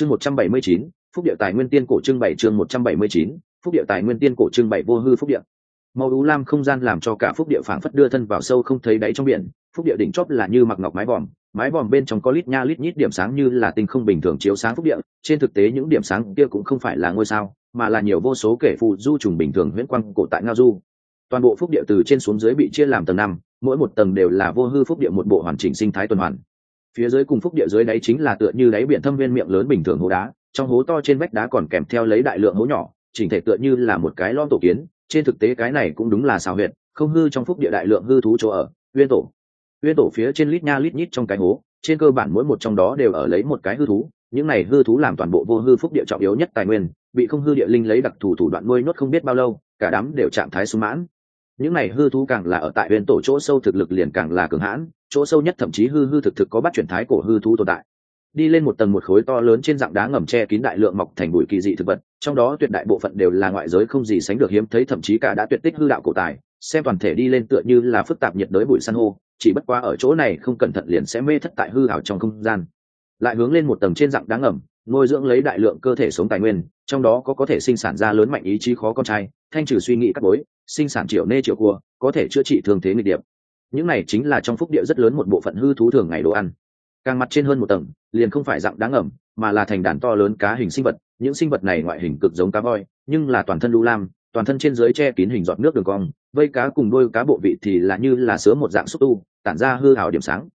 chương một trăm bảy mươi chín, phúc địa tài nguyên tiên cổ trưng bày chương một trăm bảy mươi chín, phúc địa tài nguyên tiên cổ trưng bày vô hư phúc địa. Màu ú lam không gian làm cho cả phúc địa phảng phất đưa thân vào sâu không thấy đáy trong biển. Phúc địa đỉnh chóp là như mặc ngọc mái vòm. Mái vòm bên trong có lít nha lít nhít điểm sáng như là tinh không bình thường chiếu sáng phúc địa. Trên thực tế, những điểm sáng kia cũng không phải là ngôi sao, mà là nhiều vô số kể phù du trùng bình thường huyễn quang cổ tại ngao du. Toàn bộ phúc địa từ trên xuống dưới bị chia làm tầng năm, mỗi một tầng đều là vô hư phúc địa một bộ hoàn chỉnh sinh thái tuần hoàn phía dưới cùng phúc địa dưới đáy chính là tựa như đáy biển thâm viên miệng lớn bình thường hố đá, trong hố to trên vách đá còn kèm theo lấy đại lượng hố nhỏ, chỉnh thể tựa như là một cái lon tổ kiến, trên thực tế cái này cũng đúng là xào huyệt, không hư trong phúc địa đại lượng hư thú chỗ ở uyên tổ. Uyên tổ phía trên lít nha lít nhít trong cái hố, trên cơ bản mỗi một trong đó đều ở lấy một cái hư thú, những này hư thú làm toàn bộ vô hư phúc địa trọng yếu nhất tài nguyên, bị không hư địa linh lấy đặc thù thủ đoạn nuôi nhốt không biết bao lâu, cả đám đều trạng thái sung mãn những này hư thú càng là ở tại huyền tổ chỗ sâu thực lực liền càng là cường hãn, chỗ sâu nhất thậm chí hư hư thực thực có bắt chuyển thái cổ hư thú tồn tại. Đi lên một tầng một khối to lớn trên dạng đá ngầm che kín đại lượng mọc thành bụi kỳ dị thực vật, trong đó tuyệt đại bộ phận đều là ngoại giới không gì sánh được hiếm thấy, thậm chí cả đã tuyệt tích hư đạo cổ tài, xem toàn thể đi lên tựa như là phức tạp nhiệt đới bụi san hô, chỉ bất quá ở chỗ này không cẩn thận liền sẽ mê thất tại hư ảo trong không gian. Lại hướng lên một tầng trên dạng đá ngầm, nuôi dưỡng lấy đại lượng cơ thể sống tài nguyên, trong đó có có thể sinh sản ra lớn mạnh ý chí khó con trai, thanh trừ suy nghĩ cắt bối sinh sản triệu nê triệu cua, có thể chữa trị thương thế nghịch điệp. Những này chính là trong phúc địa rất lớn một bộ phận hư thú thường ngày đồ ăn. Càng mặt trên hơn một tầng, liền không phải dạng đáng ẩm mà là thành đàn to lớn cá hình sinh vật. Những sinh vật này ngoại hình cực giống cá voi, nhưng là toàn thân lưu lam, toàn thân trên dưới che kín hình giọt nước đường cong. Vây cá cùng đôi cá bộ vị thì là như là sứa một dạng xúc tu, tản ra hư hào điểm sáng.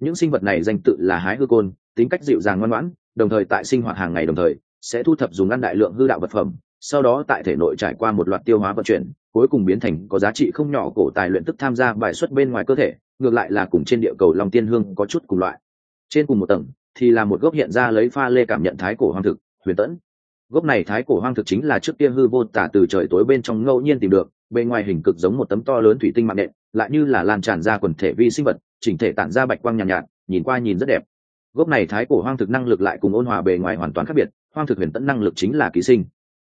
Những sinh vật này danh tự là hái hư côn, tính cách dịu dàng ngoan ngoãn, đồng thời tại sinh hoạt hàng ngày đồng thời, sẽ thu thập dùng ăn đại lượng hư đạo vật phẩm sau đó tại thể nội trải qua một loạt tiêu hóa vận chuyển cuối cùng biến thành có giá trị không nhỏ cổ tài luyện tức tham gia bài xuất bên ngoài cơ thể ngược lại là cùng trên địa cầu long tiên hương có chút cùng loại. Trên cùng một tầng thì là một gốc hiện ra lấy pha lê cảm nhận thái cổ hoang thực huyền tẫn. Gốc này thái cổ hoang thực chính là trước kia hư vô tả từ trời tối bên trong ngẫu nhiên tìm được bên ngoài hình cực giống một tấm to lớn thủy tinh mạng nện lại như là lan tràn ra quần thể vi sinh vật chỉnh thể tản ra bạch quang nhàn nhạt, nhạt nhìn qua nhìn rất đẹp. Gốc này thái cổ hoang thực năng lực lại cùng ôn hòa bề ngoài hoàn toàn khác biệt hoang thực huyền tẫn năng lực chính là ký sinh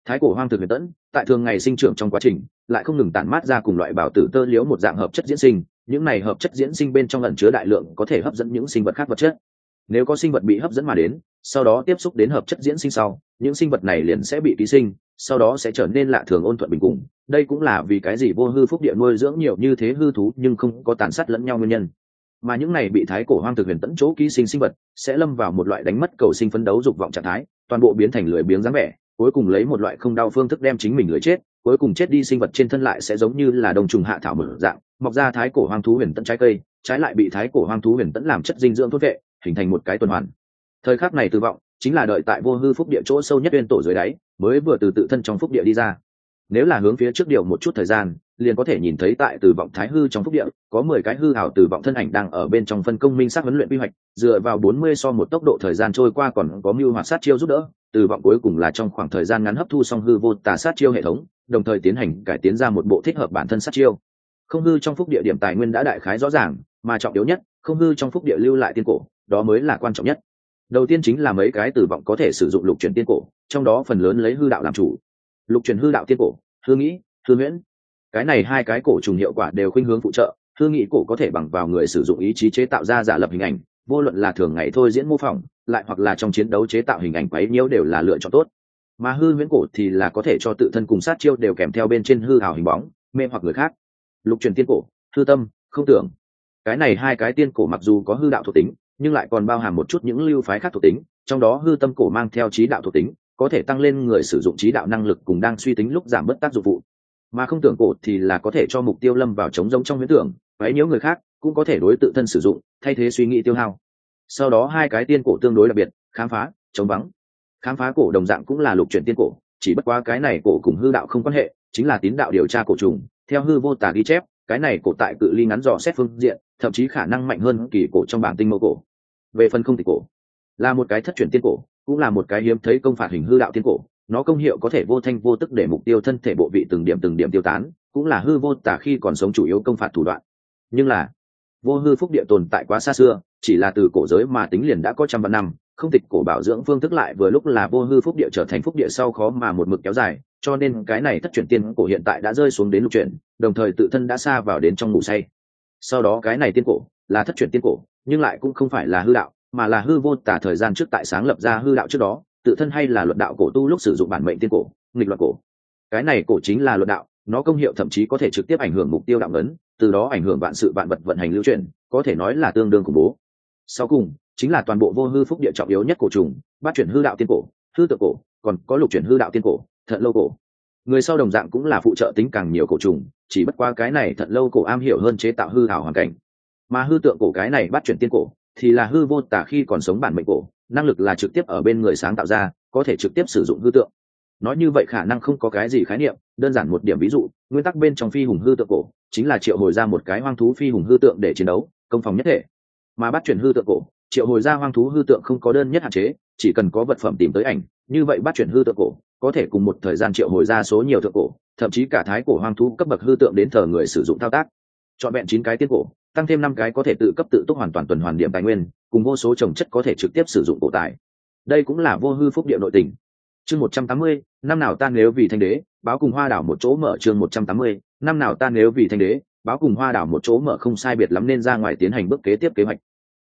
thái cổ hoang thực huyền tẫn, tại thường ngày sinh trưởng trong quá trình, lại không ngừng tản mát ra cùng loại bảo tử tơ liếu một dạng hợp chất diễn sinh, những này hợp chất diễn sinh bên trong ẩn chứa đại lượng có thể hấp dẫn những sinh vật khác vật chất. Nếu có sinh vật bị hấp dẫn mà đến, sau đó tiếp xúc đến hợp chất diễn sinh sau, những sinh vật này liền sẽ bị ký sinh, sau đó sẽ trở nên lạ thường ôn thuận bình cùng. Đây cũng là vì cái gì vô hư phúc địa nuôi dưỡng nhiều như thế hư thú nhưng không có tàn sát lẫn nhau nguyên nhân. Mà những này bị thái cổ hoang thực huyền tẫn chỗ ký sinh sinh vật sẽ lâm vào một loại đánh mất cầu sinh phấn đấu dục vọng trạng thái, toàn bộ biến thành lười biếng dáng vẻ cuối cùng lấy một loại không đau phương thức đem chính mình lưỡi chết, cuối cùng chết đi sinh vật trên thân lại sẽ giống như là đồng trùng hạ thảo mở dạng, mọc ra thái cổ hoang thú huyền tẫn trái cây, trái lại bị thái cổ hoang thú huyền tẫn làm chất dinh dưỡng thốt vệ, hình thành một cái tuần hoàn. Thời khắc này tư vọng, chính là đợi tại vô hư phúc địa chỗ sâu nhất bên tổ dưới đáy, mới vừa từ tự thân trong phúc địa đi ra. Nếu là hướng phía trước điều một chút thời gian, liền có thể nhìn thấy tại từ vọng thái hư trong phúc địa, có mười cái hư hảo từ vọng thân ảnh đang ở bên trong phân công minh sát huấn luyện quy hoạch dựa vào bốn mươi so một tốc độ thời gian trôi qua còn có mưu hoạt sát chiêu giúp đỡ, từ vọng cuối cùng là trong khoảng thời gian ngắn hấp thu xong hư vô tà sát chiêu hệ thống, đồng thời tiến hành cải tiến ra một bộ thích hợp bản thân sát chiêu. Không hư trong phúc địa điểm tài nguyên đã đại khái rõ ràng, mà trọng yếu nhất, không hư trong phúc địa lưu lại tiên cổ, đó mới là quan trọng nhất. Đầu tiên chính là mấy cái từ vọng có thể sử dụng lục truyền tiên cổ, trong đó phần lớn lấy hư đạo làm chủ. Lục truyền hư đạo tiên cổ, hư nghĩ, hư nguyễn cái này hai cái cổ trùng hiệu quả đều khuynh hướng phụ trợ, hư nghĩ cổ có thể bằng vào người sử dụng ý chí chế tạo ra giả lập hình ảnh vô luận là thường ngày thôi diễn mô phỏng, lại hoặc là trong chiến đấu chế tạo hình ảnh quấy nhiễu đều là lựa chọn tốt. Mà hư huyễn cổ thì là có thể cho tự thân cùng sát chiêu đều kèm theo bên trên hư hào hình bóng, mê hoặc người khác. Lục truyền tiên cổ, hư tâm, không tưởng. Cái này hai cái tiên cổ mặc dù có hư đạo thuộc tính, nhưng lại còn bao hàm một chút những lưu phái khác thuộc tính, trong đó hư tâm cổ mang theo trí đạo thuộc tính, có thể tăng lên người sử dụng trí đạo năng lực cùng đang suy tính lúc giảm bớt tác dụng phụ. Mà không tưởng cổ thì là có thể cho mục tiêu lâm vào chống giống trong huyễn tưởng váy nhiễu người khác cũng có thể đối tự thân sử dụng, thay thế suy nghĩ tiêu hao. Sau đó hai cái tiên cổ tương đối đặc biệt, khám phá, chống vắng. Khám phá cổ đồng dạng cũng là lục chuyển tiên cổ, chỉ bất quá cái này cổ cùng hư đạo không quan hệ, chính là tín đạo điều tra cổ trùng, theo hư vô tả ghi chép, cái này cổ tại cự ly ngắn dò xét phương diện, thậm chí khả năng mạnh hơn kỳ cổ trong bảng tinh mẫu cổ. Về phần không tịch cổ, là một cái thất chuyển tiên cổ, cũng là một cái hiếm thấy công phạt hình hư đạo tiên cổ, nó công hiệu có thể vô thanh vô tức để mục tiêu thân thể bộ vị từng điểm từng điểm tiêu tán, cũng là hư vô tả khi còn sống chủ yếu công phạt thủ đoạn. Nhưng là vô hư phúc địa tồn tại quá xa xưa, chỉ là từ cổ giới mà tính liền đã có trăm vạn năm, không tịch cổ bảo dưỡng phương thức lại vừa lúc là vô hư phúc địa trở thành phúc địa sau khó mà một mực kéo dài, cho nên cái này thất chuyển tiên cổ hiện tại đã rơi xuống đến lục chuyển đồng thời tự thân đã xa vào đến trong ngủ say. Sau đó cái này tiên cổ là thất chuyển tiên cổ, nhưng lại cũng không phải là hư đạo, mà là hư vô tả thời gian trước tại sáng lập ra hư đạo trước đó, tự thân hay là luận đạo cổ tu lúc sử dụng bản mệnh tiên cổ, nghịch luận cổ. Cái này cổ chính là luận đạo nó công hiệu thậm chí có thể trực tiếp ảnh hưởng mục tiêu đạo ấn, từ đó ảnh hưởng vạn sự vạn vật vận hành lưu truyền có thể nói là tương đương khủng bố. Sau cùng, chính là toàn bộ vô hư phúc địa trọng yếu nhất cổ trùng, bát chuyển hư đạo tiên cổ, hư tự cổ, còn có lục chuyển hư đạo tiên cổ, thận lâu cổ. Người sau đồng dạng cũng là phụ trợ tính càng nhiều cổ trùng, chỉ bất qua cái này thận lâu cổ am hiểu hơn chế tạo hư hảo hoàn cảnh. Mà hư tượng cổ cái này bắt chuyển tiên cổ, thì là hư vô tả khi còn sống bản mệnh cổ, năng lực là trực tiếp ở bên người sáng tạo ra, có thể trực tiếp sử dụng hư tượng nói như vậy khả năng không có cái gì khái niệm, đơn giản một điểm ví dụ, nguyên tắc bên trong phi hùng hư tượng cổ, chính là triệu hồi ra một cái hoang thú phi hùng hư tượng để chiến đấu, công phòng nhất thể. Mà bắt chuyển hư tượng cổ, triệu hồi ra hoang thú hư tượng không có đơn nhất hạn chế, chỉ cần có vật phẩm tìm tới ảnh, như vậy bắt chuyển hư tượng cổ, có thể cùng một thời gian triệu hồi ra số nhiều tượng cổ, thậm chí cả thái cổ hoang thú cấp bậc hư tượng đến thờ người sử dụng thao tác. Chọn vẹn chín cái tiên cổ, tăng thêm năm cái có thể tự cấp tự túc hoàn toàn tuần hoàn điểm tài nguyên, cùng vô số trồng chất có thể trực tiếp sử dụng cổ tài. Đây cũng là vô hư phúc địa nội tình chương một trăm tám mươi, năm nào ta nếu vì thanh đế, báo cùng hoa đảo một chỗ mở chương một trăm tám mươi, năm nào ta nếu vì thanh đế, báo cùng hoa đảo một chỗ mở không sai biệt lắm nên ra ngoài tiến hành bước kế tiếp kế hoạch.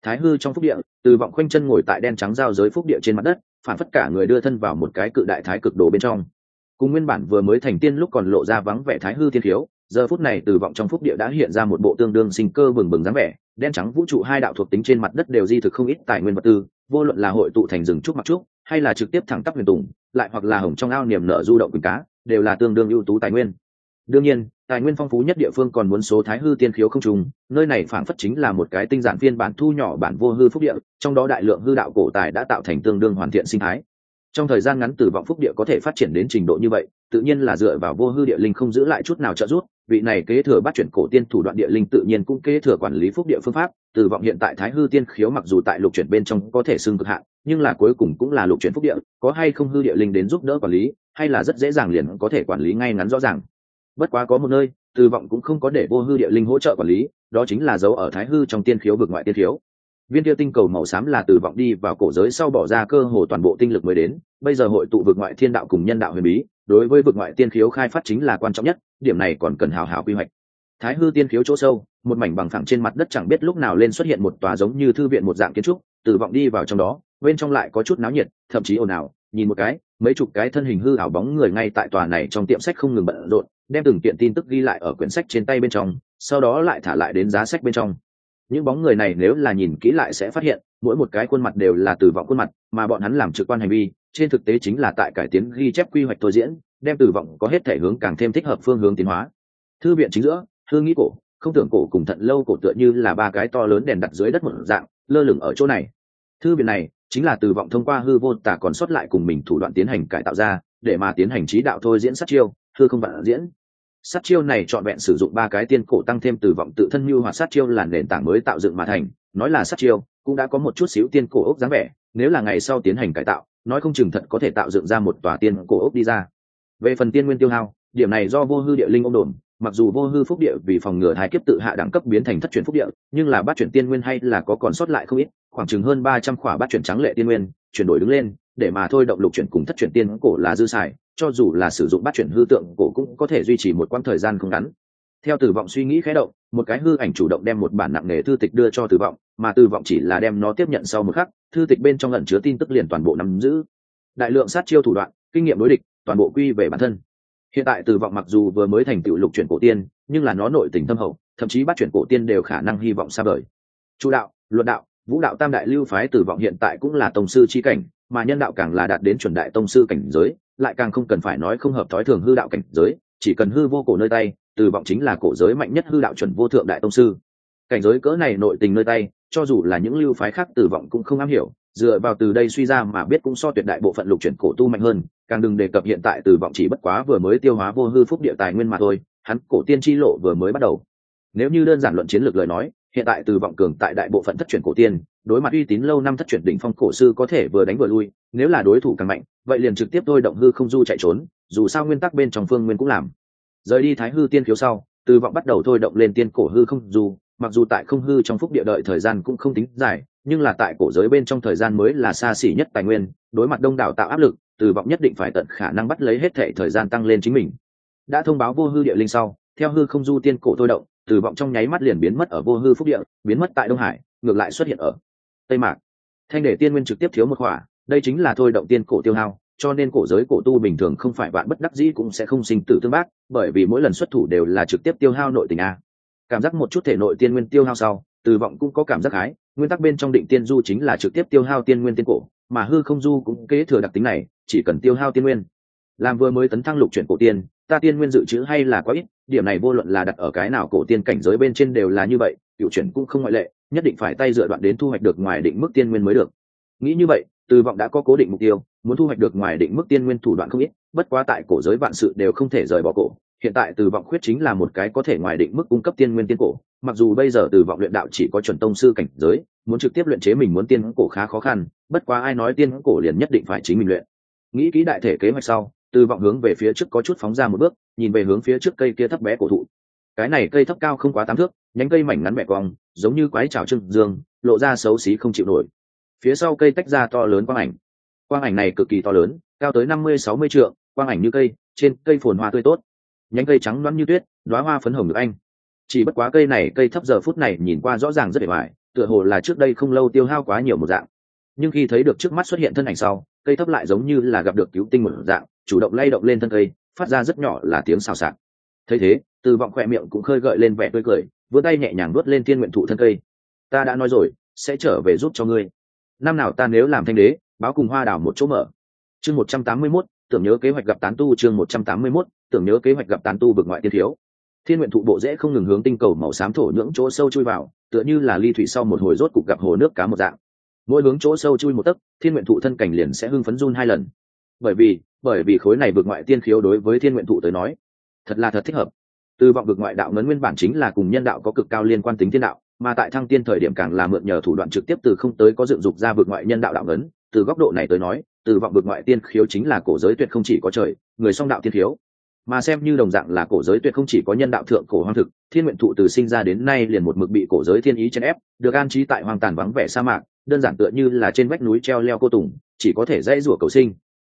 Thái hư trong phúc địa, từ vọng khoanh chân ngồi tại đen trắng giao giới phúc địa trên mặt đất, phản phất cả người đưa thân vào một cái cự đại thái cực đồ bên trong. Cùng nguyên bản vừa mới thành tiên lúc còn lộ ra vắng vẻ thái hư thiên thiếu giờ phút này từ vọng trong phúc địa đã hiện ra một bộ tương đương sinh cơ bừng bừng dáng vẻ, đen trắng vũ trụ hai đạo thuộc tính trên mặt đất đều di thực không ít tài nguyên vật tư vô luận là hội tụ thành rừng trúc mặc trúc, hay là trực tiếp thẳng tắp huyền tùng, lại hoặc là hồng trong ao niềm nở du động quỳnh cá, đều là tương đương ưu tú tài nguyên. Đương nhiên, tài nguyên phong phú nhất địa phương còn muốn số thái hư tiên khiếu không trùng, nơi này phản phất chính là một cái tinh giản phiên bản thu nhỏ bản vô hư phúc địa, trong đó đại lượng hư đạo cổ tài đã tạo thành tương đương hoàn thiện sinh thái. Trong thời gian ngắn từ vọng phúc địa có thể phát triển đến trình độ như vậy, tự nhiên là dựa vào vô hư địa linh không giữ lại chút nào trợ giúp vị này kế thừa bắt chuyển cổ tiên thủ đoạn địa linh tự nhiên cũng kế thừa quản lý phúc địa phương pháp, từ vọng hiện tại thái hư tiên khiếu mặc dù tại lục chuyển bên trong có thể xưng cực hạn, nhưng là cuối cùng cũng là lục chuyển phúc địa, có hay không hư địa linh đến giúp đỡ quản lý, hay là rất dễ dàng liền có thể quản lý ngay ngắn rõ ràng. Bất quá có một nơi, từ vọng cũng không có để vô hư địa linh hỗ trợ quản lý, đó chính là dấu ở thái hư trong tiên khiếu vực ngoại tiên khiếu viên tiêu tinh cầu màu xám là từ vọng đi vào cổ giới sau bỏ ra cơ hồ toàn bộ tinh lực mới đến, bây giờ hội tụ vực ngoại thiên đạo cùng nhân đạo huyền bí, đối với vực ngoại tiên khiếu khai phát chính là quan trọng nhất, điểm này còn cần hào hào quy hoạch. Thái hư tiên khiếu chỗ sâu, một mảnh bằng phẳng trên mặt đất chẳng biết lúc nào lên xuất hiện một tòa giống như thư viện một dạng kiến trúc, từ vọng đi vào trong đó, bên trong lại có chút náo nhiệt, thậm chí ồn ào, nhìn một cái, mấy chục cái thân hình hư ảo bóng người ngay tại tòa này trong tiệm sách không ngừng bận rộn, đem từng kiện tin tức ghi lại ở quyển sách trên tay bên trong, sau đó lại thả lại đến giá sách bên trong những bóng người này nếu là nhìn kỹ lại sẽ phát hiện, mỗi một cái khuôn mặt đều là từ vọng khuôn mặt, mà bọn hắn làm trực quan hành vi, trên thực tế chính là tại cải tiến ghi chép quy hoạch thôi diễn, đem từ vọng có hết thể hướng càng thêm thích hợp phương hướng tiến hóa. Thư viện chính giữa hương nghĩ cổ, không tưởng cổ cùng thận lâu cổ tựa như là ba cái to lớn đèn đặt dưới đất một dạng, lơ lửng ở chỗ này. Thư viện này, chính là từ vọng thông qua hư vô tả còn sót lại cùng mình thủ đoạn tiến hành cải tạo ra, để mà tiến hành trí đạo thôi diễn sát chiêu, hư không vạn diễn sát chiêu này trọn vẹn sử dụng ba cái tiên cổ tăng thêm từ vọng tự thân như hoặc sát chiêu là nền tảng mới tạo dựng mà thành. Nói là sát chiêu, cũng đã có một chút xíu tiên cổ ốc dáng vẻ, nếu là ngày sau tiến hành cải tạo, nói không chừng thật có thể tạo dựng ra một tòa tiên cổ ốc đi ra. Về phần tiên nguyên tiêu hao, điểm này do vô hư địa linh ông đồn, mặc dù vô hư phúc địa vì phòng ngừa hai kiếp tự hạ đẳng cấp biến thành thất chuyển phúc địa, nhưng là bát chuyển tiên nguyên hay là có còn sót lại không ít, khoảng chừng hơn ba trăm khỏa bát chuyển trắng lệ tiên nguyên, chuyển đổi đứng lên để mà thôi động lục chuyển cùng thất chuyển tiên cổ là dư xài, cho dù là sử dụng bắt chuyển hư tượng cổ cũng có thể duy trì một quãng thời gian không ngắn. Theo tử vọng suy nghĩ khé động, một cái hư ảnh chủ động đem một bản nặng nề thư tịch đưa cho tử vọng, mà tử vọng chỉ là đem nó tiếp nhận sau một khắc, thư tịch bên trong lẩn chứa tin tức liền toàn bộ nắm giữ. Đại lượng sát chiêu thủ đoạn, kinh nghiệm đối địch, toàn bộ quy về bản thân. Hiện tại tử vọng mặc dù vừa mới thành tựu lục chuyển cổ tiên, nhưng là nó nội tình thâm hậu, thậm chí bắt chuyển cổ tiên đều khả năng hy vọng xa vời. Chủ đạo, luận đạo, vũ đạo tam đại lưu phái tử vọng hiện tại cũng là tổng sư chi cảnh mà nhân đạo càng là đạt đến chuẩn đại tông sư cảnh giới, lại càng không cần phải nói không hợp thói thường hư đạo cảnh giới, chỉ cần hư vô cổ nơi tay, từ vọng chính là cổ giới mạnh nhất hư đạo chuẩn vô thượng đại tông sư. Cảnh giới cỡ này nội tình nơi tay, cho dù là những lưu phái khác từ vọng cũng không am hiểu, dựa vào từ đây suy ra mà biết cũng so tuyệt đại bộ phận lục chuyển cổ tu mạnh hơn, càng đừng đề cập hiện tại từ vọng chỉ bất quá vừa mới tiêu hóa vô hư phúc địa tài nguyên mà thôi, hắn cổ tiên tri lộ vừa mới bắt đầu. Nếu như đơn giản luận chiến lược lời nói hiện tại từ vọng cường tại đại bộ phận thất chuyển cổ tiên, đối mặt uy tín lâu năm thất chuyển đỉnh phong cổ sư có thể vừa đánh vừa lui, nếu là đối thủ càng mạnh, vậy liền trực tiếp thôi động hư không du chạy trốn, dù sao nguyên tắc bên trong phương nguyên cũng làm. Rời đi thái hư tiên khiếu sau, từ vọng bắt đầu thôi động lên tiên cổ hư không du mặc dù tại không hư trong phúc địa đợi thời gian cũng không tính dài, nhưng là tại cổ giới bên trong thời gian mới là xa xỉ nhất tài nguyên, đối mặt đông đảo tạo áp lực, từ vọng nhất định phải tận khả năng bắt lấy hết thể thời gian tăng lên chính mình. Đã thông báo vô hư địa linh sau, theo hư không du tiên cổ thôi động từ vọng trong nháy mắt liền biến mất ở vô hư phúc địa, biến mất tại đông hải, ngược lại xuất hiện ở tây mạc. Thanh để tiên nguyên trực tiếp thiếu một khỏa, đây chính là thôi động tiên cổ tiêu hao, cho nên cổ giới cổ tu bình thường không phải bạn bất đắc dĩ cũng sẽ không sinh tử tương bác, bởi vì mỗi lần xuất thủ đều là trực tiếp tiêu hao nội tình a. Cảm giác một chút thể nội tiên nguyên tiêu hao sau, từ vọng cũng có cảm giác hái, nguyên tắc bên trong định tiên du chính là trực tiếp tiêu hao tiên nguyên tiên cổ, mà hư không du cũng kế thừa đặc tính này, chỉ cần tiêu hao tiên nguyên. Làm vừa mới tấn thăng lục chuyển cổ tiên ta tiên nguyên dự trữ hay là quá ít, điểm này vô luận là đặt ở cái nào cổ tiên cảnh giới bên trên đều là như vậy, cựu chuyển cũng không ngoại lệ, nhất định phải tay dựa đoạn đến thu hoạch được ngoài định mức tiên nguyên mới được. Nghĩ như vậy, từ vọng đã có cố định mục tiêu, muốn thu hoạch được ngoài định mức tiên nguyên thủ đoạn không ít, bất quá tại cổ giới vạn sự đều không thể rời bỏ cổ. Hiện tại từ vọng khuyết chính là một cái có thể ngoài định mức cung cấp tiên nguyên tiên cổ, mặc dù bây giờ từ vọng luyện đạo chỉ có chuẩn tông sư cảnh giới, muốn trực tiếp luyện chế mình muốn tiên cổ khá khó khăn, bất quá ai nói tiên cổ liền nhất định phải chính mình luyện. Nghĩ kỹ đại thể kế hoạch sau từ vọng hướng về phía trước có chút phóng ra một bước, nhìn về hướng phía trước cây kia thấp bé cổ thụ. Cái này cây thấp cao không quá tám thước, nhánh cây mảnh ngắn mẹ cong, giống như quái trào trưng dương, lộ ra xấu xí không chịu nổi. Phía sau cây tách ra to lớn quang ảnh. Quang ảnh này cực kỳ to lớn, cao tới năm mươi, sáu mươi trượng, quang ảnh như cây, trên cây phồn hoa tươi tốt. Nhánh cây trắng loãng như tuyết đoá hoa phấn hồng được anh. Chỉ bất quá cây này, cây thấp giờ phút này nhìn qua rõ ràng rất để mải tựa hồ là trước đây không lâu tiêu hao quá nhiều một dạng. Nhưng khi thấy được trước mắt xuất hiện thân ảnh sau, cây thấp lại giống như là gặp được cứu tinh một dạng chủ động lay động lên thân cây, phát ra rất nhỏ là tiếng xào xạc. Thấy thế, từ vọng khoe miệng cũng khơi gợi lên vẻ tươi cười, vươn tay nhẹ nhàng nuốt lên thiên nguyện thụ thân cây. Ta đã nói rồi, sẽ trở về giúp cho ngươi. Năm nào ta nếu làm thanh đế, báo cùng hoa đảo một chỗ mở. Chương một trăm tám mươi mốt, tưởng nhớ kế hoạch gặp tán tu, chương một trăm tám mươi mốt, tưởng nhớ kế hoạch gặp tán tu vực ngoại tiên thiếu. Thiên nguyện thụ bộ dễ không ngừng hướng tinh cầu màu xám thổ nhưỡng chỗ sâu chui vào, tựa như là ly thủy sau một hồi rốt cục gặp hồ nước cá một dạng. Mỗi hướng chỗ sâu chui một tấc, thiên nguyện thụ thân cảnh liền sẽ hưng phấn run hai lần. Bởi vì bởi vì khối này vượt ngoại tiên khiếu đối với thiên nguyện thụ tới nói, thật là thật thích hợp. Từ vọng vượt ngoại đạo ngấn nguyên bản chính là cùng nhân đạo có cực cao liên quan tính thiên đạo, mà tại thăng tiên thời điểm càng là mượn nhờ thủ đoạn trực tiếp từ không tới có dựng dục ra vượt ngoại nhân đạo đạo ngấn. Từ góc độ này tới nói từ vọng vượt ngoại tiên khiếu chính là cổ giới tuyệt không chỉ có trời, người song đạo tiên khiếu. Mà xem như đồng dạng là cổ giới tuyệt không chỉ có nhân đạo thượng cổ hoang thực, thiên nguyện thụ từ sinh ra đến nay liền một mực bị cổ giới thiên ý chèn ép, được an trí tại hoang tàn vắng vẻ sa mạc, đơn giản tựa như là trên vách núi treo leo cô tùng, chỉ có thể dãy rủa cầu sinh.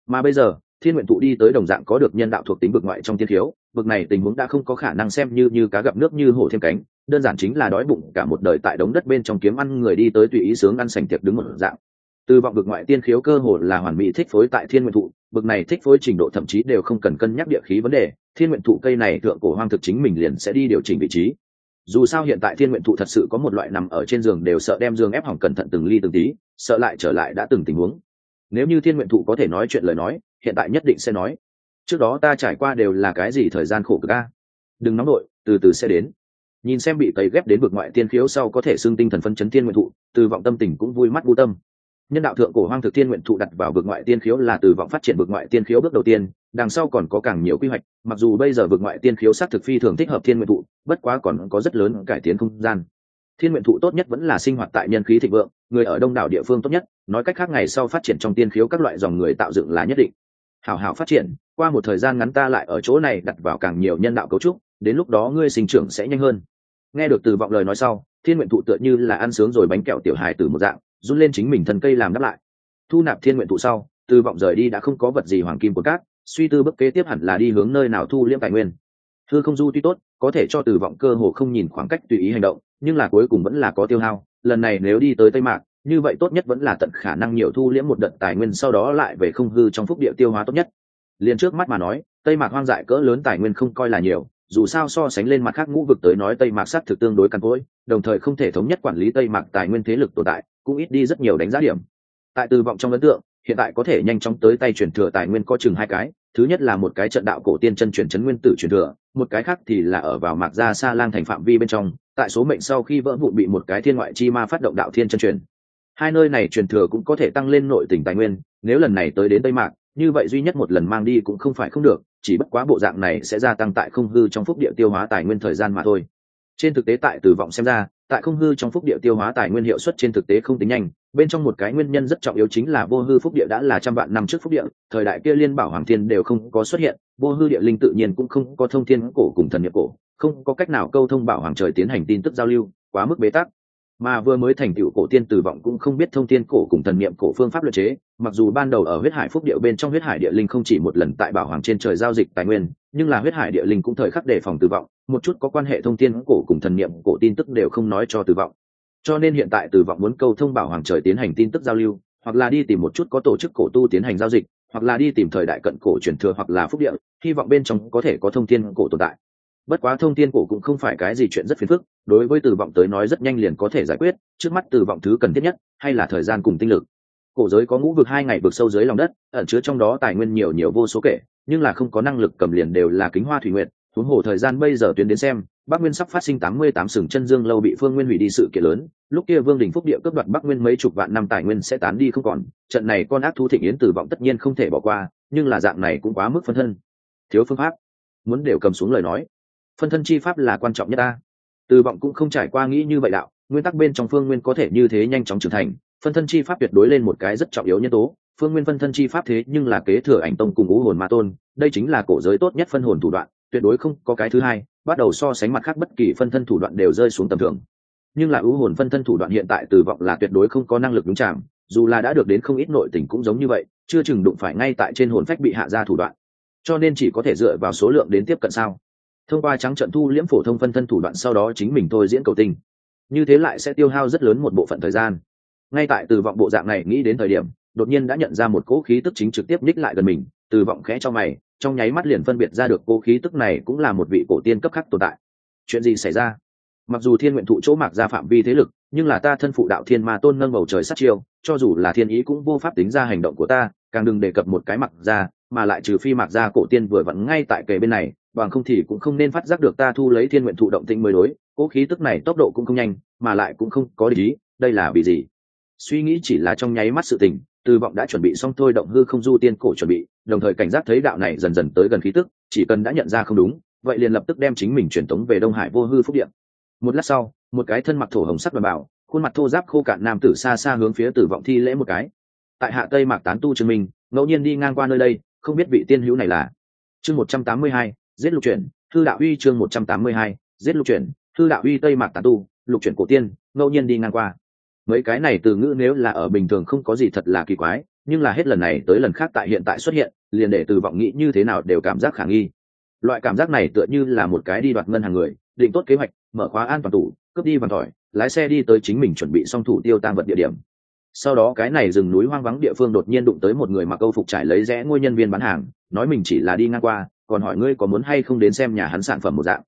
Mà bây giờ thiên nguyện thụ đi tới đồng dạng có được nhân đạo thuộc tính vực ngoại trong tiên thiếu, vực này tình huống đã không có khả năng xem như như cá gặp nước như hổ thêm cánh đơn giản chính là đói bụng cả một đời tại đống đất bên trong kiếm ăn người đi tới tùy ý sướng ăn sành tiệc đứng một dạng. Từ vọng vực ngoại tiên khiếu cơ hồ là hoàn mỹ thích phối tại thiên nguyện thụ bực này thích phối trình độ thậm chí đều không cần cân nhắc địa khí vấn đề thiên nguyện thụ cây này thượng cổ hoang thực chính mình liền sẽ đi điều chỉnh vị trí. Dù sao hiện tại thiên nguyện thụ thật sự có một loại nằm ở trên giường đều sợ đem giường ép hỏng cẩn thận từng ly từng tí sợ lại trở lại đã từng tình huống. Nếu như thiên nguyện thụ có thể nói chuyện lời nói hiện tại nhất định sẽ nói. Trước đó ta trải qua đều là cái gì thời gian khổ cực a? Đừng nóng nội từ từ sẽ đến. Nhìn xem bị tẩy ghép đến vực ngoại tiên khiếu sau có thể xưng tinh thần phân chấn thiên nguyện thụ, từ vọng tâm tình cũng vui mắt vô tâm. Nhân đạo thượng cổ hoang thực thiên nguyện thụ đặt vào vực ngoại tiên khiếu là từ vọng phát triển vực ngoại tiên khiếu bước đầu tiên, đằng sau còn có càng nhiều quy hoạch, mặc dù bây giờ vực ngoại tiên khiếu xác thực phi thường thích hợp thiên nguyện thụ, bất quá còn có rất lớn cải tiến không gian. Thiên nguyện thụ tốt nhất vẫn là sinh hoạt tại nhân khí thịnh vượng, người ở đông đảo địa phương tốt nhất, nói cách khác ngày sau phát triển trong tiên khiếu các loại dòng người tạo dựng là nhất định hảo hảo phát triển, qua một thời gian ngắn ta lại ở chỗ này đặt vào càng nhiều nhân đạo cấu trúc, đến lúc đó ngươi sinh trưởng sẽ nhanh hơn. Nghe được từ vọng lời nói sau, thiên nguyện thụ tựa như là ăn sướng rồi bánh kẹo tiểu hài từ một dạng, run lên chính mình thân cây làm đáp lại. Thu nạp thiên nguyện thụ sau, từ vọng rời đi đã không có vật gì hoàng kim của cát, suy tư bước kế tiếp hẳn là đi hướng nơi nào thu liễm tài nguyên. Thư không du tuy tốt, có thể cho từ vọng cơ hồ không nhìn khoảng cách tùy ý hành động, nhưng là cuối cùng vẫn là có tiêu hao, lần này nếu đi tới tây mạc như vậy tốt nhất vẫn là tận khả năng nhiều thu liễm một đợt tài nguyên sau đó lại về không hư trong phúc địa tiêu hóa tốt nhất. Liền trước mắt mà nói, tây mạc hoang dại cỡ lớn tài nguyên không coi là nhiều, dù sao so sánh lên mặt khác ngũ vực tới nói tây mạc sát thực tương đối căn cỗi, đồng thời không thể thống nhất quản lý tây mạc tài nguyên thế lực tồn tại, cũng ít đi rất nhiều đánh giá điểm. Tại từ vọng trong ấn tượng, hiện tại có thể nhanh chóng tới tay truyền thừa tài nguyên có chừng hai cái, thứ nhất là một cái trận đạo cổ tiên chân truyền chấn nguyên tử truyền thừa, một cái khác thì là ở vào mạc gia sa lang thành phạm vi bên trong, tại số mệnh sau khi vỡ vụn bị một cái thiên ngoại chi ma phát động đạo thiên chân truyền hai nơi này truyền thừa cũng có thể tăng lên nội tình tài nguyên, nếu lần này tới đến tây mạc, như vậy duy nhất một lần mang đi cũng không phải không được, chỉ bất quá bộ dạng này sẽ gia tăng tại không hư trong phúc địa tiêu hóa tài nguyên thời gian mà thôi. Trên thực tế tại tử vọng xem ra, tại không hư trong phúc địa tiêu hóa tài nguyên hiệu suất trên thực tế không tính nhanh, bên trong một cái nguyên nhân rất trọng yếu chính là vô hư phúc địa đã là trăm vạn năm trước phúc địa, thời đại kia liên bảo hoàng thiên đều không có xuất hiện, vô hư địa linh tự nhiên cũng không có thông thiên cổ cùng thần nhập cổ, không có cách nào câu thông bảo hoàng trời tiến hành tin tức giao lưu, quá mức bế tắc mà vừa mới thành tựu cổ tiên tử vọng cũng không biết thông tiên cổ cùng thần niệm cổ phương pháp luật chế, mặc dù ban đầu ở huyết hải phúc địa bên trong huyết hải địa linh không chỉ một lần tại bảo hoàng trên trời giao dịch tài nguyên, nhưng là huyết hải địa linh cũng thời khắc đề phòng tử vọng, một chút có quan hệ thông tiên cổ cùng thần niệm cổ tin tức đều không nói cho tử vọng. Cho nên hiện tại tử vọng muốn câu thông bảo hoàng trời tiến hành tin tức giao lưu, hoặc là đi tìm một chút có tổ chức cổ tu tiến hành giao dịch, hoặc là đi tìm thời đại cận cổ truyền thừa hoặc là phúc địa, hy vọng bên trong có thể có thông tin cổ tồn tại bất quá thông tin cổ cũng không phải cái gì chuyện rất phiền phức, đối với từ vọng tới nói rất nhanh liền có thể giải quyết, trước mắt từ vọng thứ cần thiết nhất, hay là thời gian cùng tinh lực. Cổ giới có ngũ vực hai ngày vực sâu dưới lòng đất, ẩn chứa trong đó tài nguyên nhiều nhiều vô số kể, nhưng là không có năng lực cầm liền đều là kính hoa thủy nguyện huống hồ thời gian bây giờ tuyến đến xem, bắc nguyên sắp phát sinh tám mươi tám sừng chân dương lâu bị phương nguyên hủy đi sự kiện lớn, lúc kia vương đình phúc địa cướp đoạt bắc nguyên mấy chục vạn năm tài nguyên sẽ tán đi không còn, trận này con ác thú thịnh yến tử vọng tất nhiên không thể bỏ qua, nhưng là dạng này cũng quá mức phân thân. Thiếu phương pháp. Muốn đều cầm xuống lời nói phân thân chi pháp là quan trọng nhất ta. Từ vọng cũng không trải qua nghĩ như vậy đạo, nguyên tắc bên trong phương nguyên có thể như thế nhanh chóng trưởng thành. Phân thân chi pháp tuyệt đối lên một cái rất trọng yếu nhân tố. Phương nguyên phân thân chi pháp thế nhưng là kế thừa ảnh tông cùng ngũ hồn ma tôn, đây chính là cổ giới tốt nhất phân hồn thủ đoạn, tuyệt đối không có cái thứ hai, bắt đầu so sánh mặt khác bất kỳ phân thân thủ đoạn đều rơi xuống tầm thường. Nhưng là ưu hồn phân thân thủ đoạn hiện tại từ vọng là tuyệt đối không có năng lực đúng chạm dù là đã được đến không ít nội tình cũng giống như vậy, chưa chừng đụng phải ngay tại trên hồn phách bị hạ ra thủ đoạn. Cho nên chỉ có thể dựa vào số lượng đến tiếp cận sao thông qua trắng trận thu liễm phổ thông phân thân thủ đoạn sau đó chính mình thôi diễn cầu tình như thế lại sẽ tiêu hao rất lớn một bộ phận thời gian. Ngay tại từ vọng bộ dạng này nghĩ đến thời điểm, đột nhiên đã nhận ra một cỗ khí tức chính trực tiếp ních lại gần mình, từ vọng khẽ cho mày, trong nháy mắt liền phân biệt ra được cỗ khí tức này cũng là một vị cổ tiên cấp khác tồn tại. Chuyện gì xảy ra? Mặc dù thiên nguyện thụ chỗ mạc ra phạm vi thế lực, nhưng là ta thân phụ đạo thiên ma tôn nâng bầu trời sát chiêu, cho dù là thiên ý cũng vô pháp tính ra hành động của ta, càng đừng đề cập một cái mặc ra mà lại trừ phi mặc ra cổ tiên vừa vặn ngay tại kề bên này bằng không thì cũng không nên phát giác được ta thu lấy thiên nguyện thụ động tĩnh mới đối cỗ khí tức này tốc độ cũng không nhanh, mà lại cũng không có lý đây là vì gì? Suy nghĩ chỉ là trong nháy mắt sự tình, từ vọng đã chuẩn bị xong thôi động hư không du tiên cổ chuẩn bị, đồng thời cảnh giác thấy đạo này dần dần tới gần khí tức, chỉ cần đã nhận ra không đúng, vậy liền lập tức đem chính mình truyền tống về đông hải vô hư phúc điện một lát sau, một cái thân mặc thổ hồng sắc và bảo, khuôn mặt thô giáp khô cạn nam tử xa xa hướng phía tử vọng thi lễ một cái. Tại hạ tây mạc tán tu chứng minh, ngẫu nhiên đi ngang qua nơi đây, không biết vị tiên hữu này là. Chương một trăm tám mươi hai giết lục chuyển thư đạo uy chương một trăm tám mươi hai, giết lục chuyển thư đạo uy tây mạc tà tu, lục chuyển cổ tiên, ngẫu nhiên đi ngang qua. Mấy cái này từ ngữ nếu là ở bình thường không có gì thật là kỳ quái, nhưng là hết lần này tới lần khác tại hiện tại xuất hiện, liền để từ vọng nghĩ như thế nào đều cảm giác khả nghi. Loại cảm giác này tựa như là một cái đi đoạt ngân hàng người, định tốt kế hoạch, mở khóa an toàn tủ, cướp đi vằn tỏi, lái xe đi tới chính mình chuẩn bị xong thủ tiêu tăng vật địa điểm. Sau đó cái này rừng núi hoang vắng địa phương đột nhiên đụng tới một người mặc câu phục trải lấy rẽ ngôi nhân viên bán hàng, nói mình chỉ là đi ngang qua còn hỏi ngươi có muốn hay không đến xem nhà hắn sản phẩm một dạng.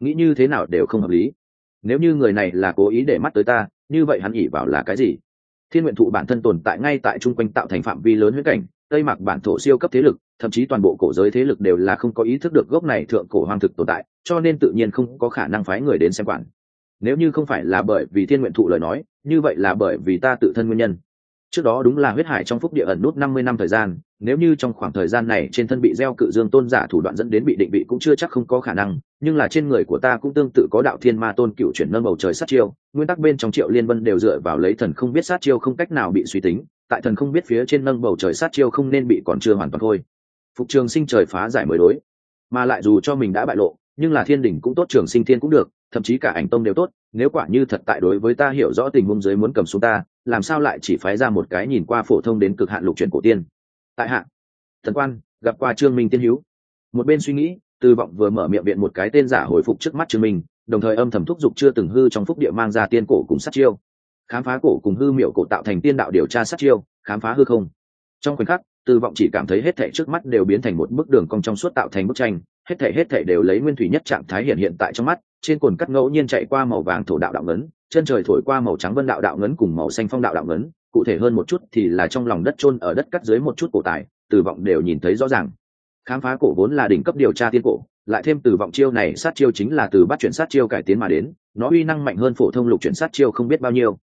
Nghĩ như thế nào đều không hợp lý. Nếu như người này là cố ý để mắt tới ta, như vậy hắn ỉ vào là cái gì? Thiên nguyện thụ bản thân tồn tại ngay tại chung quanh tạo thành phạm vi lớn huyết cảnh, tây mặc bản thổ siêu cấp thế lực, thậm chí toàn bộ cổ giới thế lực đều là không có ý thức được gốc này thượng cổ hoang thực tồn tại, cho nên tự nhiên không có khả năng phái người đến xem quản. Nếu như không phải là bởi vì thiên nguyện thụ lời nói, như vậy là bởi vì ta tự thân nguyên nhân trước đó đúng là huyết hải trong phúc địa ẩn nút năm mươi năm thời gian, nếu như trong khoảng thời gian này trên thân bị gieo cự dương tôn giả thủ đoạn dẫn đến bị định vị cũng chưa chắc không có khả năng, nhưng là trên người của ta cũng tương tự có đạo thiên ma tôn cựu chuyển nâng bầu trời sát chiêu, nguyên tắc bên trong triệu liên vân đều dựa vào lấy thần không biết sát chiêu không cách nào bị suy tính, tại thần không biết phía trên nâng bầu trời sát chiêu không nên bị còn chưa hoàn toàn thôi. Phục trường sinh trời phá giải mới đối. Mà lại dù cho mình đã bại lộ, nhưng là thiên đỉnh cũng tốt, trường sinh thiên cũng được, thậm chí cả ảnh tông đều tốt, nếu quả như thật tại đối với ta hiểu rõ tình huống giới muốn cầm xuống ta làm sao lại chỉ phái ra một cái nhìn qua phổ thông đến cực hạn lục chuyển cổ tiên? Tại hạ, thần quan, gặp qua trương minh tiên hữu. Một bên suy nghĩ tư vọng vừa mở miệng viện một cái tên giả hồi phục trước mắt trương minh, đồng thời âm thầm thúc giục chưa từng hư trong phúc địa mang ra tiên cổ cùng sát chiêu. Khám phá cổ cùng hư miệu cổ tạo thành tiên đạo điều tra sát chiêu, khám phá hư không. Trong khoảnh khắc tư vọng chỉ cảm thấy hết thảy trước mắt đều biến thành một bức đường cong trong suốt tạo thành bức tranh, hết thảy hết thảy đều lấy nguyên thủy nhất trạng thái hiện hiện tại trong mắt, trên cồn cắt ngẫu nhiên chạy qua màu vàng thổ đạo đạo ngấn chân trời thổi qua màu trắng vân đạo đạo ngấn cùng màu xanh phong đạo đạo ngấn, cụ thể hơn một chút thì là trong lòng đất chôn ở đất cắt dưới một chút cổ tài từ vọng đều nhìn thấy rõ ràng. Khám phá cổ vốn là đỉnh cấp điều tra tiên cổ, lại thêm từ vọng chiêu này sát chiêu chính là từ bắt chuyển sát chiêu cải tiến mà đến, nó uy năng mạnh hơn phổ thông lục chuyển sát chiêu không biết bao nhiêu.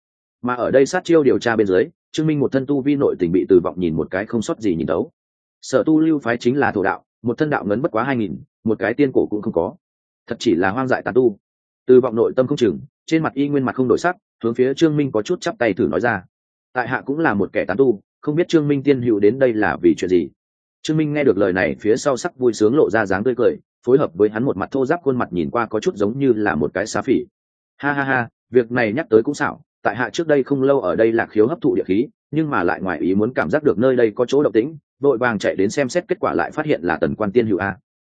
Mà ở đây sát chiêu điều tra bên dưới chứng minh một thân tu vi nội tình bị từ vọng nhìn một cái không sót gì nhìn đấu sở tu lưu phái chính là thổ đạo, một thân đạo ngấn bất quá hai nghìn, một cái tiên cổ cũng không có. Thật chỉ là hoang dại tàn tu. Từ vọng nội tâm không chừng trên mặt y nguyên mặt không đổi sắc, hướng phía trương minh có chút chắp tay thử nói ra. Tại hạ cũng là một kẻ tán tu, không biết trương minh tiên hữu đến đây là vì chuyện gì. Trương minh nghe được lời này phía sau sắc vui sướng lộ ra dáng tươi cười, phối hợp với hắn một mặt thô giáp khuôn mặt nhìn qua có chút giống như là một cái xá phỉ. Ha ha ha, việc này nhắc tới cũng xảo, tại hạ trước đây không lâu ở đây là khiếu hấp thụ địa khí, nhưng mà lại ngoài ý muốn cảm giác được nơi đây có chỗ động tĩnh, vội vàng chạy đến xem xét kết quả lại phát hiện là tần quan tiên hữu a.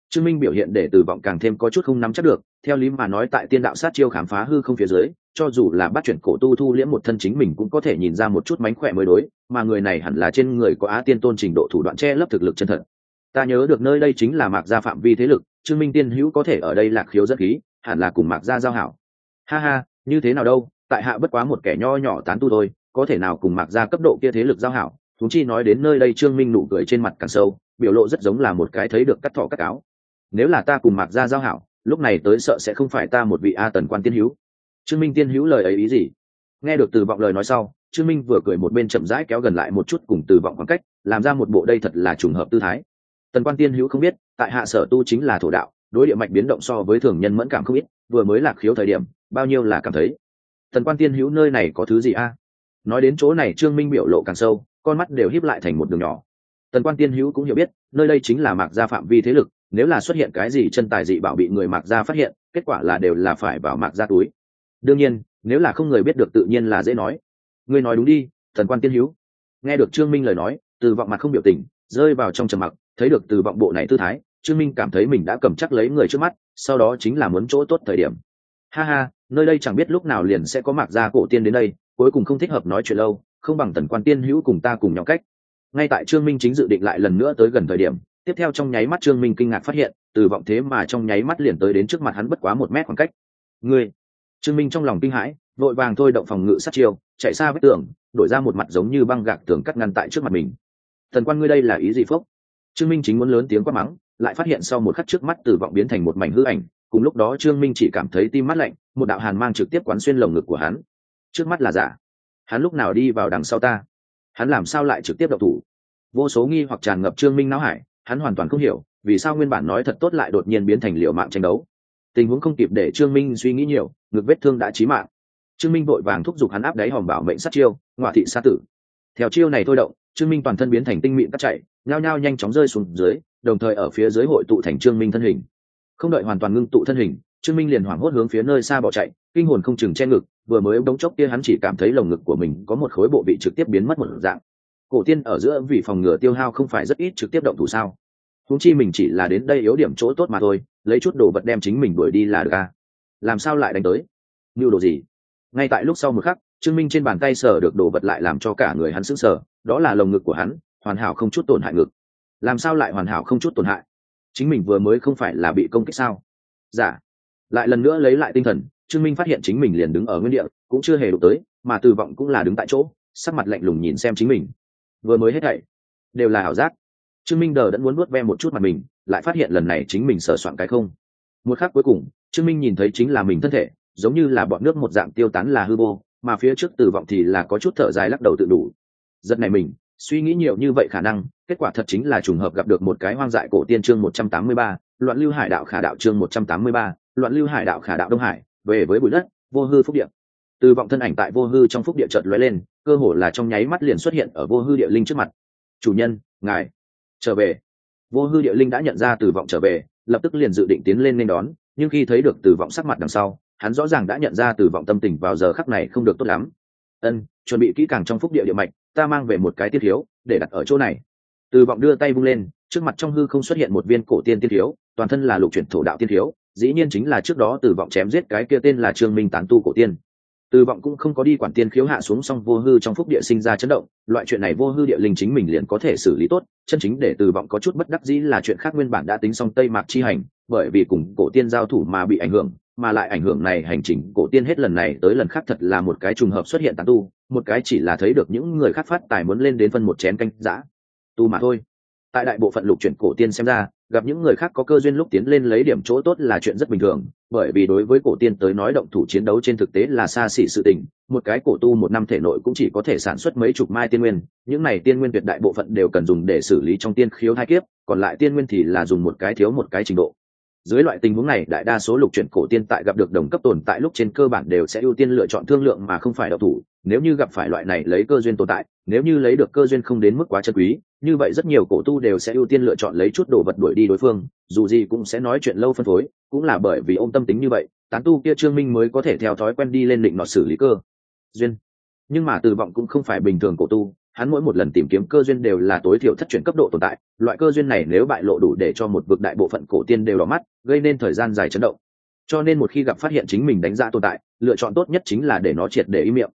Trương minh biểu hiện để từ vọng càng thêm có chút không nắm chắc được theo lý mà nói tại tiên đạo sát chiêu khám phá hư không phía dưới, cho dù là bắt chuyển cổ tu thu liễm một thân chính mình cũng có thể nhìn ra một chút mánh khỏe mới đối, mà người này hẳn là trên người có á tiên tôn trình độ thủ đoạn che lấp thực lực chân thật. Ta nhớ được nơi đây chính là mạc gia phạm vi thế lực, trương minh tiên hữu có thể ở đây lạc khiếu rất khí, hẳn là cùng mạc gia giao hảo. Ha ha, như thế nào đâu, tại hạ bất quá một kẻ nho nhỏ tán tu thôi, có thể nào cùng mạc gia cấp độ kia thế lực giao hảo? Thúng chi nói đến nơi đây trương minh nụ cười trên mặt càng sâu, biểu lộ rất giống là một cái thấy được cắt thọ cắt áo. Nếu là ta cùng mạc gia giao hảo lúc này tới sợ sẽ không phải ta một vị a tần quan tiên hữu. Trương minh tiên hữu lời ấy ý gì? Nghe được từ vọng lời nói sau, trương minh vừa cười một bên chậm rãi kéo gần lại một chút cùng từ vọng khoảng cách, làm ra một bộ đây thật là trùng hợp tư thái. Tần quan tiên hữu không biết, tại hạ sở tu chính là thổ đạo, đối địa mạch biến động so với thường nhân mẫn cảm không ít, vừa mới lạc khiếu thời điểm, bao nhiêu là cảm thấy. Tần quan tiên hữu nơi này có thứ gì a? Nói đến chỗ này trương minh biểu lộ càng sâu, con mắt đều híp lại thành một đường nhỏ. Tần quan tiên hữu cũng hiểu biết, nơi đây chính là mạc gia phạm vi thế lực nếu là xuất hiện cái gì chân tài dị bảo bị người mạc gia phát hiện, kết quả là đều là phải vào mạc gia túi. Đương nhiên, nếu là không người biết được tự nhiên là dễ nói. Ngươi nói đúng đi, thần quan tiên hữu. Nghe được trương minh lời nói, từ vọng mặt không biểu tình, rơi vào trong trầm mặc, thấy được từ vọng bộ này tư thái, trương minh cảm thấy mình đã cầm chắc lấy người trước mắt, sau đó chính là muốn chỗ tốt thời điểm. Ha ha, nơi đây chẳng biết lúc nào liền sẽ có mạc gia cổ tiên đến đây, cuối cùng không thích hợp nói chuyện lâu, không bằng tần quan tiên hữu cùng ta cùng nhau cách. Ngay tại trương minh chính dự định lại lần nữa tới gần thời điểm tiếp theo trong nháy mắt trương minh kinh ngạc phát hiện, từ vọng thế mà trong nháy mắt liền tới đến trước mặt hắn bất quá một mét khoảng cách. Ngươi! Trương minh trong lòng kinh hãi, vội vàng thôi động phòng ngự sát chiêu, chạy xa vết tường, đổi ra một mặt giống như băng gạc tường cắt ngăn tại trước mặt mình. Thần quan ngươi đây là ý gì phốc trương minh chính muốn lớn tiếng quát mắng, lại phát hiện sau một khắc trước mắt từ vọng biến thành một mảnh hư ảnh, cùng lúc đó trương minh chỉ cảm thấy tim mắt lạnh, một đạo hàn mang trực tiếp quán xuyên lồng ngực của hắn. Trước mắt là giả. Hắn lúc nào đi vào đằng sau ta? Hắn làm sao lại trực tiếp đậu thủ? Vô số nghi hoặc tràn ngập trương minh não hải hắn hoàn toàn không hiểu, vì sao nguyên bản nói thật tốt lại đột nhiên biến thành liệu mạng tranh đấu. Tình huống không kịp để trương minh suy nghĩ nhiều, ngực vết thương đã chí mạng. Trương minh vội vàng thúc giục hắn áp đáy hòm bảo mệnh sát chiêu ngoại thị sát tử. Theo chiêu này thôi động, trương minh toàn thân biến thành tinh mịn cắt chạy, nhao nhao nhanh chóng rơi xuống dưới, đồng thời ở phía dưới hội tụ thành trương minh thân hình. Không đợi hoàn toàn ngưng tụ thân hình, trương minh liền hoảng hốt hướng phía nơi xa bỏ chạy, kinh hồn không chừng che ngực, vừa mới đống chốc kia hắn chỉ cảm thấy lồng ngực của mình có một khối bộ vị trực tiếp biến mất một dạng cổ tiên ở giữa vì phòng ngừa tiêu hao không phải rất ít trực tiếp động thủ sao? Húng chi mình chỉ là đến đây yếu điểm chỗ tốt mà thôi, lấy chút đồ vật đem chính mình đuổi đi là được à? Làm sao lại đánh tới? Như đồ gì? Ngay tại lúc sau một khắc, trương minh trên bàn tay sờ được đồ vật lại làm cho cả người hắn sững sờ, đó là lồng ngực của hắn, hoàn hảo không chút tổn hại ngực. Làm sao lại hoàn hảo không chút tổn hại? Chính mình vừa mới không phải là bị công kích sao? Giả dạ. lại lần nữa lấy lại tinh thần, trương minh phát hiện chính mình liền đứng ở nguyên địa, cũng chưa hề đụng tới, mà từ vọng cũng là đứng tại chỗ, sắc mặt lạnh lùng nhìn xem chính mình vừa mới hết thảy, đều là ảo giác. Trương minh đờ đã muốn nuốt ve một chút mặt mình, lại phát hiện lần này chính mình sờ soạn cái không. Một khắc cuối cùng, trương minh nhìn thấy chính là mình thân thể, giống như là bọn nước một dạng tiêu tán là hư vô, mà phía trước tử vọng thì là có chút thở dài lắc đầu tự đủ. Giật này mình, suy nghĩ nhiều như vậy khả năng, kết quả thật chính là trùng hợp gặp được một cái hoang dại cổ tiên chương một trăm tám mươi ba, loạn lưu hải đạo khả đạo chương một trăm tám mươi ba, loạn lưu hải đạo khả đạo đông hải, về với bụi đất, vô hư phúc điện từ vọng thân ảnh tại vô hư trong phúc địa chợt lóe lên cơ hồ là trong nháy mắt liền xuất hiện ở vô hư địa linh trước mặt. Chủ nhân, ngài, trở về. Vô hư địa linh đã nhận ra từ vọng trở về, lập tức liền dự định tiến lên nên đón, nhưng khi thấy được từ vọng sắc mặt đằng sau, hắn rõ ràng đã nhận ra từ vọng tâm tình vào giờ khắc này không được tốt lắm. Ân, chuẩn bị kỹ càng trong phúc địa địa mạch, ta mang về một cái tiết thiếu, để đặt ở chỗ này. Từ vọng đưa tay vung lên, trước mặt trong hư không xuất hiện một viên cổ tiên tiên thiếu, toàn thân là lục chuyển thổ đạo tiên thiếu, dĩ nhiên chính là trước đó từ vọng chém giết cái kia tên là trương minh tán tu cổ tiên từ vọng cũng không có đi quản tiên khiếu hạ xuống xong vô hư trong phúc địa sinh ra chấn động, loại chuyện này vô hư địa linh chính mình liền có thể xử lý tốt, chân chính để từ vọng có chút bất đắc dĩ là chuyện khác nguyên bản đã tính xong tây mạc chi hành, bởi vì cùng cổ tiên giao thủ mà bị ảnh hưởng, mà lại ảnh hưởng này hành trình cổ tiên hết lần này tới lần khác thật là một cái trùng hợp xuất hiện tàn tu, một cái chỉ là thấy được những người khác phát tài muốn lên đến phân một chén canh giã tu mà thôi tại đại bộ phận lục chuyển cổ tiên xem ra, gặp những người khác có cơ duyên lúc tiến lên lấy điểm chỗ tốt là chuyện rất bình thường, bởi vì đối với cổ tiên tới nói động thủ chiến đấu trên thực tế là xa xỉ sự tình, một cái cổ tu một năm thể nội cũng chỉ có thể sản xuất mấy chục mai tiên nguyên, những này tiên nguyên tuyệt đại bộ phận đều cần dùng để xử lý trong tiên khiếu hai kiếp, còn lại tiên nguyên thì là dùng một cái thiếu một cái trình độ dưới loại tình huống này, đại đa số lục chuyển cổ tiên tại gặp được đồng cấp tồn tại lúc trên cơ bản đều sẽ ưu tiên lựa chọn thương lượng mà không phải đạo thủ. Nếu như gặp phải loại này lấy cơ duyên tồn tại, nếu như lấy được cơ duyên không đến mức quá chân quý, như vậy rất nhiều cổ tu đều sẽ ưu tiên lựa chọn lấy chút đồ vật đuổi đi đối phương, dù gì cũng sẽ nói chuyện lâu phân phối, cũng là bởi vì ông tâm tính như vậy, tán tu kia trương minh mới có thể theo thói quen đi lên định nọ xử lý cơ. Duyên. Nhưng mà từ vọng cũng không phải bình thường cổ tu hắn mỗi một lần tìm kiếm cơ duyên đều là tối thiểu thất chuyển cấp độ tồn tại, loại cơ duyên này nếu bại lộ đủ để cho một vực đại bộ phận cổ tiên đều đỏ mắt, gây nên thời gian dài chấn động. Cho nên một khi gặp phát hiện chính mình đánh giá tồn tại, lựa chọn tốt nhất chính là để nó triệt để im miệng.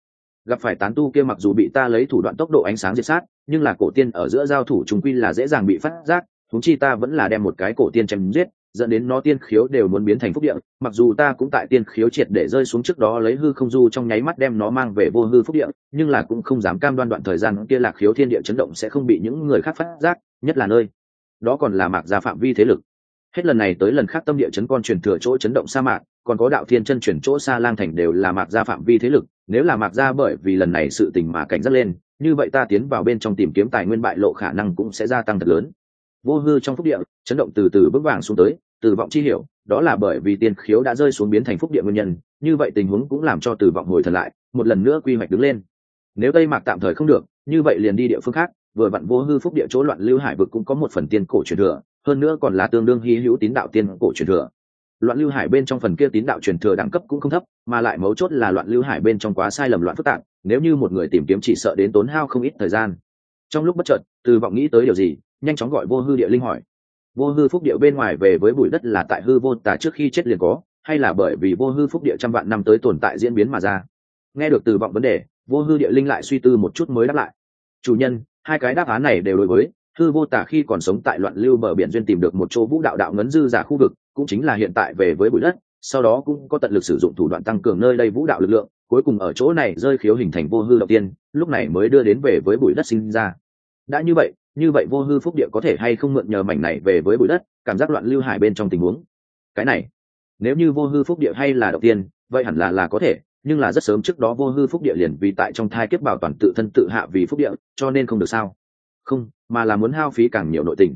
Gặp phải tán tu kia mặc dù bị ta lấy thủ đoạn tốc độ ánh sáng diệt sát, nhưng là cổ tiên ở giữa giao thủ chúng quy là dễ dàng bị phát giác thúng chi ta vẫn là đem một cái cổ tiên chém giết dẫn đến nó tiên khiếu đều muốn biến thành phúc địa, mặc dù ta cũng tại tiên khiếu triệt để rơi xuống trước đó lấy hư không du trong nháy mắt đem nó mang về vô hư phúc địa, nhưng là cũng không dám cam đoan đoạn thời gian kia lạc khiếu thiên địa chấn động sẽ không bị những người khác phát giác, nhất là nơi. Đó còn là mạc gia phạm vi thế lực. Hết lần này tới lần khác tâm địa chấn con truyền thừa chỗ chấn động sa mạc, còn có đạo thiên chân chuyển chỗ xa lang thành đều là mạc gia phạm vi thế lực, nếu là mạc gia bởi vì lần này sự tình mà cảnh giác lên, như vậy ta tiến vào bên trong tìm kiếm tài nguyên bại lộ khả năng cũng sẽ gia tăng thật lớn vô hư trong phúc địa, chấn động từ từ bước vàng xuống tới, từ vọng chi hiểu, đó là bởi vì tiên khiếu đã rơi xuống biến thành phúc địa nguyên nhân, như vậy tình huống cũng làm cho từ vọng hồi thần lại, một lần nữa quy hoạch đứng lên. Nếu tây mạc tạm thời không được, như vậy liền đi địa phương khác, vừa vặn vô hư phúc địa chỗ loạn lưu hải vực cũng có một phần tiên cổ truyền thừa, hơn nữa còn là tương đương hy hữu tín đạo tiên cổ truyền thừa. Loạn lưu hải bên trong phần kia tín đạo truyền thừa đẳng cấp cũng không thấp, mà lại mấu chốt là loạn lưu hải bên trong quá sai lầm loạn phức tạp, nếu như một người tìm kiếm chỉ sợ đến tốn hao không ít thời gian. Trong lúc bất chợt, từ vọng nghĩ tới điều gì nhanh chóng gọi vô hư địa linh hỏi. Vô hư phúc địa bên ngoài về với bụi đất là tại hư vô tả trước khi chết liền có, hay là bởi vì vô hư phúc địa trăm vạn năm tới tồn tại diễn biến mà ra? Nghe được từ vọng vấn đề, vô hư địa linh lại suy tư một chút mới đáp lại. Chủ nhân, hai cái đáp án này đều đối với, hư vô tả khi còn sống tại loạn lưu bờ biển duyên tìm được một chỗ vũ đạo đạo ngấn dư giả khu vực, cũng chính là hiện tại về với bụi đất, sau đó cũng có tận lực sử dụng thủ đoạn tăng cường nơi đây vũ đạo lực lượng, cuối cùng ở chỗ này rơi khiếu hình thành vô hư đầu tiên, lúc này mới đưa đến về với bụi đất sinh ra. Đã như vậy như vậy vô hư phúc địa có thể hay không mượn nhờ mảnh này về với bụi đất, cảm giác loạn lưu hải bên trong tình huống. Cái này, nếu như vô hư phúc địa hay là đầu tiên, vậy hẳn là là có thể, nhưng là rất sớm trước đó vô hư phúc địa liền vì tại trong thai kiếp bảo toàn tự thân tự hạ vì phúc địa, cho nên không được sao? Không, mà là muốn hao phí càng nhiều nội tình.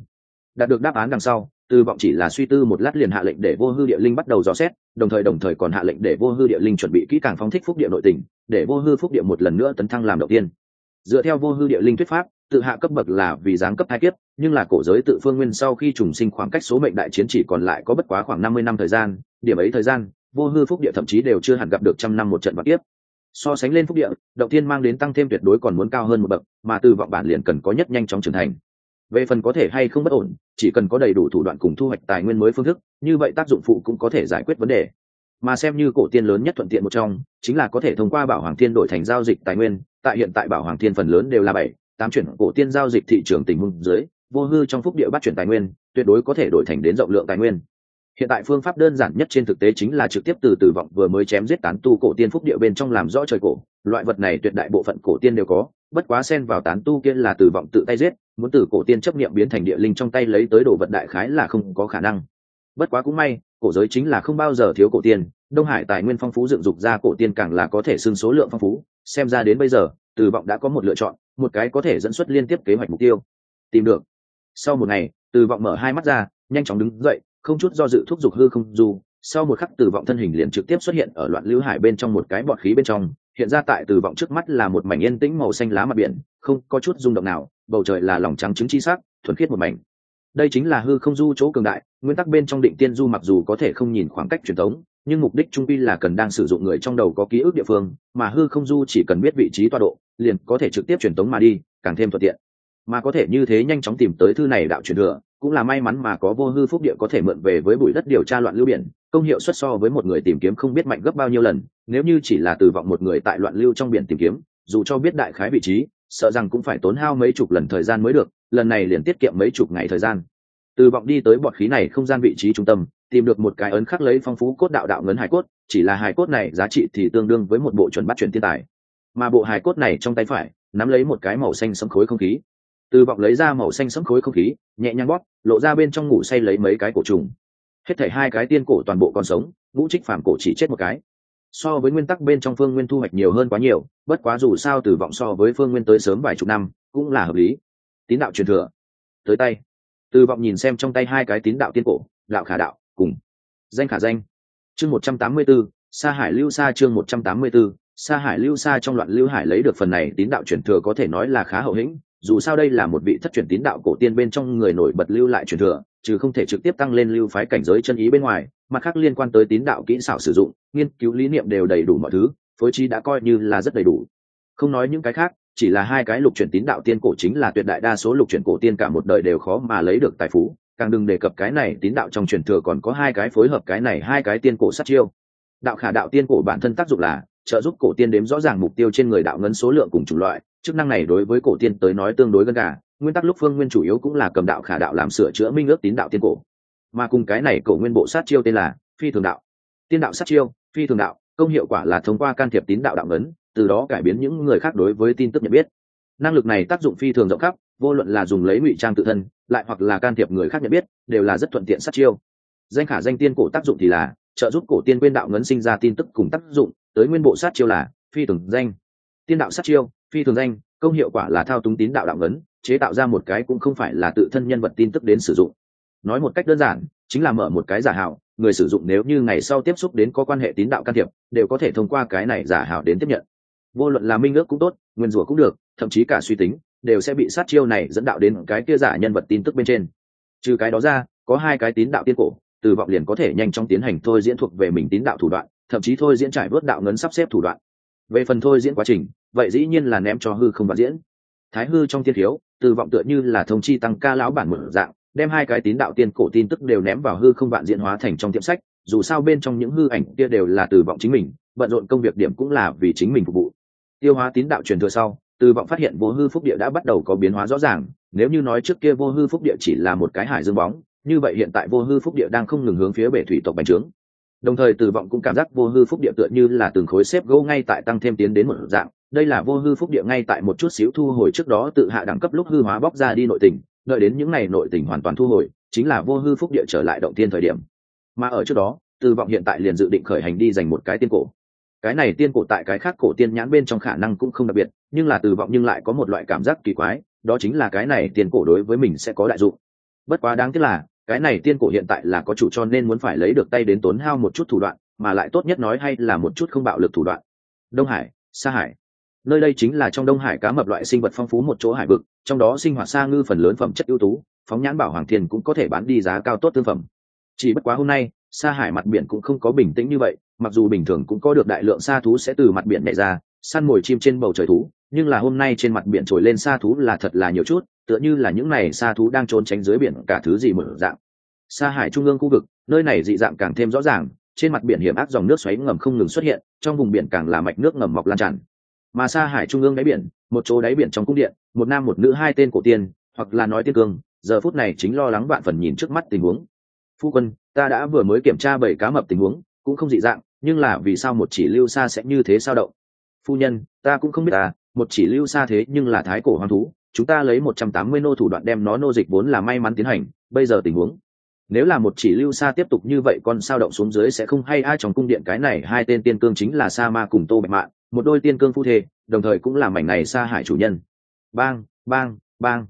Đạt được đáp án đằng sau, tư vọng chỉ là suy tư một lát liền hạ lệnh để vô hư địa linh bắt đầu dò xét, đồng thời đồng thời còn hạ lệnh để vô hư địa linh chuẩn bị kỹ càng phóng thích phúc địa nội tình, để vô hư phúc địa một lần nữa tấn thăng làm đầu tiên dựa theo vô hư địa linh thuyết pháp, tự hạ cấp bậc là vì giáng cấp hai kiếp, nhưng là cổ giới tự phương nguyên sau khi trùng sinh khoảng cách số mệnh đại chiến chỉ còn lại có bất quá khoảng năm mươi năm thời gian, điểm ấy thời gian, vô hư phúc địa thậm chí đều chưa hẳn gặp được trăm năm một trận bạc tiếp so sánh lên phúc địa, động tiên mang đến tăng thêm tuyệt đối còn muốn cao hơn một bậc, mà từ vọng bản liền cần có nhất nhanh chóng trưởng thành. Về phần có thể hay không bất ổn, chỉ cần có đầy đủ thủ đoạn cùng thu hoạch tài nguyên mới phương thức, như vậy tác dụng phụ cũng có thể giải quyết vấn đề. Mà xem như cổ tiên lớn nhất thuận tiện một trong, chính là có thể thông qua bảo hoàng thiên đổi thành giao dịch tài nguyên tại hiện tại bảo hoàng thiên phần lớn đều là bảy, tám chuyển cổ tiên giao dịch thị trường tình huống dưới, vô hư trong phúc địa bắt chuyển tài nguyên, tuyệt đối có thể đổi thành đến rộng lượng tài nguyên. Hiện tại phương pháp đơn giản nhất trên thực tế chính là trực tiếp từ tử vọng vừa mới chém giết tán tu cổ tiên phúc địa bên trong làm rõ trời cổ. Loại vật này tuyệt đại bộ phận cổ tiên đều có, bất quá xen vào tán tu kia là tử vọng tự tay giết, muốn từ cổ tiên chấp nghiệm biến thành địa linh trong tay lấy tới đồ vật đại khái là không có khả năng. Bất quá cũng may, cổ giới chính là không bao giờ thiếu cổ tiên đông hải tài nguyên phong phú dựng dục ra cổ tiên càng là có thể xưng số lượng phong phú. Xem ra đến bây giờ, Từ vọng đã có một lựa chọn, một cái có thể dẫn xuất liên tiếp kế hoạch mục tiêu. Tìm được. Sau một ngày, Từ vọng mở hai mắt ra, nhanh chóng đứng dậy, không chút do dự thúc giục hư không du sau một khắc, Từ vọng thân hình liền trực tiếp xuất hiện ở loạn lưu hải bên trong một cái bọt khí bên trong, hiện ra tại Từ vọng trước mắt là một mảnh yên tĩnh màu xanh lá mặt biển, không có chút rung động nào, bầu trời là lòng trắng trứng chi sắc, thuần khiết một mảnh. Đây chính là hư không du chỗ cường đại, nguyên tắc bên trong định tiên du mặc dù có thể không nhìn khoảng cách truyền thống nhưng mục đích trung pi là cần đang sử dụng người trong đầu có ký ức địa phương, mà hư không du chỉ cần biết vị trí toa độ, liền có thể trực tiếp truyền tống mà đi, càng thêm thuận tiện. Mà có thể như thế nhanh chóng tìm tới thư này đạo truyền thừa, cũng là may mắn mà có vô hư phúc địa có thể mượn về với bụi đất điều tra loạn lưu biển, công hiệu xuất so với một người tìm kiếm không biết mạnh gấp bao nhiêu lần, nếu như chỉ là từ vọng một người tại loạn lưu trong biển tìm kiếm, dù cho biết đại khái vị trí, sợ rằng cũng phải tốn hao mấy chục lần thời gian mới được, lần này liền tiết kiệm mấy chục ngày thời gian. Từ vọng đi tới bọt khí này không gian vị trí trung tâm tìm được một cái ấn khắc lấy phong phú cốt đạo đạo ngấn hải cốt, chỉ là hải cốt này giá trị thì tương đương với một bộ chuẩn bắt chuyển thiên tài. Mà bộ hải cốt này trong tay phải, nắm lấy một cái màu xanh sấm khối không khí. Từ vọng lấy ra màu xanh sấm khối không khí, nhẹ nhàng bóp, lộ ra bên trong ngủ say lấy mấy cái cổ trùng. Hết thảy hai cái tiên cổ toàn bộ còn sống, ngũ trích phàm cổ chỉ chết một cái. So với nguyên tắc bên trong phương nguyên thu hoạch nhiều hơn quá nhiều, bất quá dù sao từ vọng so với phương nguyên tới sớm vài chục năm, cũng là hợp lý. Tín đạo truyền thừa. Tới tay. Từ vọng nhìn xem trong tay hai cái tín đạo tiên cổ, đạo khả đạo cùng. Danh khả danh. Chương một trăm tám mươi b ố sa hải lưu sa chương một trăm tám mươi b ố sa hải lưu sa trong loạn lưu hải lấy được phần này tín đạo truyền thừa có thể nói là khá hậu hĩnh, dù sao đây là một vị thất truyền tín đạo cổ tiên bên trong người nổi bật lưu lại truyền thừa, chứ không thể trực tiếp tăng lên lưu phái cảnh giới chân ý bên ngoài, mặt khác liên quan tới tín đạo kỹ xảo sử dụng, nghiên cứu lý niệm đều đầy đủ mọi thứ, phối trí đã coi như là rất đầy đủ. Không nói những cái khác, chỉ là hai cái lục truyền tín đạo tiên cổ chính là tuyệt đại đa số lục truyền cổ tiên cả một đời đều khó mà lấy được tài phú càng đừng đề cập cái này tín đạo trong truyền thừa còn có hai cái phối hợp cái này hai cái tiên cổ sát chiêu. Đạo khả đạo tiên cổ bản thân tác dụng là trợ giúp cổ tiên đếm rõ ràng mục tiêu trên người đạo ngấn số lượng cùng chủng loại, chức năng này đối với cổ tiên tới nói tương đối gần cả nguyên tắc lúc phương nguyên chủ yếu cũng là cầm đạo khả đạo làm sửa chữa minh ước tín đạo tiên cổ. Mà cùng cái này cổ nguyên bộ sát chiêu tên là phi thường đạo. Tiên đạo sát chiêu, phi thường đạo, công hiệu quả là thông qua can thiệp tín đạo đạo ngấn, từ đó cải biến những người khác đối với tin tức nhận biết. Năng lực này tác dụng phi thường rộng khắp vô luận là dùng lấy ngụy trang tự thân, lại hoặc là can thiệp người khác nhận biết, đều là rất thuận tiện sát chiêu. Danh khả danh tiên cổ tác dụng thì là, trợ giúp cổ tiên quên đạo ngấn sinh ra tin tức cùng tác dụng, tới nguyên bộ sát chiêu là, phi thường danh. Tiên đạo sát chiêu, phi thường danh, công hiệu quả là thao túng tín đạo đạo ngấn, chế tạo ra một cái cũng không phải là tự thân nhân vật tin tức đến sử dụng. Nói một cách đơn giản, chính là mở một cái giả hảo, người sử dụng nếu như ngày sau tiếp xúc đến có quan hệ tín đạo can thiệp, đều có thể thông qua cái này giả hảo đến tiếp nhận. Vô luận là minh ước cũng tốt, nguyên rủa cũng được, thậm chí cả suy tính đều sẽ bị sát chiêu này dẫn đạo đến cái kia giả nhân vật tin tức bên trên. Trừ cái đó ra, có hai cái tín đạo tiên cổ, từ vọng liền có thể nhanh chóng tiến hành thôi diễn thuộc về mình tín đạo thủ đoạn, thậm chí thôi diễn trải vớt đạo ngấn sắp xếp thủ đoạn. Về phần thôi diễn quá trình, vậy dĩ nhiên là ném cho hư không và diễn. Thái hư trong thiên thiếu, từ vọng tựa như là thông chi tăng ca lão bản mở dạng, đem hai cái tín đạo tiên cổ tin tức đều ném vào hư không vạn diễn hóa thành trong tiệm sách, dù sao bên trong những hư ảnh kia đều là từ vọng chính mình, bận rộn công việc điểm cũng là vì chính mình phục vụ. Tiêu hóa tín đạo truyền thừa sau từ vọng phát hiện vô hư phúc địa đã bắt đầu có biến hóa rõ ràng, nếu như nói trước kia vô hư phúc địa chỉ là một cái hải dương bóng, như vậy hiện tại vô hư phúc địa đang không ngừng hướng phía bể thủy tộc bành trướng. Đồng thời từ vọng cũng cảm giác vô hư phúc địa tựa như là từng khối xếp gỗ ngay tại tăng thêm tiến đến một dạng, đây là vô hư phúc địa ngay tại một chút xíu thu hồi trước đó tự hạ đẳng cấp lúc hư hóa bóc ra đi nội tình, đợi đến những ngày nội tình hoàn toàn thu hồi, chính là vô hư phúc địa trở lại động tiên thời điểm. Mà ở trước đó, từ vọng hiện tại liền dự định khởi hành đi dành một cái tiên cổ cái này tiên cổ tại cái khác cổ tiên nhãn bên trong khả năng cũng không đặc biệt, nhưng là từ vọng nhưng lại có một loại cảm giác kỳ quái, đó chính là cái này tiên cổ đối với mình sẽ có đại dụng. Bất quá đáng tiếc là, cái này tiên cổ hiện tại là có chủ cho nên muốn phải lấy được tay đến tốn hao một chút thủ đoạn, mà lại tốt nhất nói hay là một chút không bạo lực thủ đoạn. Đông hải, sa hải. Nơi đây chính là trong đông hải cá mập loại sinh vật phong phú một chỗ hải vực, trong đó sinh hoạt sa ngư phần lớn phẩm chất ưu tú, phóng nhãn bảo hoàng thiền cũng có thể bán đi giá cao tốt tương phẩm. Chỉ bất quá hôm nay, sa hải mặt biển cũng không có bình tĩnh như vậy mặc dù bình thường cũng có được đại lượng sa thú sẽ từ mặt biển nhảy ra, săn mồi chim trên bầu trời thú, nhưng là hôm nay trên mặt biển trồi lên sa thú là thật là nhiều chút, tựa như là những này sa thú đang trốn tránh dưới biển cả thứ gì mở dạng. Sa hải trung ương khu vực, nơi này dị dạng càng thêm rõ ràng, trên mặt biển hiểm ác dòng nước xoáy ngầm không ngừng xuất hiện, trong vùng biển càng là mạch nước ngầm mọc lan tràn. Mà sa hải trung ương đáy biển, một chỗ đáy biển trong cung điện, một nam một nữ hai tên cổ tiên, hoặc là nói tiên cương, giờ phút này chính lo lắng bạn phần nhìn trước mắt tình huống. Phu quân, ta đã vừa mới kiểm tra bảy cá mập tình huống cũng không dị dạng, nhưng là vì sao một chỉ lưu xa sẽ như thế sao động? Phu nhân, ta cũng không biết ta một chỉ lưu xa thế nhưng là thái cổ hoang thú, chúng ta lấy một trăm tám mươi nô thủ đoạn đem nó nô dịch vốn là may mắn tiến hành, bây giờ tình huống. Nếu là một chỉ lưu xa tiếp tục như vậy con sao động xuống dưới sẽ không hay, ai trong cung điện cái này, hai tên tiên cương chính là sa ma cùng tô bạch mạn, một đôi tiên cương phu thê, đồng thời cũng là mảnh này sa hải chủ nhân. Bang bang bang.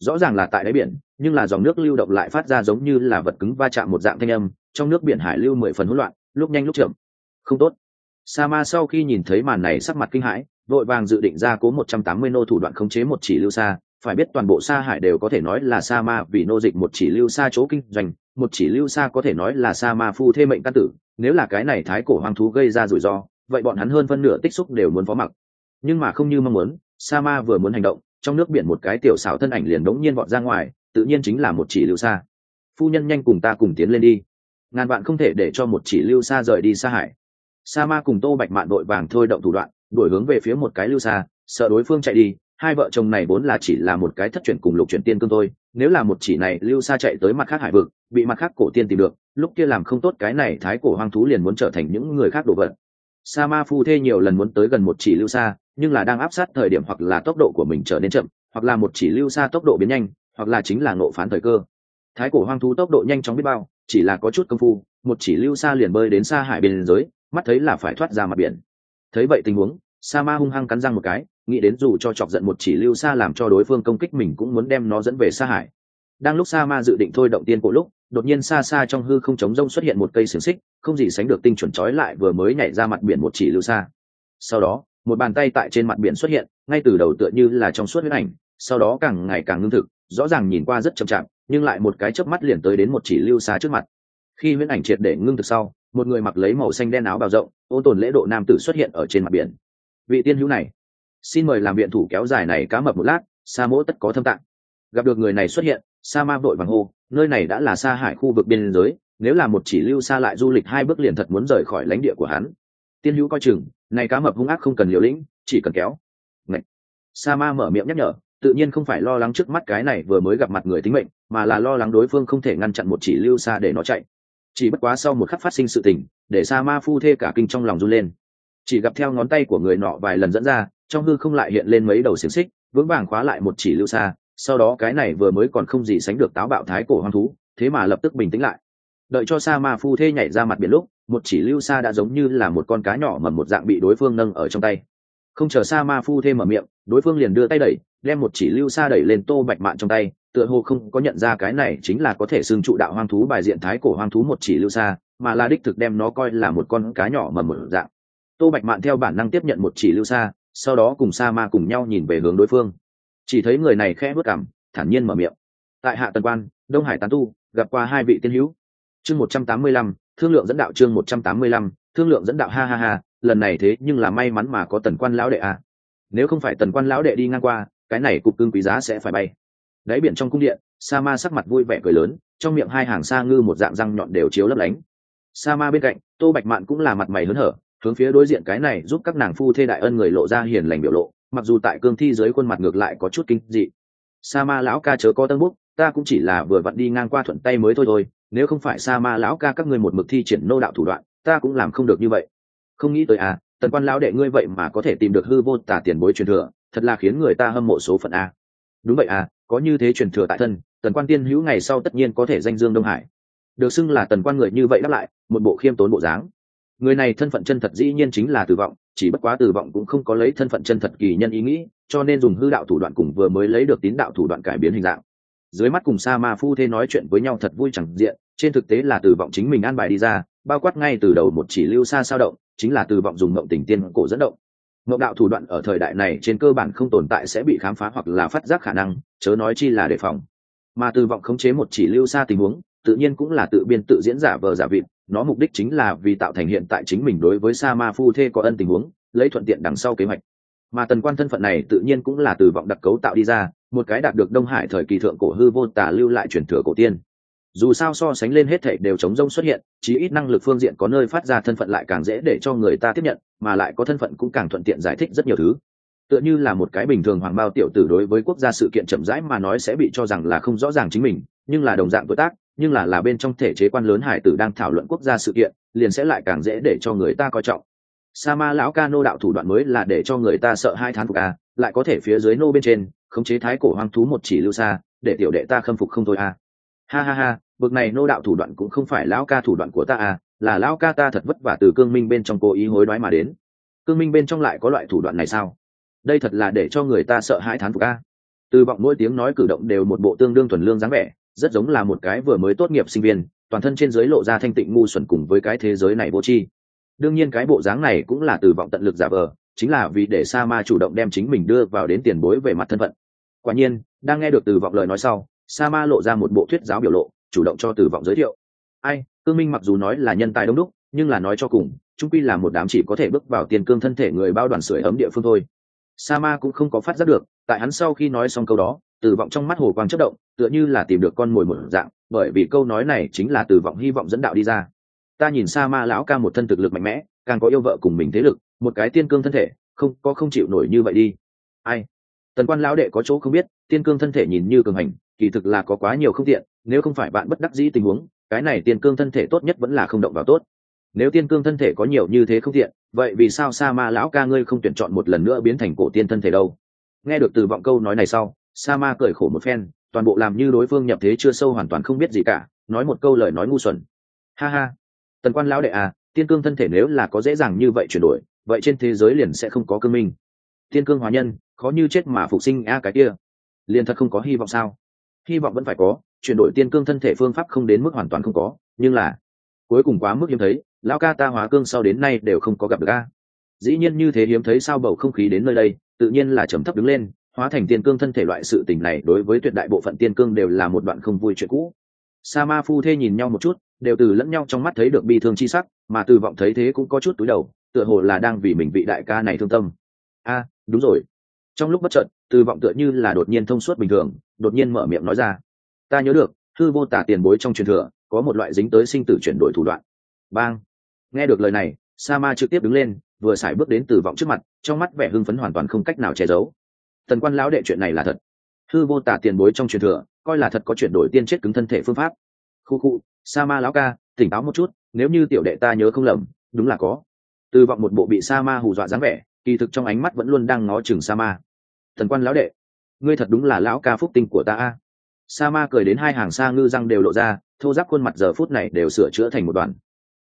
Rõ ràng là tại đáy biển, nhưng là dòng nước lưu động lại phát ra giống như là vật cứng va chạm một dạng thanh âm, trong nước biển hải lưu mười phần hỗn loạn lúc nhanh lúc chậm. Không tốt. Sa ma sau khi nhìn thấy màn này sắc mặt kinh hãi, vội vàng dự định ra cố một trăm tám mươi nô thủ đoạn khống chế một chỉ lưu xa phải biết toàn bộ sa hải đều có thể nói là sa ma vì nô dịch một chỉ lưu xa chỗ kinh doanh, một chỉ lưu xa có thể nói là sa ma phu thê mệnh căn tử. Nếu là cái này thái cổ hoang thú gây ra rủi ro, vậy bọn hắn hơn phân nửa tích xúc đều muốn phó mặc. Nhưng mà không như mong muốn sa ma vừa muốn hành động, trong nước biển một cái tiểu xảo thân ảnh liền đống nhiên vọt ra ngoài, tự nhiên chính là một chỉ lưu xa phu nhân nhanh cùng ta cùng tiến lên đi ngàn vạn không thể để cho một chỉ lưu xa rời đi xa hải. Sa ma cùng tô bạch mạn đội vàng thôi động thủ đoạn, đuổi hướng về phía một cái lưu xa, sợ đối phương chạy đi. Hai vợ chồng này vốn là chỉ là một cái thất truyền cùng lục truyền tiên cương thôi. Nếu là một chỉ này lưu xa chạy tới mặt khác hải vực, bị mặt khác cổ tiên tìm được, lúc kia làm không tốt cái này thái cổ hoang thú liền muốn trở thành những người khác đổ vật. Sa ma phu thê nhiều lần muốn tới gần một chỉ lưu xa, nhưng là đang áp sát thời điểm hoặc là tốc độ của mình trở nên chậm, hoặc là một chỉ lưu xa tốc độ biến nhanh, hoặc là chính là ngộ phán thời cơ. Thái cổ hoang thú tốc độ nhanh chóng biết bao chỉ là có chút công phu, một chỉ lưu xa liền bơi đến xa hải biên giới, mắt thấy là phải thoát ra mặt biển. Thấy vậy tình huống, sa ma hung hăng cắn răng một cái, nghĩ đến dù cho chọc giận một chỉ lưu xa làm cho đối phương công kích mình cũng muốn đem nó dẫn về xa hải. Đang lúc sa ma dự định thôi động tiên cổ lúc, đột nhiên xa xa trong hư không chống rông xuất hiện một cây xiềng xích, không gì sánh được tinh chuẩn trói lại vừa mới nhảy ra mặt biển một chỉ lưu xa. Sau đó, một bàn tay tại trên mặt biển xuất hiện, ngay từ đầu tựa như là trong suốt huyết ảnh, sau đó càng ngày càng ngưng thực, rõ ràng nhìn qua rất chậm chạp nhưng lại một cái chớp mắt liền tới đến một chỉ lưu xa trước mặt. Khi huyễn ảnh triệt để ngưng thực sau, một người mặc lấy màu xanh đen áo bào rộng, ôn tồn lễ độ nam tử xuất hiện ở trên mặt biển. Vị tiên hữu này, xin mời làm viện thủ kéo dài này cá mập một lát, sa mỗ tất có thâm tạng. Gặp được người này xuất hiện, sa ma vội vàng hô, nơi này đã là sa hải khu vực biên giới, nếu là một chỉ lưu xa lại du lịch hai bước liền thật muốn rời khỏi lãnh địa của hắn. Tiên hữu coi chừng, này cá mập hung ác không cần liều lĩnh, chỉ cần kéo. Ngậy. sa ma mở miệng nhắc nhở tự nhiên không phải lo lắng trước mắt cái này vừa mới gặp mặt người tính mệnh, mà là lo lắng đối phương không thể ngăn chặn một chỉ lưu xa để nó chạy. Chỉ bất quá sau một khắc phát sinh sự tình, để sa ma phu thê cả kinh trong lòng run lên. Chỉ gặp theo ngón tay của người nọ vài lần dẫn ra, trong hư không lại hiện lên mấy đầu xiềng xích, vững vàng khóa lại một chỉ lưu xa, sau đó cái này vừa mới còn không gì sánh được táo bạo thái cổ hoang thú, thế mà lập tức bình tĩnh lại. Đợi cho sa ma phu thê nhảy ra mặt biển lúc, một chỉ lưu xa đã giống như là một con cá nhỏ mầm một dạng bị đối phương nâng ở trong tay. Không chờ sa ma phu thê mở miệng, đối phương liền đưa tay đẩy đem một chỉ lưu xa đẩy lên tô bạch mạn trong tay, tựa hồ không có nhận ra cái này chính là có thể xưng trụ đạo hoang thú bài diện thái cổ hoang thú một chỉ lưu xa mà là đích thực đem nó coi là một con cá nhỏ mầm mở dạng. Tô bạch mạn theo bản năng tiếp nhận một chỉ lưu xa sau đó cùng sa ma cùng nhau nhìn về hướng đối phương. Chỉ thấy người này khẽ vớt cảm thản nhiên mở miệng. Tại hạ tần quan, đông hải tán tu, gặp qua hai vị tiên hữu. Chương một trăm tám mươi lăm, thương lượng dẫn đạo chương một trăm tám mươi lăm, thương lượng dẫn đạo, ha ha ha, lần này thế nhưng là may mắn mà có tần quan lão đệ à. nếu không phải tần quan lão đệ đi ngang qua cái này cục cưng quý giá sẽ phải bay. Đáy biển trong cung điện, sa ma sắc mặt vui vẻ cười lớn, trong miệng hai hàng sa ngư một dạng răng nhọn đều chiếu lấp lánh. Sa ma bên cạnh, tô bạch mạn cũng là mặt mày hớn hở, hướng phía đối diện cái này giúp các nàng phu thê đại ân người lộ ra hiền lành biểu lộ, mặc dù tại cương thi dưới khuôn mặt ngược lại có chút kinh dị. Sa ma lão ca chớ có tân búc ta cũng chỉ là vừa vặn đi ngang qua thuận tay mới thôi thôi, nếu không phải sa ma lão ca các ngươi một mực thi triển nô đạo thủ đoạn, ta cũng làm không được như vậy. Không nghĩ tới à tần quan lão đệ ngươi vậy mà có thể tìm được hư vô tả tiền bối truyền thừa thật là khiến người ta hâm mộ số phận a. Đúng vậy à có như thế truyền thừa tại thân, tần quan tiên hữu ngày sau tất nhiên có thể danh dương đông hải. Được xưng là tần quan người như vậy đáp lại, một bộ khiêm tốn bộ dáng. Người này thân phận chân thật dĩ nhiên chính là tử vọng, chỉ bất quá tử vọng cũng không có lấy thân phận chân thật kỳ nhân ý nghĩ, cho nên dùng hư đạo thủ đoạn cùng vừa mới lấy được tín đạo thủ đoạn cải biến hình dạng. Dưới mắt cùng sa ma phu thế nói chuyện với nhau thật vui chẳng diện, trên thực tế là tử vọng chính mình an bài đi ra, bao quát ngay từ đầu một chỉ lưu xa sao động, chính là tử vọng dùng mộng tình tiên cổ dẫn động ngộ đạo thủ đoạn ở thời đại này trên cơ bản không tồn tại sẽ bị khám phá hoặc là phát giác khả năng, chớ nói chi là đề phòng. Mà từ vọng khống chế một chỉ lưu xa tình huống, tự nhiên cũng là tự biên tự diễn giả vờ giả vịt, nó mục đích chính là vì tạo thành hiện tại chính mình đối với sa ma phu thê có ân tình huống, lấy thuận tiện đằng sau kế hoạch. Mà tần quan thân phận này tự nhiên cũng là từ vọng đặc cấu tạo đi ra, một cái đạt được đông hải thời kỳ thượng cổ hư vô tả lưu lại truyền thừa cổ tiên dù sao so sánh lên hết thảy đều chống rông xuất hiện, chí ít năng lực phương diện có nơi phát ra thân phận lại càng dễ để cho người ta tiếp nhận, mà lại có thân phận cũng càng thuận tiện giải thích rất nhiều thứ. Tựa như là một cái bình thường hoàng bao tiểu tử đối với quốc gia sự kiện chậm rãi mà nói sẽ bị cho rằng là không rõ ràng chính mình, nhưng là đồng dạng tuổi tác, nhưng là là bên trong thể chế quan lớn hải tử đang thảo luận quốc gia sự kiện, liền sẽ lại càng dễ để cho người ta coi trọng. Sa ma lão ca nô đạo thủ đoạn mới là để cho người ta sợ hai tháng phục a lại có thể phía dưới nô bên trên, khống chế thái cổ hoang thú một chỉ lưu xa, để tiểu đệ ta khâm phục không thôi a ha ha ha, bực này nô đạo thủ đoạn cũng không phải lão ca thủ đoạn của ta à? là lão ca ta thật vất vả từ cương minh bên trong cố ý hối đoái mà đến. Cương minh bên trong lại có loại thủ đoạn này sao? Đây thật là để cho người ta sợ hãi thán phục ca từ vọng mỗi tiếng nói cử động đều một bộ tương đương thuần lương dáng vẻ, rất giống là một cái vừa mới tốt nghiệp sinh viên, toàn thân trên giới lộ ra thanh tịnh ngu xuẩn cùng với cái thế giới này vô tri. Đương nhiên cái bộ dáng này cũng là từ vọng tận lực giả vờ, chính là vì để sa ma chủ động đem chính mình đưa vào đến tiền bối về mặt thân phận. Quả nhiên, đang nghe được từ vọng lời nói sau sa ma lộ ra một bộ thuyết giáo biểu lộ, chủ động cho Tử vọng giới thiệu. Ai, cương minh mặc dù nói là nhân tài đông đúc, nhưng là nói cho cùng trung quy là một đám chỉ có thể bước vào tiền cương thân thể người bao đoàn sưởi ấm địa phương thôi. Sa ma cũng không có phát giác được, tại hắn sau khi nói xong câu đó Tử vọng trong mắt hồ quang chất động, tựa như là tìm được con mồi một dạng, bởi vì câu nói này chính là Tử vọng hy vọng dẫn đạo đi ra. Ta nhìn sa ma lão ca một thân thực lực mạnh mẽ, càng có yêu vợ cùng mình thế lực, một cái tiên cương thân thể, không, có không chịu nổi như vậy đi. Ai? Tần quan lão đệ có chỗ không biết, tiên cương thân thể nhìn như cường hành kỳ thực là có quá nhiều không tiện, nếu không phải bạn bất đắc dĩ tình huống, cái này tiên cương thân thể tốt nhất vẫn là không động vào tốt. Nếu tiên cương thân thể có nhiều như thế không tiện, vậy vì sao sa ma lão ca ngươi không tuyển chọn một lần nữa biến thành cổ tiên thân thể đâu? Nghe được từ vọng câu nói này sau, sa ma cười khổ một phen, toàn bộ làm như đối phương nhập thế chưa sâu hoàn toàn không biết gì cả, nói một câu lời nói ngu xuẩn. Ha ha. Tần quan lão đệ à tiên cương thân thể nếu là có dễ dàng như vậy chuyển đổi, vậy trên thế giới liền sẽ không có cương minh. Tiên cương hóa nhân, khó như chết mà phục sinh a cái kia. Liền thật không có hy vọng sao? Hy vọng vẫn phải có, chuyển đổi tiên cương thân thể phương pháp không đến mức hoàn toàn không có, nhưng là, cuối cùng quá mức hiếm thấy, lão ca ta hóa cương sau đến nay đều không có gặp được ca dĩ nhiên như thế hiếm thấy sao bầu không khí đến nơi đây, tự nhiên là trầm thấp đứng lên, hóa thành tiên cương thân thể loại sự tình này đối với tuyệt đại bộ phận tiên cương đều là một đoạn không vui chuyện cũ. Sa ma phu thê nhìn nhau một chút, đều từ lẫn nhau trong mắt thấy được bi thương chi sắc, mà từ vọng thấy thế cũng có chút túi đầu, tựa hồ là đang vì mình vị đại ca này thương tâm. A, đúng rồi. Trong lúc bất trận từ vọng tựa như là đột nhiên thông suốt bình thường, đột nhiên mở miệng nói ra. Ta nhớ được, thư vô tả tiền bối trong truyền thừa, có một loại dính tới sinh tử chuyển đổi thủ đoạn. Bang. Nghe được lời này, sa ma trực tiếp đứng lên, vừa xài bước đến từ vọng trước mặt, trong mắt vẻ hưng phấn hoàn toàn không cách nào che giấu. Tần quan lão đệ chuyện này là thật. Thư vô tả tiền bối trong truyền thừa, coi là thật có chuyển đổi tiên chết cứng thân thể phương pháp. Khu khu, sa ma lão ca, tỉnh táo một chút, nếu như tiểu đệ ta nhớ không lầm, đúng là có. Từ vọng một bộ bị sa ma hù dọa dáng vẻ, kỳ thực trong ánh mắt vẫn luôn đang ngó chừng sa ma thần quan lão đệ, ngươi thật đúng là lão ca phúc tinh của ta a. Sa ma cười đến hai hàng xa ngư răng đều lộ ra, thô giáp khuôn mặt giờ phút này đều sửa chữa thành một đoạn.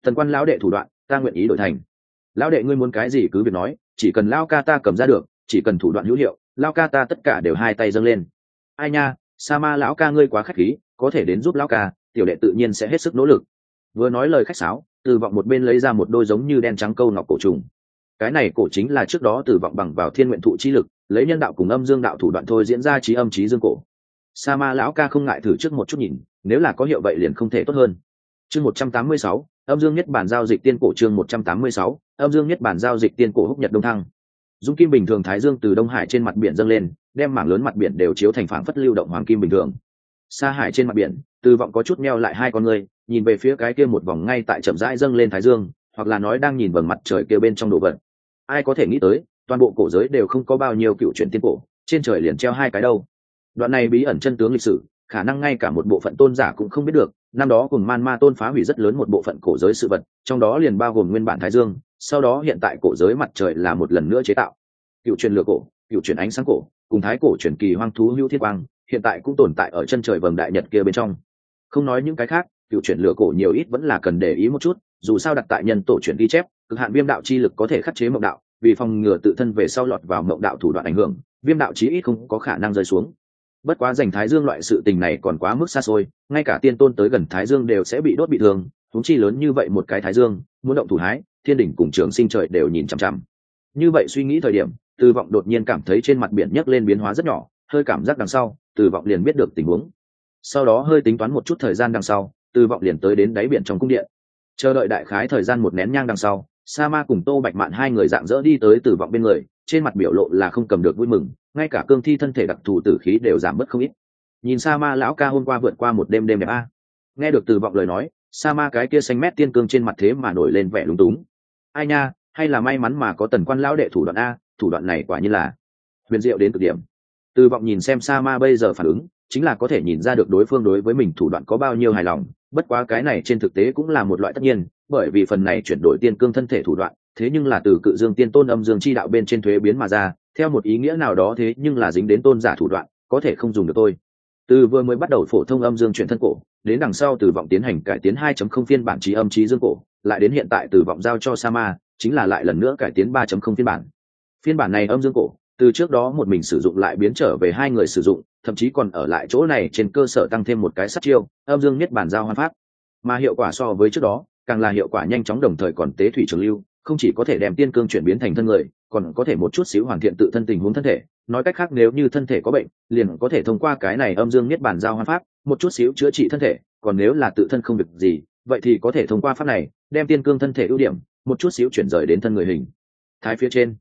Thần quan lão đệ thủ đoạn, ta nguyện ý đổi thành. Lão đệ ngươi muốn cái gì cứ việc nói, chỉ cần lao ca ta cầm ra được, chỉ cần thủ đoạn hữu hiệu lao ca ta tất cả đều hai tay dâng lên. Ai nha, sa ma lão ca ngươi quá k h á c h khí, có thể đến giúp lão ca, tiểu đệ tự nhiên sẽ hết sức nỗ lực. Vừa nói lời khách sáo, từ vọng một bên lấy ra một đôi giống như đen trắng câu ngọc cổ trùng. Cái này cổ chính là trước đó từ vọng bằng vào thiên nguyện thụ chi lực lấy nhân đạo cùng âm dương đạo thủ đoạn thôi diễn ra trí âm trí dương cổ. Sa ma lão ca không ngại thử trước một chút nhìn, nếu là có hiệu vậy liền không thể tốt hơn. Chương một trăm tám mươi sáu, âm dương nhất bản giao dịch tiên cổ chương một trăm tám mươi sáu, âm dương nhất bản giao dịch tiên cổ húc nhật đông thăng. Dung kim bình thường thái dương từ đông hải trên mặt biển dâng lên, đem mảng lớn mặt biển đều chiếu thành phảng phất lưu động hoàng kim bình thường. Xa hải trên mặt biển, từ vọng có chút meo lại hai con người, nhìn về phía cái kia một vòng ngay tại chậm rãi dâng lên thái dương, hoặc là nói đang nhìn vầng mặt trời kia bên trong đồ vật. Ai có thể nghĩ tới toàn bộ cổ giới đều không có bao nhiêu cựu truyền tiên cổ, trên trời liền treo hai cái đâu. Đoạn này bí ẩn chân tướng lịch sử, khả năng ngay cả một bộ phận tôn giả cũng không biết được, năm đó cùng man ma tôn phá hủy rất lớn một bộ phận cổ giới sự vật, trong đó liền bao gồm nguyên bản thái dương, sau đó hiện tại cổ giới mặt trời là một lần nữa chế tạo. Cựu truyền lửa cổ, cựu truyền ánh sáng cổ, cùng thái cổ truyền kỳ hoang thú hữu thiết quang, hiện tại cũng tồn tại ở chân trời vầng đại nhật kia bên trong. Không nói những cái khác, cựu truyền lửa cổ nhiều ít vẫn là cần để ý một chút, dù sao đặt tại nhân tổ truyền ghi chép, cực hạn viêm đạo chi lực có thể khắc chế mộng đạo vì phòng ngừa tự thân về sau lọt vào mộng đạo thủ đoạn ảnh hưởng, viêm đạo chí ít không có khả năng rơi xuống. Bất quá giành thái dương loại sự tình này còn quá mức xa xôi, ngay cả tiên tôn tới gần thái dương đều sẽ bị đốt bị thương thúng chi lớn như vậy một cái thái dương, muốn động thủ hái, thiên đỉnh cùng trường sinh trời đều nhìn chằm chằm. Như vậy suy nghĩ thời điểm, từ vọng đột nhiên cảm thấy trên mặt biển nhấc lên biến hóa rất nhỏ, hơi cảm giác đằng sau, từ vọng liền biết được tình huống. Sau đó hơi tính toán một chút thời gian đằng sau, từ vọng liền tới đến đáy biển trong cung điện. Chờ đợi đại khái thời gian một nén nhang đằng sau sa ma cùng tô bạch mạn hai người dạng dỡ đi tới từ vọng bên người, trên mặt biểu lộ là không cầm được vui mừng, ngay cả cương thi thân thể đặc thù tử khí đều giảm bớt không ít. Nhìn sa ma lão ca hôm qua vượt qua một đêm đêm đẹp a. Nghe được từ vọng lời nói, sa ma cái kia xanh mét tiên cương trên mặt thế mà nổi lên vẻ lúng túng. Ai nha, hay là may mắn mà có tần quan lão đệ thủ đoạn a, thủ đoạn này quả như là huyền diệu đến cực điểm. Từ vọng nhìn xem sa ma bây giờ phản ứng, chính là có thể nhìn ra được đối phương đối với mình thủ đoạn có bao nhiêu hài lòng bất quá cái này trên thực tế cũng là một loại tất nhiên, bởi vì phần này chuyển đổi tiên cương thân thể thủ đoạn, thế nhưng là từ cự dương tiên tôn âm dương chi đạo bên trên thuế biến mà ra, theo một ý nghĩa nào đó thế nhưng là dính đến tôn giả thủ đoạn, có thể không dùng được tôi từ vừa mới bắt đầu phổ thông âm dương chuyển thân cổ, đến đằng sau từ vọng tiến hành cải tiến 2.0 phiên bản trí âm trí dương cổ, lại đến hiện tại từ vọng giao cho sama chính là lại lần nữa cải tiến 3.0 phiên bản. Phiên bản này âm dương cổ từ trước đó một mình sử dụng lại biến trở về hai người sử dụng, thậm chí còn ở lại chỗ này trên cơ sở tăng thêm một cái sát chiêu, âm dương niết bàn giao hoan pháp. Mà hiệu quả so với trước đó, càng là hiệu quả nhanh chóng đồng thời còn tế thủy trường lưu, không chỉ có thể đem tiên cương chuyển biến thành thân người, còn có thể một chút xíu hoàn thiện tự thân tình huống thân thể. Nói cách khác, nếu như thân thể có bệnh, liền có thể thông qua cái này âm dương niết bàn giao hoan pháp, một chút xíu chữa trị thân thể, còn nếu là tự thân không việc gì, vậy thì có thể thông qua pháp này, đem tiên cương thân thể ưu điểm, một chút xíu chuyển rời đến thân người hình. Thái phía trên,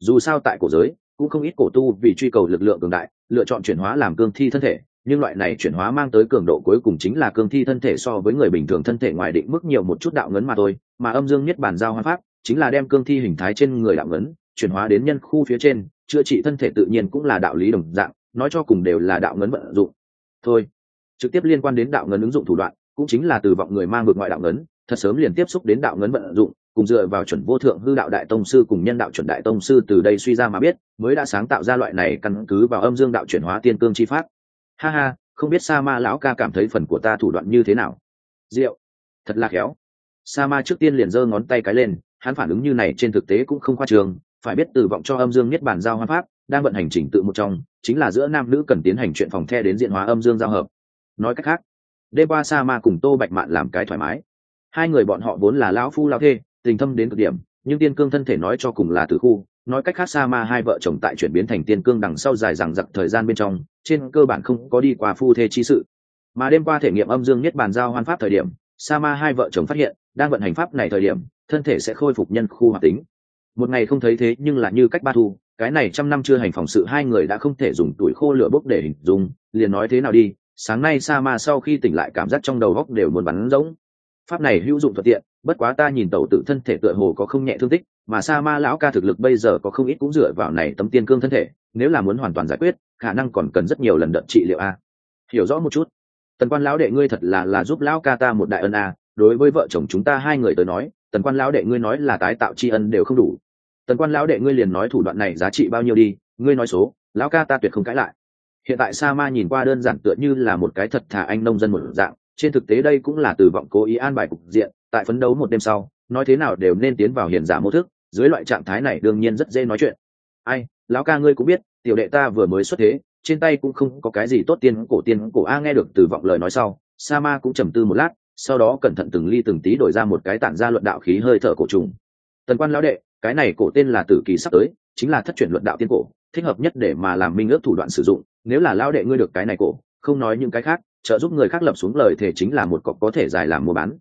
dù sao tại cổ giới cũng không ít cổ tu vì truy cầu lực lượng cường đại, lựa chọn chuyển hóa làm cương thi thân thể, nhưng loại này chuyển hóa mang tới cường độ cuối cùng chính là cương thi thân thể so với người bình thường thân thể ngoài định mức nhiều một chút đạo ngấn mà thôi, mà âm dương nhất bản giao hoa pháp chính là đem cương thi hình thái trên người đạo ngấn chuyển hóa đến nhân khu phía trên, chữa trị thân thể tự nhiên cũng là đạo lý đồng dạng, nói cho cùng đều là đạo ngấn vận dụng. Thôi, trực tiếp liên quan đến đạo ngấn ứng dụng thủ đoạn, cũng chính là từ vọng người mang vượt ngoại đạo ngấn, thật sớm liền tiếp xúc đến đạo ngấn vận dụng cùng dựa vào chuẩn vô thượng hư đạo đại tông sư cùng nhân đạo chuẩn đại tông sư từ đây suy ra mà biết, mới đã sáng tạo ra loại này căn cứ vào âm dương đạo chuyển hóa tiên cương chi pháp. Ha ha, không biết sa ma lão ca cảm thấy phần của ta thủ đoạn như thế nào? Diệu, thật là khéo. Sa ma trước tiên liền giơ ngón tay cái lên, hắn phản ứng như này trên thực tế cũng không khoa trường, phải biết từ vọng cho âm dương niết bản giao hoa pháp, đang vận hành trình tự một trong, chính là giữa nam nữ cần tiến hành chuyện phòng the đến diện hóa âm dương giao hợp. Nói cách khác, đêm qua sa ma cùng tô bạch mạn làm cái thoải mái. Hai người bọn họ vốn là lão phu lão thê tình thâm đến cực điểm, nhưng tiên cương thân thể nói cho cùng là từ khu, nói cách khác sa ma hai vợ chồng tại chuyển biến thành tiên cương đằng sau dài rằng giặc thời gian bên trong, trên cơ bản không có đi qua phu thê chi sự. Mà đêm qua thể nghiệm âm dương nhất bàn giao hoan pháp thời điểm, sa ma hai vợ chồng phát hiện, đang vận hành pháp này thời điểm, thân thể sẽ khôi phục nhân khu hoạt tính. Một ngày không thấy thế nhưng là như cách ba thu, cái này trăm năm chưa hành phòng sự hai người đã không thể dùng tuổi khô lửa bốc để hình dung, liền nói thế nào đi, sáng nay sa ma sau khi tỉnh lại cảm giác trong đầu góc đều muốn bắn rỗng. Pháp này hữu dụng thuận tiện bất quá ta nhìn tẩu tự thân thể tựa hồ có không nhẹ thương tích, mà sa ma lão ca thực lực bây giờ có không ít cũng dựa vào này tấm tiên cương thân thể, nếu là muốn hoàn toàn giải quyết, khả năng còn cần rất nhiều lần đợt trị liệu a. Hiểu rõ một chút. Tần quan lão đệ ngươi thật là là giúp lão ca ta một đại ân a, đối với vợ chồng chúng ta hai người tới nói, tần quan lão đệ ngươi nói là tái tạo tri ân đều không đủ. Tần quan lão đệ ngươi liền nói thủ đoạn này giá trị bao nhiêu đi, ngươi nói số, lão ca ta tuyệt không cãi lại. Hiện tại sa ma nhìn qua đơn giản tựa như là một cái thật thà anh nông dân một dạng, trên thực tế đây cũng là từ vọng cố ý an bài cục diện tại phấn đấu một đêm sau, nói thế nào đều nên tiến vào hiền giả mô thức, dưới loại trạng thái này đương nhiên rất dễ nói chuyện. Ai, lão ca ngươi cũng biết, tiểu đệ ta vừa mới xuất thế, trên tay cũng không có cái gì tốt tiên cổ tiên cổ a nghe được từ vọng lời nói sau sa ma cũng trầm tư một lát, sau đó cẩn thận từng ly từng tí đổi ra một cái tản ra luận đạo khí hơi thở cổ trùng. Tần quan lão đệ, cái này cổ tên là tử kỳ sắp tới, chính là thất truyền luận đạo tiên cổ, thích hợp nhất để mà làm minh ước thủ đoạn sử dụng, nếu là lão đệ ngươi được cái này cổ, không nói những cái khác, trợ giúp người khác lập xuống lời thể chính là một cọc có thể dài làm mua bán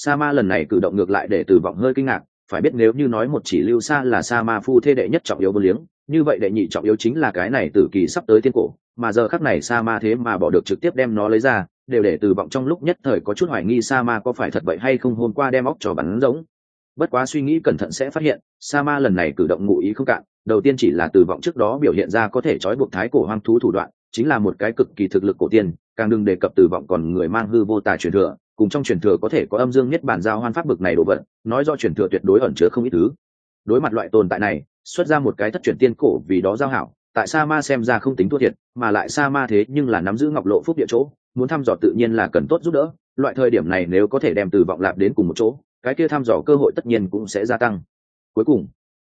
sa ma lần này cử động ngược lại để từ vọng hơi kinh ngạc, phải biết nếu như nói một chỉ lưu sa là sa ma phu thế đệ nhất trọng yếu vô liếng, như vậy đệ nhị trọng yếu chính là cái này tử kỳ sắp tới tiên cổ, mà giờ khắc này sa ma thế mà bỏ được trực tiếp đem nó lấy ra, đều để từ vọng trong lúc nhất thời có chút hoài nghi sa ma có phải thật vậy hay không hôm qua đem óc trò bắn giống bất quá suy nghĩ cẩn thận sẽ phát hiện sa ma lần này cử động ngụ ý không cạn, đầu tiên chỉ là từ vọng trước đó biểu hiện ra có thể trói buộc thái cổ hoang thú thủ đoạn, chính là một cái cực kỳ thực lực cổ tiên, càng đừng đề cập từ vọng còn người mang hư vô tài truyền thừa cùng trong truyền thừa có thể có âm dương nhất bản giao hoan pháp bực này đồ vật, nói do truyền thừa tuyệt đối ẩn chứa không ít thứ. Đối mặt loại tồn tại này, xuất ra một cái thất truyền tiên cổ vì đó giao hảo, tại sa ma xem ra không tính thua thiệt, mà lại sa ma thế nhưng là nắm giữ ngọc lộ phúc địa chỗ, muốn thăm dò tự nhiên là cần tốt giúp đỡ, loại thời điểm này nếu có thể đem từ vọng lạp đến cùng một chỗ, cái kia thăm dò cơ hội tất nhiên cũng sẽ gia tăng. Cuối cùng,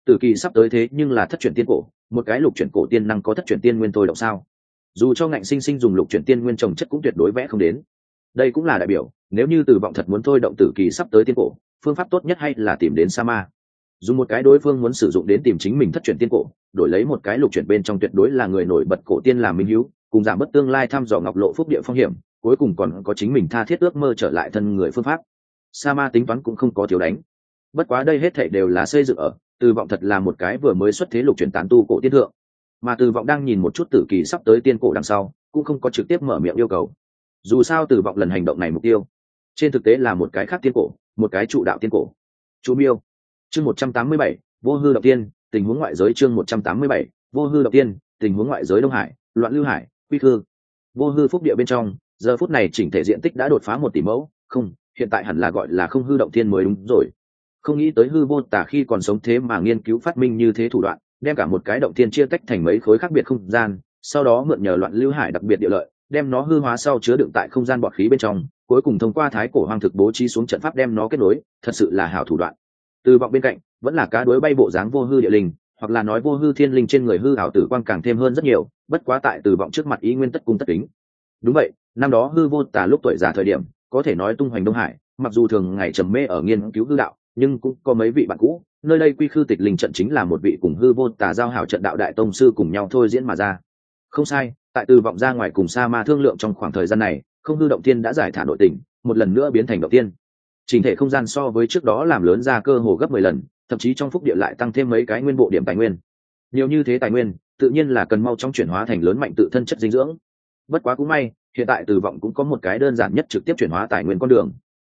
tử kỳ sắp tới thế nhưng là thất truyền tiên cổ, một cái lục chuyển cổ tiên năng có thất truyền tiên nguyên tôi động sao? Dù cho ngạnh sinh sinh dùng lục chuyển tiên nguyên trồng chất cũng tuyệt đối vẽ không đến đây cũng là đại biểu, nếu như từ vọng thật muốn thôi động tử kỳ sắp tới tiên cổ, phương pháp tốt nhất hay là tìm đến sa ma dùng một cái đối phương muốn sử dụng đến tìm chính mình thất truyền tiên cổ, đổi lấy một cái lục chuyển bên trong tuyệt đối là người nổi bật cổ tiên làm minh hữu cùng giảm bớt tương lai thăm dò ngọc lộ phúc địa phong hiểm, cuối cùng còn có chính mình tha thiết ước mơ trở lại thân người phương pháp. Sa ma tính toán cũng không có thiếu đánh. Bất quá đây hết thảy đều là xây dựng ở, từ vọng thật là một cái vừa mới xuất thế lục chuyển tán tu cổ tiên thượng. Mà từ vọng đang nhìn một chút tử kỳ sắp tới tiên cổ đằng sau, cũng không có trực tiếp mở miệng yêu cầu dù sao từ vọng lần hành động này mục tiêu, trên thực tế là một cái khác tiên cổ, một cái trụ đạo tiên cổ. Chú miêu, chương một trăm tám mươi bảy, vô hư đầu tiên, tình huống ngoại giới chương một trăm tám mươi bảy, vô hư đầu tiên, tình huống ngoại giới đông hải, loạn lưu hải, quy khư. Vô hư phúc địa bên trong, giờ phút này chỉnh thể diện tích đã đột phá một tỷ mẫu, không, hiện tại hẳn là gọi là không hư động thiên mới đúng rồi. Không nghĩ tới hư vô tả khi còn sống thế mà nghiên cứu phát minh như thế thủ đoạn, đem cả một cái động thiên chia tách thành mấy khối khác biệt không gian, sau đó mượn nhờ loạn lưu hải đặc biệt địa lợi đem nó hư hóa sau chứa đựng tại không gian bọt khí bên trong, cuối cùng thông qua thái cổ hoang thực bố trí xuống trận pháp đem nó kết nối, thật sự là hảo thủ đoạn. Từ vọng bên cạnh, vẫn là cá đối bay bộ dáng vô hư địa linh, hoặc là nói vô hư thiên linh trên người hư ảo tử quang càng thêm hơn rất nhiều, bất quá tại từ vọng trước mặt ý nguyên tất cung tất kính. Đúng vậy, năm đó hư vô tà lúc tuổi già thời điểm, có thể nói tung hoành đông hải, mặc dù thường ngày trầm mê ở nghiên cứu hư đạo, nhưng cũng có mấy vị bạn cũ, nơi đây quy khư tịch linh trận chính là một vị cùng hư vô tà giao hảo trận đạo đại tông sư cùng nhau thôi diễn mà ra không sai, tại từ vọng ra ngoài cùng sa ma thương lượng trong khoảng thời gian này, không hư động tiên đã giải thả nội tình, một lần nữa biến thành động tiên trình thể không gian so với trước đó làm lớn ra cơ hồ gấp mười lần, thậm chí trong phúc địa lại tăng thêm mấy cái nguyên bộ điểm tài nguyên. Nhiều như thế tài nguyên, tự nhiên là cần mau chóng chuyển hóa thành lớn mạnh tự thân chất dinh dưỡng. Bất quá cũng may, hiện tại từ vọng cũng có một cái đơn giản nhất trực tiếp chuyển hóa tài nguyên con đường.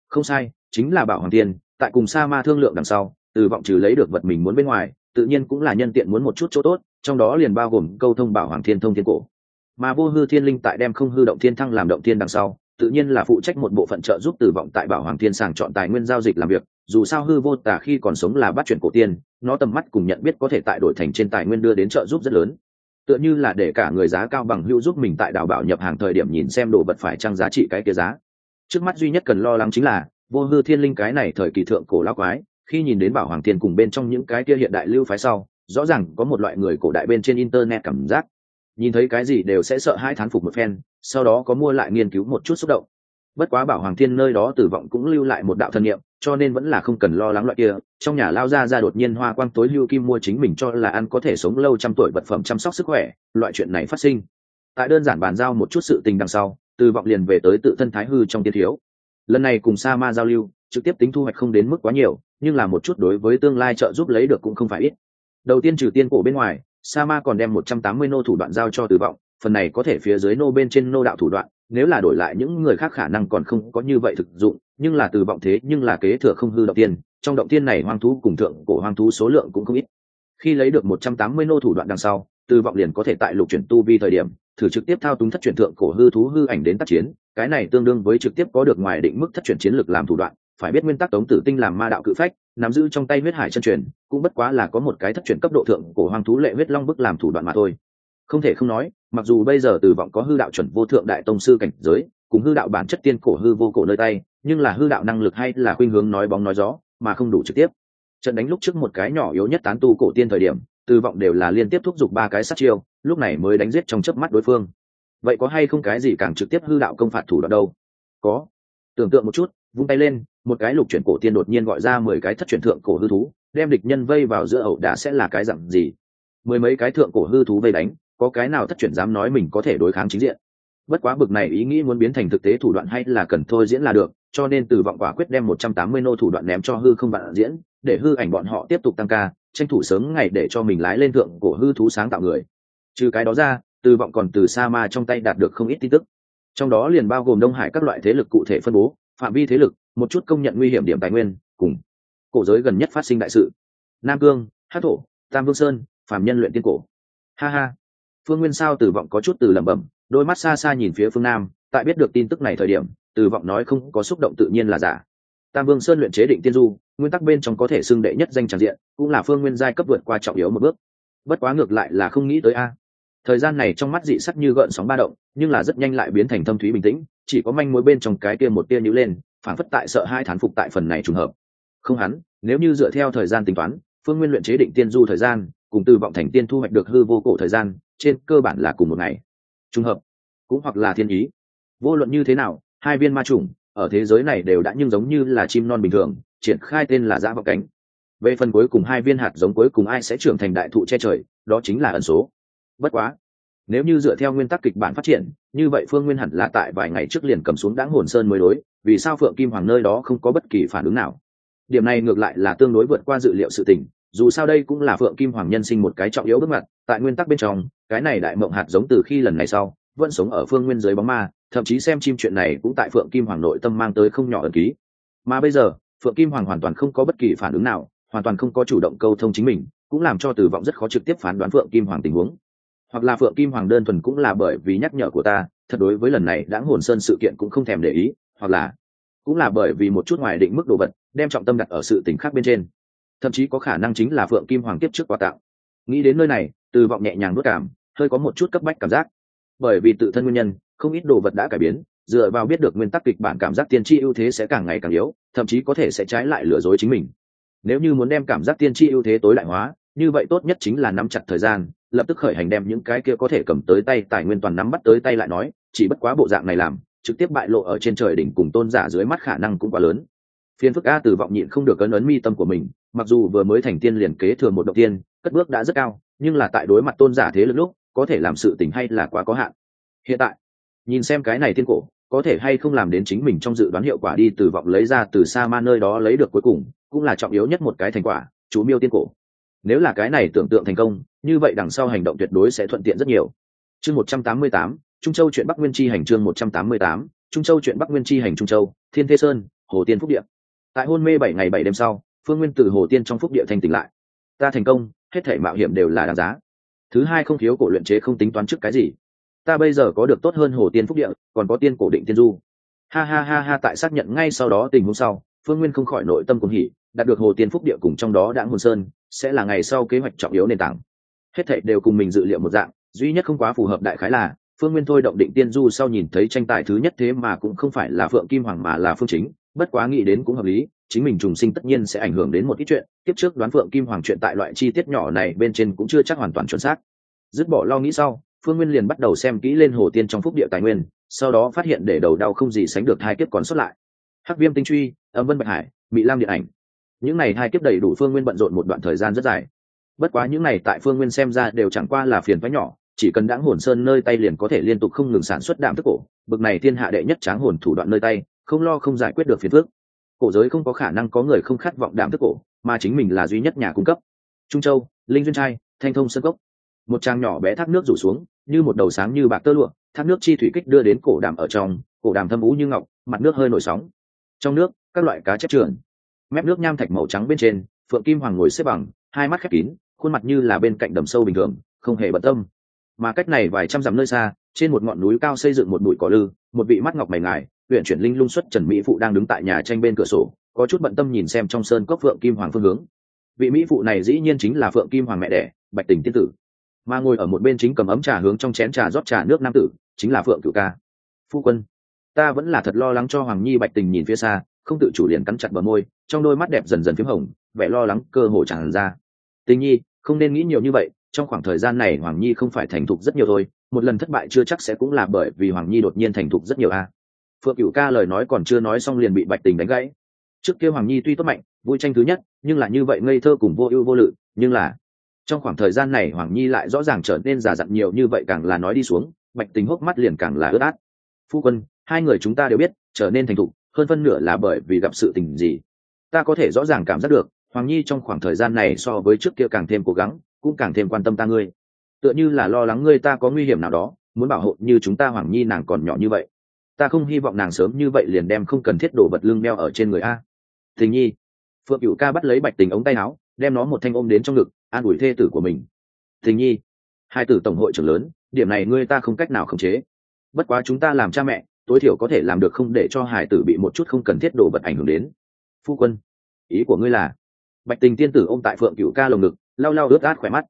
Không sai, chính là bảo hoàng tiên tại cùng sa ma thương lượng đằng sau, từ vọng trừ lấy được vật mình muốn bên ngoài, tự nhiên cũng là nhân tiện muốn một chút chỗ tốt trong đó liền bao gồm câu thông bảo hoàng thiên thông thiên cổ. Mà vô hư thiên linh tại đem không hư động thiên thăng làm động thiên đằng sau, tự nhiên là phụ trách một bộ phận trợ giúp từ vọng tại bảo hoàng thiên sàng chọn tài nguyên giao dịch làm việc, dù sao hư vô tả khi còn sống là bắt chuyển cổ tiên, nó tầm mắt cùng nhận biết có thể tại đổi thành trên tài nguyên đưa đến trợ giúp rất lớn. Tựa như là để cả người giá cao bằng hưu giúp mình tại đảo bảo nhập hàng thời điểm nhìn xem đồ vật phải trăng giá trị cái kia giá. Trước mắt duy nhất cần lo lắng chính là, vô hư thiên linh cái này thời kỳ thượng cổ lao quái, khi nhìn đến bảo hoàng thiên cùng bên trong những cái kia hiện đại lưu phái sau rõ ràng có một loại người cổ đại bên trên internet cảm giác. Nhìn thấy cái gì đều sẽ sợ hai thán phục một phen, sau đó có mua lại nghiên cứu một chút xúc động. Bất quá bảo hoàng thiên nơi đó tử vọng cũng lưu lại một đạo thân nhiệm cho nên vẫn là không cần lo lắng loại kia. Trong nhà lao ra ra đột nhiên hoa quang tối lưu kim mua chính mình cho là ăn có thể sống lâu trăm tuổi vật phẩm chăm sóc sức khỏe, loại chuyện này phát sinh. Tại đơn giản bàn giao một chút sự tình đằng sau từ vọng liền về tới tự thân thái hư trong tiên thiếu. Lần này cùng sa ma giao lưu, trực tiếp tính thu hoạch không đến mức quá nhiều, nhưng là một chút đối với tương lai trợ giúp lấy được cũng không phải ít đầu tiên trừ tiên cổ bên ngoài sa ma còn đem một trăm tám mươi nô thủ đoạn giao cho từ vọng, phần này có thể phía dưới nô bên trên nô đạo thủ đoạn, nếu là đổi lại những người khác khả năng còn không có như vậy thực dụng, nhưng là từ vọng thế nhưng là kế thừa không hư động tiên, trong động tiên này hoang thú cùng thượng cổ hoang thú số lượng cũng không ít. Khi lấy được một trăm tám mươi nô thủ đoạn đằng sau, từ vọng liền có thể tại lục chuyển tu vi thời điểm, thử trực tiếp thao túng thất chuyển thượng cổ hư thú hư ảnh đến tác chiến, cái này tương đương với trực tiếp có được ngoài định mức thất chuyển chiến lược làm thủ đoạn, phải biết nguyên tắc tống tử tinh làm ma đạo cự phách nắm giữ trong tay huyết hải chân truyền, cũng bất quá là có một cái thất truyền cấp độ thượng của hoàng thú lệ huyết long bức làm thủ đoạn mà thôi. Không thể không nói, mặc dù bây giờ từ vọng có hư đạo chuẩn vô thượng đại tông sư cảnh giới, cùng hư đạo bản chất tiên cổ hư vô cổ nơi tay, nhưng là hư đạo năng lực hay là khuynh hướng nói bóng nói gió, mà không đủ trực tiếp. Trận đánh lúc trước một cái nhỏ yếu nhất tán tu cổ tiên thời điểm, từ vọng đều là liên tiếp thúc giục ba cái sát chiêu, lúc này mới đánh giết trong chớp mắt đối phương. Vậy có hay không cái gì càng trực tiếp hư đạo công phạt thủ đoạn đâu? Có. Tưởng tượng một chút vung tay lên, một cái lục chuyển cổ tiên đột nhiên gọi ra mười cái thất chuyển thượng cổ hư thú, đem địch nhân vây vào giữa ẩu đả sẽ là cái dặn gì? Mười mấy cái thượng cổ hư thú vây đánh, có cái nào thất chuyển dám nói mình có thể đối kháng chính diện? Bất quá bực này ý nghĩ muốn biến thành thực tế thủ đoạn hay là cần thôi diễn là được, cho nên từ vọng quả quyết đem một trăm tám mươi nô thủ đoạn ném cho hư không bạn diễn, để hư ảnh bọn họ tiếp tục tăng ca, tranh thủ sớm ngày để cho mình lái lên thượng cổ hư thú sáng tạo người. Trừ cái đó ra, từ vọng còn từ sa ma trong tay đạt được không ít tin tức. Trong đó liền bao gồm đông hải các loại thế lực cụ thể phân bố phạm vi thế lực, một chút công nhận nguy hiểm điểm tài nguyên, cùng cổ giới gần nhất phát sinh đại sự. Nam cương hát thổ, tam vương sơn phạm nhân luyện tiên cổ. Ha ha. Phương nguyên sao từ vọng có chút từ lẩm bẩm, đôi mắt xa xa nhìn phía phương nam, tại biết được tin tức này thời điểm, từ vọng nói không có xúc động tự nhiên là giả. Tam vương sơn luyện chế định tiên du, nguyên tắc bên trong có thể xưng đệ nhất danh tràng diện, cũng là phương nguyên giai cấp vượt qua trọng yếu một bước. Bất quá ngược lại là không nghĩ tới a. Thời gian này trong mắt dị sắc như gợn sóng ba động, nhưng là rất nhanh lại biến thành thâm thúy bình tĩnh chỉ có manh mối bên trong cái kia một tia nhữ lên, phản phất tại sợ hai thán phục tại phần này trùng hợp. Không hắn, nếu như dựa theo thời gian tính toán, phương nguyên luyện chế định tiên du thời gian, cùng từ vọng thành tiên thu hoạch được hư vô cổ thời gian, trên cơ bản là cùng một ngày. Trùng hợp. Cũng hoặc là thiên ý. Vô luận như thế nào, hai viên ma trùng, ở thế giới này đều đã nhưng giống như là chim non bình thường, triển khai tên là giã vào cánh. Về phần cuối cùng hai viên hạt giống cuối cùng ai sẽ trưởng thành đại thụ che trời, đó chính là ẩn số. Bất quá nếu như dựa theo nguyên tắc kịch bản phát triển, như vậy phương nguyên hẳn là tại vài ngày trước liền cầm xuống đáng hồn sơn mới đối, vì sao phượng kim hoàng nơi đó không có bất kỳ phản ứng nào? Điểm này ngược lại là tương đối vượt qua dự liệu sự tình, dù sao đây cũng là phượng kim hoàng nhân sinh một cái trọng yếu bước mặt tại nguyên tắc bên trong, cái này đại mộng hạt giống từ khi lần này sau, vẫn sống ở phương nguyên dưới bóng ma, thậm chí xem chim chuyện này cũng tại phượng kim hoàng nội tâm mang tới không nhỏ ẩn ký. Mà bây giờ, phượng kim hoàng hoàn toàn không có bất kỳ phản ứng nào, hoàn toàn không có chủ động câu thông chính mình, cũng làm cho tử vọng rất khó trực tiếp phán đoán phượng kim hoàng tình huống hoặc là phượng kim hoàng đơn thuần cũng là bởi vì nhắc nhở của ta, thật đối với lần này đáng hồn sơn sự kiện cũng không thèm để ý, hoặc là cũng là bởi vì một chút ngoài định mức đồ vật, đem trọng tâm đặt ở sự tỉnh khác bên trên. Thậm chí có khả năng chính là phượng kim hoàng tiếp trước quà tạo nghĩ đến nơi này, từ vọng nhẹ nhàng bước cảm, hơi có một chút cấp bách cảm giác. Bởi vì tự thân nguyên nhân, không ít đồ vật đã cải biến, dựa vào biết được nguyên tắc kịch bản cảm giác tiên tri ưu thế sẽ càng ngày càng yếu, thậm chí có thể sẽ trái lại lừa dối chính mình. Nếu như muốn đem cảm giác tiên tri ưu thế tối đại hóa, như vậy tốt nhất chính là nắm chặt thời gian lập tức khởi hành đem những cái kia có thể cầm tới tay tài nguyên toàn nắm bắt tới tay lại nói, chỉ bất quá bộ dạng này làm, trực tiếp bại lộ ở trên trời đỉnh cùng tôn giả dưới mắt khả năng cũng quá lớn. Phiền phức a từ vọng nhịn không được ấn ấn mi tâm của mình, mặc dù vừa mới thành tiên liền kế thừa một động tiên, cất bước đã rất cao, nhưng là tại đối mặt tôn giả thế lực lúc, có thể làm sự tình hay là quá có hạn. Hiện tại, nhìn xem cái này thiên cổ, có thể hay không làm đến chính mình trong dự đoán hiệu quả đi, từ vọng lấy ra từ xa ma nơi đó lấy được cuối cùng, cũng là trọng yếu nhất một cái thành quả, chú miêu tiên cổ nếu là cái này tưởng tượng thành công, như vậy đằng sau hành động tuyệt đối sẽ thuận tiện rất nhiều. Chương một trăm tám mươi tám, trung châu chuyện bắc nguyên chi hành chương một trăm tám mươi tám, trung châu chuyện bắc nguyên chi hành trung châu, thiên thế sơn, hồ tiên phúc địa. Tại hôn mê bảy ngày bảy đêm sau, phương nguyên từ hồ tiên trong phúc địa thành tỉnh lại. Ta thành công, hết thể mạo hiểm đều là đáng giá. Thứ hai không thiếu cổ luyện chế không tính toán trước cái gì. Ta bây giờ có được tốt hơn hồ tiên phúc địa, còn có tiên cổ định tiên du. Ha ha ha ha, tại xác nhận ngay sau đó tình huống sau, phương nguyên không khỏi nội tâm cùng hỉ đạt được hồ tiên phúc địa cùng trong đó đãng hồn sơn, sẽ là ngày sau kế hoạch trọng yếu nền tảng. Hết thảy đều cùng mình dự liệu một dạng, duy nhất không quá phù hợp đại khái là, phương nguyên thôi động định tiên du sau nhìn thấy tranh tài thứ nhất thế mà cũng không phải là phượng kim hoàng mà là phương chính, bất quá nghĩ đến cũng hợp lý, chính mình trùng sinh tất nhiên sẽ ảnh hưởng đến một ít chuyện tiếp trước đoán phượng kim hoàng chuyện tại loại chi tiết nhỏ này bên trên cũng chưa chắc hoàn toàn chuẩn xác. Dứt bỏ lo nghĩ sau, phương nguyên liền bắt đầu xem kỹ lên hồ tiên trong phúc địa tài nguyên, sau đó phát hiện để đầu đau không gì sánh được hai kiếp còn xuất lại. Hắc viêm tinh truy, âm vân bạch hải mỹ lam điện ảnh những này hai kiếp đầy đủ phương nguyên bận rộn một đoạn thời gian rất dài. Bất quá những này tại phương nguyên xem ra đều chẳng qua là phiền phái nhỏ, chỉ cần đáng hồn sơn nơi tay liền có thể liên tục không ngừng sản xuất đạm thức cổ, bực này thiên hạ đệ nhất tráng hồn thủ đoạn nơi tay, không lo không giải quyết được phiền phước cổ giới không có khả năng có người không khát vọng đạm thức cổ, mà chính mình là duy nhất nhà cung cấp. Trung châu, linh duyên trai, thanh thông sơn cốc. Một trang nhỏ bé thác nước rủ xuống, như một đầu sáng như bạc tơ lụa, thác nước chi thủy kích đưa đến cổ đàm ở trong, cổ đàm thâm ú như ngọc, mặt nước hơi nổi sóng. Trong nước, các loại cá chép trườn mép nước nham thạch màu trắng bên trên, phượng kim hoàng ngồi xếp bằng, hai mắt khép kín, khuôn mặt như là bên cạnh đầm sâu bình thường, không hề bận tâm. Mà cách này vài trăm dặm nơi xa, trên một ngọn núi cao xây dựng một bụi cỏ lư, một vị mắt ngọc mày ngài huyện chuyển linh lung xuất trần mỹ phụ đang đứng tại nhà tranh bên cửa sổ, có chút bận tâm nhìn xem trong sơn cốc phượng kim hoàng phương hướng. Vị mỹ phụ này dĩ nhiên chính là phượng kim hoàng mẹ đẻ, bạch tình tiên tử. Mà ngồi ở một bên chính cầm ấm trà hướng trong chén trà rót trà nước nam tử, chính là phượng cựu ca. Phu quân, ta vẫn là thật lo lắng cho hoàng nhi bạch tình nhìn phía xa không tự chủ liền cắn chặt bờ môi, trong đôi mắt đẹp dần dần p h í m hồng, vẻ lo lắng cơ hồ tràn ra. Tình nhi, không nên nghĩ nhiều như vậy, trong khoảng thời gian này hoàng nhi không phải thành thục rất nhiều thôi, một lần thất bại chưa chắc sẽ cũng là bởi vì hoàng nhi đột nhiên thành thục rất nhiều a. Phượng cựu ca lời nói còn chưa nói xong liền bị bạch tình đánh gãy. Trước kia hoàng nhi tuy tốt mạnh, vui tranh thứ nhất, nhưng là như vậy ngây thơ cùng vô ưu vô lự, nhưng là trong khoảng thời gian này hoàng nhi lại rõ ràng trở nên già dặn nhiều như vậy càng là nói đi xuống, bạch tình hốc mắt liền càng là ướt át. Phu quân, hai người chúng ta đều biết, trở nên thành thục hơn phân nửa là bởi vì gặp sự tình gì. Ta có thể rõ ràng cảm giác được, hoàng nhi trong khoảng thời gian này so với trước kia càng thêm cố gắng, cũng càng thêm quan tâm ta ngươi. Tựa như là lo lắng ngươi ta có nguy hiểm nào đó, muốn bảo hộ như chúng ta hoàng nhi nàng còn nhỏ như vậy. Ta không hy vọng nàng sớm như vậy liền đem không cần thiết đổ vật lưng đeo ở trên người a. Tình nhi, phượng cựu ca bắt lấy bạch tình ống tay áo, đem nó một thanh ôm đến trong ngực, an ủi thê tử của mình. Tình nhi, hai tử tổng hội trưởng lớn, điểm này ngươi ta không cách nào khống chế. Bất quá chúng ta làm cha mẹ tối thiểu có thể làm được không để cho hải tử bị một chút không cần thiết đồ vật ảnh hưởng đến. Phu quân, ý của ngươi là, bạch tình tiên tử ôm tại phượng cựu ca lồng ngực, lau lau ướt át khỏe mắt.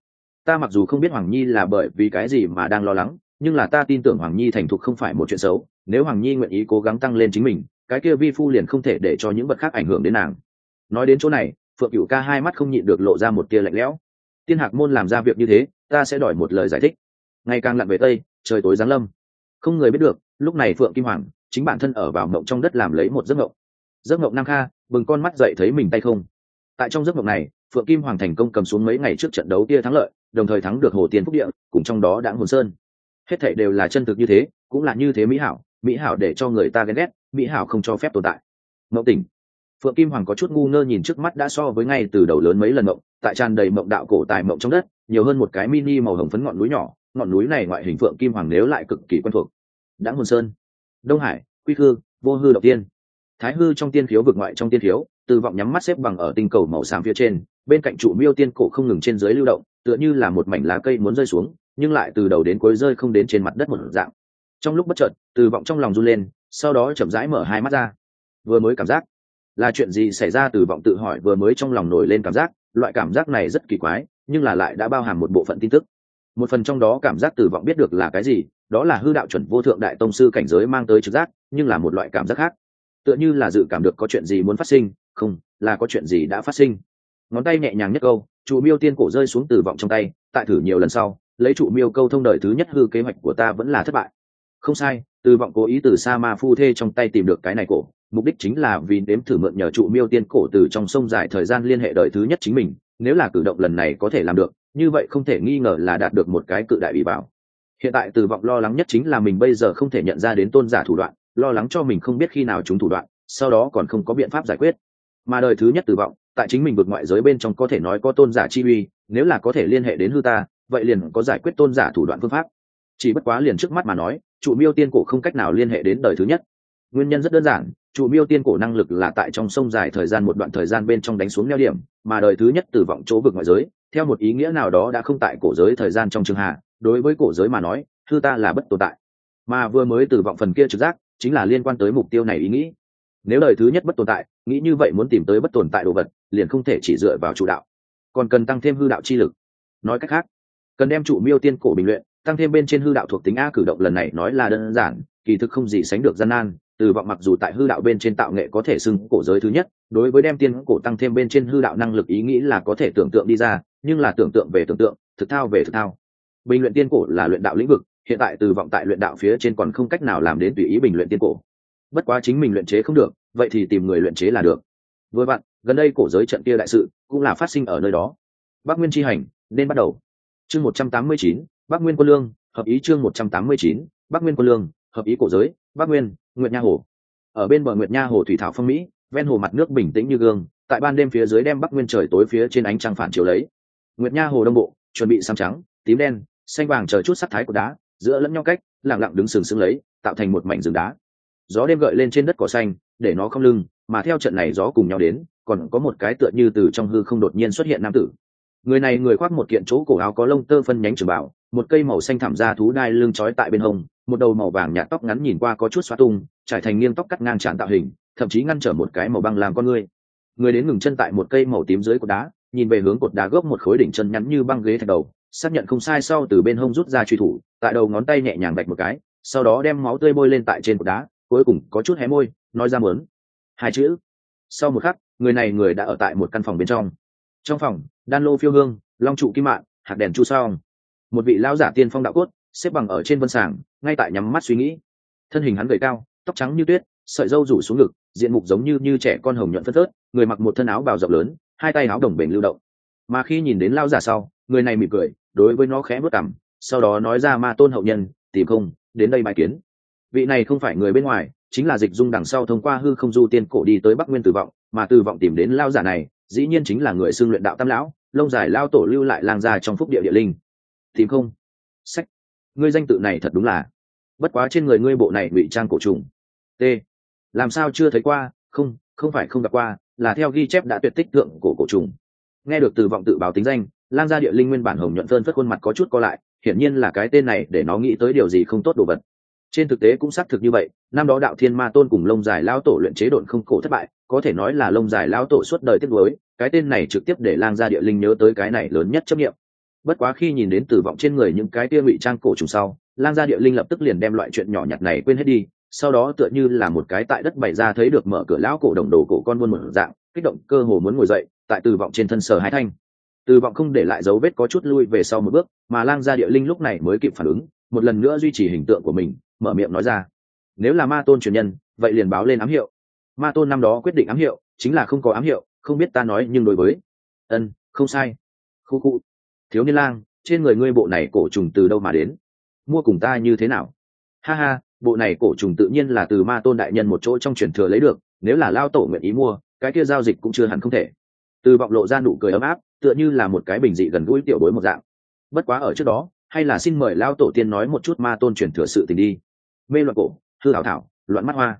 Ta mặc dù không biết hoàng nhi là bởi vì cái gì mà đang lo lắng, nhưng là ta tin tưởng hoàng nhi thành thục không phải một chuyện xấu. Nếu hoàng nhi nguyện ý cố gắng tăng lên chính mình, cái kia vi phu liền không thể để cho những vật khác ảnh hưởng đến nàng. Nói đến chỗ này, phượng cựu ca hai mắt không nhịn được lộ ra một tia lạnh lẽo. Tiên hạc môn làm ra việc như thế, ta sẽ đòi một lời giải thích. Ngày càng lặn về tây, trời tối giáng lâm. Không người biết được lúc này phượng kim hoàng chính bản thân ở vào mộng trong đất làm lấy một giấc mộng. Giấc mộng nam kha, bừng con mắt dậy thấy mình tay không. Tại trong giấc mộng này, phượng kim hoàng thành công cầm xuống mấy ngày trước trận đấu kia thắng lợi, đồng thời thắng được hồ tiên phúc địa, cùng trong đó đã hồn sơn. Hết thảy đều là chân thực như thế, cũng là như thế mỹ hảo mỹ hảo để cho người ta ghen ghét, mỹ hảo không cho phép tồn tại. Mộng tỉnh. Phượng kim hoàng có chút ngu ngơ nhìn trước mắt đã so với ngay từ đầu lớn mấy lần mộng, tại tràn đầy mộng đạo cổ tài mộng trong đất, nhiều hơn một cái mini màu hồng phấn ngọn núi nhỏ, ngọn núi này ngoại hình phượng kim hoàng nếu lại cực kỳ quen thuộc đã hồn sơn. Đông hải, quy khư, vô hư đầu tiên. Thái hư trong tiên khiếu vực ngoại trong tiên khiếu từ vọng nhắm mắt xếp bằng ở tinh cầu màu xám phía trên, bên cạnh trụ miêu tiên cổ không ngừng trên dưới lưu động, tựa như là một mảnh lá cây muốn rơi xuống, nhưng lại từ đầu đến cuối rơi không đến trên mặt đất một dạng. Trong lúc bất chợt từ vọng trong lòng run lên, sau đó chậm rãi mở hai mắt ra. Vừa mới cảm giác, là chuyện gì xảy ra? Từ vọng tự hỏi, vừa mới trong lòng nổi lên cảm giác, loại cảm giác này rất kỳ quái, nhưng là lại đã bao hàm một bộ phận tin tức một phần trong đó cảm giác từ vọng biết được là cái gì, đó là hư đạo chuẩn vô thượng đại tông sư cảnh giới mang tới trực giác, nhưng là một loại cảm giác khác. Tựa như là dự cảm được có chuyện gì muốn phát sinh, không, là có chuyện gì đã phát sinh. Ngón tay nhẹ nhàng nhất câu trụ miêu tiên cổ rơi xuống từ vọng trong tay, tại thử nhiều lần sau, lấy trụ miêu câu thông đời thứ nhất hư kế hoạch của ta vẫn là thất bại. Không sai từ vọng cố ý từ sa ma phu thê trong tay tìm được cái này cổ, mục đích chính là vì nếm thử mượn nhờ trụ miêu tiên cổ từ trong sông dài thời gian liên hệ đời thứ nhất chính mình nếu là cử động lần này có thể làm được, như vậy không thể nghi ngờ là đạt được một cái cự đại bị bảo hiện tại từ vọng lo lắng nhất chính là mình bây giờ không thể nhận ra đến tôn giả thủ đoạn, lo lắng cho mình không biết khi nào chúng thủ đoạn, sau đó còn không có biện pháp giải quyết. Mà đời thứ nhất từ vọng, tại chính mình vượt ngoại giới bên trong có thể nói có tôn giả chi uy, nếu là có thể liên hệ đến hư ta, vậy liền có giải quyết tôn giả thủ đoạn phương pháp. Chỉ bất quá liền trước mắt mà nói, trụ miêu tiên cổ không cách nào liên hệ đến đời thứ nhất nguyên nhân rất đơn giản, trụ miêu tiên cổ năng lực là tại trong sông dài thời gian một đoạn thời gian bên trong đánh xuống neo điểm, mà đời thứ nhất tử vọng chỗ vực ngoại giới, theo một ý nghĩa nào đó đã không tại cổ giới thời gian trong trường hạ, đối với cổ giới mà nói, thư ta là bất tồn tại. Mà vừa mới tử vọng phần kia trực giác, chính là liên quan tới mục tiêu này ý nghĩ. Nếu đời thứ nhất bất tồn tại, nghĩ như vậy muốn tìm tới bất tồn tại đồ vật, liền không thể chỉ dựa vào chủ đạo. Còn cần tăng thêm hư đạo chi lực. Nói cách khác, cần đem trụ miêu tiên cổ bình luyện, tăng thêm bên trên hư đạo thuộc tính a cử động lần này nói là đơn giản, kỳ thực không gì sánh được gian nan từ vọng mặc dù tại hư đạo bên trên tạo nghệ có thể xưng cổ giới thứ nhất, đối với đem tiên cổ tăng thêm bên trên hư đạo năng lực ý nghĩ là có thể tưởng tượng đi ra, nhưng là tưởng tượng về tưởng tượng, thực thao về thực thao. Bình luyện tiên cổ là luyện đạo lĩnh vực, hiện tại từ vọng tại luyện đạo phía trên còn không cách nào làm đến tùy ý bình luyện tiên cổ. Bất quá chính mình luyện chế không được, vậy thì tìm người luyện chế là được. Vừa vặn, gần đây cổ giới trận kia đại sự cũng là phát sinh ở nơi đó. Bắc nguyên tri hành, nên bắt đầu. Chương một trăm tám mươi chín, bắc nguyên quân lương, hợp ý chương một trăm tám mươi chín, bắc nguyên quân lương, hợp ý cổ giới, bắc nguyên nguyệt nha hồ. Ở bên bờ nguyệt nha hồ thủy thảo phong mỹ, ven hồ mặt nước bình tĩnh như gương, tại ban đêm phía dưới đem bắc nguyên trời tối phía trên ánh trăng phản chiếu lấy. Nguyệt nha hồ đông bộ, chuẩn bị xám trắng, tím đen, xanh vàng chờ chút sắc thái của đá, giữa lẫn nhau cách lẳng lặng đứng sừng sững lấy, tạo thành một mảnh rừng đá. Gió đêm gợi lên trên đất cỏ xanh, để nó không lưng, mà theo trận này gió cùng nhau đến, còn có một cái tựa như từ trong hư không đột nhiên xuất hiện nam tử. Người này người khoác một kiện chỗ cổ áo có lông tơ phân nhánh trường bảo, một cây màu xanh thảm ra thú đai lưng trói tại bên hông một đầu màu vàng nhạt tóc ngắn nhìn qua có chút xóa tung, trải thành nghiêng tóc cắt ngang tràn tạo hình, thậm chí ngăn trở một cái màu băng làm con người. Người đến ngừng chân tại một cây màu tím dưới cột đá, nhìn về hướng cột đá gốc một khối đỉnh chân nhắn như băng ghế thạch đầu, xác nhận không sai sau từ bên hông rút ra truy thủ, tại đầu ngón tay nhẹ nhàng đạch một cái, sau đó đem máu tươi bôi lên tại trên cột đá, cuối cùng có chút hé môi, nói ra mớn hai chữ. Sau một khắc, người này người đã ở tại một căn phòng bên trong. Trong phòng, đan lô phiêu hương, long trụ kim mạng hạt đèn chu sao một vị lão giả tiên phong đạo cốt, xếp bằng ở trên vân sàng ngay tại nhắm mắt suy nghĩ. Thân hình hắn gầy cao, tóc trắng như tuyết, sợi râu rủ xuống ngực, diện mục giống như như trẻ con hồng nhuận phất phớt, người mặc một thân áo bào rộng lớn, hai tay áo đồng bền lưu động. Mà khi nhìn đến lao giả sau, người này mỉm cười, đối với nó khẽ bước cảm sau đó nói ra ma tôn hậu nhân, tìm không, đến đây bài kiến. Vị này không phải người bên ngoài, chính là dịch dung đằng sau thông qua hư không du tiên cổ đi tới bắc nguyên tử vọng, mà tử vọng tìm đến lao giả này, dĩ nhiên chính là người xưng luyện đạo tam lão, lông dài lao tổ lưu lại lang gia trong phúc địa địa linh. Tìm không? Sách. Ngươi danh tự này thật đúng là bất quá trên người ngươi bộ này ngụy trang cổ trùng. T. Làm sao chưa thấy qua? Không không phải không gặp qua, là theo ghi chép đã tuyệt tích tượng cổ cổ trùng. Nghe được từ vọng tự báo tính danh, lang gia địa linh nguyên bản hồng nhuận phơn phất khuôn mặt có chút co lại, hiển nhiên là cái tên này để nó nghĩ tới điều gì không tốt đồ vật. Trên thực tế cũng xác thực như vậy, năm đó đạo thiên ma tôn cùng lông dài lao tổ luyện chế độn không cổ thất bại, có thể nói là lông dài lao tổ suốt đời tiếp nối cái tên này trực tiếp để lang gia địa linh nhớ tới cái này lớn nhất chấp nghiệm bất quá khi nhìn đến tử vọng trên người những cái kia ngụy trang cổ trùng sau lang gia địa linh lập tức liền đem loại chuyện nhỏ nhặt này quên hết đi, sau đó tựa như là một cái tại đất bày ra thấy được mở cửa lão cổ đồng đồ cổ con buôn một dạng, kích động cơ hồ muốn ngồi dậy, tại từ vọng trên thân sở hai thanh. Từ vọng không để lại dấu vết có chút lui về sau một bước, mà lang gia địa linh lúc này mới kịp phản ứng, một lần nữa duy trì hình tượng của mình, mở miệng nói ra. Nếu là ma tôn truyền nhân, vậy liền báo lên ám hiệu. Ma tôn năm đó quyết định ám hiệu, chính là không có ám hiệu, không biết ta nói nhưng đối với. Ân, không sai. Khu khu. Thiếu niên lang, trên người ngươi bộ này cổ trùng từ đâu mà đến? Mua cùng ta như thế nào? Ha ha, bộ này cổ trùng tự nhiên là từ ma tôn đại nhân một chỗ trong truyền thừa lấy được, nếu là lao tổ nguyện ý mua, cái kia giao dịch cũng chưa hẳn không thể. Từ vọng lộ ra nụ cười ấm áp, tựa như là một cái bình dị gần gũi tiểu bối một dạng. Bất quá ở trước đó, hay là xin mời lao tổ tiên nói một chút ma tôn truyền thừa sự tình đi. Mê loạn cổ, hư hảo thảo, loạn mắt hoa.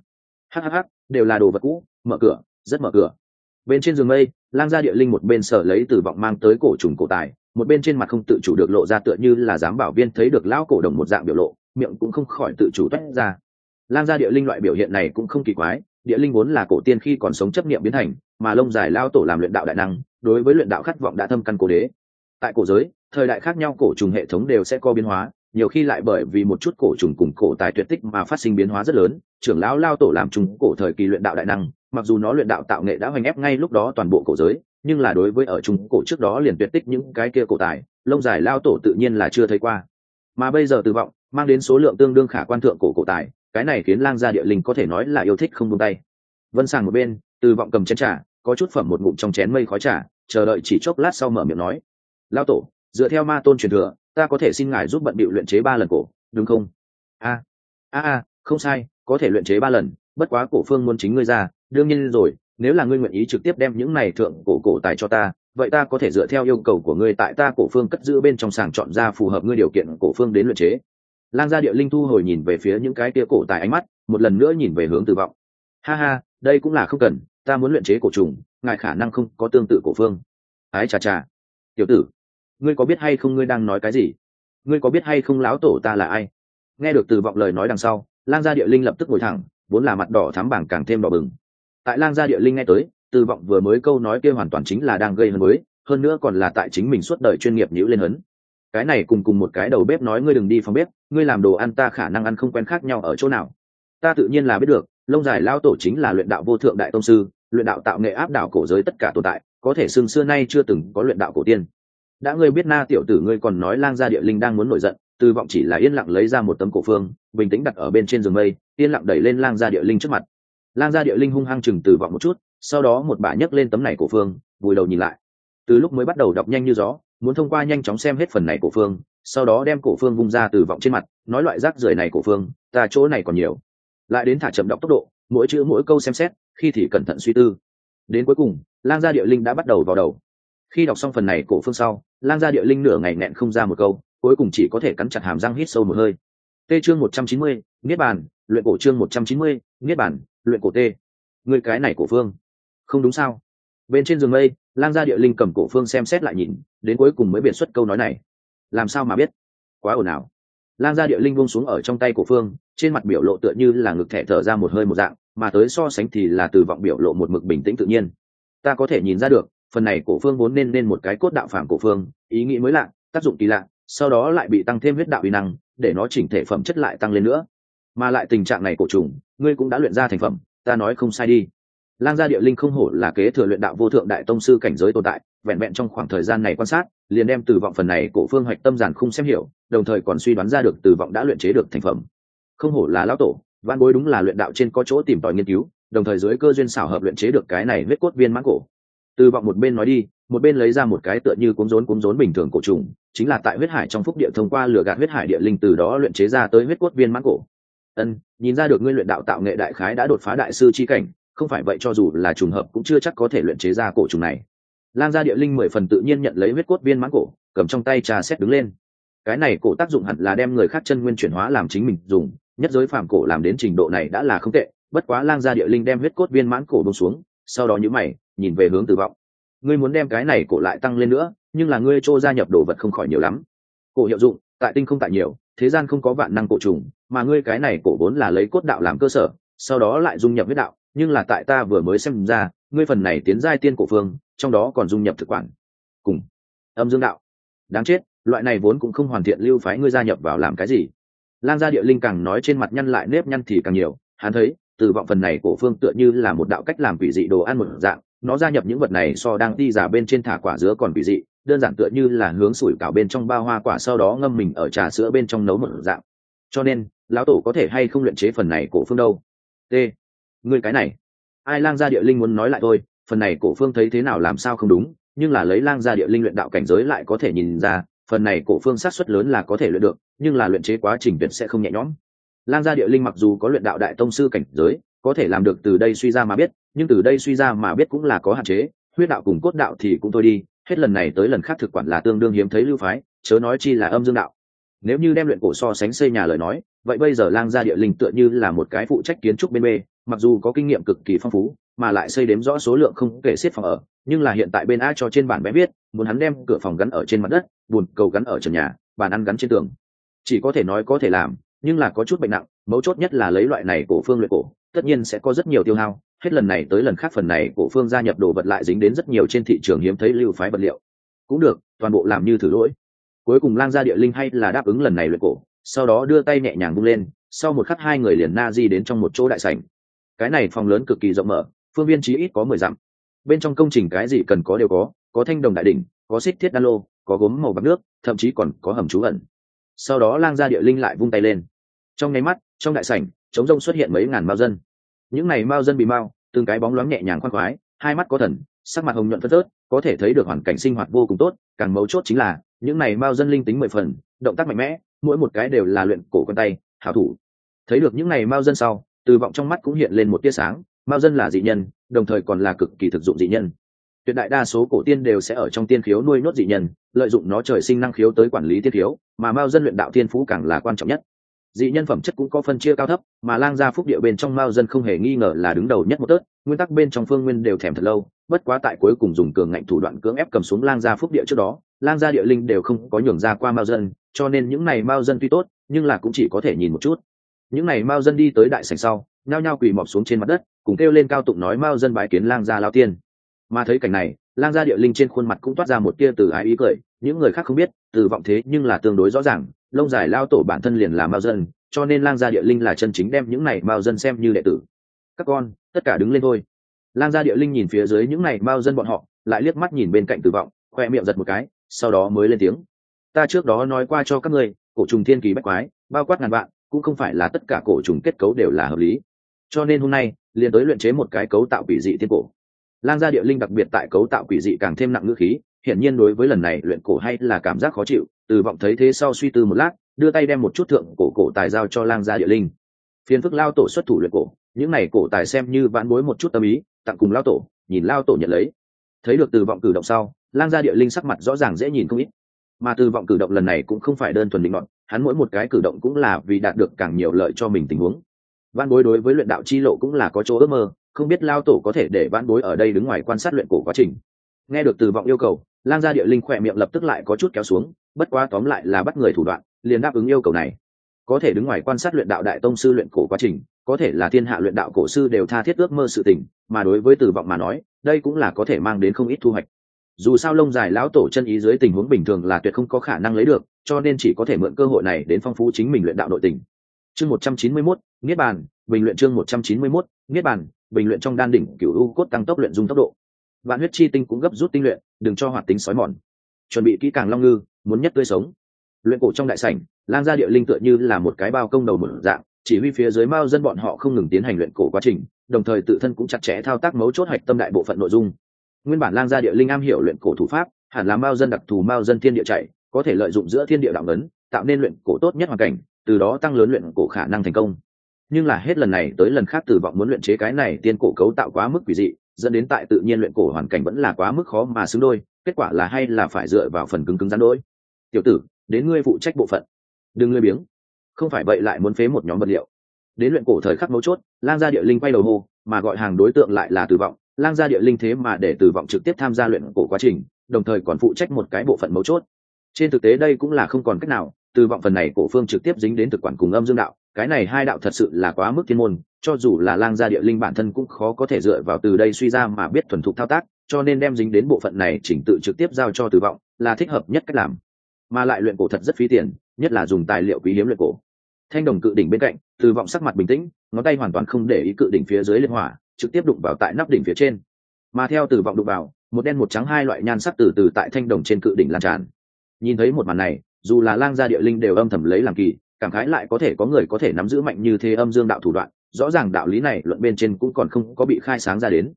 Hhh đều là đồ vật cũ, mở cửa, rất mở cửa. Bên trên giường mây lang gia địa linh một bên sở lấy từ vọng mang tới cổ trùng cổ tài, một bên trên mặt không tự chủ được lộ ra tựa như là dám bảo viên thấy được lão cổ đồng một dạng biểu lộ, miệng cũng không khỏi tự chủ toét ra. Lang gia địa linh loại biểu hiện này cũng không kỳ quái, địa linh vốn là cổ tiên khi còn sống chấp niệm biến thành, mà lông dài lao tổ làm luyện đạo đại năng, đối với luyện đạo khát vọng đã thâm căn cổ đế. Tại cổ giới, thời đại khác nhau cổ trùng hệ thống đều sẽ có biến hóa, nhiều khi lại bởi vì một chút cổ trùng cùng cổ tài tuyệt tích mà phát sinh biến hóa rất lớn, trưởng lão lao tổ làm trùng cổ thời kỳ luyện đạo đại năng mặc dù nó luyện đạo tạo nghệ đã hoành ép ngay lúc đó toàn bộ cổ giới, nhưng là đối với ở trung cổ trước đó liền tuyệt tích những cái kia cổ tài, lông dài lao tổ tự nhiên là chưa thấy qua. Mà bây giờ từ vọng, mang đến số lượng tương đương khả quan thượng cổ cổ tài, cái này khiến lang gia địa linh có thể nói là yêu thích không buông tay. Vân sàng một bên, từ vọng cầm chén trà, có chút phẩm một ngụm trong chén mây khói trà, chờ đợi chỉ chốc lát sau mở miệng nói, lao tổ, dựa theo ma tôn truyền thừa, ta có thể xin ngài giúp bận bịu luyện chế ba lần cổ, đúng không? A a a, không sai, có thể luyện chế ba lần, bất quá cổ phương muốn chính ngươi ra đương nhiên rồi, nếu là ngươi nguyện ý trực tiếp đem những này thượng cổ cổ tài cho ta, vậy ta có thể dựa theo yêu cầu của ngươi tại ta cổ phương cất giữ bên trong sàng chọn ra phù hợp ngươi điều kiện cổ phương đến luyện chế. Lang gia địa linh thu hồi nhìn về phía những cái kia cổ tài ánh mắt, một lần nữa nhìn về hướng tử vọng. Ha ha, đây cũng là không cần, ta muốn luyện chế cổ trùng, ngài khả năng không có tương tự cổ phương. Ái chà chà. Tiểu tử, ngươi có biết hay không ngươi đang nói cái gì? Ngươi có biết hay không láo tổ ta là ai? Nghe được từ vọng lời nói đằng sau, lang gia địa linh lập tức ngồi thẳng, vốn là mặt đỏ thám bảng càng thêm đỏ bừng tại lang gia địa linh nghe tới, từ vọng vừa mới câu nói kia hoàn toàn chính là đang gây hấn mới, hơn nữa còn là tại chính mình suốt đời chuyên nghiệp nhữ lên hấn. Cái này cùng cùng một cái đầu bếp nói ngươi đừng đi phòng bếp, ngươi làm đồ ăn ta khả năng ăn không quen khác nhau ở chỗ nào. Ta tự nhiên là biết được, lông dài lao tổ chính là luyện đạo vô thượng đại tông sư, luyện đạo tạo nghệ áp đảo cổ giới tất cả tồn tại, có thể xương xưa nay chưa từng có luyện đạo cổ tiên. Đã ngươi biết na tiểu tử ngươi còn nói lang gia địa linh đang muốn nổi giận, từ vọng chỉ là yên lặng lấy ra một tấm cổ phương, bình tĩnh đặt ở bên trên giường mây, yên lặng đẩy lên lang gia địa linh trước mặt lang gia địa linh hung hăng chừng từ vọng một chút sau đó một bà nhấc lên tấm này cổ phương vùi đầu nhìn lại. Từ lúc mới bắt đầu đọc nhanh như gió muốn thông qua nhanh chóng xem hết phần này cổ phương sau đó đem cổ phương vung ra từ vọng trên mặt nói loại rác rưởi này cổ phương ta chỗ này còn nhiều. Lại đến thả chậm đọc tốc độ mỗi chữ mỗi câu xem xét khi thì cẩn thận suy tư. Đến cuối cùng lang gia địa linh đã bắt đầu vào đầu. Khi đọc xong phần này cổ phương sau lang gia địa linh nửa ngày nẹn không ra một câu cuối cùng chỉ có thể cắn chặt hàm răng hít sâu một hơi. Tê chương một trăm chín mươi, Niết bàn, luyện cổ chương một trăm chín mươi, Niết bàn, luyện cổ tê. Người cái này cổ phương, không đúng sao? Bên trên giường mây, Lang gia địa linh cầm cổ phương xem xét lại nhìn, đến cuối cùng mới biện xuất câu nói này. Làm sao mà biết? Quá ồn ào. Lang gia địa linh buông xuống ở trong tay cổ phương, trên mặt biểu lộ tựa như là ngực thẻ thở ra một hơi một dạng, mà tới so sánh thì là từ vọng biểu lộ một mực bình tĩnh tự nhiên. Ta có thể nhìn ra được, phần này cổ phương vốn nên nên một cái cốt đạo phàm cổ phương, ý nghĩ mới lạ, tác dụng kỳ lạ, sau đó lại bị tăng thêm huyết đạo uy năng, để nó chỉnh thể phẩm chất lại tăng lên nữa mà lại tình trạng này cổ trùng, ngươi cũng đã luyện ra thành phẩm, ta nói không sai đi. Lang gia địa linh không hổ là kế thừa luyện đạo vô thượng đại tông sư cảnh giới tồn tại, vẹn vẹn trong khoảng thời gian này quan sát, liền đem từ vọng phần này cổ phương hoạch tâm giản không xem hiểu, đồng thời còn suy đoán ra được từ vọng đã luyện chế được thành phẩm. Không hổ là lão tổ, văn bối đúng là luyện đạo trên có chỗ tìm tòi nghiên cứu, đồng thời dưới cơ duyên xảo hợp luyện chế được cái này huyết cốt viên mãn cổ. Từ vọng một bên nói đi, một bên lấy ra một cái tựa như cuốn rốn cuốn rốn bình thường cổ trùng, chính là tại huyết hải trong phúc địa thông qua lửa gạt huyết hải địa linh từ đó luyện chế ra tới huyết cốt viên mãn cổ ân, nhìn ra được ngươi luyện đạo tạo nghệ đại khái đã đột phá đại sư chi cảnh, không phải vậy cho dù là trùng hợp cũng chưa chắc có thể luyện chế ra cổ trùng này. Lang gia địa linh mười phần tự nhiên nhận lấy huyết cốt viên mãn cổ, cầm trong tay trà xét đứng lên. Cái này cổ tác dụng hẳn là đem người khác chân nguyên chuyển hóa làm chính mình dùng, nhất giới phàm cổ làm đến trình độ này đã là không tệ, bất quá lang gia địa linh đem huyết cốt viên mãn cổ bông xuống, sau đó nhữ mày, nhìn về hướng tử vọng. Ngươi muốn đem cái này cổ lại tăng lên nữa, nhưng là ngươi trô gia nhập đồ vật không khỏi nhiều lắm. Cổ hiệu dụng, tại tinh không tại nhiều thế gian không có vạn năng cổ trùng, mà ngươi cái này cổ vốn là lấy cốt đạo làm cơ sở, sau đó lại dung nhập huyết đạo, nhưng là tại ta vừa mới xem ra, ngươi phần này tiến giai tiên cổ phương, trong đó còn dung nhập thực quản. Cùng. Âm dương đạo. Đáng chết, loại này vốn cũng không hoàn thiện lưu phái ngươi gia nhập vào làm cái gì. Lang gia địa linh càng nói trên mặt nhăn lại nếp nhăn thì càng nhiều, hắn thấy, từ vọng phần này cổ phương tựa như là một đạo cách làm quỷ dị đồ ăn một dạng, nó gia nhập những vật này so đang đi giả bên trên thả quả dứa còn quỷ dị đơn giản tựa như là hướng sủi cảo bên trong bao hoa quả sau đó ngâm mình ở trà sữa bên trong nấu một dạng. Cho nên, lão tổ có thể hay không luyện chế phần này cổ phương đâu? T người cái này. Ai lang gia địa linh muốn nói lại thôi, phần này cổ phương thấy thế nào làm sao không đúng, nhưng là lấy lang gia địa linh luyện đạo cảnh giới lại có thể nhìn ra, phần này cổ phương sát xuất lớn là có thể luyện được, nhưng là luyện chế quá trình tuyệt sẽ không nhẹ nhõm. Lang gia địa linh mặc dù có luyện đạo đại tông sư cảnh giới, có thể làm được từ đây suy ra mà biết, nhưng từ đây suy ra mà biết cũng là có hạn chế, huyết đạo cùng cốt đạo thì cũng thôi đi hết lần này tới lần khác thực quản là tương đương hiếm thấy lưu phái, chớ nói chi là âm dương đạo. Nếu như đem luyện cổ so sánh xây nhà lời nói, vậy bây giờ lang gia địa linh tựa như là một cái phụ trách kiến trúc bên b mặc dù có kinh nghiệm cực kỳ phong phú, mà lại xây đếm rõ số lượng không kể xiết phòng ở, nhưng là hiện tại bên a cho trên bản bé biết muốn hắn đem cửa phòng gắn ở trên mặt đất bùn cầu gắn ở trần nhà, bàn ăn gắn trên tường. Chỉ có thể nói có thể làm, nhưng là có chút bệnh nặng, mấu chốt nhất là lấy loại này cổ phương luyện cổ, tất nhiên sẽ có rất nhiều tiêu hao hết lần này tới lần khác phần này cổ phương gia nhập đồ vật lại dính đến rất nhiều trên thị trường hiếm thấy lưu phái vật liệu. Cũng được, toàn bộ làm như thử lỗi. Cuối cùng lang gia địa linh hay là đáp ứng lần này luyện cổ, sau đó đưa tay nhẹ nhàng bung lên, sau một khắc hai người liền na di đến trong một chỗ đại sảnh. Cái này phòng lớn cực kỳ rộng mở, phương viên chí ít có mười dặm. Bên trong công trình cái gì cần có đều có có thanh đồng đại đỉnh, có xích thiết đan lô, có gốm màu bạc nước, thậm chí còn có hầm trú ẩn. Sau đó lang gia địa linh lại vung tay lên. Trong nháy mắt, trong đại sảnh chống rông xuất hiện mấy ngàn mao dân những này mao dân bị mao, từng cái bóng loáng nhẹ nhàng khoan khoái, hai mắt có thần, sắc mặt hồng nhuận phất tớt có thể thấy được hoàn cảnh sinh hoạt vô cùng tốt, càng mấu chốt chính là, những này mao dân linh tính mười phần, động tác mạnh mẽ, mỗi một cái đều là luyện cổ con tay, hảo thủ. Thấy được những này mao dân sau, từ vọng trong mắt cũng hiện lên một tia sáng, mao dân là dị nhân, đồng thời còn là cực kỳ thực dụng dị nhân. Tuyệt đại đa số cổ tiên đều sẽ ở trong tiên khiếu nuôi nốt dị nhân, lợi dụng nó trời sinh năng khiếu tới quản lý tiên khiếu, mà mao dân luyện đạo tiên phú càng là quan trọng nhất dị nhân phẩm chất cũng có phân chia cao thấp, mà lang gia phúc địa bên trong mao dân không hề nghi ngờ là đứng đầu nhất một tớt, nguyên tắc bên trong phương nguyên đều thèm thật lâu, bất quá tại cuối cùng dùng cường ngạnh thủ đoạn cưỡng ép cầm xuống lang gia phúc địa trước đó, lang gia địa linh đều không có nhường ra qua mao dân, cho nên những này mao dân tuy tốt, nhưng là cũng chỉ có thể nhìn một chút. Những này mao dân đi tới đại sảnh sau, nhao nhao quỳ mọp xuống trên mặt đất, cùng kêu lên cao tụng nói mao dân bái kiến lang gia lao tiên. Mà thấy cảnh này, lang gia địa linh trên khuôn mặt cũng toát ra một tia từ ái ý cười, những người khác không biết, từ vọng thế nhưng là tương đối rõ ràng lông dài lao tổ bản thân liền là mao dân, cho nên lang gia địa linh là chân chính đem những này mao dân xem như đệ tử. Các con, tất cả đứng lên thôi. Lang gia địa linh nhìn phía dưới những này mao dân bọn họ, lại liếc mắt nhìn bên cạnh tử vọng, khoe miệng giật một cái, sau đó mới lên tiếng. Ta trước đó nói qua cho các ngươi, cổ trùng thiên kỳ bách quái, bao quát ngàn vạn, cũng không phải là tất cả cổ trùng kết cấu đều là hợp lý. Cho nên hôm nay, liền tới luyện chế một cái cấu tạo quỷ dị thiên cổ. Lang gia địa linh đặc biệt tại cấu tạo quỷ dị càng thêm nặng ngữ khí hiển nhiên đối với lần này luyện cổ hay là cảm giác khó chịu, từ vọng thấy thế sau suy tư một lát, đưa tay đem một chút thượng cổ cổ tài giao cho lang gia địa linh. Phiền phức lao tổ xuất thủ luyện cổ, những này cổ tài xem như vãn bối một chút tâm ý, tặng cùng lao tổ, nhìn lao tổ nhận lấy. Thấy được từ vọng cử động sau, lang gia địa linh sắc mặt rõ ràng dễ nhìn không ít. Mà từ vọng cử động lần này cũng không phải đơn thuần định luận hắn mỗi một cái cử động cũng là vì đạt được càng nhiều lợi cho mình tình huống. Văn bối đối với luyện đạo chi lộ cũng là có chỗ ước mơ, không biết lao tổ có thể để văn bối ở đây đứng ngoài quan sát luyện cổ quá trình nghe được từ vọng yêu cầu, lang gia địa linh khỏe miệng lập tức lại có chút kéo xuống, bất quá tóm lại là bắt người thủ đoạn, liền đáp ứng yêu cầu này. Có thể đứng ngoài quan sát luyện đạo đại tông sư luyện cổ quá trình, có thể là thiên hạ luyện đạo cổ sư đều tha thiết ước mơ sự tình, mà đối với từ vọng mà nói, đây cũng là có thể mang đến không ít thu hoạch. Dù sao lông dài lão tổ chân ý dưới tình huống bình thường là tuyệt không có khả năng lấy được, cho nên chỉ có thể mượn cơ hội này đến phong phú chính mình luyện đạo nội tình. Chương một trăm chín mươi mốt, niết bàn, bình luyện chương một trăm chín mươi mốt, niết bàn, bình luyện trong đan đỉnh cựu u cốt tăng tốc luyện dung tốc độ vạn huyết chi tinh cũng gấp rút tinh luyện, đừng cho hoạt tính sói mòn. Chuẩn bị kỹ càng long ngư, muốn nhất tươi sống. Luyện cổ trong đại sảnh lan ra địa linh tựa như là một cái bao công đầu một dạng, chỉ huy phía dưới mao dân bọn họ không ngừng tiến hành luyện cổ quá trình, đồng thời tự thân cũng chặt chẽ thao tác mấu chốt hạch tâm đại bộ phận nội dung. Nguyên bản lang gia địa linh am hiểu luyện cổ thủ pháp, hẳn là mao dân đặc thù mao dân thiên địa chạy, có thể lợi dụng giữa thiên địa đạo ấn, tạo nên luyện cổ tốt nhất hoàn cảnh, từ đó tăng lớn luyện cổ khả năng thành công. Nhưng là hết lần này tới lần khác tử vọng muốn luyện chế cái này tiên cổ cấu tạo quá mức quỷ dị dẫn đến tại tự nhiên luyện cổ hoàn cảnh vẫn là quá mức khó mà xứng đôi, kết quả là hay là phải dựa vào phần cứng cứng rắn đôi. Tiểu tử, đến ngươi phụ trách bộ phận. Đừng ngươi biếng. Không phải vậy lại muốn phế một nhóm vật liệu. Đến luyện cổ thời khắc mấu chốt, lang gia địa linh quay đầu hô, mà gọi hàng đối tượng lại là tử vọng. Lang gia địa linh thế mà để tử vọng trực tiếp tham gia luyện cổ quá trình, đồng thời còn phụ trách một cái bộ phận mấu chốt. Trên thực tế đây cũng là không còn cách nào từ vọng phần này cổ phương trực tiếp dính đến thực quản cùng âm dương đạo, cái này hai đạo thật sự là quá mức thiên môn, cho dù là lang gia địa linh bản thân cũng khó có thể dựa vào từ đây suy ra mà biết thuần thục thao tác, cho nên đem dính đến bộ phận này chỉnh tự trực tiếp giao cho từ vọng, là thích hợp nhất cách làm. Mà lại luyện cổ thật rất phí tiền, nhất là dùng tài liệu quý hiếm luyện cổ. Thanh đồng cự đỉnh bên cạnh, từ vọng sắc mặt bình tĩnh, ngón tay hoàn toàn không để ý cự đỉnh phía dưới liên hỏa, trực tiếp đụng vào tại nắp đỉnh phía trên. Mà theo từ vọng đụng vào, một đen một trắng hai loại nhan sắc từ từ tại thanh đồng trên cự đỉnh lan tràn. Nhìn thấy một màn này dù là lang gia địa linh đều âm thầm lấy làm kỳ, cảm khái lại có thể có người có thể nắm giữ mạnh như thế âm dương đạo thủ đoạn, rõ ràng đạo lý này luận bên trên cũng còn không có bị khai sáng ra đến.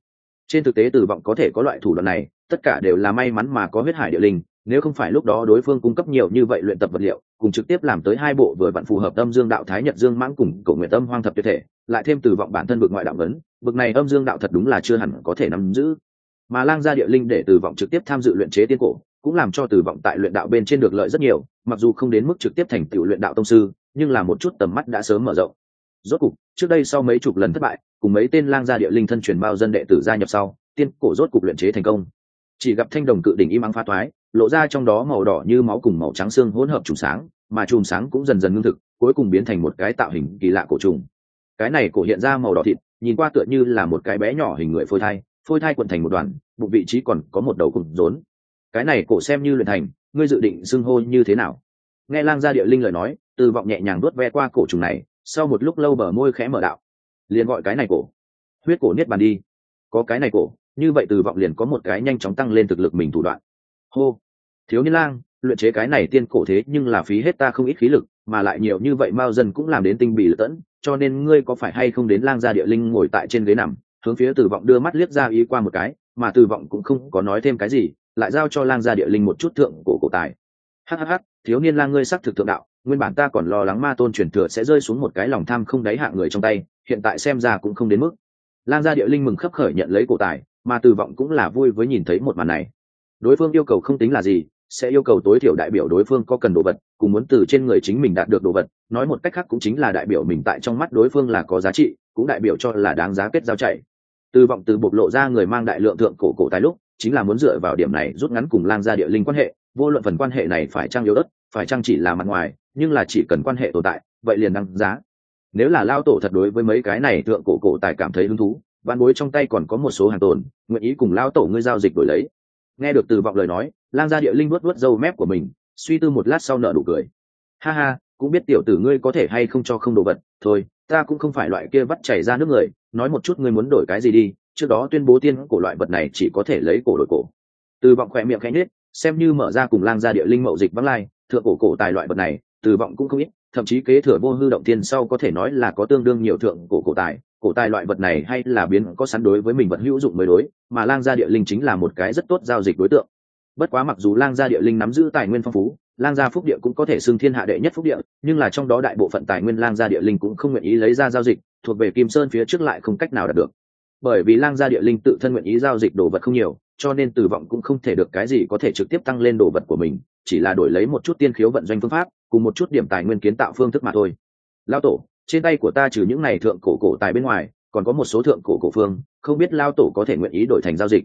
Trên thực tế tử vọng có thể có loại thủ đoạn này, tất cả đều là may mắn mà có huyết hải địa linh, nếu không phải lúc đó đối phương cung cấp nhiều như vậy luyện tập vật liệu, cùng trực tiếp làm tới hai bộ vừa vặn phù hợp âm dương đạo thái nhật dương mãng cùng cổ nguyện tâm hoang thập tuyệt thể, lại thêm tử vọng bản thân vực ngoại đạo vấn vực này âm dương đạo thật đúng là chưa hẳn có thể nắm giữ. Mà lang gia địa linh để tử vọng trực tiếp tham dự luyện chế tiên cổ cũng làm cho từ vọng tại luyện đạo bên trên được lợi rất nhiều, mặc dù không đến mức trực tiếp thành tựu luyện đạo tông sư, nhưng là một chút tầm mắt đã sớm mở rộng. Rốt cục, trước đây sau mấy chục lần thất bại, cùng mấy tên lang gia địa linh thân truyền bao dân đệ tử gia nhập sau, tiên cổ rốt cục luyện chế thành công. Chỉ gặp thanh đồng cự đỉnh im ắng pha thoái, lộ ra trong đó màu đỏ như máu cùng màu trắng xương hỗn hợp trùng sáng, mà chùm sáng cũng dần dần ngưng thực, cuối cùng biến thành một cái tạo hình kỳ lạ cổ trùng. Cái này cổ hiện ra màu đỏ thịt, nhìn qua tựa như là một cái bé nhỏ hình người phôi thai phôi thai quận thành một đoàn, bụng vị trí còn có một đầu cùng rốn cái này cổ xem như luyện thành, ngươi dự định xưng hô như thế nào? Nghe lang gia địa linh lời nói, từ vọng nhẹ nhàng đốt ve qua cổ trùng này, sau một lúc lâu bờ môi khẽ mở đạo. Liền gọi cái này cổ. Huyết cổ niết bàn đi. Có cái này cổ, như vậy từ vọng liền có một cái nhanh chóng tăng lên thực lực mình thủ đoạn. Hô. Thiếu niên lang, luyện chế cái này tiên cổ thế nhưng là phí hết ta không ít khí lực, mà lại nhiều như vậy mao dân cũng làm đến tinh bị lợi tẫn, cho nên ngươi có phải hay không đến lang gia địa linh ngồi tại trên ghế nằm, hướng phía từ vọng đưa mắt liếc ra ý qua một cái, mà từ vọng cũng không có nói thêm cái gì lại giao cho lang gia địa linh một chút thượng cổ cổ tài. Hhh thiếu niên lang ngươi sắc thực thượng đạo, nguyên bản ta còn lo lắng ma tôn truyền thừa sẽ rơi xuống một cái lòng tham không đáy hạ người trong tay, hiện tại xem ra cũng không đến mức. Lang gia địa linh mừng khấp khởi nhận lấy cổ tài, mà từ vọng cũng là vui với nhìn thấy một màn này. Đối phương yêu cầu không tính là gì, sẽ yêu cầu tối thiểu đại biểu đối phương có cần đồ vật, cùng muốn từ trên người chính mình đạt được đồ vật, nói một cách khác cũng chính là đại biểu mình tại trong mắt đối phương là có giá trị, cũng đại biểu cho là đáng giá kết giao chạy. Từ vọng từ bộc lộ ra người mang đại lượng thượng cổ cổ tài lúc chính là muốn dựa vào điểm này rút ngắn cùng lang gia địa linh quan hệ, vô luận phần quan hệ này phải trang yếu đất phải trang chỉ là mặt ngoài, nhưng là chỉ cần quan hệ tồn tại, vậy liền đăng giá. Nếu là lao tổ thật đối với mấy cái này thượng cổ cổ tài cảm thấy hứng thú văn bối trong tay còn có một số hàng tồn, nguyện ý cùng lao tổ ngươi giao dịch đổi lấy. Nghe được từ vọng lời nói, lang gia địa linh vuốt vuốt râu mép của mình, suy tư một lát sau nợ nụ cười. Ha ha, cũng biết tiểu tử ngươi có thể hay không cho không đồ vật, thôi, ta cũng không phải loại kia vắt chảy ra nước người, nói một chút ngươi muốn đổi cái gì đi trước đó tuyên bố tiên cổ loại vật này chỉ có thể lấy cổ đổi cổ. Từ vọng khỏe miệng khẽ nết xem như mở ra cùng lang gia địa linh mậu dịch vắng lai, thượng cổ cổ tài loại vật này, từ vọng cũng không ít, thậm chí kế thừa vô hư động tiên sau có thể nói là có tương đương nhiều thượng cổ cổ tài. Cổ tài loại vật này hay là biến có sẵn đối với mình vật hữu dụng mới đối, mà lang gia địa linh chính là một cái rất tốt giao dịch đối tượng. Bất quá mặc dù lang gia địa linh nắm giữ tài nguyên phong phú, lang gia phúc địa cũng có thể xưng thiên hạ đệ nhất phúc địa, nhưng là trong đó đại bộ phận tài nguyên lang gia địa linh cũng không nguyện ý lấy ra giao dịch, thuộc về kim sơn phía trước lại không cách nào đạt được bởi vì lang gia địa linh tự thân nguyện ý giao dịch đồ vật không nhiều, cho nên tử vọng cũng không thể được cái gì có thể trực tiếp tăng lên đồ vật của mình, chỉ là đổi lấy một chút tiên khiếu vận doanh phương pháp, cùng một chút điểm tài nguyên kiến tạo phương thức mà thôi. Lao tổ, trên tay của ta trừ những này thượng cổ cổ tài bên ngoài, còn có một số thượng cổ cổ phương, không biết lao tổ có thể nguyện ý đổi thành giao dịch.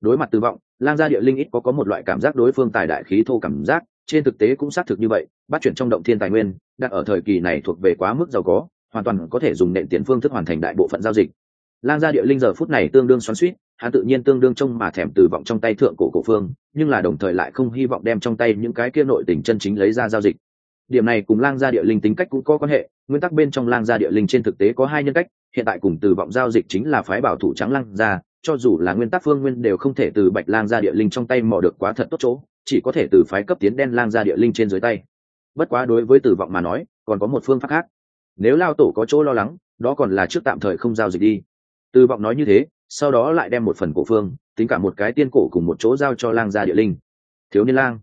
Đối mặt tư vọng, lang gia địa linh ít có có một loại cảm giác đối phương tài đại khí thô cảm giác, trên thực tế cũng xác thực như vậy, bắt chuyển trong động thiên tài nguyên, đặt ở thời kỳ này thuộc về quá mức giàu có, hoàn toàn có thể dùng nện tiền phương thức hoàn thành đại bộ phận giao dịch lang gia địa linh giờ phút này tương đương xoắn suýt hắn tự nhiên tương đương trông mà thèm từ vọng trong tay thượng cổ cổ phương, nhưng là đồng thời lại không hy vọng đem trong tay những cái kia nội tình chân chính lấy ra giao dịch. Điểm này cùng lang gia địa linh tính cách cũng có quan hệ, nguyên tắc bên trong lang gia địa linh trên thực tế có hai nhân cách, hiện tại cùng từ vọng giao dịch chính là phái bảo thủ trắng lang gia, cho dù là nguyên tắc phương nguyên đều không thể từ bạch lang gia địa linh trong tay mò được quá thật tốt chỗ, chỉ có thể từ phái cấp tiến đen lang gia địa linh trên dưới tay. Bất quá đối với tử vọng mà nói, còn có một phương pháp khác. Nếu lao tổ có chỗ lo lắng, đó còn là trước tạm thời không giao dịch đi từ vọng nói như thế, sau đó lại đem một phần cổ phương, tính cả một cái tiên cổ cùng một chỗ giao cho lang gia địa linh. Thiếu niên lang,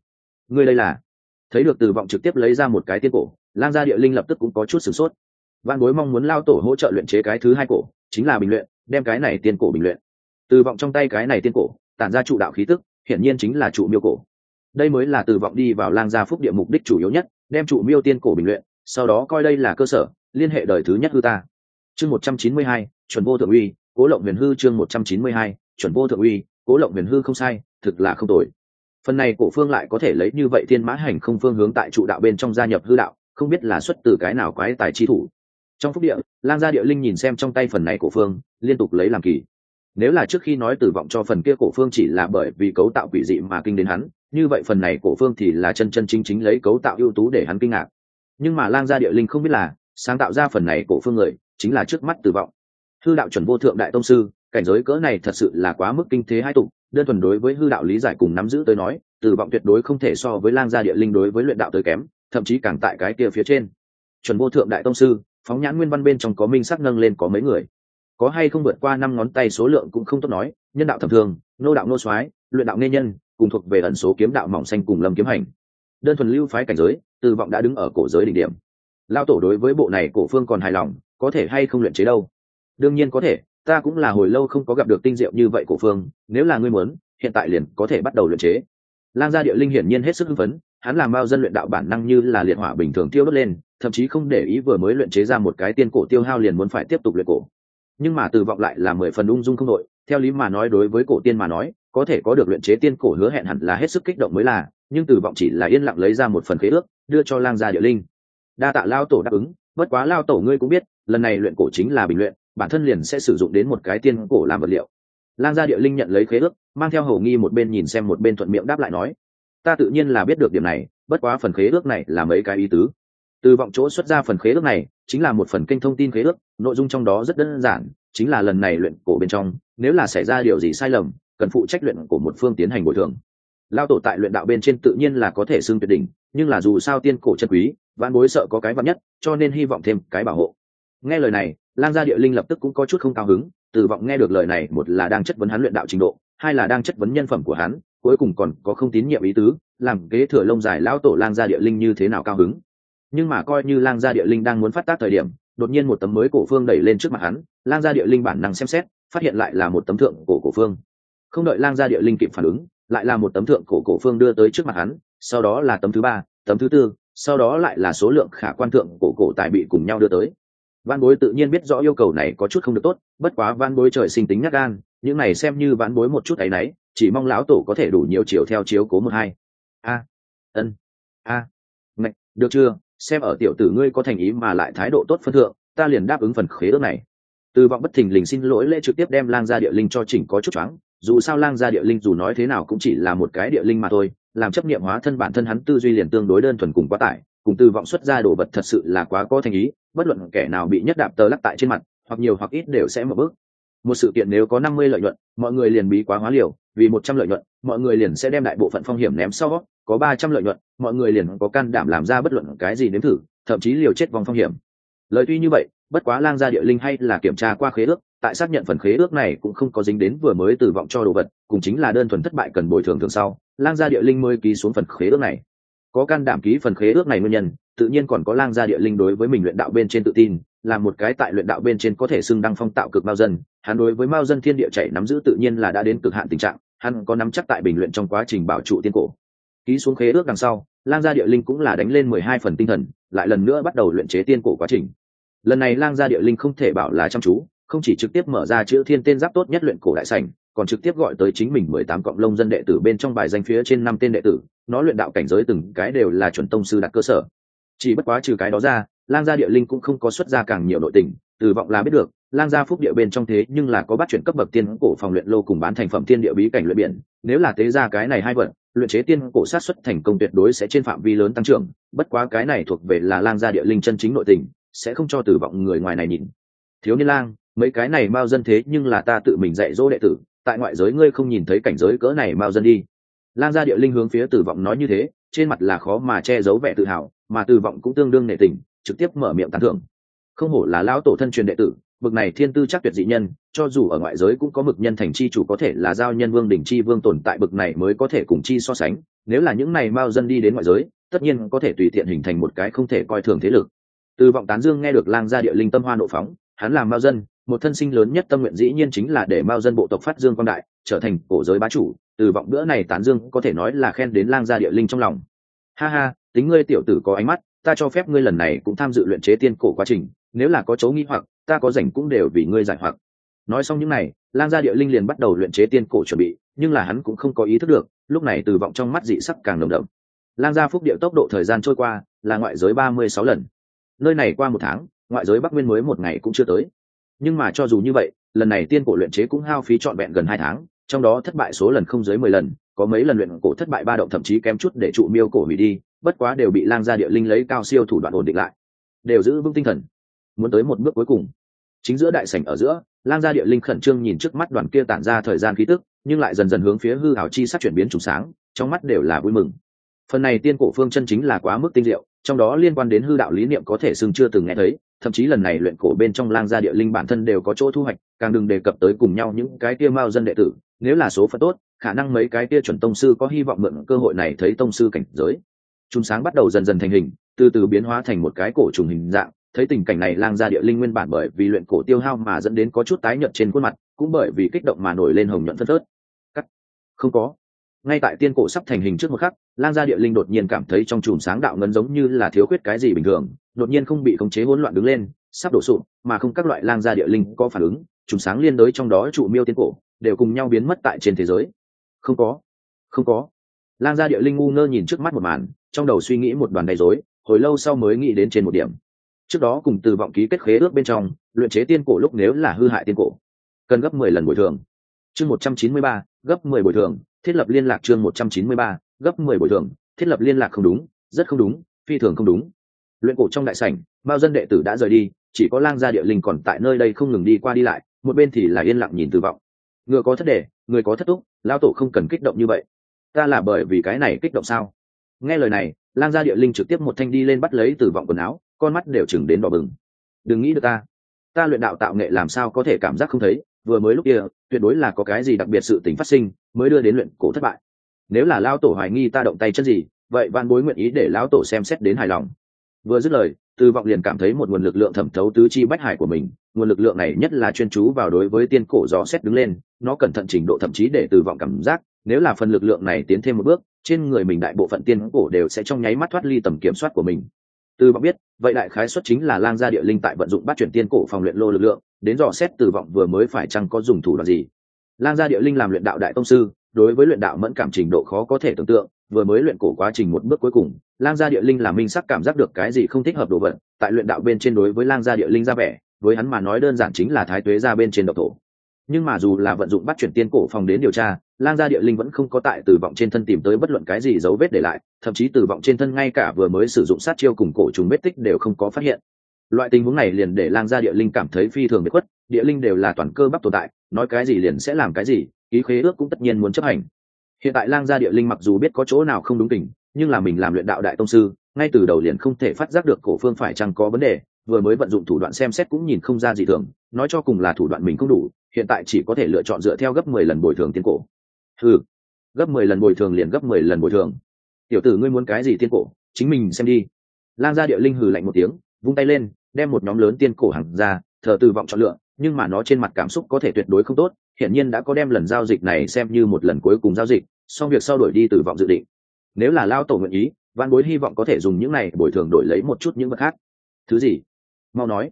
ngươi đây là? Thấy được từ vọng trực tiếp lấy ra một cái tiên cổ, lang gia địa linh lập tức cũng có chút sửng sốt. Vạn bối mong muốn lao tổ hỗ trợ luyện chế cái thứ hai cổ, chính là bình luyện, đem cái này tiên cổ bình luyện. Từ vọng trong tay cái này tiên cổ, tản ra trụ đạo khí tức, hiển nhiên chính là trụ miêu cổ. Đây mới là từ vọng đi vào lang gia phúc địa mục đích chủ yếu nhất, đem trụ miêu tiên cổ bình luyện, sau đó coi đây là cơ sở, liên hệ đời thứ nhất hư ta. Chương một trăm chín mươi hai chuẩn vô thượng uy, cố lộng huyền hư chương một trăm chín mươi hai, chuẩn vô thượng uy, cố lộng huyền hư không sai, thực là không tồi. Phần này cổ phương lại có thể lấy như vậy thiên mã hành không phương hướng tại trụ đạo bên trong gia nhập hư đạo, không biết là xuất từ cái nào quái tài chi thủ. Trong phúc địa, lang gia địa linh nhìn xem trong tay phần này cổ phương, liên tục lấy làm kỳ. Nếu là trước khi nói tử vọng cho phần kia cổ phương chỉ là bởi vì cấu tạo quỷ dị mà kinh đến hắn, như vậy phần này cổ phương thì là chân chân chính chính lấy cấu tạo ưu tú để hắn kinh ngạc. Nhưng mà lang gia địa linh không biết là, sáng tạo ra phần này cổ phương người, chính là trước mắt tử vọng hư đạo chuẩn vô thượng đại tông sư, cảnh giới cỡ này thật sự là quá mức kinh thế hai tục đơn thuần đối với hư đạo lý giải cùng nắm giữ tới nói, tử vọng tuyệt đối không thể so với lang gia địa linh đối với luyện đạo tới kém, thậm chí càng tại cái kia phía trên. Chuẩn vô thượng đại tông sư, phóng nhãn nguyên văn bên trong có minh sắc nâng lên có mấy người. Có hay không vượt qua năm ngón tay số lượng cũng không tốt nói, nhân đạo thẩm thường, nô đạo nô soái, luyện đạo nghe nhân, cùng thuộc về ẩn số kiếm đạo mỏng xanh cùng lâm kiếm hành. Đơn thuần lưu phái cảnh giới từ vọng đã đứng ở cổ giới đỉnh điểm. Lao tổ đối với bộ này cổ phương còn hài lòng, có thể hay không luyện chế đâu? Đương nhiên có thể, ta cũng là hồi lâu không có gặp được tinh diệu như vậy của phương, nếu là ngươi muốn, hiện tại liền có thể bắt đầu luyện chế. Lang gia địa linh hiển nhiên hết sức hưng phấn, hắn làm bao dân luyện đạo bản năng như là liệt hỏa bình thường tiêu đốt lên, thậm chí không để ý vừa mới luyện chế ra một cái tiên cổ tiêu hao liền muốn phải tiếp tục luyện cổ. Nhưng mà từ vọng lại là mười phần ung dung không đội, theo lý mà nói đối với cổ tiên mà nói, có thể có được luyện chế tiên cổ hứa hẹn hẳn là hết sức kích động mới là, nhưng từ vọng chỉ là yên lặng lấy ra một phần khế ước, đưa cho lang gia địa linh. Đa tạ lao tổ đáp ứng, bất quá lao tổ ngươi cũng biết, lần này luyện cổ chính là bình luyện bản thân liền sẽ sử dụng đến một cái tiên cổ làm vật liệu. Lang gia địa linh nhận lấy khế ước, mang theo hầu nghi một bên nhìn xem một bên thuận miệng đáp lại nói, ta tự nhiên là biết được điểm này, bất quá phần khế ước này là mấy cái ý tứ. Từ vọng chỗ xuất ra phần khế ước này, chính là một phần kênh thông tin khế ước, nội dung trong đó rất đơn giản, chính là lần này luyện cổ bên trong, nếu là xảy ra điều gì sai lầm, cần phụ trách luyện của một phương tiến hành bồi thường. Lao tổ tại luyện đạo bên trên tự nhiên là có thể xưng tuyệt đỉnh, nhưng là dù sao tiên cổ chân quý, vạn bối sợ có cái vạn nhất, cho nên hy vọng thêm cái bảo hộ. Nghe lời này lang gia địa linh lập tức cũng có chút không cao hứng Tử vọng nghe được lời này, một là đang chất vấn hắn luyện đạo trình độ, hai là đang chất vấn nhân phẩm của hắn, cuối cùng còn có không tín nhiệm ý tứ, làm kế thừa lông dài lão tổ lang gia địa linh như thế nào cao hứng. Nhưng mà coi như lang gia địa linh đang muốn phát tác thời điểm, đột nhiên một tấm mới cổ phương đẩy lên trước mặt hắn, lang gia địa linh bản năng xem xét, phát hiện lại là một tấm thượng cổ cổ phương. Không đợi lang gia địa linh kịp phản ứng, lại là một tấm thượng cổ cổ phương đưa tới trước mặt hắn, sau đó là tấm thứ ba, tấm thứ tư, sau đó lại là số lượng khả quan thượng cổ cổ tài bị cùng nhau đưa tới văn bối tự nhiên biết rõ yêu cầu này có chút không được tốt bất quá văn bối trời sinh tính nhắc gan những này xem như văn bối một chút ấy nấy, chỉ mong lão tổ có thể đủ nhiều chiều theo chiếu cố một hai. A ân a. Ngạch được chưa? Xem ở tiểu tử ngươi có thành ý mà lại thái độ tốt phân thượng ta liền đáp ứng phần khế ước này. Từ vọng bất thình lình xin lỗi lễ trực tiếp đem lang gia địa linh cho chỉnh có chút choáng dù sao lang gia địa linh dù nói thế nào cũng chỉ là một cái địa linh mà thôi làm chấp niệm hóa thân bản thân hắn tư duy liền tương đối đơn thuần cùng quá tải cùng từ vọng xuất ra đồ vật thật sự là quá có thành ý, bất luận kẻ nào bị nhất đạp tờ lắc tại trên mặt, hoặc nhiều hoặc ít đều sẽ mở bước. Một sự kiện nếu có năm mươi lợi nhuận, mọi người liền bí quá hóa liều, vì một trăm lợi nhuận, mọi người liền sẽ đem đại bộ phận phong hiểm ném sau, có ba trăm lợi nhuận, mọi người liền có can đảm làm ra bất luận cái gì nếm thử, thậm chí liều chết vòng phong hiểm. Lời tuy như vậy, bất quá lang gia địa linh hay là kiểm tra qua khế ước, tại xác nhận phần khế ước này cũng không có dính đến vừa mới từ vọng cho đồ vật, cùng chính là đơn thuần thất bại cần bồi thường thường sau, lang gia địa linh mới ký xuống phần khế ước này có can đảm ký phần khế ước này nguyên nhân, tự nhiên còn có lang gia địa linh đối với mình luyện đạo bên trên tự tin, là một cái tại luyện đạo bên trên có thể xưng đăng phong tạo cực mao dân. Hắn đối với mao dân thiên địa chạy nắm giữ tự nhiên là đã đến cực hạn tình trạng, hắn có nắm chắc tại bình luyện trong quá trình bảo trụ tiên cổ. Ký xuống khế ước đằng sau, lang gia địa linh cũng là đánh lên mười hai phần tinh thần, lại lần nữa bắt đầu luyện chế tiên cổ quá trình. Lần này lang gia địa linh không thể bảo là chăm chú, không chỉ trực tiếp mở ra chữ thiên tên giáp tốt nhất luyện cổ đại sảnh, còn trực tiếp gọi tới chính mình mười tám cộng lông dân đệ tử bên trong bài danh phía trên năm tên đệ tử nó luyện đạo cảnh giới từng cái đều là chuẩn tông sư đặt cơ sở. Chỉ bất quá trừ cái đó ra, lang gia địa linh cũng không có xuất ra càng nhiều nội tình, từ vọng là biết được, lang gia phúc địa bên trong thế nhưng là có bắt chuyển cấp bậc tiên cổ phòng luyện lô cùng bán thành phẩm tiên địa bí cảnh luyện biển. Nếu là tế ra cái này hai vật luyện chế tiên cổ sát xuất thành công tuyệt đối sẽ trên phạm vi lớn tăng trưởng, bất quá cái này thuộc về là lang gia địa linh chân chính nội tình, sẽ không cho tử vọng người ngoài này nhìn. Thiếu niên lang, mấy cái này mao dân thế nhưng là ta tự mình dạy dỗ đệ tử, tại ngoại giới ngươi không nhìn thấy cảnh giới cỡ này mao dân đi lang gia địa linh hướng phía tử vọng nói như thế, trên mặt là khó mà che giấu vẻ tự hào, mà tử vọng cũng tương đương nệ tình, trực tiếp mở miệng tán thưởng. Không hổ là lão tổ thân truyền đệ tử, bực này thiên tư chắc tuyệt dị nhân, cho dù ở ngoại giới cũng có mực nhân thành chi chủ có thể là giao nhân vương đỉnh chi vương tồn tại bực này mới có thể cùng chi so sánh, nếu là những này mao dân đi đến ngoại giới, tất nhiên có thể tùy tiện hình thành một cái không thể coi thường thế lực. Từ vọng tán dương nghe được lang gia địa linh tâm hoa nộ phóng, hắn làm mao dân, một thân sinh lớn nhất tâm nguyện dĩ nhiên chính là để mao dân bộ tộc phát dương quang đại, trở thành cổ giới bá chủ từ vọng bữa này tán dương có thể nói là khen đến lang gia địa linh trong lòng. Ha ha, tính ngươi tiểu tử có ánh mắt, ta cho phép ngươi lần này cũng tham dự luyện chế tiên cổ quá trình, nếu là có chấu nghi hoặc, ta có rảnh cũng đều vì ngươi giải hoặc. Nói xong những này, lang gia địa linh liền bắt đầu luyện chế tiên cổ chuẩn bị, nhưng là hắn cũng không có ý thức được, lúc này từ vọng trong mắt dị sắc càng nồng đậm. Lang gia phúc địa tốc độ thời gian trôi qua, là ngoại giới ba mươi sáu lần. Nơi này qua một tháng, ngoại giới bắc nguyên mới một ngày cũng chưa tới. Nhưng mà cho dù như vậy, lần này tiên cổ luyện chế cũng hao phí trọn vẹn gần hai tháng trong đó thất bại số lần không dưới mười lần, có mấy lần luyện cổ thất bại ba động thậm chí kém chút để trụ miêu cổ hủy đi, bất quá đều bị lang gia địa linh lấy cao siêu thủ đoạn ổn định lại. Đều giữ vững tinh thần. Muốn tới một bước cuối cùng. Chính giữa đại sảnh ở giữa, lang gia địa linh khẩn trương nhìn trước mắt đoàn kia tản ra thời gian khí tức, nhưng lại dần dần hướng phía hư ảo chi sắc chuyển biến trùng sáng, trong mắt đều là vui mừng. Phần này tiên cổ phương chân chính là quá mức tinh diệu, trong đó liên quan đến hư đạo lý niệm có thể xưng chưa từng nghe thấy, thậm chí lần này luyện cổ bên trong lang gia địa linh bản thân đều có chỗ thu hoạch, càng đừng đề cập tới cùng nhau những cái kia mao dân đệ tử nếu là số phận tốt, khả năng mấy cái kia chuẩn tông sư có hy vọng mượn cơ hội này thấy tông sư cảnh giới. Chúng sáng bắt đầu dần dần thành hình, từ từ biến hóa thành một cái cổ trùng hình dạng, thấy tình cảnh này lang gia địa linh nguyên bản bởi vì luyện cổ tiêu hao mà dẫn đến có chút tái nhợt trên khuôn mặt, cũng bởi vì kích động mà nổi lên hồng nhuận phân phớt. Cắt. Không có. Ngay tại tiên cổ sắp thành hình trước một khắc, lang gia địa linh đột nhiên cảm thấy trong chùm sáng đạo ngân giống như là thiếu khuyết cái gì bình thường, đột nhiên không bị khống chế hỗn loạn đứng lên, sắp đổ sụp, mà không các loại lang gia địa linh có phản ứng chùm sáng liên đới trong đó trụ miêu tiên cổ, đều cùng nhau biến mất tại trên thế giới. Không có không có. Lang gia địa linh ngu ngơ nhìn trước mắt một màn, trong đầu suy nghĩ một đoàn đầy rối, hồi lâu sau mới nghĩ đến trên một điểm. Trước đó cùng từ vọng ký kết khế ước bên trong, luyện chế tiên cổ lúc nếu là hư hại tiên cổ, cần gấp mười lần bồi thường. Chương một trăm chín mươi ba, gấp mười bồi thường, thiết lập liên lạc chương một trăm chín mươi ba, gấp mười bồi thường, thiết lập liên lạc không đúng, rất không đúng, phi thường không đúng. Luyện cổ trong đại sảnh, bao dân đệ tử đã rời đi, chỉ có lang gia địa linh còn tại nơi đây không ngừng đi qua đi lại một bên thì là yên lặng nhìn từ vọng. Ngựa có thất đề, người có thất túc lao tổ không cần kích động như vậy. Ta là bởi vì cái này kích động sao? Nghe lời này, lang gia địa linh trực tiếp một thanh đi lên bắt lấy từ vọng quần áo, con mắt đều chừng đến đỏ bừng. Đừng nghĩ được ta. Ta luyện đạo tạo nghệ làm sao có thể cảm giác không thấy, vừa mới lúc kia, tuyệt đối là có cái gì đặc biệt sự tình phát sinh, mới đưa đến luyện cổ thất bại. Nếu là lao tổ hoài nghi ta động tay chân gì, vậy văn bối nguyện ý để lão tổ xem xét đến hài lòng vừa dứt lời từ vọng liền cảm thấy một nguồn lực lượng thẩm thấu tứ chi bách hải của mình, nguồn lực lượng này nhất là chuyên chú vào đối với tiên cổ gió xét đứng lên, nó cẩn thận trình độ thậm chí để từ vọng cảm giác, nếu là phần lực lượng này tiến thêm một bước, trên người mình đại bộ phận tiên cổ đều sẽ trong nháy mắt thoát ly tầm kiểm soát của mình. Từ vọng biết, vậy đại khái xuất chính là lang gia địa linh tại vận dụng bắt chuyển tiên cổ phòng luyện lô lực lượng, đến dò xét từ vọng vừa mới phải chăng có dùng thủ đoạn gì. Lang gia địa linh làm luyện đạo đại tông sư, đối với luyện đạo mẫn cảm trình độ khó có thể tưởng tượng vừa mới luyện cổ quá trình một bước cuối cùng, lang gia địa linh là minh sắc cảm giác được cái gì không thích hợp đồ vật, tại luyện đạo bên trên đối với lang gia địa linh ra vẻ, với hắn mà nói đơn giản chính là thái tuế ra bên trên độc thổ. Nhưng mà dù là vận dụng bắt chuyển tiên cổ phòng đến điều tra, lang gia địa linh vẫn không có tại từ vọng trên thân tìm tới bất luận cái gì dấu vết để lại, thậm chí từ vọng trên thân ngay cả vừa mới sử dụng sát chiêu cùng cổ trùng vết tích đều không có phát hiện. Loại tình huống này liền để lang gia địa linh cảm thấy phi thường bị khuất, địa linh đều là toàn cơ bắp tồn tại, nói cái gì liền sẽ làm cái gì ký khế ước cũng tất nhiên muốn chấp hành hiện tại lang gia địa linh mặc dù biết có chỗ nào không đúng tình nhưng là mình làm luyện đạo đại tông sư, ngay từ đầu liền không thể phát giác được cổ phương phải chăng có vấn đề, vừa mới vận dụng thủ đoạn xem xét cũng nhìn không ra gì thường, nói cho cùng là thủ đoạn mình không đủ, hiện tại chỉ có thể lựa chọn dựa theo gấp mười lần bồi thường tiên cổ. Ừ gấp mười lần bồi thường liền gấp mười lần bồi thường. Tiểu tử ngươi muốn cái gì tiên cổ, chính mình xem đi. Lang gia địa linh hừ lạnh một tiếng, vung tay lên, đem một nhóm lớn tiên cổ hàng ra, thờ từ vọng chọn lựa, nhưng mà nó trên mặt cảm xúc có thể tuyệt đối không tốt hiển nhiên đã có đem lần giao dịch này xem như một lần cuối cùng giao dịch song việc sau đổi đi từ vọng dự định. Nếu là lao tổ nguyện ý văn bối hy vọng có thể dùng những này bồi thường đổi lấy một chút những vật khác. Thứ gì? Mau nói.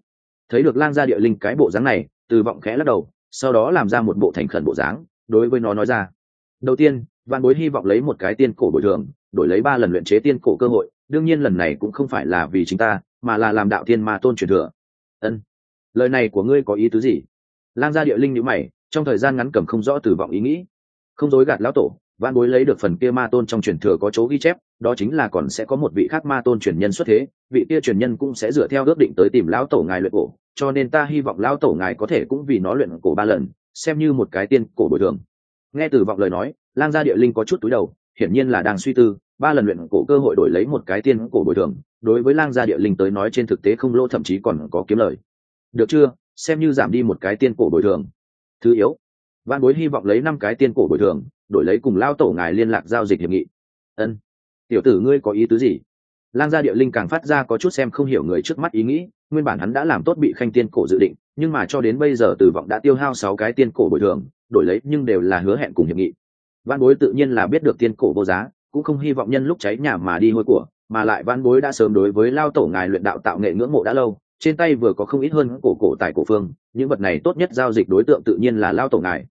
Thấy được lang gia địa linh cái bộ dáng này, từ vọng khẽ lắc đầu, sau đó làm ra một bộ thành khẩn bộ dáng, đối với nó nói ra. Đầu tiên văn bối hy vọng lấy một cái tiên cổ bồi thường, đổi lấy ba lần luyện chế tiên cổ cơ hội, đương nhiên lần này cũng không phải là vì chính ta, mà là làm đạo tiên ma tôn truyền thừa. Ân. Lời này của ngươi có ý tứ gì? Lang gia địa linh nhữ mày trong thời gian ngắn cầm không rõ từ vọng ý nghĩ. Không dối gạt lão tổ văn bối lấy được phần kia ma tôn trong truyền thừa có chỗ ghi chép, đó chính là còn sẽ có một vị khác ma tôn truyền nhân xuất thế, vị kia truyền nhân cũng sẽ dựa theo ước định tới tìm lão tổ ngài luyện cổ, cho nên ta hy vọng lão tổ ngài có thể cũng vì nó luyện cổ ba lần, xem như một cái tiên cổ bồi thường. Nghe từ vọng lời nói, lang gia địa linh có chút túi đầu, hiển nhiên là đang suy tư, ba lần luyện cổ cơ hội đổi lấy một cái tiên cổ bồi thường, đối với lang gia địa linh tới nói trên thực tế không lỗ, thậm chí còn có kiếm lời. Được chưa? Xem như giảm đi một cái tiên cổ bồi thường thứ yếu văn bối hy vọng lấy năm cái tiên cổ bồi thường, đổi lấy cùng lao tổ ngài liên lạc giao dịch hiệp nghị. Ân, tiểu tử ngươi có ý tứ gì? Lang gia địa linh càng phát ra có chút xem không hiểu người trước mắt ý nghĩ, nguyên bản hắn đã làm tốt bị khanh tiên cổ dự định, nhưng mà cho đến bây giờ tử vọng đã tiêu hao sáu cái tiên cổ bồi thường, đổi lấy nhưng đều là hứa hẹn cùng hiệp nghị. Văn bối tự nhiên là biết được tiên cổ vô giá, cũng không hy vọng nhân lúc cháy nhà mà đi hôi của, mà lại văn bối đã sớm đối với lao tổ ngài luyện đạo tạo nghệ ngưỡng mộ đã lâu trên tay vừa có không ít hơn cổ cổ tại cổ phương, những vật này tốt nhất giao dịch đối tượng tự nhiên là lao tổ ngài.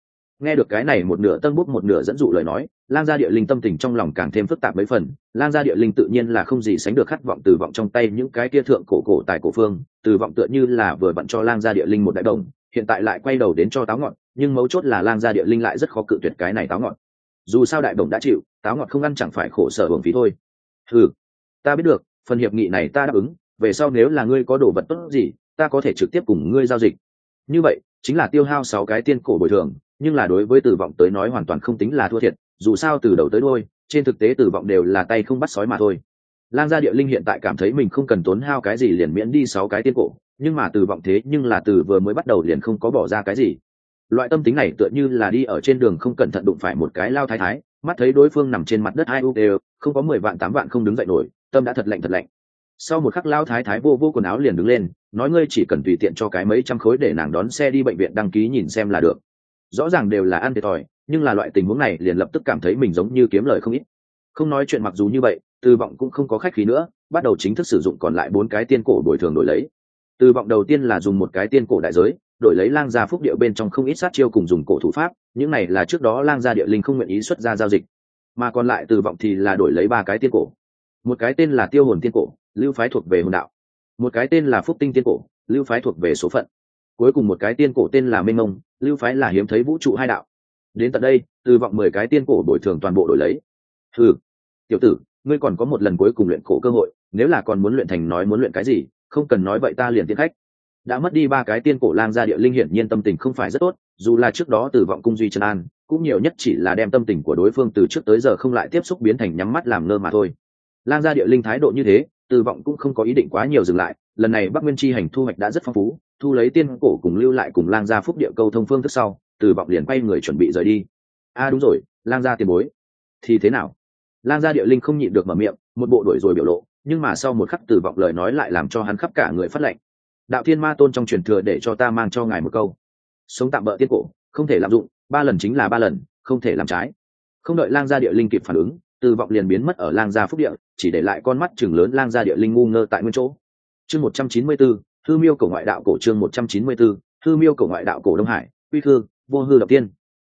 Nghe được cái này một nửa tân bút một nửa dẫn dụ lời nói, lang gia địa linh tâm tình trong lòng càng thêm phức tạp mấy phần. Lang gia địa linh tự nhiên là không gì sánh được khát vọng từ vọng trong tay những cái kia thượng cổ cổ tại cổ phương, từ vọng tựa như là vừa bận cho lang gia địa linh một đại đồng, hiện tại lại quay đầu đến cho táo ngọn, nhưng mấu chốt là lang gia địa linh lại rất khó cự tuyệt cái này táo ngọn. Dù sao đại đồng đã chịu, táo ngọn không ăn chẳng phải khổ sở hưởng phí thôi. Ừ ta biết được, phần hiệp nghị này ta đáp ứng về sau nếu là ngươi có đồ vật tốt gì, ta có thể trực tiếp cùng ngươi giao dịch. Như vậy, chính là tiêu hao sáu cái tiên cổ bồi thường, nhưng là đối với tử vọng tới nói hoàn toàn không tính là thua thiệt, dù sao từ đầu tới đôi trên thực tế tử vọng đều là tay không bắt sói mà thôi. Lang gia địa linh hiện tại cảm thấy mình không cần tốn hao cái gì liền miễn đi sáu cái tiên cổ, nhưng mà tử vọng thế nhưng là từ vừa mới bắt đầu liền không có bỏ ra cái gì. Loại tâm tính này tựa như là đi ở trên đường không cẩn thận đụng phải một cái lao thái thái, mắt thấy đối phương nằm trên mặt đất hai u đều, không có mười vạn tám vạn không đứng dậy nổi, tâm đã thật lạnh thật lạnh sau một khắc lao thái thái vô vô quần áo liền đứng lên, nói ngươi chỉ cần tùy tiện cho cái mấy trăm khối để nàng đón xe đi bệnh viện đăng ký nhìn xem là được. Rõ ràng đều là ăn thiệt thòi, nhưng là loại tình huống này liền lập tức cảm thấy mình giống như kiếm lời không ít. Không nói chuyện mặc dù như vậy tư vọng cũng không có khách khí nữa, bắt đầu chính thức sử dụng còn lại bốn cái tiên cổ đổi thường đổi lấy. Tư vọng đầu tiên là dùng một cái tiên cổ đại giới, đổi lấy lang gia phúc điệu bên trong không ít sát chiêu cùng dùng cổ thủ pháp, những này là trước đó lang gia địa linh không nguyện ý xuất ra giao dịch. Mà còn lại từ vọng thì là đổi lấy ba cái tiên cổ. Một cái tên là tiêu hồn tiên cổ lưu phái thuộc về hồn đạo. Một cái tên là phúc tinh tiên cổ, lưu phái thuộc về số phận. Cuối cùng một cái tiên cổ tên là minh mông, lưu phái là hiếm thấy vũ trụ hai đạo. Đến tận đây, từ vọng mười cái tiên cổ bồi thường toàn bộ đổi lấy. Ừ tiểu tử, ngươi còn có một lần cuối cùng luyện cổ cơ hội, nếu là còn muốn luyện thành nói muốn luyện cái gì, không cần nói vậy ta liền tiến khách. Đã mất đi ba cái tiên cổ lang ra địa linh hiển nhiên tâm tình không phải rất tốt, dù là trước đó từ vọng cung duy trần an, cũng nhiều nhất chỉ là đem tâm tình của đối phương từ trước tới giờ không lại tiếp xúc biến thành nhắm mắt làm ngơ mà thôi. Lang gia địa linh thái độ như thế từ vọng cũng không có ý định quá nhiều dừng lại, lần này bắc nguyên chi hành thu hoạch đã rất phong phú, thu lấy tiên cổ cùng lưu lại cùng lang gia phúc địa câu thông phương thức sau, từ vọng liền quay người chuẩn bị rời đi. A à đúng rồi, lang gia tiền bối. Thì thế nào? Lang gia địa linh không nhịn được mở miệng, một bộ đổi rồi biểu lộ, nhưng mà sau một khắc từ vọng lời nói lại làm cho hắn khắp cả người phát lệnh. Đạo thiên ma tôn trong truyền thừa để cho ta mang cho ngài một câu. Sống tạm bỡ tiên cổ, không thể lạm dụng, ba lần chính là ba lần, không thể làm trái. Không đợi lang gia địa linh kịp phản ứng từ vọng liền biến mất ở lang gia phúc địa chỉ để lại con mắt chừng lớn lang gia địa linh ngu ngơ tại nguyên chỗ. Chương một trăm chín mươi 194, thư miêu cổ ngoại đạo cổ chương một trăm chín mươi 194, thư miêu cổ ngoại đạo cổ đông hải quy khư vô hư độc tiên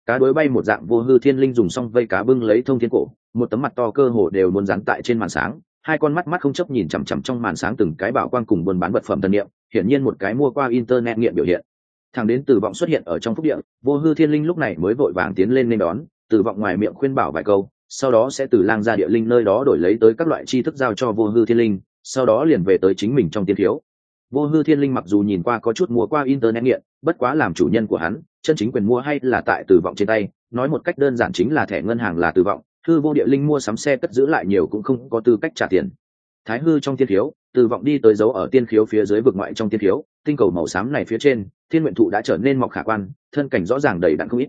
cá đối bay một dạng vô hư thiên linh dùng xong vây cá bưng lấy thông thiên cổ một tấm mặt to cơ hồ đều muốn dán tại trên màn sáng hai con mắt mắt không chấp nhìn chằm chằm trong màn sáng từng cái bảo quang cùng buôn bán vật phẩm tân niệm hiển nhiên một cái mua qua internet nghiện biểu hiện. Thằng đến từ vọng xuất hiện ở trong phúc địa vô hư thiên linh lúc này mới vội vàng tiến lên nên đón từ vọng ngoài miệng khuyên bảo vài câu sau đó sẽ từ lang gia địa linh nơi đó đổi lấy tới các loại tri thức giao cho vô hư thiên linh, sau đó liền về tới chính mình trong tiên thiếu vô hư thiên linh mặc dù nhìn qua có chút mua qua internet nghiện, bất quá làm chủ nhân của hắn, chân chính quyền mua hay là tại từ vọng trên tay, nói một cách đơn giản chính là thẻ ngân hàng là từ vọng hư vô địa linh mua sắm xe cất giữ lại nhiều cũng không có tư cách trả tiền. Thái hư trong tiên thiếu từ vọng đi tới dấu ở tiên khiếu phía dưới vực ngoại trong tiên thiếu tinh cầu màu xám này phía trên, thiên nguyện thụ đã trở nên mọc khả quan, thân cảnh rõ ràng đầy đặn không ít.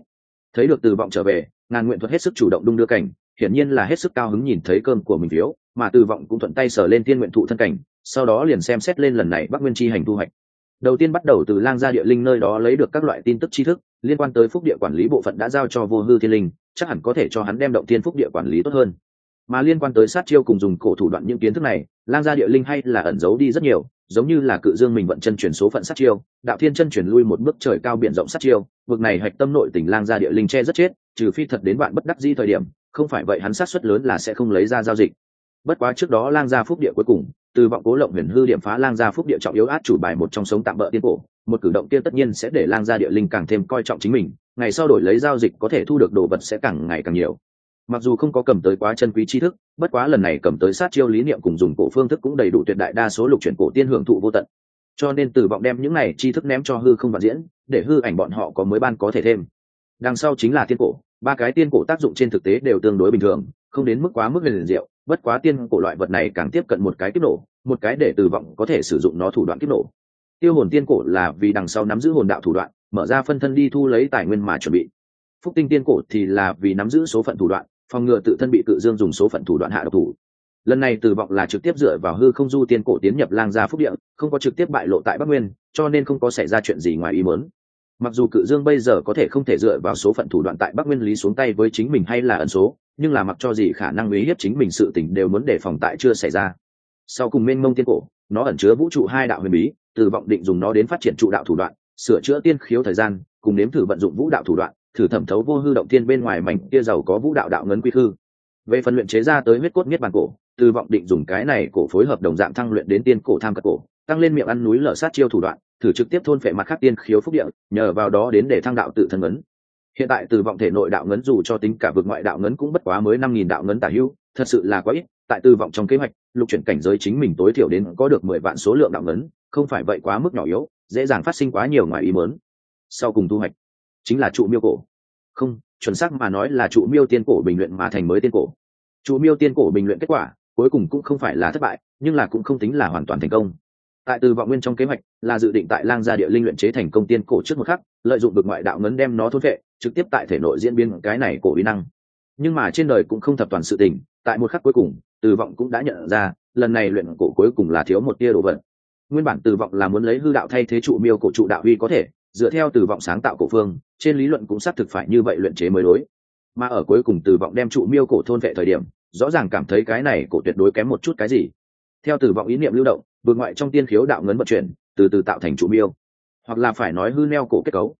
Thấy được từ vọng trở về, ngàn nguyện thuật hết sức chủ động đung đưa cảnh hiển nhiên là hết sức cao hứng nhìn thấy cơm của mình phiếu, mà từ vọng cũng thuận tay sờ lên thiên nguyện thụ thân cảnh, sau đó liền xem xét lên lần này bắc nguyên chi hành thu hoạch. Đầu tiên bắt đầu từ lang gia địa linh nơi đó lấy được các loại tin tức tri thức, liên quan tới phúc địa quản lý bộ phận đã giao cho vô hư thiên linh, chắc hẳn có thể cho hắn đem động tiên phúc địa quản lý tốt hơn. Mà liên quan tới sát chiêu cùng dùng cổ thủ đoạn những kiến thức này, lang gia địa linh hay là ẩn giấu đi rất nhiều, giống như là cự dương mình vận chân chuyển số phận sát chiêu, đạo thiên chân chuyển lui một bước trời cao biển rộng sát chiêu vực này hạch tâm nội tỉnh lang gia địa linh che rất chết, trừ phi thật đến bạn bất đắc di thời điểm không phải vậy hắn sát suất lớn là sẽ không lấy ra giao dịch. Bất quá trước đó lang gia phúc địa cuối cùng, từ vọng cố lộng huyền hư điểm phá lang gia phúc địa trọng yếu át chủ bài một trong sống tạm bỡ tiên cổ, một cử động kia tất nhiên sẽ để lang gia địa linh càng thêm coi trọng chính mình, ngày sau đổi lấy giao dịch có thể thu được đồ vật sẽ càng ngày càng nhiều. Mặc dù không có cầm tới quá chân quý tri thức, bất quá lần này cầm tới sát chiêu lý niệm cùng dùng cổ phương thức cũng đầy đủ tuyệt đại đa số lục chuyển cổ tiên hưởng thụ vô tận. Cho nên từ vọng đem những này tri thức ném cho hư không vạn diễn, để hư ảnh bọn họ có mới ban có thể thêm. Đằng sau chính là tiên cổ ba cái tiên cổ tác dụng trên thực tế đều tương đối bình thường, không đến mức quá mức liền diệu, bất quá tiên cổ loại vật này càng tiếp cận một cái kiếp nổ, một cái để từ vọng có thể sử dụng nó thủ đoạn kiếp nổ. Tiêu hồn tiên cổ là vì đằng sau nắm giữ hồn đạo thủ đoạn, mở ra phân thân đi thu lấy tài nguyên mà chuẩn bị. Phúc tinh tiên cổ thì là vì nắm giữ số phận thủ đoạn, phòng ngừa tự thân bị cự dương dùng số phận thủ đoạn hạ độc thủ. Lần này từ vọng là trực tiếp dựa vào hư không du tiên cổ tiến nhập lang gia phúc địa, không có trực tiếp bại lộ tại bắc nguyên, cho nên không có xảy ra chuyện gì ngoài ý mớn mặc dù cự dương bây giờ có thể không thể dựa vào số phận thủ đoạn tại bắc nguyên lý xuống tay với chính mình hay là ẩn số, nhưng là mặc cho gì khả năng uy hiếp chính mình sự tình đều muốn đề phòng tại chưa xảy ra. Sau cùng mênh mông tiên cổ, nó ẩn chứa vũ trụ hai đạo huyền bí, từ vọng định dùng nó đến phát triển trụ đạo thủ đoạn, sửa chữa tiên khiếu thời gian, cùng nếm thử vận dụng vũ đạo thủ đoạn, thử thẩm thấu vô hư động tiên bên ngoài mảnh kia giàu có vũ đạo đạo ngấn quy hư về phần luyện chế ra tới huyết cốt miết bàn cổ, từ vọng định dùng cái này cổ phối hợp đồng dạng thăng luyện đến tiên cổ tham cất cổ, tăng lên miệng ăn núi lở sát chiêu thủ đoạn thử trực tiếp thôn phệ mặt khác tiên khiếu phúc địa, nhờ vào đó đến để thăng đạo tự thân ngấn. Hiện tại từ vọng thể nội đạo ngấn dù cho tính cả vực ngoại đạo ngấn cũng bất quá mới năm nghìn đạo ngấn tả hữu, thật sự là quá ít. Tại từ vọng trong kế hoạch, lục chuyển cảnh giới chính mình tối thiểu đến có được mười vạn số lượng đạo ngấn, không phải vậy quá mức nhỏ yếu, dễ dàng phát sinh quá nhiều ngoài ý mớn sau cùng thu hoạch, chính là trụ miêu cổ. Không, chuẩn xác mà nói là trụ miêu tiên cổ bình luyện mà thành mới tiên cổ. Trụ miêu tiên cổ bình luyện kết quả, cuối cùng cũng không phải là thất bại, nhưng là cũng không tính là hoàn toàn thành công tại từ vọng nguyên trong kế hoạch là dự định tại lang gia địa linh luyện chế thành công tiên cổ trước một khắc, lợi dụng được ngoại đạo ngấn đem nó thốt vệ trực tiếp tại thể nội diễn biến cái này cổ uy năng. Nhưng mà trên đời cũng không thập toàn sự tình, tại một khắc cuối cùng, từ vọng cũng đã nhận ra, lần này luyện cổ cuối cùng là thiếu một tia đồ vật. Nguyên bản từ vọng là muốn lấy hư đạo thay thế trụ miêu cổ trụ đạo uy có thể, dựa theo từ vọng sáng tạo cổ phương, trên lý luận cũng xác thực phải như vậy luyện chế mới đối. Mà ở cuối cùng từ vọng đem trụ miêu cổ thôn vệ thời điểm, rõ ràng cảm thấy cái này cổ tuyệt đối kém một chút cái gì. Theo từ vọng ý niệm lưu động vượt ngoại trong tiên khiếu đạo ngấn vận chuyển, từ từ tạo thành trụ miêu. Hoặc là phải nói hư neo cổ kết cấu.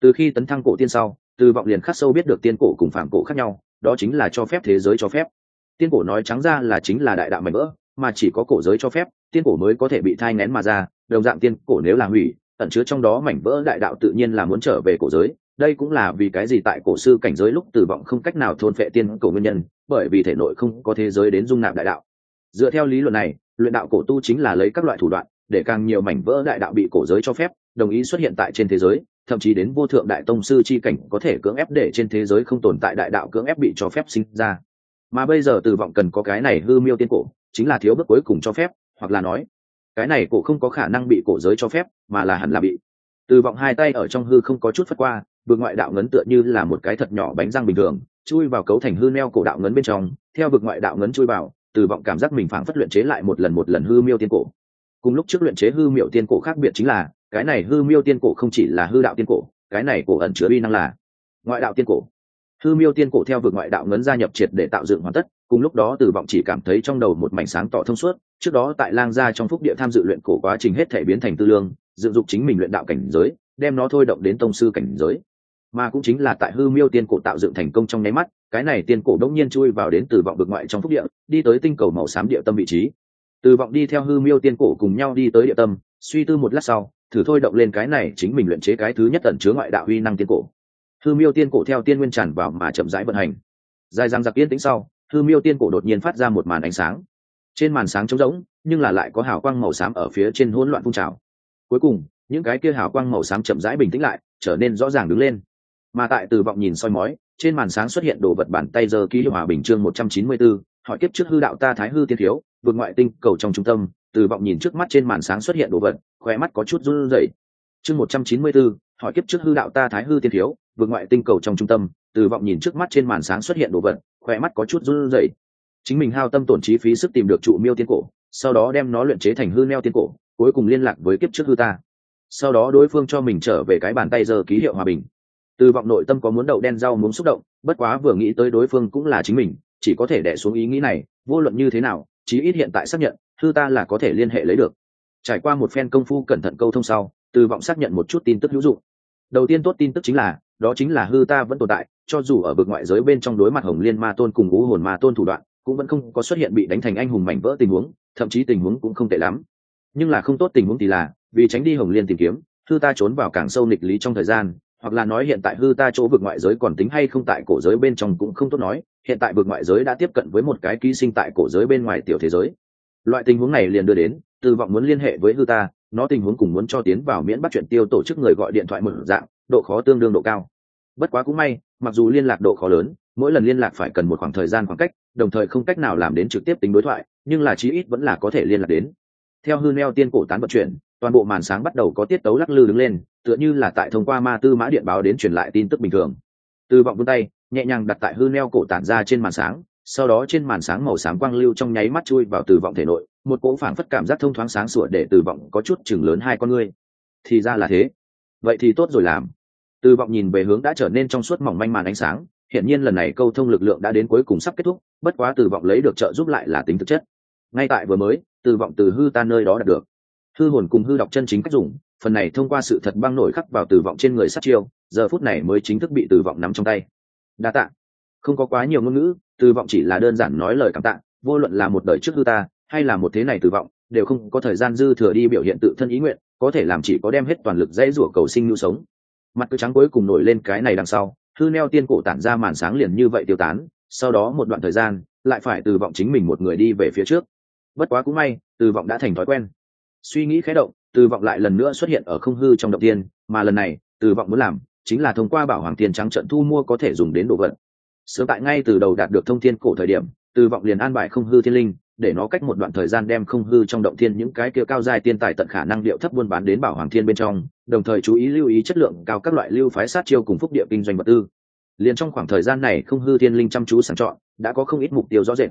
Từ khi tấn thăng cổ tiên sau, từ vọng liền khắc sâu biết được tiên cổ cùng phạm cổ khác nhau, đó chính là cho phép thế giới cho phép. Tiên cổ nói trắng ra là chính là đại đạo mạnh vỡ, mà chỉ có cổ giới cho phép, tiên cổ mới có thể bị thai nén mà ra, đồng dạng tiên cổ nếu là hủy, ẩn chứa trong đó mảnh vỡ đại đạo tự nhiên là muốn trở về cổ giới. Đây cũng là vì cái gì tại cổ sư cảnh giới lúc tử vọng không cách nào thôn phệ tiên cổ nguyên nhân, bởi vì thể nội không có thế giới đến dung nạp đại đạo. Dựa theo lý luận này luyện đạo cổ tu chính là lấy các loại thủ đoạn, để càng nhiều mảnh vỡ đại đạo bị cổ giới cho phép, đồng ý xuất hiện tại trên thế giới, thậm chí đến vô thượng đại tông sư chi cảnh có thể cưỡng ép để trên thế giới không tồn tại đại đạo cưỡng ép bị cho phép sinh ra. Mà bây giờ tử vọng cần có cái này hư miêu tiên cổ, chính là thiếu bước cuối cùng cho phép, hoặc là nói, cái này cổ không có khả năng bị cổ giới cho phép, mà là hẳn là bị. Từ vọng hai tay ở trong hư không có chút phất qua vượt ngoại đạo ngấn tựa như là một cái thật nhỏ bánh răng bình thường, chui vào cấu thành hư neo cổ đạo ngấn bên trong, theo vực ngoại đạo ngấn chui vào từ vọng cảm giác mình phảng phất luyện chế lại một lần một lần hư miêu tiên cổ. Cùng lúc trước luyện chế hư miêu tiên cổ khác biệt chính là, cái này hư miêu tiên cổ không chỉ là hư đạo tiên cổ, cái này cổ ẩn chứa uy năng là ngoại đạo tiên cổ. Hư miêu tiên cổ theo vực ngoại đạo ngấn gia nhập triệt để tạo dựng hoàn tất, cùng lúc đó từ vọng chỉ cảm thấy trong đầu một mảnh sáng tỏ thông suốt, trước đó tại lang gia trong phúc địa tham dự luyện cổ quá trình hết thể biến thành tư lương, dựng dục chính mình luyện đạo cảnh giới, đem nó thôi động đến tông sư cảnh giới. Mà cũng chính là tại hư miêu tiên cổ tạo dựng thành công trong nháy mắt cái này tiên cổ đông nhiên chui vào đến từ vọng vực ngoại trong phúc địa, đi tới tinh cầu màu xám địa tâm vị trí. Từ vọng đi theo hư miêu tiên cổ cùng nhau đi tới địa tâm, suy tư một lát sau, thử thôi động lên cái này chính mình luyện chế cái thứ nhất tận chứa ngoại đạo huy năng tiên cổ. Hư miêu tiên cổ theo tiên nguyên tràn vào mà chậm rãi vận hành. Dài răng giặc yên tĩnh sau, hư miêu tiên cổ đột nhiên phát ra một màn ánh sáng. Trên màn sáng trống rỗng, nhưng là lại có hào quang màu xám ở phía trên hỗn loạn phun trào. Cuối cùng, những cái kia hào quang màu xám chậm rãi bình tĩnh lại, trở nên rõ ràng đứng lên. Mà tại từ vọng nhìn soi mói trên màn sáng xuất hiện đồ vật bàn tay giờ ký hòa bình chương một trăm chín mươi 194, hỏi kiếp trước hư đạo ta thái hư tiên thiếu vượt ngoại tinh cầu trong trung tâm từ vọng nhìn trước mắt trên màn sáng xuất hiện đồ vật khóe mắt có chút run rẩy. Chương một trăm chín mươi 194, hỏi kiếp trước hư đạo ta thái hư tiên thiếu vượt ngoại tinh cầu trong trung tâm từ vọng nhìn trước mắt trên màn sáng xuất hiện đồ vật khóe mắt có chút run rẩy. Chính mình hao tâm tổn trí phí sức tìm được trụ miêu tiên cổ sau đó đem nó luyện chế thành hư neo tiên cổ cuối cùng liên lạc với kiếp trước hư ta. Sau đó đối phương cho mình trở về cái bàn tay giờ ký hiệu hòa bình từ vọng nội tâm có muốn đậu đen rau muốn xúc động, bất quá vừa nghĩ tới đối phương cũng là chính mình, chỉ có thể đẻ xuống ý nghĩ này, vô luận như thế nào, chí ít hiện tại xác nhận hư ta là có thể liên hệ lấy được. Trải qua một phen công phu cẩn thận câu thông sau, từ vọng xác nhận một chút tin tức hữu dụng. Đầu tiên tốt tin tức chính là, đó chính là hư ta vẫn tồn tại, cho dù ở vực ngoại giới bên trong đối mặt hồng liên ma tôn cùng ngũ hồn ma tôn thủ đoạn, cũng vẫn không có xuất hiện bị đánh thành anh hùng mảnh vỡ tình huống, thậm chí tình huống cũng không tệ lắm. Nhưng là không tốt tình huống thì là, vì tránh đi hồng liên tìm kiếm hư ta trốn vào càng sâu nghịch lý trong thời gian hoặc là nói hiện tại hư ta chỗ vực ngoại giới còn tính hay không tại cổ giới bên trong cũng không tốt nói, hiện tại vực ngoại giới đã tiếp cận với một cái ký sinh tại cổ giới bên ngoài tiểu thế giới. Loại tình huống này liền đưa đến, từ vọng muốn liên hệ với hư ta, nó tình huống cùng muốn cho tiến vào miễn bắt chuyện tiêu tổ chức người gọi điện thoại mở dạng, độ khó tương đương độ cao. Bất quá cũng may, mặc dù liên lạc độ khó lớn, mỗi lần liên lạc phải cần một khoảng thời gian khoảng cách, đồng thời không cách nào làm đến trực tiếp tính đối thoại, nhưng là chí ít vẫn là có thể liên lạc đến theo hư neo tiên cổ tán vận chuyển, toàn bộ màn sáng bắt đầu có tiết tấu lắc lư đứng lên, tựa như là tại thông qua ma tư mã điện báo đến truyền lại tin tức bình thường. Từ vọng vươn tay, nhẹ nhàng đặt tại hư neo cổ tản ra trên màn sáng, sau đó trên màn sáng màu sáng quang lưu trong nháy mắt chui vào từ vọng thể nội, một cỗ phảng phất cảm giác thông thoáng sáng sủa để từ vọng có chút chừng lớn hai con ngươi. Thì ra là thế. Vậy thì tốt rồi làm. Từ vọng nhìn về hướng đã trở nên trong suốt mỏng manh màn ánh sáng hiện nhiên lần này câu thông lực lượng đã đến cuối cùng sắp kết thúc, bất quá từ vọng lấy được trợ giúp lại là tính thực chất ngay tại vừa mới, từ vọng từ hư ta nơi đó đạt được. Hư hồn cùng hư đọc chân chính cách dùng, phần này thông qua sự thật băng nổi khắc vào từ vọng trên người sát chiêu, giờ phút này mới chính thức bị từ vọng nắm trong tay. Đa tạ. Không có quá nhiều ngôn ngữ, từ vọng chỉ là đơn giản nói lời cảm tạ, vô luận là một đời trước hư ta, hay là một thế này từ vọng, đều không có thời gian dư thừa đi biểu hiện tự thân ý nguyện, có thể làm chỉ có đem hết toàn lực dãy rủa cầu sinh nhu sống. Mặt cứ trắng cuối cùng nổi lên cái này đằng sau, hư neo tiên cổ tản ra màn sáng liền như vậy tiêu tán, sau đó một đoạn thời gian, lại phải từ vọng chính mình một người đi về phía trước bất quá cũng may, từ vọng đã thành thói quen. Suy nghĩ khé động, từ vọng lại lần nữa xuất hiện ở không hư trong động tiên, mà lần này, từ vọng muốn làm chính là thông qua bảo hoàng tiền trắng trận thu mua có thể dùng đến đồ vật. Sớm tại ngay từ đầu đạt được thông thiên cổ thời điểm, từ vọng liền an bài không hư thiên linh, để nó cách một đoạn thời gian đem không hư trong động thiên những cái kia cao dài tiên tài tận khả năng điệu thấp buôn bán đến bảo hoàng thiên bên trong, đồng thời chú ý lưu ý chất lượng cao các loại lưu phái sát chiêu cùng phúc địa kinh doanh vật tư. Liền trong khoảng thời gian này không hư thiên linh chăm chú sàng chọn, đã có không ít mục tiêu rõ rệt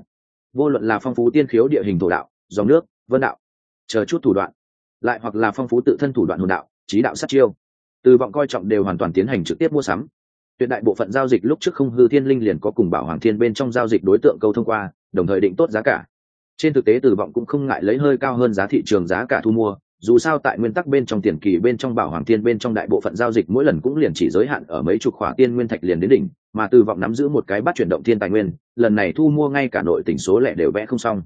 vô luận là phong phú tiên khiếu địa hình thổ đạo, dòng nước, vân đạo, chờ chút thủ đoạn, lại hoặc là phong phú tự thân thủ đoạn hồn đạo trí đạo sát chiêu. Từ vọng coi trọng đều hoàn toàn tiến hành trực tiếp mua sắm. Tuyệt đại bộ phận giao dịch lúc trước không hư thiên linh liền có cùng bảo hoàng thiên bên trong giao dịch đối tượng câu thông qua, đồng thời định tốt giá cả. Trên thực tế từ vọng cũng không ngại lấy hơi cao hơn giá thị trường giá cả thu mua dù sao tại nguyên tắc bên trong tiền kỳ bên trong bảo hoàng thiên bên trong đại bộ phận giao dịch mỗi lần cũng liền chỉ giới hạn ở mấy chục khỏa tiên nguyên thạch liền đến đỉnh, mà từ vọng nắm giữ một cái bắt chuyển động thiên tài nguyên, lần này thu mua ngay cả nội tỉnh số lẻ đều vẽ không xong.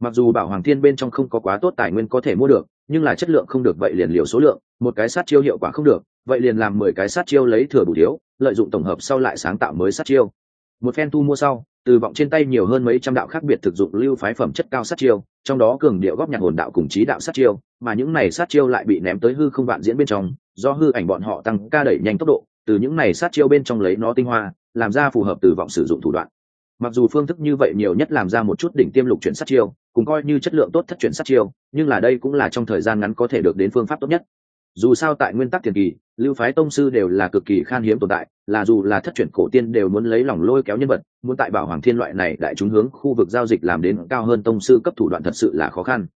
Mặc dù bảo hoàng thiên bên trong không có quá tốt tài nguyên có thể mua được, nhưng là chất lượng không được vậy liền liều số lượng, một cái sát chiêu hiệu quả không được, vậy liền làm mười cái sát chiêu lấy thừa đủ thiếu, lợi dụng tổng hợp sau lại sáng tạo mới sát chiêu. Một phen thu mua sau từ vọng trên tay nhiều hơn mấy trăm đạo khác biệt thực dụng lưu phái phẩm chất cao sát chiêu, trong đó cường điệu góp nhặt hồn đạo cùng trí đạo sát chiêu, mà những này sát chiêu lại bị ném tới hư không vạn diễn bên trong, do hư ảnh bọn họ tăng ca đẩy nhanh tốc độ, từ những này sát chiêu bên trong lấy nó tinh hoa, làm ra phù hợp từ vọng sử dụng thủ đoạn. Mặc dù phương thức như vậy nhiều nhất làm ra một chút đỉnh tiêm lục chuyển sát chiêu cùng coi như chất lượng tốt thất chuyển sát chiêu, nhưng là đây cũng là trong thời gian ngắn có thể được đến phương pháp tốt nhất dù sao tại nguyên tắc tiền kỳ, lưu phái tông sư đều là cực kỳ khan hiếm tồn tại, là dù là thất truyền cổ tiên đều muốn lấy lòng lôi kéo nhân vật, muốn tại bảo hoàng thiên loại này đại chúng hướng khu vực giao dịch làm đến cao hơn tông sư cấp thủ đoạn thật sự là khó khăn.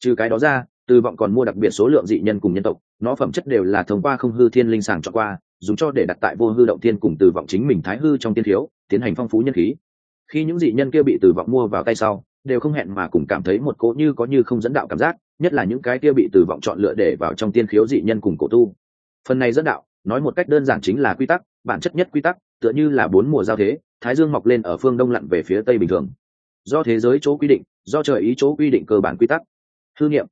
Trừ cái đó ra, từ vọng còn mua đặc biệt số lượng dị nhân cùng nhân tộc, nó phẩm chất đều là thông qua không hư thiên linh sàng cho qua, dùng cho để đặt tại vô hư động thiên cùng từ vọng chính mình thái hư trong tiên thiếu, tiến hành phong phú nhân khí. Khi những dị nhân kia bị từ vọng mua vào tay sau, đều không hẹn mà cùng cảm thấy một cỗ như có như không dẫn đạo cảm giác nhất là những cái kia bị từ vọng chọn lựa để vào trong tiên khiếu dị nhân cùng cổ tu. Phần này dẫn đạo, nói một cách đơn giản chính là quy tắc, bản chất nhất quy tắc, tựa như là bốn mùa giao thế, thái dương mọc lên ở phương đông lặn về phía tây bình thường. Do thế giới chỗ quy định, do trời ý chỗ quy định cơ bản quy tắc. Hư niệm.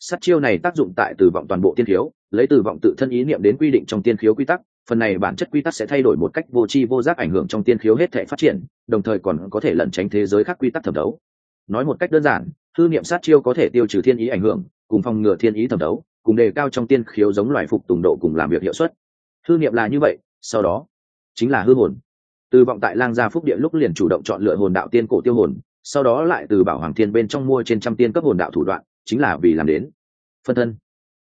Sát chiêu này tác dụng tại từ vọng toàn bộ tiên khiếu, lấy từ vọng tự thân ý niệm đến quy định trong tiên khiếu quy tắc, phần này bản chất quy tắc sẽ thay đổi một cách vô tri vô giác ảnh hưởng trong tiên khiếu hết thể phát triển, đồng thời còn có thể lẩn tránh thế giới khác quy tắc thẩm đấu nói một cách đơn giản hư niệm sát chiêu có thể tiêu trừ thiên ý ảnh hưởng, cùng phòng ngừa thiên ý thẩm đấu, cùng đề cao trong tiên khiếu giống loài phục tùng độ cùng làm việc hiệu suất. Hư niệm là như vậy, sau đó chính là hư hồn. Từ vọng tại lang gia phúc địa lúc liền chủ động chọn lựa hồn đạo tiên cổ tiêu hồn, sau đó lại từ bảo hoàng thiên bên trong mua trên trăm tiên cấp hồn đạo thủ đoạn, chính là vì làm đến phân thân.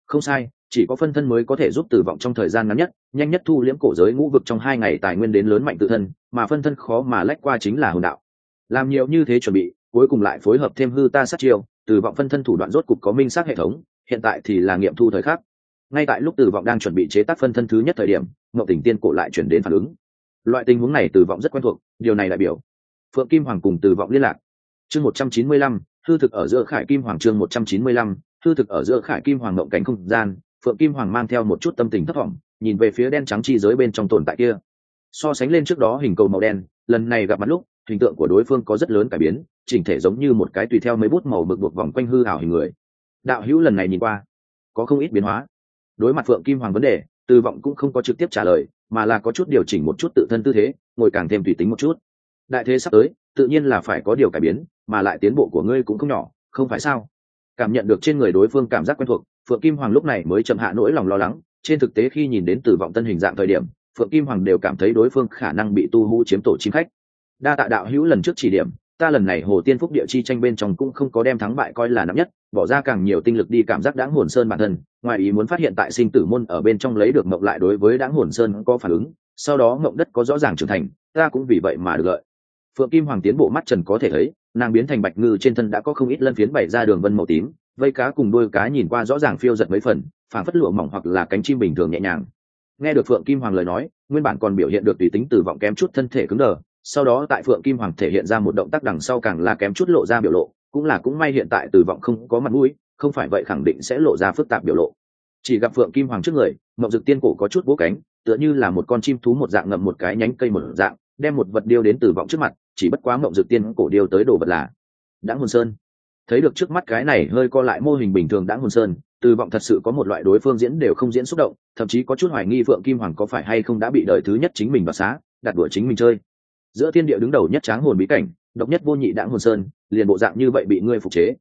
Không sai, chỉ có phân thân mới có thể giúp từ vọng trong thời gian ngắn nhất, nhanh nhất thu liễm cổ giới ngũ vực trong hai ngày tài nguyên đến lớn mạnh tự thân, mà phân thân khó mà lách qua chính là hồn đạo. Làm nhiều như thế chuẩn bị cuối cùng lại phối hợp thêm hư ta sát chiêu, từ vọng phân thân thủ đoạn rốt cục có minh xác hệ thống, hiện tại thì là nghiệm thu thời khắc. Ngay tại lúc từ vọng đang chuẩn bị chế tác phân thân thứ nhất thời điểm ngậu tình tiên cổ lại chuyển đến phản ứng. Loại tình huống này từ vọng rất quen thuộc, điều này đại biểu, phượng kim hoàng cùng từ vọng liên lạc. Chương một trăm chín mươi lăm, hư thực ở giữa khải kim hoàng chương một trăm chín mươi lăm, hư thực ở giữa khải kim hoàng mộng cảnh không gian, phượng kim hoàng mang theo một chút tâm tình thất vọng, nhìn về phía đen trắng chi giới bên trong tồn tại kia. So sánh lên trước đó hình cầu màu đen, lần này gặp mặt lúc hình tượng của đối phương có rất lớn cải biến, chỉnh thể giống như một cái tùy theo mấy bút màu mực buộc vòng quanh hư ảo hình người. Đạo hữu lần này nhìn qua, có không ít biến hóa. Đối mặt phượng kim hoàng vấn đề, từ vọng cũng không có trực tiếp trả lời, mà là có chút điều chỉnh một chút tự thân tư thế, ngồi càng thêm tùy tính một chút. Đại thế sắp tới, tự nhiên là phải có điều cải biến, mà lại tiến bộ của ngươi cũng không nhỏ, không phải sao? Cảm nhận được trên người đối phương cảm giác quen thuộc, phượng kim hoàng lúc này mới chậm hạ nỗi lòng lo lắng. Trên thực tế khi nhìn đến tử vọng tân hình dạng thời điểm, phượng kim hoàng đều cảm thấy đối phương khả năng bị tu hú chiếm tổ chim khách đa tạ đạo hữu lần trước chỉ điểm, ta lần này hồ tiên phúc địa chi tranh bên trong cũng không có đem thắng bại coi là nắm nhất, bỏ ra càng nhiều tinh lực đi cảm giác đáng hồn sơn bản thân, ngoài ý muốn phát hiện tại sinh tử môn ở bên trong lấy được mộng lại đối với đáng hồn sơn có phản ứng, sau đó mộng đất có rõ ràng trưởng thành, ta cũng vì vậy mà được lợi. Phượng kim hoàng tiến bộ mắt trần có thể thấy, nàng biến thành bạch ngư trên thân đã có không ít lân phiến bày ra đường vân màu tím, vây cá cùng đôi cá nhìn qua rõ ràng phiêu giật mấy phần phản phất lụa mỏng hoặc là cánh chim bình thường nhẹ nhàng. Nghe được phượng kim hoàng lời nói, nguyên bản còn biểu hiện được tùy tính tử vọng kém chút thân thể cứng đờ sau đó tại phượng kim hoàng thể hiện ra một động tác đằng sau càng là kém chút lộ ra biểu lộ, cũng là cũng may hiện tại từ vọng không có mặt mũi, không phải vậy khẳng định sẽ lộ ra phức tạp biểu lộ. Chỉ gặp phượng kim hoàng trước người mậu dực tiên cổ có chút vỗ cánh, tựa như là một con chim thú một dạng ngậm một cái nhánh cây một dạng, đem một vật điêu đến từ vọng trước mặt, chỉ bất quá mậu dực tiên cổ điêu tới đồ vật là đã hồn sơn. Thấy được trước mắt cái này hơi co lại mô hình bình thường đã hồn sơn, từ vọng thật sự có một loại đối phương diễn đều không diễn xúc động, thậm chí có chút hoài nghi phượng kim hoàng có phải hay không đã bị đời thứ nhất chính mình và xá, đặt đuổi chính mình chơi giữa thiên địa đứng đầu nhất tráng hồn bí cảnh, độc nhất vô nhị đãng hồn sơn, liền bộ dạng như vậy bị ngươi phục chế.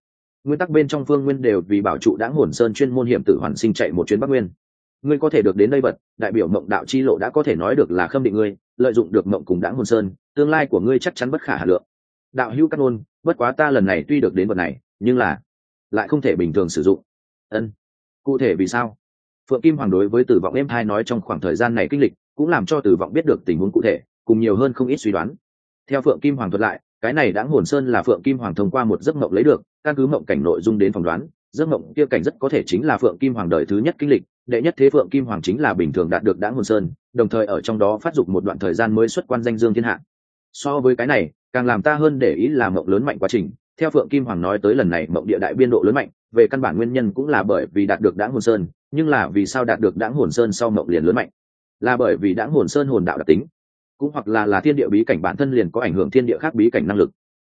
Nguyên tắc bên trong phương nguyên đều vì bảo trụ đãng hồn sơn chuyên môn hiểm tử hoàn sinh chạy một chuyến bắc nguyên. Ngươi có thể được đến đây vật đại biểu mộng đạo chi lộ đã có thể nói được là khâm định ngươi, lợi dụng được mộng cùng đãng hồn sơn, tương lai của ngươi chắc chắn bất khả hà lượng. Đạo hữu căn ôn bất quá ta lần này tuy được đến vật này, nhưng là lại không thể bình thường sử dụng. Ân. Cụ thể vì sao? Phượng kim hoàng đối với tử vọng em hai nói trong khoảng thời gian này kinh lịch, cũng làm cho tử vọng biết được tình huống cụ thể cùng nhiều hơn không ít suy đoán. Theo phượng kim hoàng thuật lại, cái này Đãng hồn sơn là phượng kim hoàng thông qua một giấc mộng lấy được, căn cứ mộng cảnh nội dung đến phỏng đoán, giấc mộng kia cảnh rất có thể chính là phượng kim hoàng đời thứ nhất kinh lịch, đệ nhất thế phượng kim hoàng chính là bình thường đạt được Đãng hồn sơn, đồng thời ở trong đó phát dục một đoạn thời gian mới xuất quan danh dương thiên hạ. So với cái này, càng làm ta hơn để ý là mộng lớn mạnh quá trình. Theo phượng kim hoàng nói tới lần này, mộng địa đại biên độ lớn mạnh, về căn bản nguyên nhân cũng là bởi vì đạt được đáng hồn sơn, nhưng là vì sao đạt được đáng hồn sơn sau mộng liền lớn mạnh? Là bởi vì đáng hồn sơn hồn đạo đặc tính cũng hoặc là là thiên địa bí cảnh bản thân liền có ảnh hưởng thiên địa khác bí cảnh năng lực.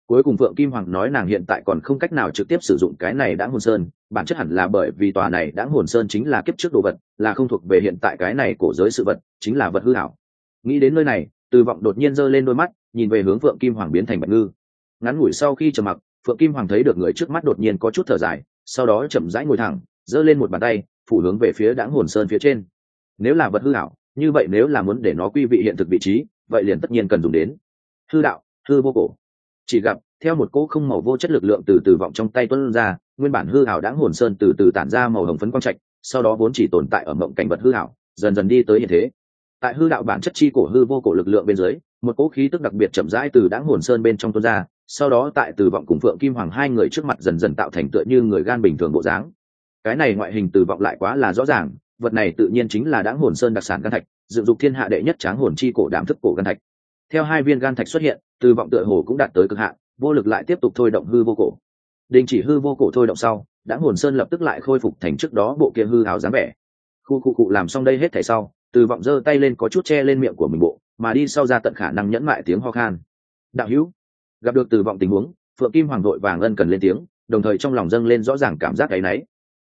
Cuối cùng phượng kim hoàng nói nàng hiện tại còn không cách nào trực tiếp sử dụng cái này đã hồn sơn, bản chất hẳn là bởi vì tòa này đã hồn sơn chính là kiếp trước đồ vật, là không thuộc về hiện tại cái này cổ giới sự vật, chính là vật hư hảo. Nghĩ đến nơi này, từ vọng đột nhiên giơ lên đôi mắt, nhìn về hướng phượng kim hoàng biến thành bạch ngư. Ngắn ngủi sau khi trầm mặc, phượng kim hoàng thấy được người trước mắt đột nhiên có chút thở dài, sau đó chậm rãi ngồi thẳng, giơ lên một bàn tay, phủ hướng về phía đáng hồn sơn phía trên. Nếu là vật hư hảo, như vậy nếu là muốn để nó quy vị hiện thực vị trí vậy liền tất nhiên cần dùng đến. Hư đạo, hư vô cổ. Chỉ gặp, theo một cỗ không màu vô chất lực lượng từ từ vọng trong tay tuân ra, nguyên bản hư hảo đáng hồn sơn từ từ tản ra màu hồng phấn quang trạch, sau đó vốn chỉ tồn tại ở mộng cảnh vật hư hảo dần dần đi tới hiện thế. Tại hư đạo bản chất chi cổ hư vô cổ lực lượng bên dưới, một cỗ khí tức đặc biệt chậm rãi từ đáng hồn sơn bên trong tuân ra, sau đó tại từ vọng cùng phượng kim hoàng hai người trước mặt dần dần tạo thành tựa như người gan bình thường bộ dáng. Cái này ngoại hình từ vọng lại quá là rõ ràng, vật này tự nhiên chính là đáng hồn sơn đặc sản gan thạch dựng dục thiên hạ đệ nhất tráng hồn chi cổ đảm thức cổ gan thạch. Theo hai viên gan thạch xuất hiện từ vọng tựa hồ cũng đạt tới cực hạn, vô lực lại tiếp tục thôi động hư vô cổ. Đình chỉ hư vô cổ thôi động sau đáng hồn sơn lập tức lại khôi phục thành trước đó bộ kia hư hào dáng vẻ. Khu cụ cụ làm xong đây hết thảy sau từ vọng giơ tay lên có chút che lên miệng của mình bộ, mà đi sau ra tận khả năng nhẫn mại tiếng ho khan. Đạo hữu. Gặp được từ vọng tình huống, phượng kim hoàng đội vàng ân cần lên tiếng, đồng thời trong lòng dâng lên rõ ràng cảm giác áy náy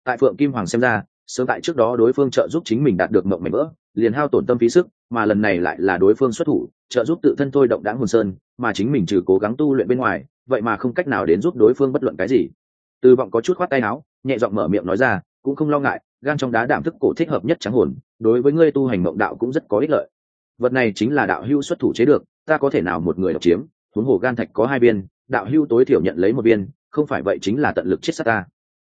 tại phượng kim hoàng xem ra, sớm tại trước đó đối phương trợ giúp chính mình đạt được mộng mảnh vỡ liền hao tổn tâm phí sức, mà lần này lại là đối phương xuất thủ, trợ giúp tự thân thôi động đáng hồn sơn, mà chính mình trừ cố gắng tu luyện bên ngoài, vậy mà không cách nào đến giúp đối phương bất luận cái gì. Từ vọng có chút khoát tay áo, nhẹ giọng mở miệng nói ra, cũng không lo ngại, gan trong đá đảm thức cổ thích hợp nhất trắng hồn, đối với ngươi tu hành mộng đạo cũng rất có ích lợi. Vật này chính là đạo hưu xuất thủ chế được, ta có thể nào một người độc chiếm, huống hồ gan thạch có hai viên, đạo hưu tối thiểu nhận lấy một viên, không phải vậy chính là tận lực chết sát ta.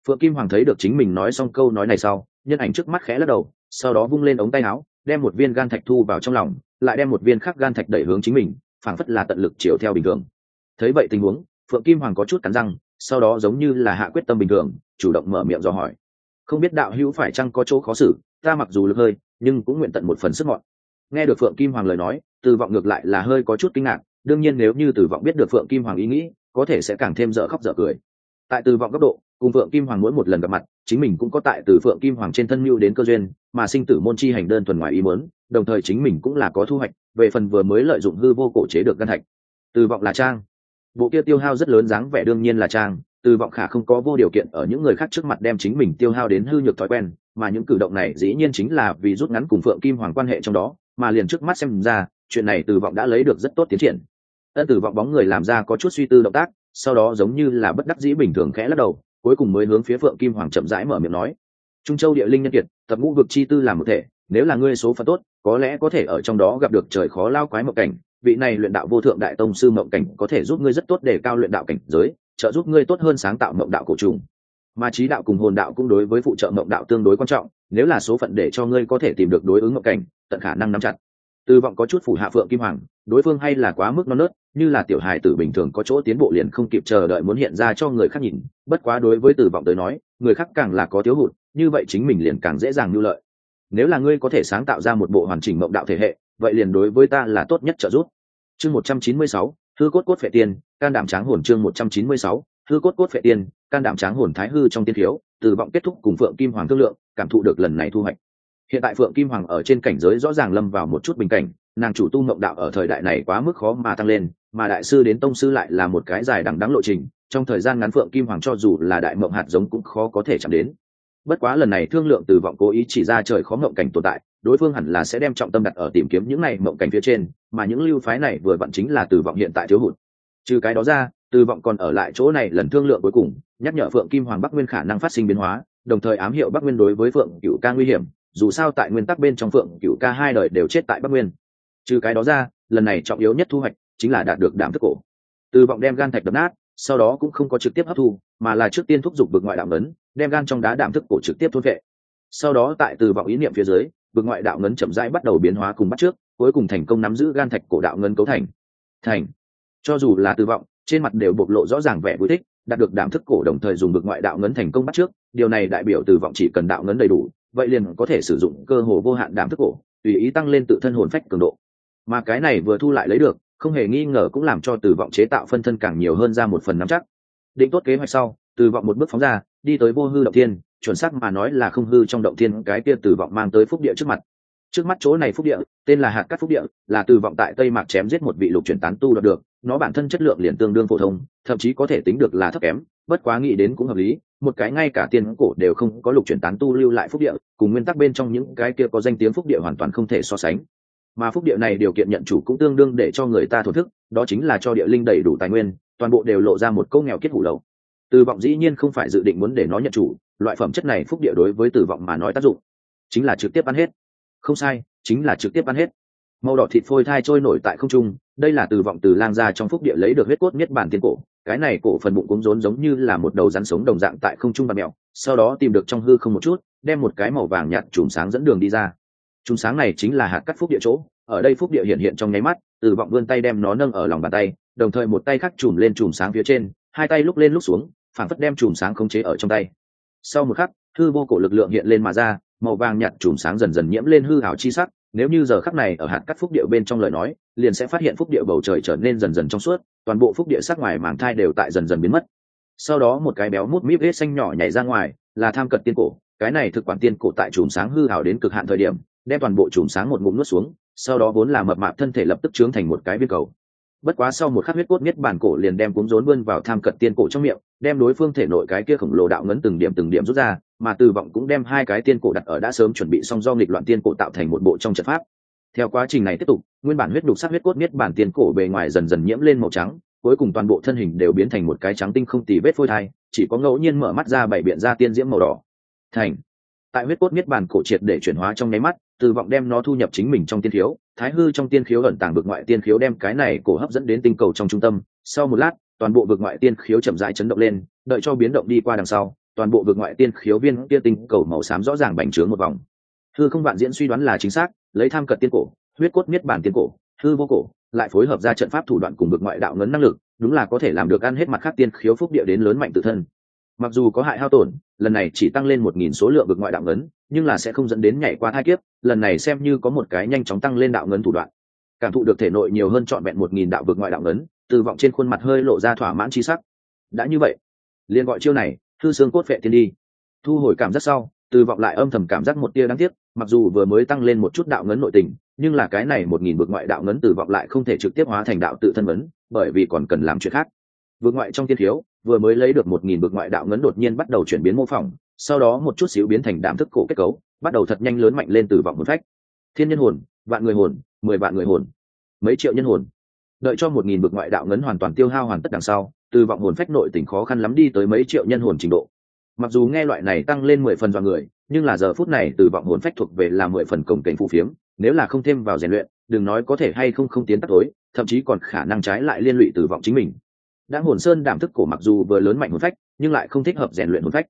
Phượng kim hoàng thấy được chính mình nói xong câu nói này sau, nhân ảnh trước mắt khẽ lắc đầu sau đó vung lên ống tay áo, đem một viên gan thạch thu vào trong lòng, lại đem một viên khác gan thạch đẩy hướng chính mình, phảng phất là tận lực chiều theo bình thường. Thấy vậy tình huống, phượng kim hoàng có chút cắn răng, sau đó giống như là hạ quyết tâm bình thường, chủ động mở miệng dò hỏi. Không biết đạo hữu phải chăng có chỗ khó xử, ta mặc dù lực hơi, nhưng cũng nguyện tận một phần sức mọn. Nghe được phượng kim hoàng lời nói, từ vọng ngược lại là hơi có chút kinh ngạc, đương nhiên nếu như từ vọng biết được phượng kim hoàng ý nghĩ, có thể sẽ càng thêm dở khóc dở cười. Tại từ vọng góc độ, cùng phượng kim hoàng mỗi một lần gặp mặt, chính mình cũng có tại từ phượng kim hoàng trên thân mưu đến cơ duyên mà sinh tử môn chi hành đơn thuần ngoài ý muốn, đồng thời chính mình cũng là có thu hoạch, về phần vừa mới lợi dụng hư vô cổ chế được ngân thạch. Từ vọng là trang. Bộ kia tiêu hao rất lớn dáng vẻ đương nhiên là trang, từ vọng khả không có vô điều kiện ở những người khác trước mặt đem chính mình tiêu hao đến hư nhược thói quen, mà những cử động này dĩ nhiên chính là vì rút ngắn cùng phượng kim hoàng quan hệ trong đó, mà liền trước mắt xem ra, chuyện này từ vọng đã lấy được rất tốt tiến triển. Ân từ vọng bóng người làm ra có chút suy tư động tác, sau đó giống như là bất đắc dĩ bình thường khẽ lắc đầu, cuối cùng mới hướng phía phượng kim hoàng chậm rãi mở miệng nói. Trung châu địa linh nhân kiệt tập ngũ vực chi tư làm một thể, nếu là ngươi số phận tốt, có lẽ có thể ở trong đó gặp được trời khó lao quái mộng cảnh. Vị này luyện đạo vô thượng đại tông sư mộng cảnh có thể giúp ngươi rất tốt để cao luyện đạo cảnh giới, trợ giúp ngươi tốt hơn sáng tạo mộng đạo cổ trùng. Mà trí đạo cùng hồn đạo cũng đối với phụ trợ mộng đạo tương đối quan trọng, nếu là số phận để cho ngươi có thể tìm được đối ứng mộng cảnh, tận khả năng nắm chặt tư vọng có chút phủ hạ phượng kim hoàng đối phương hay là quá mức non nớt như là tiểu hài tử bình thường có chỗ tiến bộ liền không kịp chờ đợi muốn hiện ra cho người khác nhìn bất quá đối với từ vọng tới nói người khác càng là có thiếu hụt như vậy chính mình liền càng dễ dàng nhu lợi. Nếu là ngươi có thể sáng tạo ra một bộ hoàn chỉnh mộng đạo thể hệ vậy liền đối với ta là tốt nhất trợ giúp. Chương một trăm chín mươi sáu hư cốt cốt phệ tiền, can đảm tráng hồn chương một trăm chín mươi sáu hư cốt cốt phệ tiền, can đảm tráng hồn thái hư trong tiên thiếu từ vọng kết thúc cùng phượng kim hoàng thương lượng cảm thụ được lần này thu hoạch hiện tại phượng kim hoàng ở trên cảnh giới rõ ràng lâm vào một chút bình cảnh, nàng chủ tu mộng đạo ở thời đại này quá mức khó mà tăng lên, mà đại sư đến tông sư lại là một cái dài đằng đắng lộ trình, trong thời gian ngắn phượng kim hoàng cho dù là đại mộng hạt giống cũng khó có thể chạm đến. Bất quá lần này thương lượng từ vọng cố ý chỉ ra trời khó mộng cảnh tồn tại, đối phương hẳn là sẽ đem trọng tâm đặt ở tìm kiếm những này mộng cảnh phía trên, mà những lưu phái này vừa vặn chính là từ vọng hiện tại thiếu hụt. Trừ cái đó ra, từ vọng còn ở lại chỗ này lần thương lượng cuối cùng, nhắc nhở phượng kim hoàng bắc nguyên khả năng phát sinh biến hóa, đồng thời ám hiệu bắc nguyên đối với phượng cựu ca nguy hiểm dù sao tại nguyên tắc bên trong phượng cựu ca hai đời đều chết tại bắc nguyên trừ cái đó ra lần này trọng yếu nhất thu hoạch chính là đạt được đảm thức cổ từ vọng đem gan thạch đập nát sau đó cũng không có trực tiếp hấp thu mà là trước tiên thúc giục bực ngoại đạo ngấn đem gan trong đá đảm thức cổ trực tiếp thôn vệ sau đó tại từ vọng ý niệm phía dưới bực ngoại đạo ngấn chậm rãi bắt đầu biến hóa cùng bắt trước cuối cùng thành công nắm giữ gan thạch cổ đạo ngấn cấu thành thành cho dù là từ vọng trên mặt đều bộc lộ rõ ràng vẻ vui thích đạt được đảm thức cổ đồng thời dùng bực ngoại đạo ngấn thành công bắt trước điều này đại biểu từ vọng chỉ cần đạo ngấn đầy đủ vậy liền có thể sử dụng cơ hồ vô hạn đảm thức cổ, tùy ý tăng lên tự thân hồn phách cường độ. Mà cái này vừa thu lại lấy được, không hề nghi ngờ cũng làm cho từ vọng chế tạo phân thân càng nhiều hơn ra một phần nắm chắc. Định tốt kế hoạch sau, từ vọng một bước phóng ra, đi tới vô hư động thiên, chuẩn xác mà nói là không hư trong động thiên cái kia từ vọng mang tới phúc địa trước mặt. Trước mắt chỗ này phúc địa, tên là hạt cắt phúc địa, là từ vọng tại tây mạc chém giết một vị lục chuyển tán tu đạt được, nó bản thân chất lượng liền tương đương phổ thông, thậm chí có thể tính được là thấp kém, bất quá nghĩ đến cũng hợp lý một cái ngay cả tiền cổ đều không có lục chuyển tán tu lưu lại phúc địa, cùng nguyên tắc bên trong những cái kia có danh tiếng phúc địa hoàn toàn không thể so sánh. Mà phúc địa này điều kiện nhận chủ cũng tương đương để cho người ta thổ thức, đó chính là cho địa linh đầy đủ tài nguyên, toàn bộ đều lộ ra một câu nghèo kết hủ lậu. Từ vọng dĩ nhiên không phải dự định muốn để nó nhận chủ, loại phẩm chất này phúc địa đối với từ vọng mà nói tác dụng chính là trực tiếp ăn hết. Không sai, chính là trực tiếp ăn hết. Màu đỏ thịt phôi thai trôi nổi tại không trung, đây là từ vọng từ lang ra trong phúc địa lấy được huyết cốt niết bản tiên cổ cái này cổ phần bụng cũng rốn giống như là một đầu rắn sống đồng dạng tại không trung và mèo, sau đó tìm được trong hư không một chút, đem một cái màu vàng nhạt chùm sáng dẫn đường đi ra. Chùm sáng này chính là hạt cắt phúc địa chỗ, ở đây phúc địa hiện hiện trong nháy mắt, từ vọng vươn tay đem nó nâng ở lòng bàn tay, đồng thời một tay khác chùm lên chùm sáng phía trên, hai tay lúc lên lúc xuống phản phất đem chùm sáng khống chế ở trong tay. Sau một khắc, hư vô cổ lực lượng hiện lên mà ra, màu vàng nhạt chùm sáng dần dần nhiễm lên hư hảo chi sắc, nếu như giờ khắc này ở hạt cắt phúc địa bên trong lời nói, liền sẽ phát hiện phúc địa bầu trời trở nên dần dần trong suốt toàn bộ phúc địa sắc ngoài màng thai đều tại dần dần biến mất. Sau đó một cái béo mút míp hết xanh nhỏ nhảy ra ngoài, là tham cật tiên cổ. Cái này thực quản tiên cổ tại chùm sáng hư hảo đến cực hạn thời điểm, đem toàn bộ chùm sáng một ngụm nuốt xuống, sau đó vốn là mập mạp thân thể lập tức trướng thành một cái viên cầu. Bất quá sau một khắc huyết cốt miết bản cổ liền đem cuống rốn vươn vào tham cật tiên cổ trong miệng, đem đối phương thể nội cái kia khổng lồ đạo ngấn từng điểm từng điểm rút ra, mà từ vọng cũng đem hai cái tiên cổ đặt ở đã sớm chuẩn bị xong do nghịch loạn tiên cổ tạo thành một bộ trong trận pháp theo quá trình này tiếp tục, nguyên bản huyết đục sắc huyết cốt miết bản tiên cổ bề ngoài dần dần nhiễm lên màu trắng, cuối cùng toàn bộ thân hình đều biến thành một cái trắng tinh không tì vết phôi thai, chỉ có ngẫu nhiên mở mắt ra bảy biện ra tiên diễm màu đỏ. Thành. Tại huyết cốt miết bản cổ triệt để chuyển hóa trong nháy mắt, từ vọng đem nó thu nhập chính mình trong tiên khiếu, thái hư trong tiên khiếu ẩn tàng vực ngoại tiên khiếu đem cái này cổ hấp dẫn đến tinh cầu trong trung tâm. Sau một lát, toàn bộ vực ngoại tiên khiếu chậm rãi chấn động lên, đợi cho biến động đi qua đằng sau, toàn bộ vực ngoại tiên khiếu viên kia tinh cầu màu xám rõ ràng bành trướng một vòng. Thư không vạn diễn suy đoán là chính xác lấy tham cật tiên cổ, huyết cốt miết bản tiên cổ, hư vô cổ, lại phối hợp ra trận pháp thủ đoạn cùng bực ngoại đạo ngấn năng lực, đúng là có thể làm được ăn hết mặt khác tiên khiếu phúc địa đến lớn mạnh tự thân. Mặc dù có hại hao tổn, lần này chỉ tăng lên một nghìn số lượng bực ngoại đạo ngấn, nhưng là sẽ không dẫn đến nhảy qua hai kiếp, lần này xem như có một cái nhanh chóng tăng lên đạo ngấn thủ đoạn. Cảm thụ được thể nội nhiều hơn trọn vẹn một nghìn đạo vực ngoại đạo ngấn, từ vọng trên khuôn mặt hơi lộ ra thỏa mãn tri sắc. Đã như vậy, liền gọi chiêu này, thư xương cốt vệ tiên đi. Thu hồi cảm giác sau, từ vọng lại âm thầm cảm giác một tia đáng tiếc mặc dù vừa mới tăng lên một chút đạo ngấn nội tình, nhưng là cái này một nghìn vực ngoại đạo ngấn từ vọng lại không thể trực tiếp hóa thành đạo tự thân vấn bởi vì còn cần làm chuyện khác. Vượt ngoại trong tiên thiếu, vừa mới lấy được một nghìn vượt ngoại đạo ngấn đột nhiên bắt đầu chuyển biến mô phỏng, sau đó một chút xíu biến thành đạm thức cổ kết cấu, bắt đầu thật nhanh lớn mạnh lên từ vọng hồn phách. Thiên nhân hồn, vạn người hồn, mười vạn người hồn, mấy triệu nhân hồn. Đợi cho một nghìn vượt ngoại đạo ngấn hoàn toàn tiêu hao hoàn tất đằng sau từ vọng hồn phách nội tỉnh khó khăn lắm đi tới mấy triệu nhân hồn trình độ mặc dù nghe loại này tăng lên mười phần vào người, nhưng là giờ phút này từ vọng hồn phách thuộc về là mười phần cổng cảnh phù phiếm, nếu là không thêm vào rèn luyện, đừng nói có thể hay không không tiến tắt tối, thậm chí còn khả năng trái lại liên lụy từ vọng chính mình. Đã hồn sơn đảm thức cổ mặc dù vừa lớn mạnh hồn phách, nhưng lại không thích hợp rèn luyện hồn phách.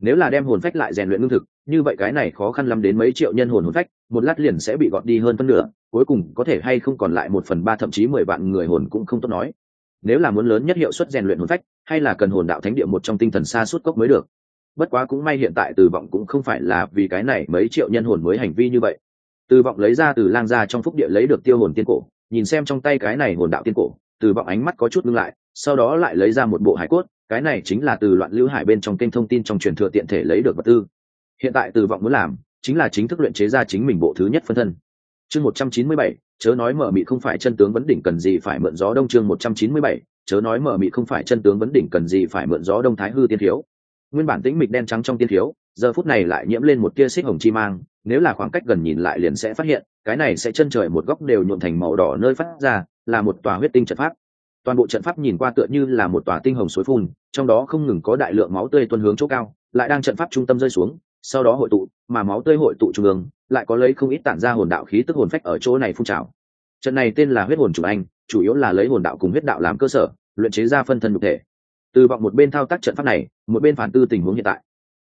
Nếu là đem hồn phách lại rèn luyện lương thực, như vậy cái này khó khăn lắm đến mấy triệu nhân hồn hồn phách, một lát liền sẽ bị gọt đi hơn phân nửa, cuối cùng có thể hay không còn lại một phần ba thậm chí mười vạn người hồn cũng không tốt nói. Nếu là muốn lớn nhất hiệu suất rèn luyện hồn phách, hay là cần hồn đạo thánh địa một trong tinh thần xa suốt cốc mới được bất quá cũng may hiện tại từ vọng cũng không phải là vì cái này mấy triệu nhân hồn mới hành vi như vậy. Từ vọng lấy ra từ lang gia trong phúc địa lấy được tiêu hồn tiên cổ, nhìn xem trong tay cái này hồn đạo tiên cổ, từ vọng ánh mắt có chút ngưng lại, sau đó lại lấy ra một bộ hải cốt, cái này chính là từ loạn lưu hải bên trong kênh thông tin trong truyền thừa tiện thể lấy được vật tư. Hiện tại từ vọng muốn làm, chính là chính thức luyện chế ra chính mình bộ thứ nhất phân thân. Chương một trăm chín mươi bảy, chớ nói mở mị không phải chân tướng vấn đỉnh cần gì phải mượn gió đông chương một trăm chín mươi bảy, chớ nói mở mị không phải chân tướng vấn đỉnh cần gì phải mượn gió đông thái hư tiên thiếu nguyên bản tĩnh mịch đen trắng trong tiên thiếu, giờ phút này lại nhiễm lên một tia xích hồng chi mang, nếu là khoảng cách gần nhìn lại liền sẽ phát hiện, cái này sẽ chân trời một góc đều nhuộm thành màu đỏ nơi phát ra, là một tòa huyết tinh trận pháp. Toàn bộ trận pháp nhìn qua tựa như là một tòa tinh hồng suối phun, trong đó không ngừng có đại lượng máu tươi tuân hướng chỗ cao, lại đang trận pháp trung tâm rơi xuống, sau đó hội tụ, mà máu tươi hội tụ trung ương, lại có lấy không ít tản ra hồn đạo khí tức hồn phách ở chỗ này phun trào. Trận này tên là huyết hồn chủ anh, chủ yếu là lấy hồn đạo cùng huyết đạo làm cơ sở, luyện chế ra phân thân nhục thể từ vọng một bên thao tác trận pháp này, một bên phản tư tình huống hiện tại.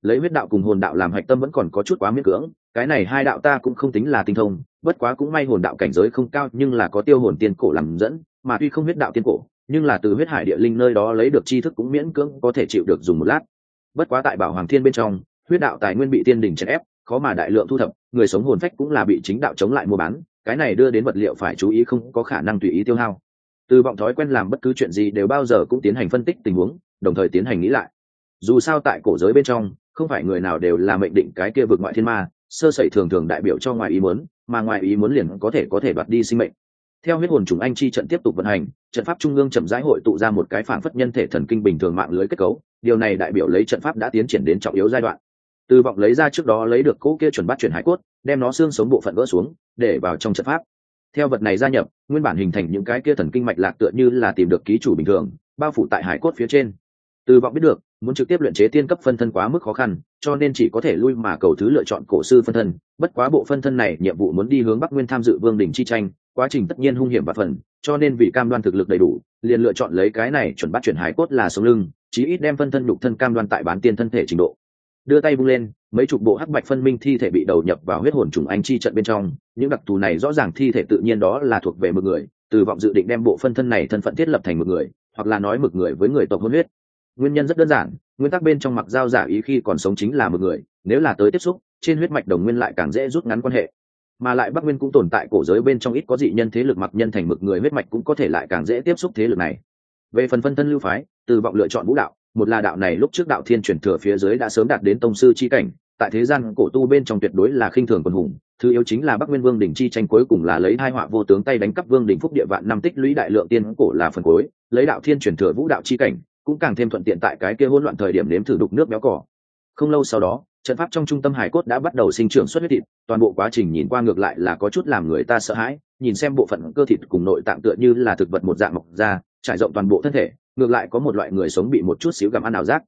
Lấy huyết đạo cùng hồn đạo làm hạch tâm vẫn còn có chút quá miễn cưỡng, cái này hai đạo ta cũng không tính là tinh thông, bất quá cũng may hồn đạo cảnh giới không cao nhưng là có tiêu hồn tiên cổ làm dẫn, mà tuy không huyết đạo tiên cổ, nhưng là từ huyết hải địa linh nơi đó lấy được tri thức cũng miễn cưỡng có thể chịu được dùng một lát. Bất quá tại bảo hoàng thiên bên trong, huyết đạo tài nguyên bị tiên đình chèn ép, khó mà đại lượng thu thập, người sống hồn phách cũng là bị chính đạo chống lại mua bán, cái này đưa đến vật liệu phải chú ý không có khả năng tùy ý tiêu hao từ vọng thói quen làm bất cứ chuyện gì đều bao giờ cũng tiến hành phân tích tình huống, đồng thời tiến hành nghĩ lại. Dù sao tại cổ giới bên trong, không phải người nào đều là mệnh định cái kia vượt ngoại thiên ma, sơ sẩy thường thường đại biểu cho ngoài ý muốn, mà ngoài ý muốn liền có thể có thể đoạt đi sinh mệnh. Theo huyết hồn trùng anh chi trận tiếp tục vận hành, trận pháp trung ương chậm rãi hội tụ ra một cái phản phất nhân thể thần kinh bình thường mạng lưới kết cấu, điều này đại biểu lấy trận pháp đã tiến triển đến trọng yếu giai đoạn. Từ vọng lấy ra trước đó lấy được cỗ kia chuẩn bắt chuyển hải cốt, đem nó xương sống bộ phận vỡ xuống, để vào trong trận pháp theo vật này gia nhập, nguyên bản hình thành những cái kia thần kinh mạch lạc tựa như là tìm được ký chủ bình thường, bao phủ tại hải cốt phía trên. Từ vọng biết được, muốn trực tiếp luyện chế tiên cấp phân thân quá mức khó khăn, cho nên chỉ có thể lui mà cầu thứ lựa chọn cổ sư phân thân. Bất quá bộ phân thân này nhiệm vụ muốn đi hướng bắc nguyên tham dự vương đình chi tranh, quá trình tất nhiên hung hiểm và phần, cho nên vì cam đoan thực lực đầy đủ, liền lựa chọn lấy cái này chuẩn bắt chuyển hải cốt là sống lưng, chí ít đem phân thân đục thân cam đoan tại bán tiên thân thể trình độ. Đưa tay bung lên mấy chục bộ hắc bạch phân minh thi thể bị đầu nhập vào huyết hồn trùng anh chi trận bên trong, những đặc thù này rõ ràng thi thể tự nhiên đó là thuộc về mực người, từ vọng dự định đem bộ phân thân này thân phận thiết lập thành mực người, hoặc là nói mực người với người tộc hôn huyết. Nguyên nhân rất đơn giản, nguyên tắc bên trong mặc giao giả ý khi còn sống chính là mực người, nếu là tới tiếp xúc, trên huyết mạch đồng nguyên lại càng dễ rút ngắn quan hệ. Mà lại bắc nguyên cũng tồn tại cổ giới bên trong ít có dị nhân thế lực mặc nhân thành mực người huyết mạch cũng có thể lại càng dễ tiếp xúc thế lực này. Về phần phân thân lưu phái, từ vọng lựa chọn vũ đạo, một là đạo này lúc trước đạo thiên chuyển thừa phía dưới đã sớm đạt đến tông sư chi cảnh tại thế gian cổ tu bên trong tuyệt đối là khinh thường quần hùng, thứ yếu chính là bắc nguyên vương đỉnh chi tranh cuối cùng là lấy hai họa vô tướng tay đánh cắp vương đỉnh phúc địa vạn năm tích lũy đại lượng tiên cổ là phần cuối, lấy đạo thiên truyền thừa vũ đạo chi cảnh, cũng càng thêm thuận tiện tại cái kia hỗn loạn thời điểm nếm thử đục nước béo cỏ. Không lâu sau đó, trận pháp trong trung tâm hải cốt đã bắt đầu sinh trưởng xuất huyết thịt, toàn bộ quá trình nhìn qua ngược lại là có chút làm người ta sợ hãi, nhìn xem bộ phận cơ thịt cùng nội tạng tựa như là thực vật một dạng mọc ra, trải rộng toàn bộ thân thể, ngược lại có một loại người sống bị một chút xíu gặm ăn ảo giác.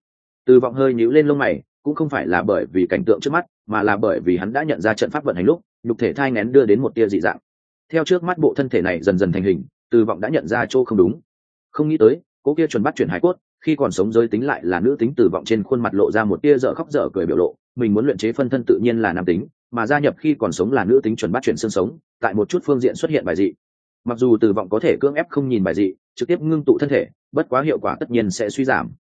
Từ vọng hơi nhíu lên lông mày cũng không phải là bởi vì cảnh tượng trước mắt, mà là bởi vì hắn đã nhận ra trận pháp vận hành lúc, nhục thể thai nén đưa đến một tia dị dạng. Theo trước mắt bộ thân thể này dần dần thành hình, từ vọng đã nhận ra chỗ không đúng. Không nghĩ tới cô kia chuẩn bắt chuyển hải cốt, khi còn sống giới tính lại là nữ tính từ vọng trên khuôn mặt lộ ra một tia dở khóc dở cười biểu lộ, mình muốn luyện chế phân thân tự nhiên là nam tính, mà gia nhập khi còn sống là nữ tính chuẩn bắt chuyển xương sống, tại một chút phương diện xuất hiện bài dị. Mặc dù từ vọng có thể cưỡng ép không nhìn bài dị, trực tiếp ngưng tụ thân thể, bất quá hiệu quả tất nhiên sẽ suy giảm.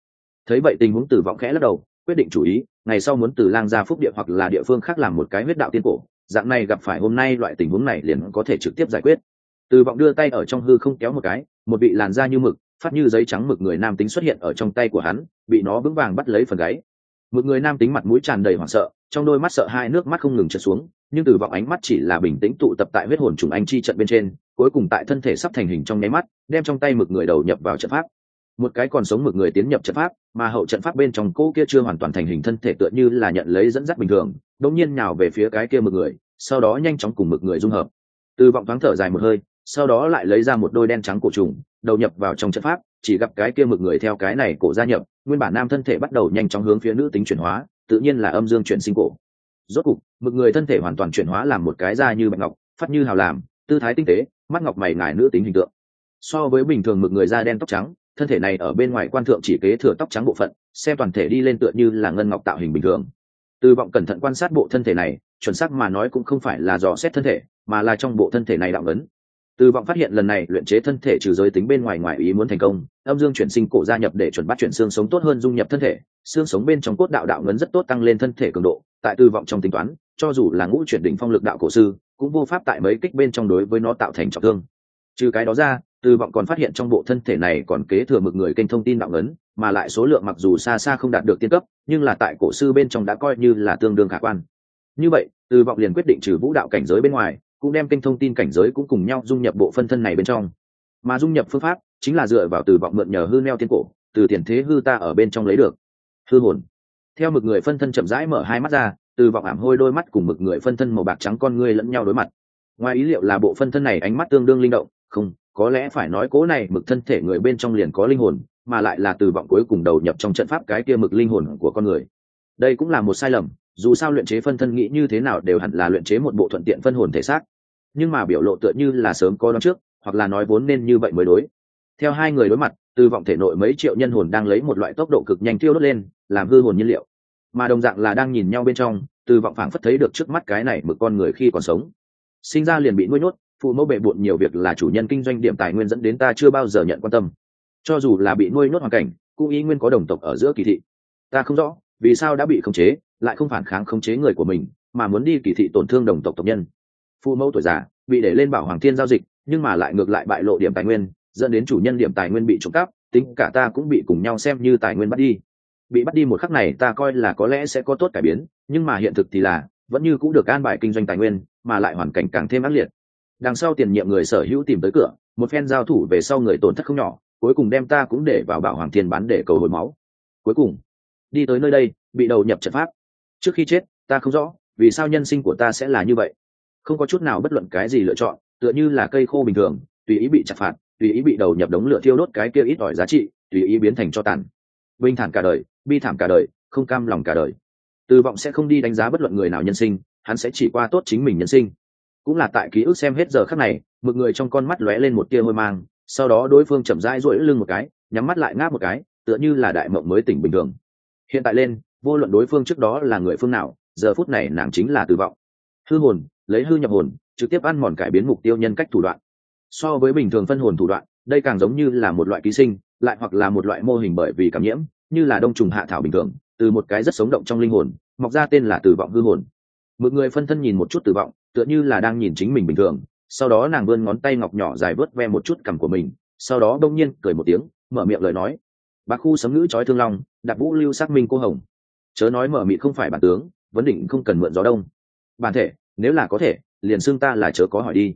Thấy vậy tình huống Từ vọng khẽ lắc đầu quyết định chủ ý, ngày sau muốn từ lang gia phúc địa hoặc là địa phương khác làm một cái huyết đạo tiên cổ, dạng này gặp phải hôm nay loại tình huống này liền có thể trực tiếp giải quyết. Từ vọng đưa tay ở trong hư không kéo một cái, một vị làn da như mực, phát như giấy trắng mực người nam tính xuất hiện ở trong tay của hắn, bị nó vững vàng bắt lấy phần gáy. Mực người nam tính mặt mũi tràn đầy hoảng sợ, trong đôi mắt sợ hai nước mắt không ngừng trượt xuống, nhưng từ vọng ánh mắt chỉ là bình tĩnh tụ tập tại huyết hồn trùng anh chi trận bên trên, cuối cùng tại thân thể sắp thành hình trong nháy mắt, đem trong tay mực người đầu nhập vào trận pháp một cái còn sống mực người tiến nhập trận pháp, mà hậu trận pháp bên trong cô kia chưa hoàn toàn thành hình thân thể tựa như là nhận lấy dẫn dắt bình thường, đột nhiên nào về phía cái kia mực người, sau đó nhanh chóng cùng mực người dung hợp. Từ vọng thoáng thở dài một hơi, sau đó lại lấy ra một đôi đen trắng cổ trùng, đầu nhập vào trong trận pháp, chỉ gặp cái kia mực người theo cái này cổ gia nhập, nguyên bản nam thân thể bắt đầu nhanh chóng hướng phía nữ tính chuyển hóa, tự nhiên là âm dương chuyển sinh cổ. Rốt cục, mực người thân thể hoàn toàn chuyển hóa làm một cái da như bạch ngọc, phát như hào làm, tư thái tinh tế, mắt ngọc mày ngài nữ tính hình tượng. So với bình thường mực người da đen tóc trắng thân thể này ở bên ngoài quan thượng chỉ kế thừa tóc trắng bộ phận, xem toàn thể đi lên tựa như là ngân ngọc tạo hình bình thường. Từ vọng cẩn thận quan sát bộ thân thể này, chuẩn xác mà nói cũng không phải là dò xét thân thể, mà là trong bộ thân thể này đạo ấn. Từ vọng phát hiện lần này luyện chế thân thể trừ giới tính bên ngoài ngoài ý muốn thành công, âm dương chuyển sinh cổ gia nhập để chuẩn bắt chuyển xương sống tốt hơn dung nhập thân thể, xương sống bên trong cốt đạo đạo ngấn rất tốt tăng lên thân thể cường độ, tại tư vọng trong tính toán, cho dù là ngũ chuyển đỉnh phong lực đạo cổ sư, cũng vô pháp tại mấy kích bên trong đối với nó tạo thành trọng thương. Trừ cái đó ra từ vọng còn phát hiện trong bộ thân thể này còn kế thừa mực người kênh thông tin đạo ngấn mà lại số lượng mặc dù xa xa không đạt được tiên cấp, nhưng là tại cổ sư bên trong đã coi như là tương đương khả quan. Như vậy từ vọng liền quyết định trừ vũ đạo cảnh giới bên ngoài, cũng đem kênh thông tin cảnh giới cũng cùng nhau dung nhập bộ phân thân này bên trong. Mà dung nhập phương pháp chính là dựa vào từ vọng mượn nhờ hư neo tiên cổ, từ tiền thế hư ta ở bên trong lấy được. Hư hồn. Theo mực người phân thân chậm rãi mở hai mắt ra từ vọng ảm hôi đôi mắt cùng mực người phân thân màu bạc trắng con ngươi lẫn nhau đối mặt. Ngoài ý liệu là bộ phân thân này ánh mắt tương đương linh động, không có lẽ phải nói cố này mực thân thể người bên trong liền có linh hồn, mà lại là từ vọng cuối cùng đầu nhập trong trận pháp cái kia mực linh hồn của con người. Đây cũng là một sai lầm, dù sao luyện chế phân thân nghĩ như thế nào đều hẳn là luyện chế một bộ thuận tiện phân hồn thể xác. Nhưng mà biểu lộ tựa như là sớm có đón trước, hoặc là nói vốn nên như vậy mới đối. Theo hai người đối mặt, từ vọng thể nội mấy triệu nhân hồn đang lấy một loại tốc độ cực nhanh tiêu đốt lên, làm hư hồn nhiên liệu. Mà đồng dạng là đang nhìn nhau bên trong, từ vọng phảng phất thấy được trước mắt cái này mực con người khi còn sống. Sinh ra liền bị nuôi nhốt phụ mẫu bệ bộn nhiều việc là chủ nhân kinh doanh điểm tài nguyên dẫn đến ta chưa bao giờ nhận quan tâm. Cho dù là bị nuôi nhốt hoàn cảnh, cũng ý nguyên có đồng tộc ở giữa kỳ thị. Ta không rõ, vì sao đã bị khống chế, lại không phản kháng khống chế người của mình, mà muốn đi kỳ thị tổn thương đồng tộc tộc nhân. Phụ mẫu tuổi già, bị để lên bảo hoàng thiên giao dịch, nhưng mà lại ngược lại bại lộ điểm tài nguyên, dẫn đến chủ nhân điểm tài nguyên bị trộm cắp, tính cả ta cũng bị cùng nhau xem như tài nguyên bắt đi. Bị bắt đi một khắc này ta coi là có lẽ sẽ có tốt cải biến, nhưng mà hiện thực thì là, vẫn như cũng được an bài kinh doanh tài nguyên, mà lại hoàn cảnh càng thêm ác liệt đằng sau tiền nhiệm người sở hữu tìm tới cửa, một phen giao thủ về sau người tổn thất không nhỏ, cuối cùng đem ta cũng để vào bảo hoàng thiên bán để cầu hồi máu. Cuối cùng, đi tới nơi đây, bị đầu nhập trận pháp. Trước khi chết, ta không rõ, vì sao nhân sinh của ta sẽ là như vậy. Không có chút nào bất luận cái gì lựa chọn, tựa như là cây khô bình thường, tùy ý bị chặt phạt, tùy ý bị đầu nhập đống lửa thiêu đốt cái kia ít ỏi giá trị, tùy ý biến thành cho tàn. Bình thản cả đời, bi thảm cả đời, không cam lòng cả đời. Từ vọng sẽ không đi đánh giá bất luận người nào nhân sinh, hắn sẽ chỉ qua tốt chính mình nhân sinh cũng là tại ký ức xem hết giờ khắc này một người trong con mắt lóe lên một tia hôi mang, sau đó đối phương chậm rãi rỗi lưng một cái, nhắm mắt lại ngáp một cái, tựa như là đại mộng mới tỉnh bình thường. Hiện tại lên, vô luận đối phương trước đó là người phương nào, giờ phút này nàng chính là tử vọng. Hư hồn, lấy hư nhập hồn, trực tiếp ăn mòn cải biến mục tiêu nhân cách thủ đoạn. So với bình thường phân hồn thủ đoạn, đây càng giống như là một loại ký sinh, lại hoặc là một loại mô hình bởi vì cảm nhiễm, như là đông trùng hạ thảo bình thường, từ một cái rất sống động trong linh hồn, mọc ra tên là tử vọng hư hồn. Một người phân thân nhìn một chút tử vọng tựa như là đang nhìn chính mình bình thường. Sau đó nàng vươn ngón tay ngọc nhỏ dài vớt ve một chút cằm của mình, sau đó đông nhiên cười một tiếng, mở miệng lời nói. Bác khu sấm ngữ trói thương long đặt vũ lưu xác minh cô hồng. Chớ nói mở mị không phải bản tướng, vấn định không cần mượn gió đông. Bản thể, nếu là có thể, liền xưng ta là chớ có hỏi đi.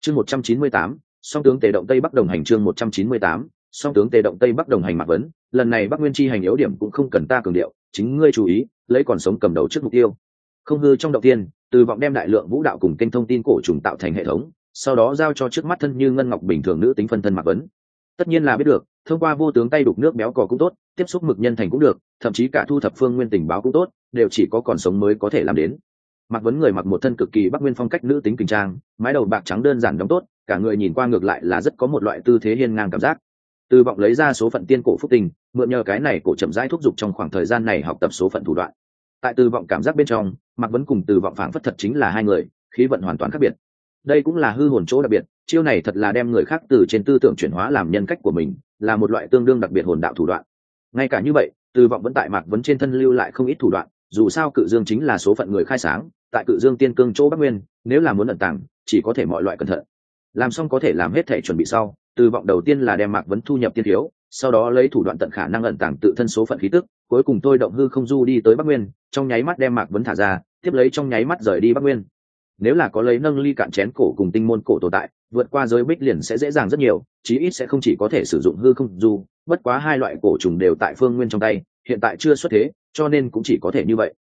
Chương một trăm chín mươi tám, song tướng tề động tây bắc đồng hành chương một trăm chín mươi tám, song tướng tề động tây bắc đồng hành mạc vấn. Lần này bắc nguyên chi hành yếu điểm cũng không cần ta cường điệu, chính ngươi chú ý, lấy còn sống cầm đầu trước mục tiêu không hư trong động tiên, từ vọng đem đại lượng vũ đạo cùng kênh thông tin cổ trùng tạo thành hệ thống, sau đó giao cho trước mắt thân như ngân ngọc bình thường nữ tính phân thân mạc vấn. Tất nhiên là biết được, thông qua vô tướng tay đục nước béo cò cũng tốt, tiếp xúc mực nhân thành cũng được, thậm chí cả thu thập phương nguyên tình báo cũng tốt, đều chỉ có còn sống mới có thể làm đến. Mặc vấn người mặc một thân cực kỳ bắc nguyên phong cách nữ tính kinh trang, mái đầu bạc trắng đơn giản đóng tốt, cả người nhìn qua ngược lại là rất có một loại tư thế hiên ngang cảm giác. Từ vọng lấy ra số phận tiên cổ phúc tình, mượn nhờ cái này cổ chậm rãi thúc giục trong khoảng thời gian này học tập số phận thủ đoạn tại từ vọng cảm giác bên trong mặc vấn cùng từ vọng phảng phất thật chính là hai người, khí vận hoàn toàn khác biệt. Đây cũng là hư hồn chỗ đặc biệt, chiêu này thật là đem người khác từ trên tư tưởng chuyển hóa làm nhân cách của mình, là một loại tương đương đặc biệt hồn đạo thủ đoạn. Ngay cả như vậy, từ vọng vẫn tại mạc vấn trên thân lưu lại không ít thủ đoạn, dù sao cự dương chính là số phận người khai sáng, tại cự dương tiên cương chỗ bắc nguyên, nếu là muốn ẩn tàng, chỉ có thể mọi loại cẩn thận. Làm xong có thể làm hết thể chuẩn bị sau, từ vọng đầu tiên là đem mạc vấn thu nhập tiên thiếu sau đó lấy thủ đoạn tận khả năng ẩn tàng tự thân số phận khí tức, cuối cùng tôi động hư không du đi tới bắc nguyên, trong nháy mắt đem mạc vấn thả ra, tiếp lấy trong nháy mắt rời đi bắc nguyên. Nếu là có lấy nâng ly cạn chén cổ cùng tinh môn cổ tồn tại, vượt qua giới bích liền sẽ dễ dàng rất nhiều, chí ít sẽ không chỉ có thể sử dụng hư không du, bất quá hai loại cổ trùng đều tại phương nguyên trong tay, hiện tại chưa xuất thế, cho nên cũng chỉ có thể như vậy.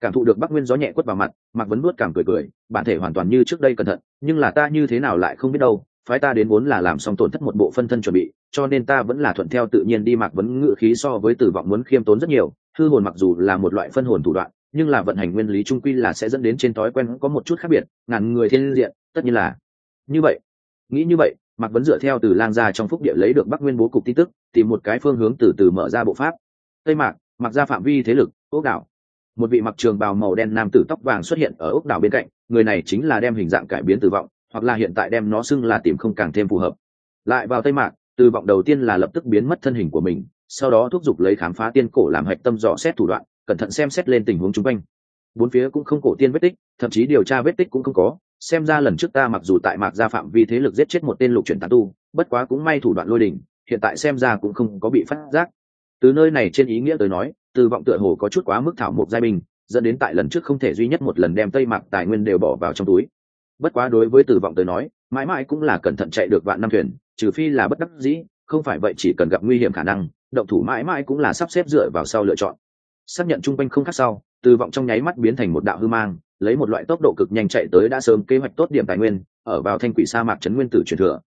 Cảm thụ được bắc nguyên gió nhẹ quất vào mặt, mạc vấn nuốt cảm cười cười, bản thể hoàn toàn như trước đây cẩn thận, nhưng là ta như thế nào lại không biết đâu, phái ta đến vốn là làm xong tổn thất một bộ phân thân chuẩn bị cho nên ta vẫn là thuận theo tự nhiên đi mạc vấn ngự khí so với tử vọng muốn khiêm tốn rất nhiều. Hư hồn mặc dù là một loại phân hồn thủ đoạn, nhưng là vận hành nguyên lý trung quy là sẽ dẫn đến trên thói quen có một chút khác biệt, ngàn người thiên diện, tất nhiên là như vậy. Nghĩ như vậy, mạc vấn dựa theo từ lang gia trong phúc địa lấy được bắc nguyên bố cục tin tức, tìm một cái phương hướng từ từ mở ra bộ pháp. Tây mạc mặc ra phạm vi thế lực, ốc đảo. Một vị mặc trường bào màu đen nam tử tóc vàng xuất hiện ở ốc đảo bên cạnh, người này chính là đem hình dạng cải biến tử vọng, hoặc là hiện tại đem nó xưng là tìm không càng thêm phù hợp. Lại vào tây mạc từ vọng đầu tiên là lập tức biến mất thân hình của mình, sau đó thúc giục lấy khám phá tiên cổ làm hạch tâm dò xét thủ đoạn, cẩn thận xem xét lên tình huống chung quanh. Bốn phía cũng không cổ tiên vết tích, thậm chí điều tra vết tích cũng không có, xem ra lần trước ta mặc dù tại mạc gia phạm vi thế lực giết chết một tên lục chuyển tán tu, bất quá cũng may thủ đoạn lôi đỉnh hiện tại xem ra cũng không có bị phát giác. Từ nơi này trên ý nghĩa tới nói, từ vọng tựa hồ có chút quá mức thảo một giai bình, dẫn đến tại lần trước không thể duy nhất một lần đem tây mạc tài nguyên đều bỏ vào trong túi. Bất quá đối với từ vọng tới nói, mãi mãi cũng là cẩn thận chạy được vạn năm thuyền trừ phi là bất đắc dĩ, không phải vậy chỉ cần gặp nguy hiểm khả năng, động thủ mãi mãi cũng là sắp xếp dựa vào sau lựa chọn. Xác nhận chung quanh không khác sau, từ vọng trong nháy mắt biến thành một đạo hư mang, lấy một loại tốc độ cực nhanh chạy tới đã sớm kế hoạch tốt điểm tài nguyên, ở vào thanh quỷ sa mạc trấn nguyên tử truyền thừa.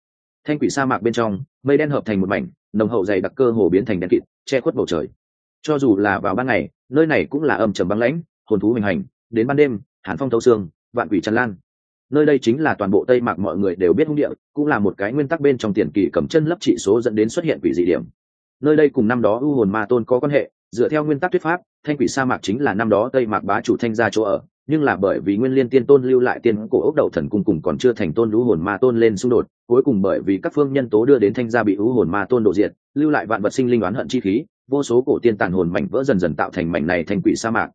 Thanh quỷ sa mạc bên trong, mây đen hợp thành một mảnh, nồng hậu dày đặc cơ hồ biến thành đen kịt, che khuất bầu trời. Cho dù là vào ban ngày, nơi này cũng là âm trầm băng lãnh, hồn thú hình hành, đến ban đêm, hàn phong thâu xương, vạn quỷ tràn lan nơi đây chính là toàn bộ tây mạc mọi người đều biết hung địa, cũng là một cái nguyên tắc bên trong tiền kỳ cầm chân lấp trị số dẫn đến xuất hiện quỷ dị điểm. Nơi đây cùng năm đó u hồn ma tôn có quan hệ, dựa theo nguyên tắc thuyết pháp, thanh quỷ sa mạc chính là năm đó tây mạc bá chủ thanh gia chỗ ở, nhưng là bởi vì nguyên liên tiên tôn lưu lại tiên cổ ốc đầu thần cung cùng còn chưa thành tôn lũ hồn ma tôn lên xung đột, cuối cùng bởi vì các phương nhân tố đưa đến thanh gia bị lũ hồn ma tôn độ diệt, lưu lại vạn vật sinh linh oán hận chi khí, vô số cổ tiên tàn hồn mảnh vỡ dần dần tạo thành mảnh này thành quỷ sa mạc.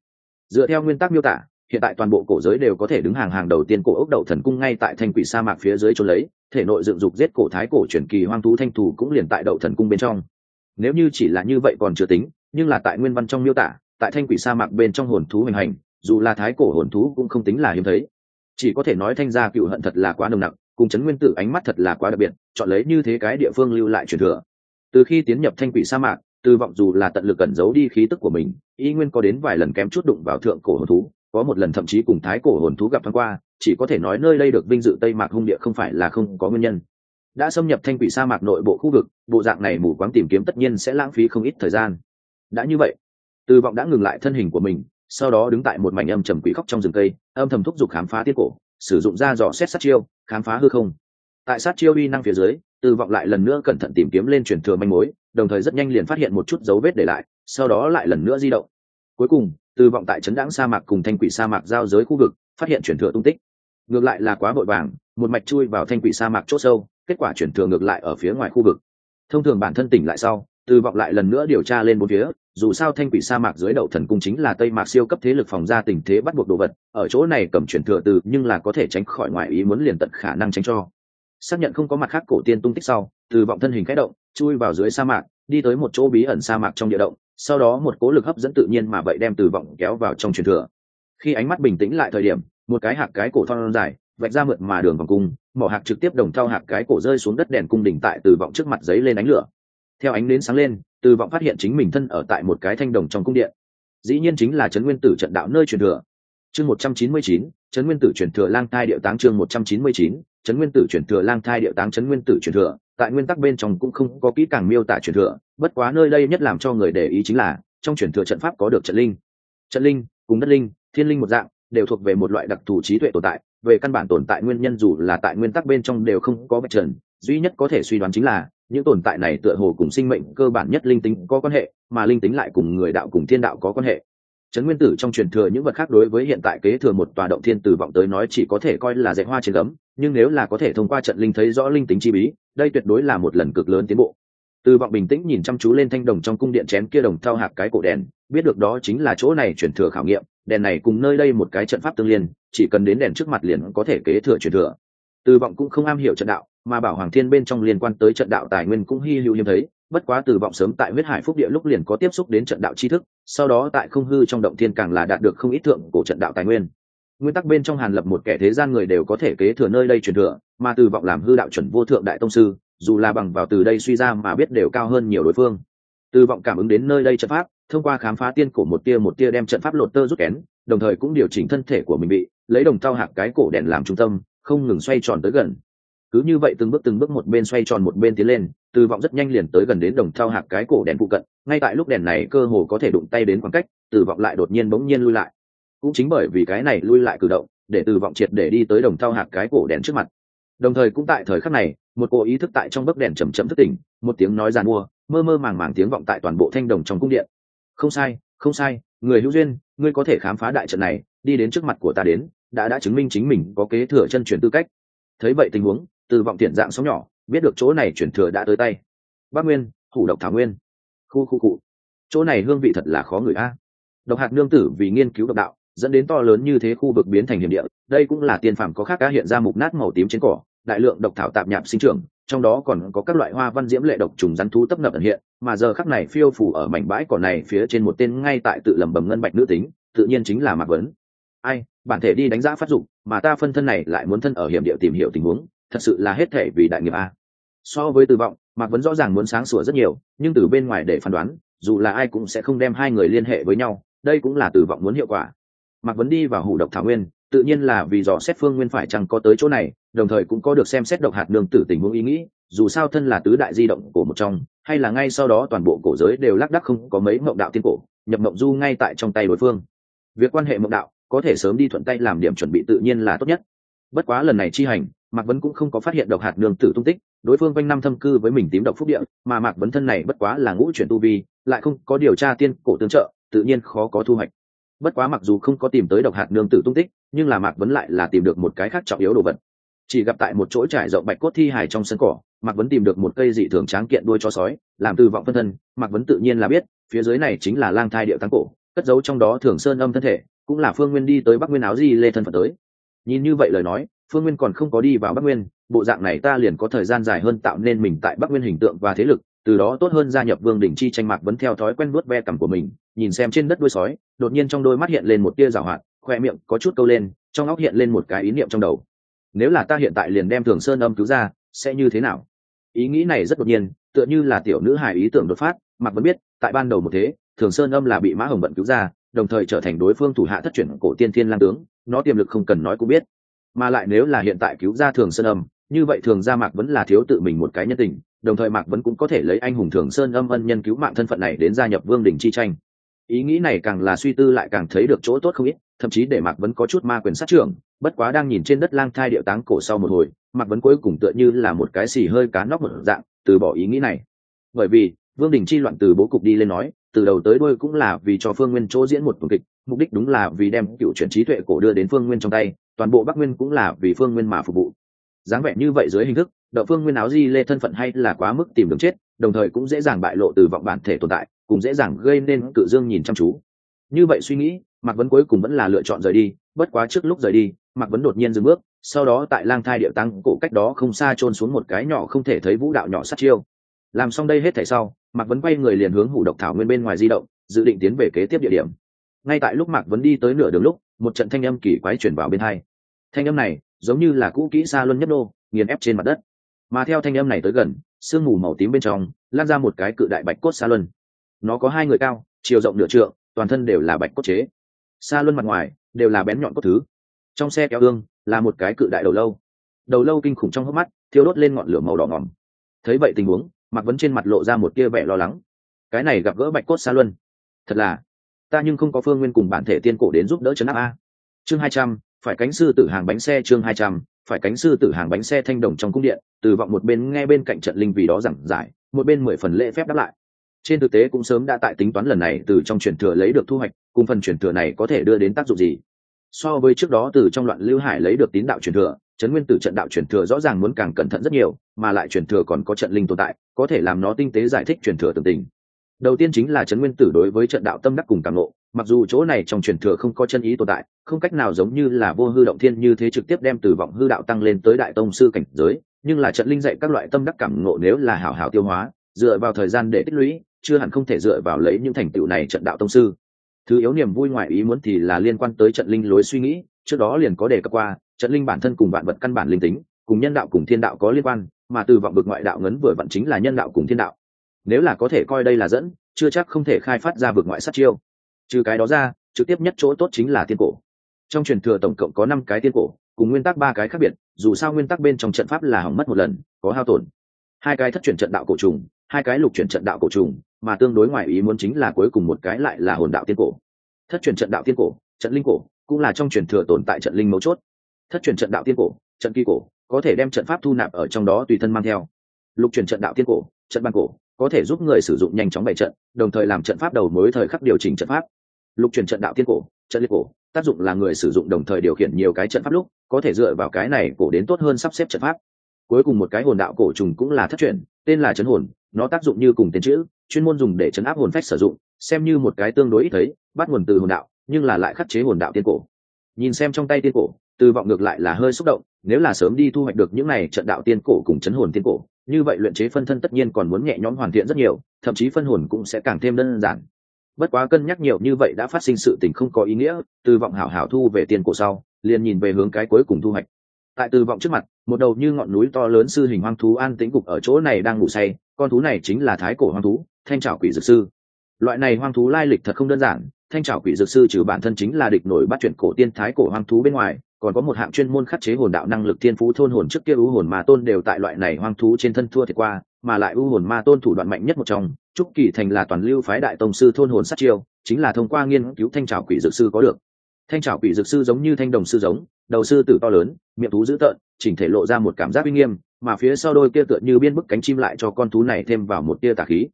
Dựa theo nguyên tắc miêu tả hiện tại toàn bộ cổ giới đều có thể đứng hàng hàng đầu tiên cổ ốc đầu thần cung ngay tại thành quỷ sa mạc phía dưới trốn lấy, thể nội dựng dục giết cổ thái cổ truyền kỳ hoang thú thanh thủ cũng liền tại đậu thần cung bên trong. Nếu như chỉ là như vậy còn chưa tính, nhưng là tại nguyên văn trong miêu tả, tại thanh quỷ sa mạc bên trong hồn thú hình hành, dù là thái cổ hồn thú cũng không tính là hiếm thấy. Chỉ có thể nói thanh gia cựu hận thật là quá nồng nặc, cùng chấn nguyên tử ánh mắt thật là quá đặc biệt, chọn lấy như thế cái địa phương lưu lại truyền thừa. Từ khi tiến nhập thanh quỷ sa mạc từ vọng dù là tận lực cẩn giấu đi khí tức của mình, y nguyên có đến vài lần kém chút đụng vào thượng cổ hồn thú có một lần thậm chí cùng thái cổ hồn thú gặp thoáng qua, chỉ có thể nói nơi đây được vinh dự tây mạc hung địa không phải là không có nguyên nhân. Đã xâm nhập thanh quỷ sa mạc nội bộ khu vực, bộ dạng này mù quáng tìm kiếm tất nhiên sẽ lãng phí không ít thời gian. Đã như vậy, từ vọng đã ngừng lại thân hình của mình, sau đó đứng tại một mảnh âm trầm quỷ khóc trong rừng cây, âm thầm thúc giục khám phá tiết cổ, sử dụng ra dò xét sát chiêu, khám phá hư không. Tại sát chiêu uy năng phía dưới, từ vọng lại lần nữa cẩn thận tìm kiếm lên truyền thừa manh mối, đồng thời rất nhanh liền phát hiện một chút dấu vết để lại, sau đó lại lần nữa di động cuối cùng từ vọng tại trấn đãng sa mạc cùng thanh quỷ sa mạc giao giới khu vực, phát hiện chuyển thừa tung tích. Ngược lại là quá vội vàng, một mạch chui vào thanh quỷ sa mạc c h ỗ sâu, kết quả chuyển thừa ngược lại ở phía ngoài khu vực. Thông thường bản thân tỉnh lại sau từ vọng lại lần nữa điều tra lên bốn phía, dù sao thanh quỷ sa mạc dưới đậu thần cung chính là tây mạc siêu cấp thế lực phòng ra tình thế bắt buộc đồ vật, ở chỗ này cầm chuyển thừa từ, nhưng là có thể tránh khỏi ngoại ý muốn liền tận khả năng tránh cho. Xác nhận không có mặt khác cổ tiên tung tích sau từ vọng thân hình khẽ động, chui vào dưới sa mạc, đi tới một chỗ bí ẩn sa mạc trong địa động sau đó một cố lực hấp dẫn tự nhiên mà vậy đem từ vọng kéo vào trong truyền thừa. Khi ánh mắt bình tĩnh lại thời điểm, một cái hạc cái cổ thon dài, vạch ra mượt mà đường vòng cung, mỏ hạc trực tiếp đồng thao hạc cái cổ rơi xuống đất đèn cung đỉnh tại từ vọng trước mặt giấy lên ánh lửa. Theo ánh đến sáng lên, từ vọng phát hiện chính mình thân ở tại một cái thanh đồng trong cung điện. Dĩ nhiên chính là trấn nguyên tử trận đạo nơi truyền thừa. Chương một trăm chín mươi chín trấn nguyên tử truyền thừa lang thai điệu táng chương một trăm chín mươi chín, trấn nguyên tử truyền thừa lang thai điệu táng trấn nguyên tử truyền thừa, tại nguyên tắc bên trong cũng không có kỹ càng miêu tả truyền thừa, bất quá nơi đây nhất làm cho người để ý chính là, trong truyền thừa trận pháp có được trận linh. Trận linh cùng đất linh, thiên linh một dạng, đều thuộc về một loại đặc thù trí tuệ tồn tại, về căn bản tồn tại nguyên nhân dù là tại nguyên tắc bên trong đều không có vạch trần, duy nhất có thể suy đoán chính là, những tồn tại này tựa hồ cùng sinh mệnh cơ bản nhất linh tính có quan hệ, mà linh tính lại cùng người đạo cùng thiên đạo có quan hệ trấn nguyên tử trong truyền thừa những vật khác đối với hiện tại kế thừa một tòa động thiên tử vọng tới nói chỉ có thể coi là dạy hoa trên gấm, nhưng nếu là có thể thông qua trận linh thấy rõ linh tính chi bí, đây tuyệt đối là một lần cực lớn tiến bộ. Từ vọng bình tĩnh nhìn chăm chú lên thanh đồng trong cung điện chén kia đồng thao hạp cái cổ đèn, biết được đó chính là chỗ này truyền thừa khảo nghiệm, đèn này cùng nơi đây một cái trận pháp tương liên, chỉ cần đến đèn trước mặt liền có thể kế thừa truyền thừa. Từ vọng cũng không am hiểu trận đạo, mà bảo hoàng thiên bên trong liên quan tới trận đạo tài nguyên cũng hy hữu hiếm thấy bất quá từ vọng sớm tại huyết hải phúc địa lúc liền có tiếp xúc đến trận đạo tri thức, sau đó tại không hư trong động thiên càng là đạt được không ít thượng cổ trận đạo tài nguyên. Nguyên tắc bên trong hàn lập một kẻ thế gian người đều có thể kế thừa nơi đây truyền thừa, mà từ vọng làm hư đạo chuẩn vô thượng đại tông sư, dù là bằng vào từ đây suy ra mà biết đều cao hơn nhiều đối phương. Từ vọng cảm ứng đến nơi đây trận pháp, thông qua khám phá tiên cổ một tia một tia đem trận pháp lột tơ rút kén, đồng thời cũng điều chỉnh thân thể của mình bị, lấy đồng thau hạc cái cổ đèn làm trung tâm, không ngừng xoay tròn tới gần. Cứ như vậy từng bước từng bước một bên xoay tròn một bên tiến lên từ vọng rất nhanh liền tới gần đến đồng thau hạc cái cổ đèn phụ cận, ngay tại lúc đèn này cơ hồ có thể đụng tay đến khoảng cách từ vọng lại đột nhiên bỗng nhiên lui lại. Cũng chính bởi vì cái này lui lại cử động, để từ vọng triệt để đi tới đồng thau hạc cái cổ đèn trước mặt. Đồng thời cũng tại thời khắc này, một cô ý thức tại trong bấc đèn chầm chậm thức tỉnh, một tiếng nói giàn mua, mơ mơ màng màng tiếng vọng tại toàn bộ thanh đồng trong cung điện. Không sai không sai, người hữu duyên, ngươi có thể khám phá đại trận này, đi đến trước mặt của ta đến, đã đã chứng minh chính mình có kế thừa chân truyền tư cách. Thấy vậy tình huống từ vọng tiện dạng sóng nhỏ biết được chỗ này chuyển thừa đã tới tay. Bác nguyên thủ độc thảo nguyên. Khu khu cụ chỗ này hương vị thật là khó ngửi a. Độc hạt nương tử vì nghiên cứu độc đạo, dẫn đến to lớn như thế khu vực biến thành hiểm địa. Đây cũng là tiên phàm có khác cá hiện ra mục nát màu tím trên cỏ, đại lượng độc thảo tạp nhạp sinh trưởng, trong đó còn có các loại hoa văn diễm lệ độc trùng rắn thú tấp nập ẩn hiện, mà giờ khắc này phiêu phủ ở mảnh bãi cỏ này phía trên một tên ngay tại tự lầm bầm ngân bạch nữ tính, tự nhiên chính là mạc vấn. Ai, bản thể đi đánh giá phát dụng mà ta phân thân này lại muốn thân ở hiểm địa tìm hiểu tình huống thật sự là hết thể vì đại nghiệp a. So với từ vọng, mạc vấn rõ ràng muốn sáng sủa rất nhiều, nhưng từ bên ngoài để phán đoán, dù là ai cũng sẽ không đem hai người liên hệ với nhau, đây cũng là từ vọng muốn hiệu quả. Mạc vấn đi vào hủ độc thảo nguyên, tự nhiên là vì dò xét phương nguyên phải chăng có tới chỗ này, đồng thời cũng có được xem xét độc hạt nương tử tình huống ý nghĩ, dù sao thân là tứ đại di động của một trong, hay là ngay sau đó toàn bộ cổ giới đều lác đắc không có mấy mộng đạo tiên cổ, nhập mộng du ngay tại trong tay đối phương. Việc quan hệ mộng đạo, có thể sớm đi thuận tay làm điểm chuẩn bị tự nhiên là tốt nhất bất quá lần này chi hành, mạc vấn cũng không có phát hiện độc hạt nương tử tung tích, đối phương quanh năm thâm cư với mình tím độc phúc địa, mà mạc vấn thân này bất quá là ngũ chuyển tu vi, lại không có điều tra tiên cổ tương trợ, tự nhiên khó có thu hoạch. Bất quá mặc dù không có tìm tới độc hạt nương tử tung tích, nhưng là mạc vấn lại là tìm được một cái khác trọng yếu đồ vật. Chỉ gặp tại một chỗ trải rộng bạch cốt thi hài trong sân cỏ, mạc vấn tìm được một cây dị thường tráng kiện đuôi cho sói, làm từ vọng phân thân, mạc vấn tự nhiên là biết, phía dưới này chính là lang thai điệu thắng cổ, cất giấu trong đó thường sơn âm thân thể, cũng là phương nguyên đi tới bắc nguyên áo di lê thân phận tới nhìn như vậy lời nói, phương nguyên còn không có đi vào bắc nguyên, bộ dạng này ta liền có thời gian dài hơn tạo nên mình tại bắc nguyên hình tượng và thế lực, từ đó tốt hơn gia nhập vương đỉnh chi tranh mạc vẫn theo thói quen vuốt ve cằm của mình, nhìn xem trên đất đuôi sói, đột nhiên trong đôi mắt hiện lên một tia rào hoạt, khoe miệng có chút câu lên, trong óc hiện lên một cái ý niệm trong đầu. Nếu là ta hiện tại liền đem thường sơn âm cứu ra, sẽ như thế nào? Ý nghĩ này rất đột nhiên, tựa như là tiểu nữ hài ý tưởng đột phát, mạc vẫn biết, tại ban đầu một thế, thường sơn âm là bị mã hồng vận cứu ra đồng thời trở thành đối phương thủ hạ thất chuyển cổ tiên thiên lang tướng, nó tiềm lực không cần nói cũng biết. Mà lại nếu là hiện tại cứu ra thường sơn âm, như vậy thường ra mạc vẫn là thiếu tự mình một cái nhân tình, đồng thời mạc vẫn cũng có thể lấy anh hùng thường sơn âm ân nhân cứu mạng thân phận này đến gia nhập vương đình chi tranh. Ý nghĩ này càng là suy tư lại càng thấy được chỗ tốt không ít, thậm chí để mạc vẫn có chút ma quyền sát trưởng, bất quá đang nhìn trên đất lang thai điệu táng cổ sau một hồi, mạc vẫn cuối cùng tựa như là một cái xì hơi cá nóc một dạng, từ bỏ ý nghĩ này. Bởi vì, vương đình chi loạn từ bố cục đi lên nói từ đầu tới đuôi cũng là vì cho phương nguyên chỗ diễn một tuần kịch, mục đích đúng là vì đem cựu chuyển trí tuệ cổ đưa đến phương nguyên trong tay, toàn bộ bắc nguyên cũng là vì phương nguyên mà phục vụ. Dáng vẻ như vậy dưới hình thức đậu phương nguyên áo di lê thân phận hay là quá mức tìm đường chết, đồng thời cũng dễ dàng bại lộ từ vọng bản thể tồn tại cũng dễ dàng gây nên cự dương nhìn chăm chú. Như vậy suy nghĩ, mạc vấn cuối cùng vẫn là lựa chọn rời đi, bất quá trước lúc rời đi, mạc vấn đột nhiên dừng bước, sau đó tại lang thai điệu tăng cổ cách đó không xa trôn xuống một cái nhỏ không thể thấy vũ đạo nhỏ sát chiêu. Làm xong đây hết thảy sau mạc vấn quay người liền hướng hủ độc thảo nguyên bên ngoài di động, dự định tiến về kế tiếp địa điểm. Ngay tại lúc mạc vấn đi tới nửa đường lúc, một trận thanh âm kỳ quái chuyển vào bên hai. Thanh âm này, giống như là cũ kỹ xa luân nhất đô nghiền ép trên mặt đất. Mà theo thanh âm này tới gần, sương mù màu tím bên trong, lan ra một cái cự đại bạch cốt xa luân. Nó có hai người cao, chiều rộng nửa trượng, toàn thân đều là bạch cốt chế. Xa luân mặt ngoài, đều là bén nhọn cốt thứ. Trong xe kéo ương, là một cái cự đại đầu lâu. Đầu lâu kinh khủng trong hốc mắt, thiêu đốt lên ngọn lửa màu đỏ ngỏm thấy vậy tình huống mặc vấn trên mặt lộ ra một tia vẻ lo lắng. Cái này gặp gỡ bạch cốt xa luân. Thật là, ta nhưng không có phương nguyên cùng bản thể tiên cổ đến giúp đỡ chấn áp a. Chương hai trăm, phải cánh sư tử hàng bánh xe chương hai trăm, phải cánh sư tử hàng bánh xe thanh đồng trong cung điện, từ vọng một bên nghe bên cạnh trận linh vì đó giảng giải, một bên mười phần lễ phép đáp lại. Trên thực tế cũng sớm đã tại tính toán lần này từ trong truyền thừa lấy được thu hoạch, cùng phần truyền thừa này có thể đưa đến tác dụng gì so với trước đó từ trong loạn lưu hải lấy được tín đạo truyền thừa, trấn nguyên tử trận đạo truyền thừa rõ ràng muốn càng cẩn thận rất nhiều, mà lại truyền thừa còn có trận linh tồn tại, có thể làm nó tinh tế giải thích truyền thừa tường tình. Đầu tiên chính là trấn nguyên tử đối với trận đạo tâm đắc cùng càng lộ mặc dù chỗ này trong truyền thừa không có chân ý tồn tại, không cách nào giống như là vô hư động thiên như thế trực tiếp đem từ vọng hư đạo tăng lên tới đại tông sư cảnh giới, nhưng là trận linh dạy các loại tâm đắc cảm ngộ nếu là hảo hảo tiêu hóa, dựa vào thời gian để tích lũy, chưa hẳn không thể dựa vào lấy những thành tựu này trận đạo tông sư thứ yếu niềm vui ngoại ý muốn thì là liên quan tới trận linh lối suy nghĩ, trước đó liền có đề cập qua, trận linh bản thân cùng vạn vật căn bản linh tính, cùng nhân đạo cùng thiên đạo có liên quan, mà từ vọng vực ngoại đạo ngấn vừa vặn chính là nhân đạo cùng thiên đạo. Nếu là có thể coi đây là dẫn, chưa chắc không thể khai phát ra vực ngoại sát chiêu. Trừ cái đó ra, trực tiếp nhất chỗ tốt chính là tiên cổ. Trong truyền thừa tổng cộng có năm cái tiên cổ, cùng nguyên tắc ba cái khác biệt, dù sao nguyên tắc bên trong trận pháp là hỏng mất một lần, có hao tổn. Hai cái thất truyền trận đạo cổ trùng, hai cái lục truyền trận đạo cổ trùng mà tương đối ngoài ý muốn chính là cuối cùng một cái lại là hồn đạo tiên cổ. Thất truyền trận đạo tiên cổ, trận linh cổ, cũng là trong truyền thừa tồn tại trận linh mấu chốt. Thất truyền trận đạo tiên cổ, trận kỳ cổ, có thể đem trận pháp thu nạp ở trong đó tùy thân mang theo. Lục truyền trận đạo tiên cổ, trận ban cổ, có thể giúp người sử dụng nhanh chóng bày trận, đồng thời làm trận pháp đầu mối thời khắc điều chỉnh trận pháp. Lục truyền trận đạo tiên cổ, trận liệt cổ, tác dụng là người sử dụng đồng thời điều khiển nhiều cái trận pháp lúc, có thể dựa vào cái này cổ đến tốt hơn sắp xếp trận pháp. Cuối cùng một cái hồn đạo cổ trùng cũng là thất truyền, tên là chấn hồn, nó tác dụng như cùng tên chữ chuyên môn dùng để chấn áp hồn phách sử dụng, xem như một cái tương đối ít thấy, bắt nguồn từ hồn đạo, nhưng là lại khắc chế hồn đạo tiên cổ. Nhìn xem trong tay tiên cổ, từ vọng ngược lại là hơi xúc động, nếu là sớm đi thu hoạch được những này trận đạo tiên cổ cùng chấn hồn tiên cổ, như vậy luyện chế phân thân tất nhiên còn muốn nhẹ nhõm hoàn thiện rất nhiều, thậm chí phân hồn cũng sẽ càng thêm đơn giản. Bất quá cân nhắc nhiều như vậy đã phát sinh sự tình không có ý nghĩa, từ vọng hảo hảo thu về tiền cổ sau, liền nhìn về hướng cái cuối cùng thu hoạch. Tại từ vọng trước mặt, một đầu như ngọn núi to lớn sư hình hoang thú an tĩnh cục ở chỗ này đang ngủ say con thú này chính là thái cổ hoang thú, thanh trảo quỷ dược sư. Loại này hoang thú lai lịch thật không đơn giản, thanh trảo quỷ dược sư trừ bản thân chính là địch nổi bắt chuyển cổ tiên thái cổ hoang thú bên ngoài, còn có một hạng chuyên môn khắc chế hồn đạo năng lực thiên phú thôn hồn trước kia ưu hồn ma tôn đều tại loại này hoang thú trên thân thua thiệt qua, mà lại ưu hồn ma tôn thủ đoạn mạnh nhất một trong, trúc kỳ thành là toàn lưu phái đại tông sư thôn hồn sát chiêu, chính là thông qua nghiên cứu thanh trảo quỷ dược sư có được. Thanh trảo quỷ dược sư giống như thanh đồng sư giống đầu sư tử to lớn, miệng thú dữ tợn, chỉnh thể lộ ra một cảm giác uy nghiêm, mà phía sau đôi kia tựa như biên bức cánh chim lại cho con thú này thêm vào một tia tà khí.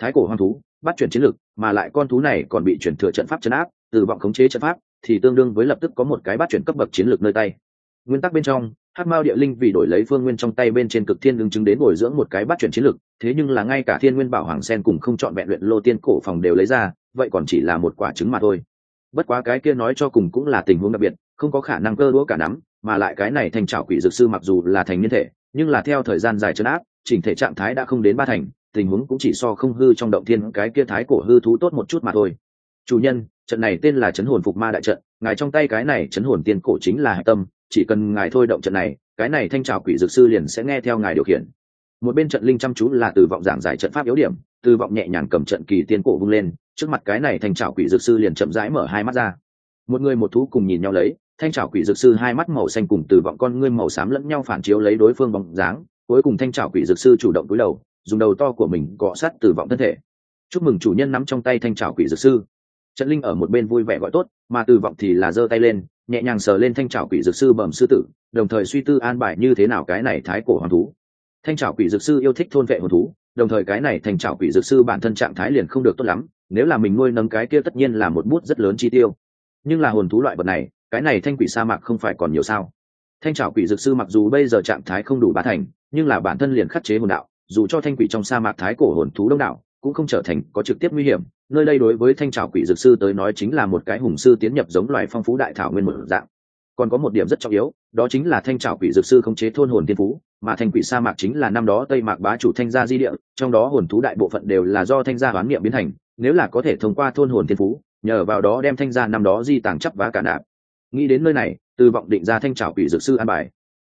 Thái cổ hoang thú, bắt chuyển chiến lực, mà lại con thú này còn bị chuyển thừa trận pháp chấn áp, từ vọng khống chế trận pháp, thì tương đương với lập tức có một cái bắt chuyển cấp bậc chiến lược nơi tay. Nguyên tắc bên trong hát mao địa linh vì đổi lấy phương nguyên trong tay bên trên cực thiên ứng chứng đến bồi dưỡng một cái bắt chuyển chiến lược thế nhưng là ngay cả thiên nguyên bảo hoàng sen cùng không chọn vẹn luyện lô tiên cổ phòng đều lấy ra, vậy còn chỉ là một quả trứng mà thôi bất quá cái kia nói cho cùng cũng là tình huống đặc biệt, không có khả năng cơ đũa cả nắm, mà lại cái này thành trảo quỷ dược sư mặc dù là thành niên thể, nhưng là theo thời gian dài chấn áp, chỉnh thể trạng thái đã không đến ba thành, tình huống cũng chỉ so không hư trong động thiên cái kia thái cổ hư thú tốt một chút mà thôi. Chủ nhân, trận này tên là chấn hồn phục ma đại trận, ngài trong tay cái này chấn hồn tiên cổ chính là hạch tâm, chỉ cần ngài thôi động trận này, cái này thanh trào quỷ dược sư liền sẽ nghe theo ngài điều khiển. Một bên trận linh chăm chú là từ vọng giảng giải trận pháp yếu điểm từ vọng nhẹ nhàng cầm trận kỳ tiên cổ vung lên, trước mặt cái này thanh trào quỷ dược sư liền chậm rãi mở hai mắt ra. Một người một thú cùng nhìn nhau lấy, thanh trào quỷ dược sư hai mắt màu xanh cùng từ vọng con ngươi màu xám lẫn nhau phản chiếu lấy đối phương bóng dáng, cuối cùng thanh trào quỷ dược sư chủ động cúi đầu, dùng đầu to của mình cọ sát từ vọng thân thể. Chúc mừng chủ nhân nắm trong tay thanh trào quỷ dược sư. Trận linh ở một bên vui vẻ gọi tốt, mà từ vọng thì là giơ tay lên, nhẹ nhàng sờ lên thanh trào quỷ dược sư bẩm sư tử, đồng thời suy tư an bài như thế nào cái này thái cổ hoàng thú. Thanh trào quỷ dược sư yêu thích thôn vệ hồn thú đồng thời cái này thanh trào quỷ dược sư bản thân trạng thái liền không được tốt lắm, nếu là mình nuôi nấng cái kia tất nhiên là một bút rất lớn chi tiêu. Nhưng là hồn thú loại vật này, cái này thanh quỷ sa mạc không phải còn nhiều sao? Thanh trào quỷ dược sư mặc dù bây giờ trạng thái không đủ bá thành, nhưng là bản thân liền khắc chế hồn đạo, dù cho thanh quỷ trong sa mạc thái cổ hồn thú đông đảo, cũng không trở thành có trực tiếp nguy hiểm. Nơi đây đối với thanh trào quỷ dược sư tới nói chính là một cái hùng sư tiến nhập giống loài phong phú đại thảo nguyên một dạng còn có một điểm rất trọng yếu, đó chính là thanh trào quỷ dược sư khống chế thôn hồn tiên phú, mà thanh quỷ sa mạc chính là năm đó tây mạc bá chủ thanh gia di địa, trong đó hồn thú đại bộ phận đều là do thanh gia hoán niệm biến thành, nếu là có thể thông qua thôn hồn tiên phú, nhờ vào đó đem thanh gia năm đó di tàng chấp vá cả nạp. Nghĩ đến nơi này từ vọng định ra thanh trào quỷ dược sư an bài.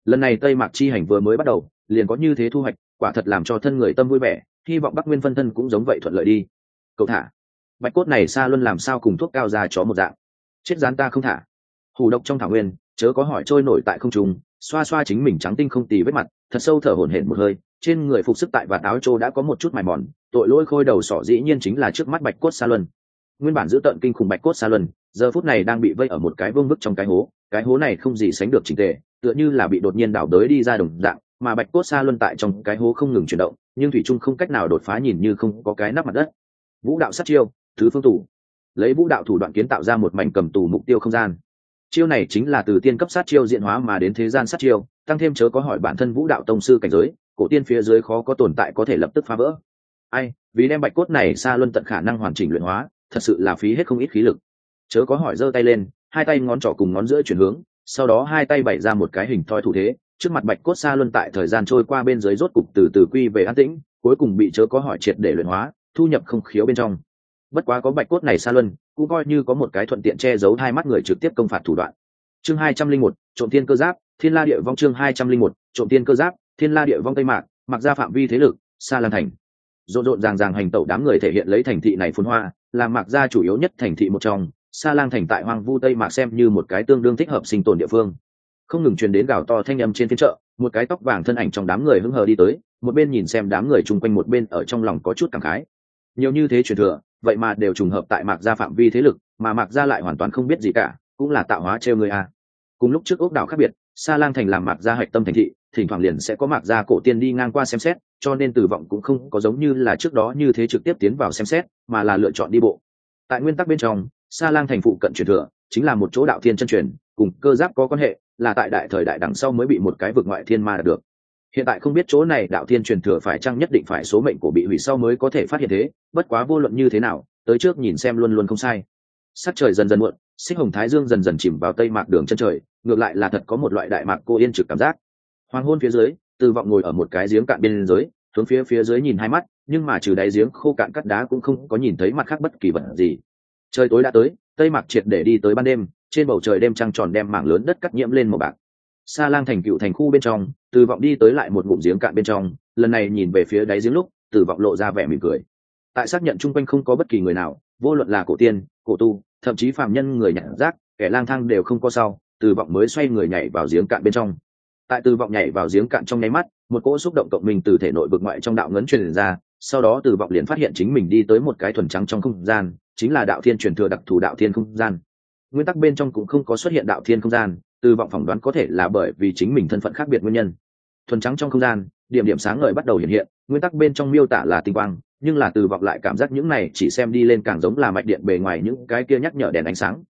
Lần này tây mạc chi hành vừa mới bắt đầu, liền có như thế thu hoạch, quả thật làm cho thân người tâm vui vẻ, hy vọng bắc nguyên phân thân cũng giống vậy thuận lợi đi. Cậu thả. Bạch cốt này xa luôn làm sao cùng thuốc cao ra chó một dạng? Chết rán ta không thả hủ độc trong thảo nguyên, chớ có hỏi trôi nổi tại không trùng xoa xoa chính mình trắng tinh không tì vết mặt, thật sâu thở hổn hển một hơi, trên người phục sức tại và áo trô đã có một chút mài mòn, tội lỗi khôi đầu sỏ dĩ nhiên chính là trước mắt bạch cốt sa luân. Nguyên bản giữ tận kinh khủng bạch cốt sa luân, giờ phút này đang bị vây ở một cái vương bức trong cái hố cái hố này không gì sánh được trình tề, tựa như là bị đột nhiên đảo đới đi ra đồng dạng, mà bạch cốt sa luân tại trong cái hố không ngừng chuyển động, nhưng thủy trung không cách nào đột phá nhìn như không có cái nắp mặt đất. Vũ đạo sát chiêu, thứ phương tủ lấy vũ đạo thủ đoạn kiến tạo ra một mảnh cầm tù mục tiêu không gian chiêu này chính là từ tiên cấp sát chiêu diện hóa mà đến thế gian sát chiêu, tăng thêm chớ có hỏi bản thân vũ đạo tông sư cảnh giới, cổ tiên phía dưới khó có tồn tại có thể lập tức phá vỡ. Ai, vì đem bạch cốt này xa luân tận khả năng hoàn chỉnh luyện hóa, thật sự là phí hết không ít khí lực. Chớ có hỏi giơ tay lên, hai tay ngón trỏ cùng ngón giữa chuyển hướng, sau đó hai tay bày ra một cái hình thoi thủ thế, trước mặt bạch cốt xa luân tại thời gian trôi qua bên dưới rốt cục từ từ quy về an tĩnh, cuối cùng bị chớ có hỏi triệt để luyện hóa, thu nhập không khiếu bên trong. Bất quá có bạch cốt này xa luân cũng coi như có một cái thuận tiện che giấu hai mắt người trực tiếp công phạt thủ đoạn. Chương hai trăm linh một, trộm tiên cơ giáp, thiên la địa vong chương hai trăm linh một, trộm tiên cơ giáp, thiên la địa vong tây mạc mặc ra phạm vi thế lực xa lan thành. Rộn rộn ràng ràng hành tẩu đám người thể hiện lấy thành thị này phun hoa, là mạc gia chủ yếu nhất thành thị một trong xa lang thành tại hoang vu tây mạc xem như một cái tương đương thích hợp sinh tồn địa phương. Không ngừng truyền đến gào to thanh âm trên phiên chợ, một cái tóc vàng thân ảnh trong đám người hứng hờ đi tới, một bên nhìn xem đám người chung quanh một bên ở trong lòng có chút cảm khái. Nhiều như thế truyền thừa vậy mà đều trùng hợp tại mạc gia phạm vi thế lực, mà mạc gia lại hoàn toàn không biết gì cả, cũng là tạo hóa treo người a. Cùng lúc trước ốc đảo khác biệt, sa lang thành làm mạc gia hạch tâm thành thị, thỉnh thoảng liền sẽ có mạc gia cổ tiên đi ngang qua xem xét, cho nên tử vọng cũng không có giống như là trước đó như thế trực tiếp tiến vào xem xét, mà là lựa chọn đi bộ. Tại nguyên tắc bên trong, sa lang thành phụ cận truyền thừa, chính là một chỗ đạo thiên chân truyền, cùng cơ giáp có quan hệ, là tại đại thời đại đằng sau mới bị một cái vực ngoại thiên ma đạt được hiện tại không biết chỗ này đạo thiên truyền thừa phải chăng nhất định phải số mệnh của bị hủy sau mới có thể phát hiện thế, bất quá vô luận như thế nào, tới trước nhìn xem luôn luôn không sai. Sắc trời dần dần muộn, xích hồng thái dương dần dần chìm vào tây mạc đường chân trời, ngược lại là thật có một loại đại mạc cô yên trực cảm giác. Hoàng hôn phía dưới, từ vọng ngồi ở một cái giếng cạn bên dưới, hướng phía phía dưới nhìn hai mắt, nhưng mà trừ đáy giếng khô cạn cắt đá cũng không có nhìn thấy mặt khác bất kỳ vật gì. Trời tối đã tới, tây mạc triệt để đi tới ban đêm, trên bầu trời đêm trăng tròn đem mảng lớn đất cắt nhiễm lên màu bạc. Xa lang thành cựu thành khu bên trong từ vọng đi tới lại một ngụm giếng cạn bên trong, lần này nhìn về phía đáy giếng lúc, từ vọng lộ ra vẻ mỉm cười. Tại xác nhận chung quanh không có bất kỳ người nào, vô luận là cổ tiên, cổ tu, thậm chí phạm nhân người nhặt rác, kẻ lang thang đều không có sau, từ vọng mới xoay người nhảy vào giếng cạn bên trong. Tại từ vọng nhảy vào giếng cạn trong nháy mắt, một cỗ xúc động cộng mình từ thể nội vực ngoại trong đạo ngấn truyền ra, sau đó từ vọng liền phát hiện chính mình đi tới một cái thuần trắng trong không gian, chính là đạo thiên truyền thừa đặc thù đạo thiên không gian. Nguyên tắc bên trong cũng không có xuất hiện đạo thiên không gian từ vọng phỏng đoán có thể là bởi vì chính mình thân phận khác biệt nguyên nhân. Thuần trắng trong không gian, điểm điểm sáng ngời bắt đầu hiện hiện, nguyên tắc bên trong miêu tả là tinh quang, nhưng là từ vọng lại cảm giác những này chỉ xem đi lên càng giống là mạch điện bề ngoài những cái kia nhắc nhở đèn ánh sáng.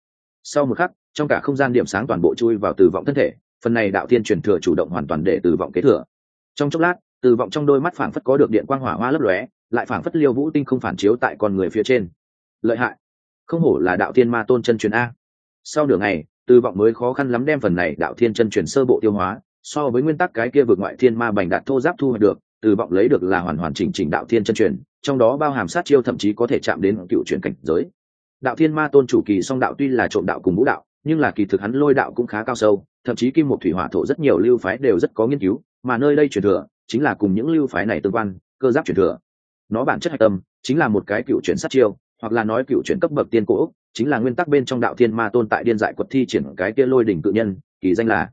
Sau một khắc, trong cả không gian điểm sáng toàn bộ chui vào từ vọng thân thể, phần này đạo thiên truyền thừa chủ động hoàn toàn để từ vọng kế thừa. Trong chốc lát từ vọng trong đôi mắt phảng phất có được điện quang hỏa hoa lấp lóe, lại phảng phất liêu vũ tinh không phản chiếu tại con người phía trên. Lợi hại. Không hổ là đạo thiên ma tôn chân truyền a. Sau nửa ngày từ vọng mới khó khăn lắm đem phần này đạo thiên chân truyền sơ bộ tiêu hóa, so với nguyên tắc cái kia vượt ngoại thiên ma bành đạt thô giáp thu hoạch được từ vọng lấy được là hoàn hoàn chỉnh chỉnh đạo thiên chân truyền, trong đó bao hàm sát chiêu thậm chí có thể chạm đến cựu truyền cảnh giới. Đạo thiên ma tôn chủ kỳ song đạo tuy là trộm đạo cùng vũ đạo, nhưng là kỳ thực hắn lôi đạo cũng khá cao sâu, thậm chí kim một thủy hỏa thổ rất nhiều lưu phái đều rất có nghiên cứu, mà nơi đây truyền thừa chính là cùng những lưu phái này tương quan, cơ giáp truyền thừa. Nó bản chất hạch tâm chính là một cái cựu chuyển sát chiêu, hoặc là nói cựu chuyển cấp bậc tiên cổ chính là nguyên tắc bên trong đạo thiên ma tôn tại điên dại quật thi triển cái kia lôi đỉnh cự nhân, kỳ danh là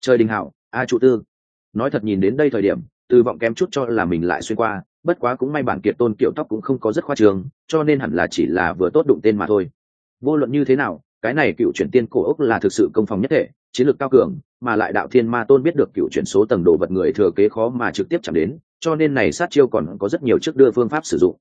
trời đình hảo a trụ tư. Nói thật nhìn đến đây thời điểm từ vọng kém chút cho là mình lại xuyên qua, bất quá cũng may bản kiệt tôn kiểu tóc cũng không có rất khoa trường, cho nên hẳn là chỉ là vừa tốt đụng tên mà thôi. Vô luận như thế nào, cái này cựu chuyển tiên cổ ốc là thực sự công phòng nhất thể, chiến lược cao cường, mà lại đạo thiên ma tôn biết được cựu chuyển số tầng đồ vật người thừa kế khó mà trực tiếp chạm đến, cho nên này sát chiêu còn có rất nhiều trước đưa phương pháp sử dụng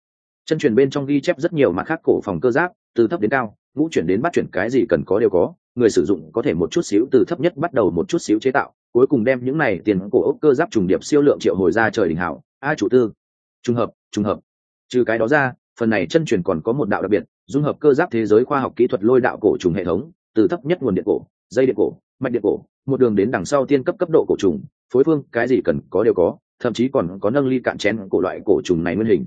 chân truyền bên trong ghi chép rất nhiều mặt khác cổ phòng cơ giáp, từ thấp đến cao, ngũ chuyển đến bắt chuyển cái gì cần có đều có, người sử dụng có thể một chút xíu từ thấp nhất bắt đầu một chút xíu chế tạo, cuối cùng đem những này tiền cổ ốc cơ giáp trùng điệp siêu lượng triệu hồi ra trời đình hảo, a chủ tư. Trùng hợp trùng hợp. Trừ cái đó ra, phần này chân truyền còn có một đạo đặc biệt, dung hợp cơ giáp thế giới khoa học kỹ thuật lôi đạo cổ trùng hệ thống, từ thấp nhất nguồn điện cổ, dây điện cổ, mạch điện cổ, một đường đến đằng sau tiên cấp cấp độ cổ trùng, phối phương cái gì cần có đều có, thậm chí còn có nâng ly cạn chén cổ loại cổ trùng này nguyên hình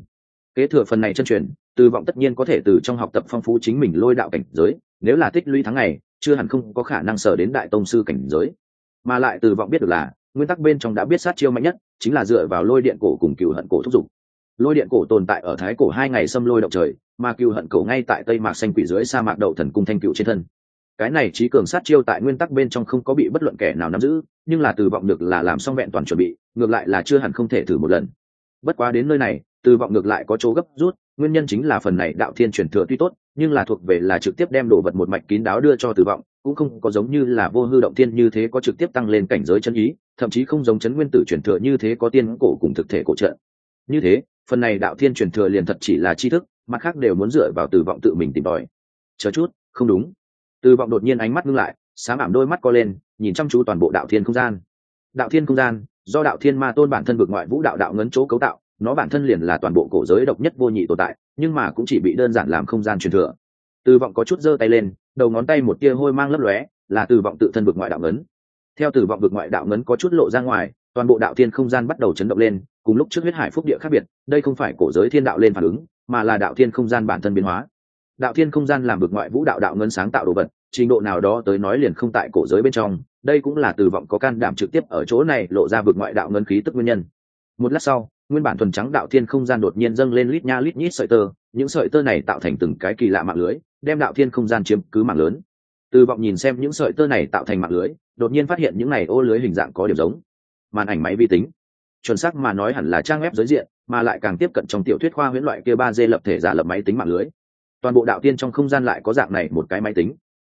kế thừa phần này chân truyền từ vọng tất nhiên có thể từ trong học tập phong phú chính mình lôi đạo cảnh giới, nếu là tích lũy tháng ngày, chưa hẳn không có khả năng sở đến đại tông sư cảnh giới. Mà lại từ vọng biết được là, nguyên tắc bên trong đã biết sát chiêu mạnh nhất, chính là dựa vào lôi điện cổ cùng cựu hận cổ thúc giục. Lôi điện cổ tồn tại ở thái cổ hai ngày xâm lôi động trời, mà cựu hận cổ ngay tại tây mạc xanh quỷ dưới sa mạc đậu thần cung thanh cựu trên thân. Cái này trí cường sát chiêu tại nguyên tắc bên trong không có bị bất luận kẻ nào nắm giữ, nhưng là từ vọng được là làm xong vẹn toàn chuẩn bị, ngược lại là chưa hẳn không thể thử một lần. Bất quá đến nơi này từ vọng ngược lại có chỗ gấp rút, nguyên nhân chính là phần này đạo thiên truyền thừa tuy tốt, nhưng là thuộc về là trực tiếp đem đồ vật một mạch kín đáo đưa cho từ vọng, cũng không có giống như là vô hư động thiên như thế có trực tiếp tăng lên cảnh giới chân ý, thậm chí không giống chấn nguyên tử truyền thừa như thế có tiên cổ cùng thực thể cổ trợ. Như thế, phần này đạo thiên truyền thừa liền thật chỉ là tri thức, mặt khác đều muốn dựa vào từ vọng tự mình tìm tòi. Chờ chút, không đúng. Từ vọng đột nhiên ánh mắt ngưng lại, sáng ảm đôi mắt co lên, nhìn chăm chú toàn bộ đạo thiên không gian. Đạo thiên không gian, do đạo thiên ma tôn bản thân vực ngoại vũ đạo đạo ngấn chỗ cấu tạo nó bản thân liền là toàn bộ cổ giới độc nhất vô nhị tồn tại, nhưng mà cũng chỉ bị đơn giản làm không gian truyền thừa. Từ vọng có chút giơ tay lên, đầu ngón tay một tia hôi mang lấp lóe, là từ vọng tự thân vực ngoại đạo ngấn. Theo từ vọng vực ngoại đạo ngấn có chút lộ ra ngoài, toàn bộ đạo thiên không gian bắt đầu chấn động lên, cùng lúc trước huyết hải phúc địa khác biệt, đây không phải cổ giới thiên đạo lên phản ứng, mà là đạo thiên không gian bản thân biến hóa. Đạo thiên không gian làm vực ngoại vũ đạo đạo ngân sáng tạo đồ vật, trình độ nào đó tới nói liền không tại cổ giới bên trong, đây cũng là từ vọng có can đảm trực tiếp ở chỗ này lộ ra vực ngoại đạo ngân khí tức nguyên nhân. Một lát sau nguyên bản thuần trắng đạo thiên không gian đột nhiên dâng lên lít nha lít nhít sợi tơ, những sợi tơ này tạo thành từng cái kỳ lạ mạng lưới, đem đạo thiên không gian chiếm cứ mạng lớn. Từ vọng nhìn xem những sợi tơ này tạo thành mạng lưới, đột nhiên phát hiện những này ô lưới hình dạng có điểm giống. Màn ảnh máy vi tính. Chuẩn xác mà nói hẳn là trang web giới diện, mà lại càng tiếp cận trong tiểu thuyết khoa huyễn loại kia ba d lập thể giả lập máy tính mạng lưới. Toàn bộ đạo tiên trong không gian lại có dạng này một cái máy tính.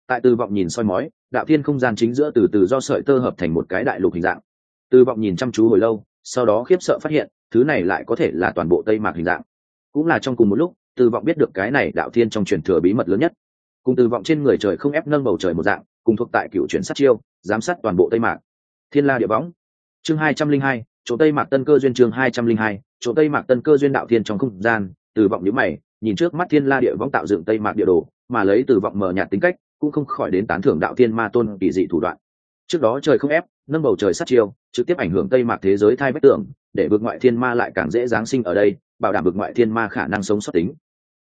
Tại từ vọng nhìn soi mói, đạo tiên không gian chính giữa từ từ do sợi tơ hợp thành một cái đại lục hình dạng. Từ vọng nhìn chăm chú hồi lâu, sau đó khiếp sợ phát hiện thứ này lại có thể là toàn bộ tây mạc hình dạng. Cũng là trong cùng một lúc, từ vọng biết được cái này đạo thiên trong truyền thừa bí mật lớn nhất. Cùng từ vọng trên người trời không ép nâng bầu trời một dạng, cùng thuộc tại cựu chuyển sát chiêu, giám sát toàn bộ tây mạc. Thiên la địa võng. Chương hai trăm linh hai, chỗ tây mạc tân cơ duyên chương hai trăm linh hai, chỗ tây mạc tân cơ duyên đạo thiên trong không gian, từ vọng nhữ mày, nhìn trước mắt thiên la địa võng tạo dựng tây mạc địa đồ, mà lấy từ vọng mờ nhạt tính cách, cũng không khỏi đến tán thưởng đạo thiên ma tôn kỳ dị thủ đoạn trước đó trời không ép, nâng bầu trời sát chiêu, trực tiếp ảnh hưởng tây mạc thế giới thai bách tưởng để vượt ngoại thiên ma lại càng dễ giáng sinh ở đây, bảo đảm vượt ngoại thiên ma khả năng sống sót tính.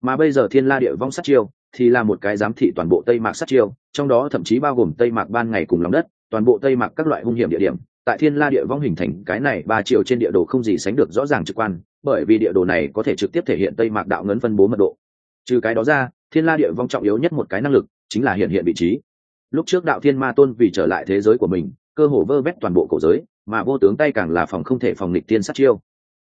Mà bây giờ thiên la địa vong sát chiêu, thì là một cái giám thị toàn bộ tây mạc sát chiêu, trong đó thậm chí bao gồm tây mạc ban ngày cùng lòng đất, toàn bộ tây mạc các loại hung hiểm địa điểm. Tại thiên la địa vong hình thành cái này ba chiều trên địa đồ không gì sánh được rõ ràng trực quan, bởi vì địa đồ này có thể trực tiếp thể hiện tây mạc đạo ngấn phân bố mật độ. Trừ cái đó ra, thiên la địa vong trọng yếu nhất một cái năng lực chính là hiện hiện vị trí lúc trước đạo thiên ma tôn vì trở lại thế giới của mình, cơ hồ vơ vét toàn bộ cổ giới, mà vô tướng tay càng là phòng không thể phòng nghịch tiên sát chiêu.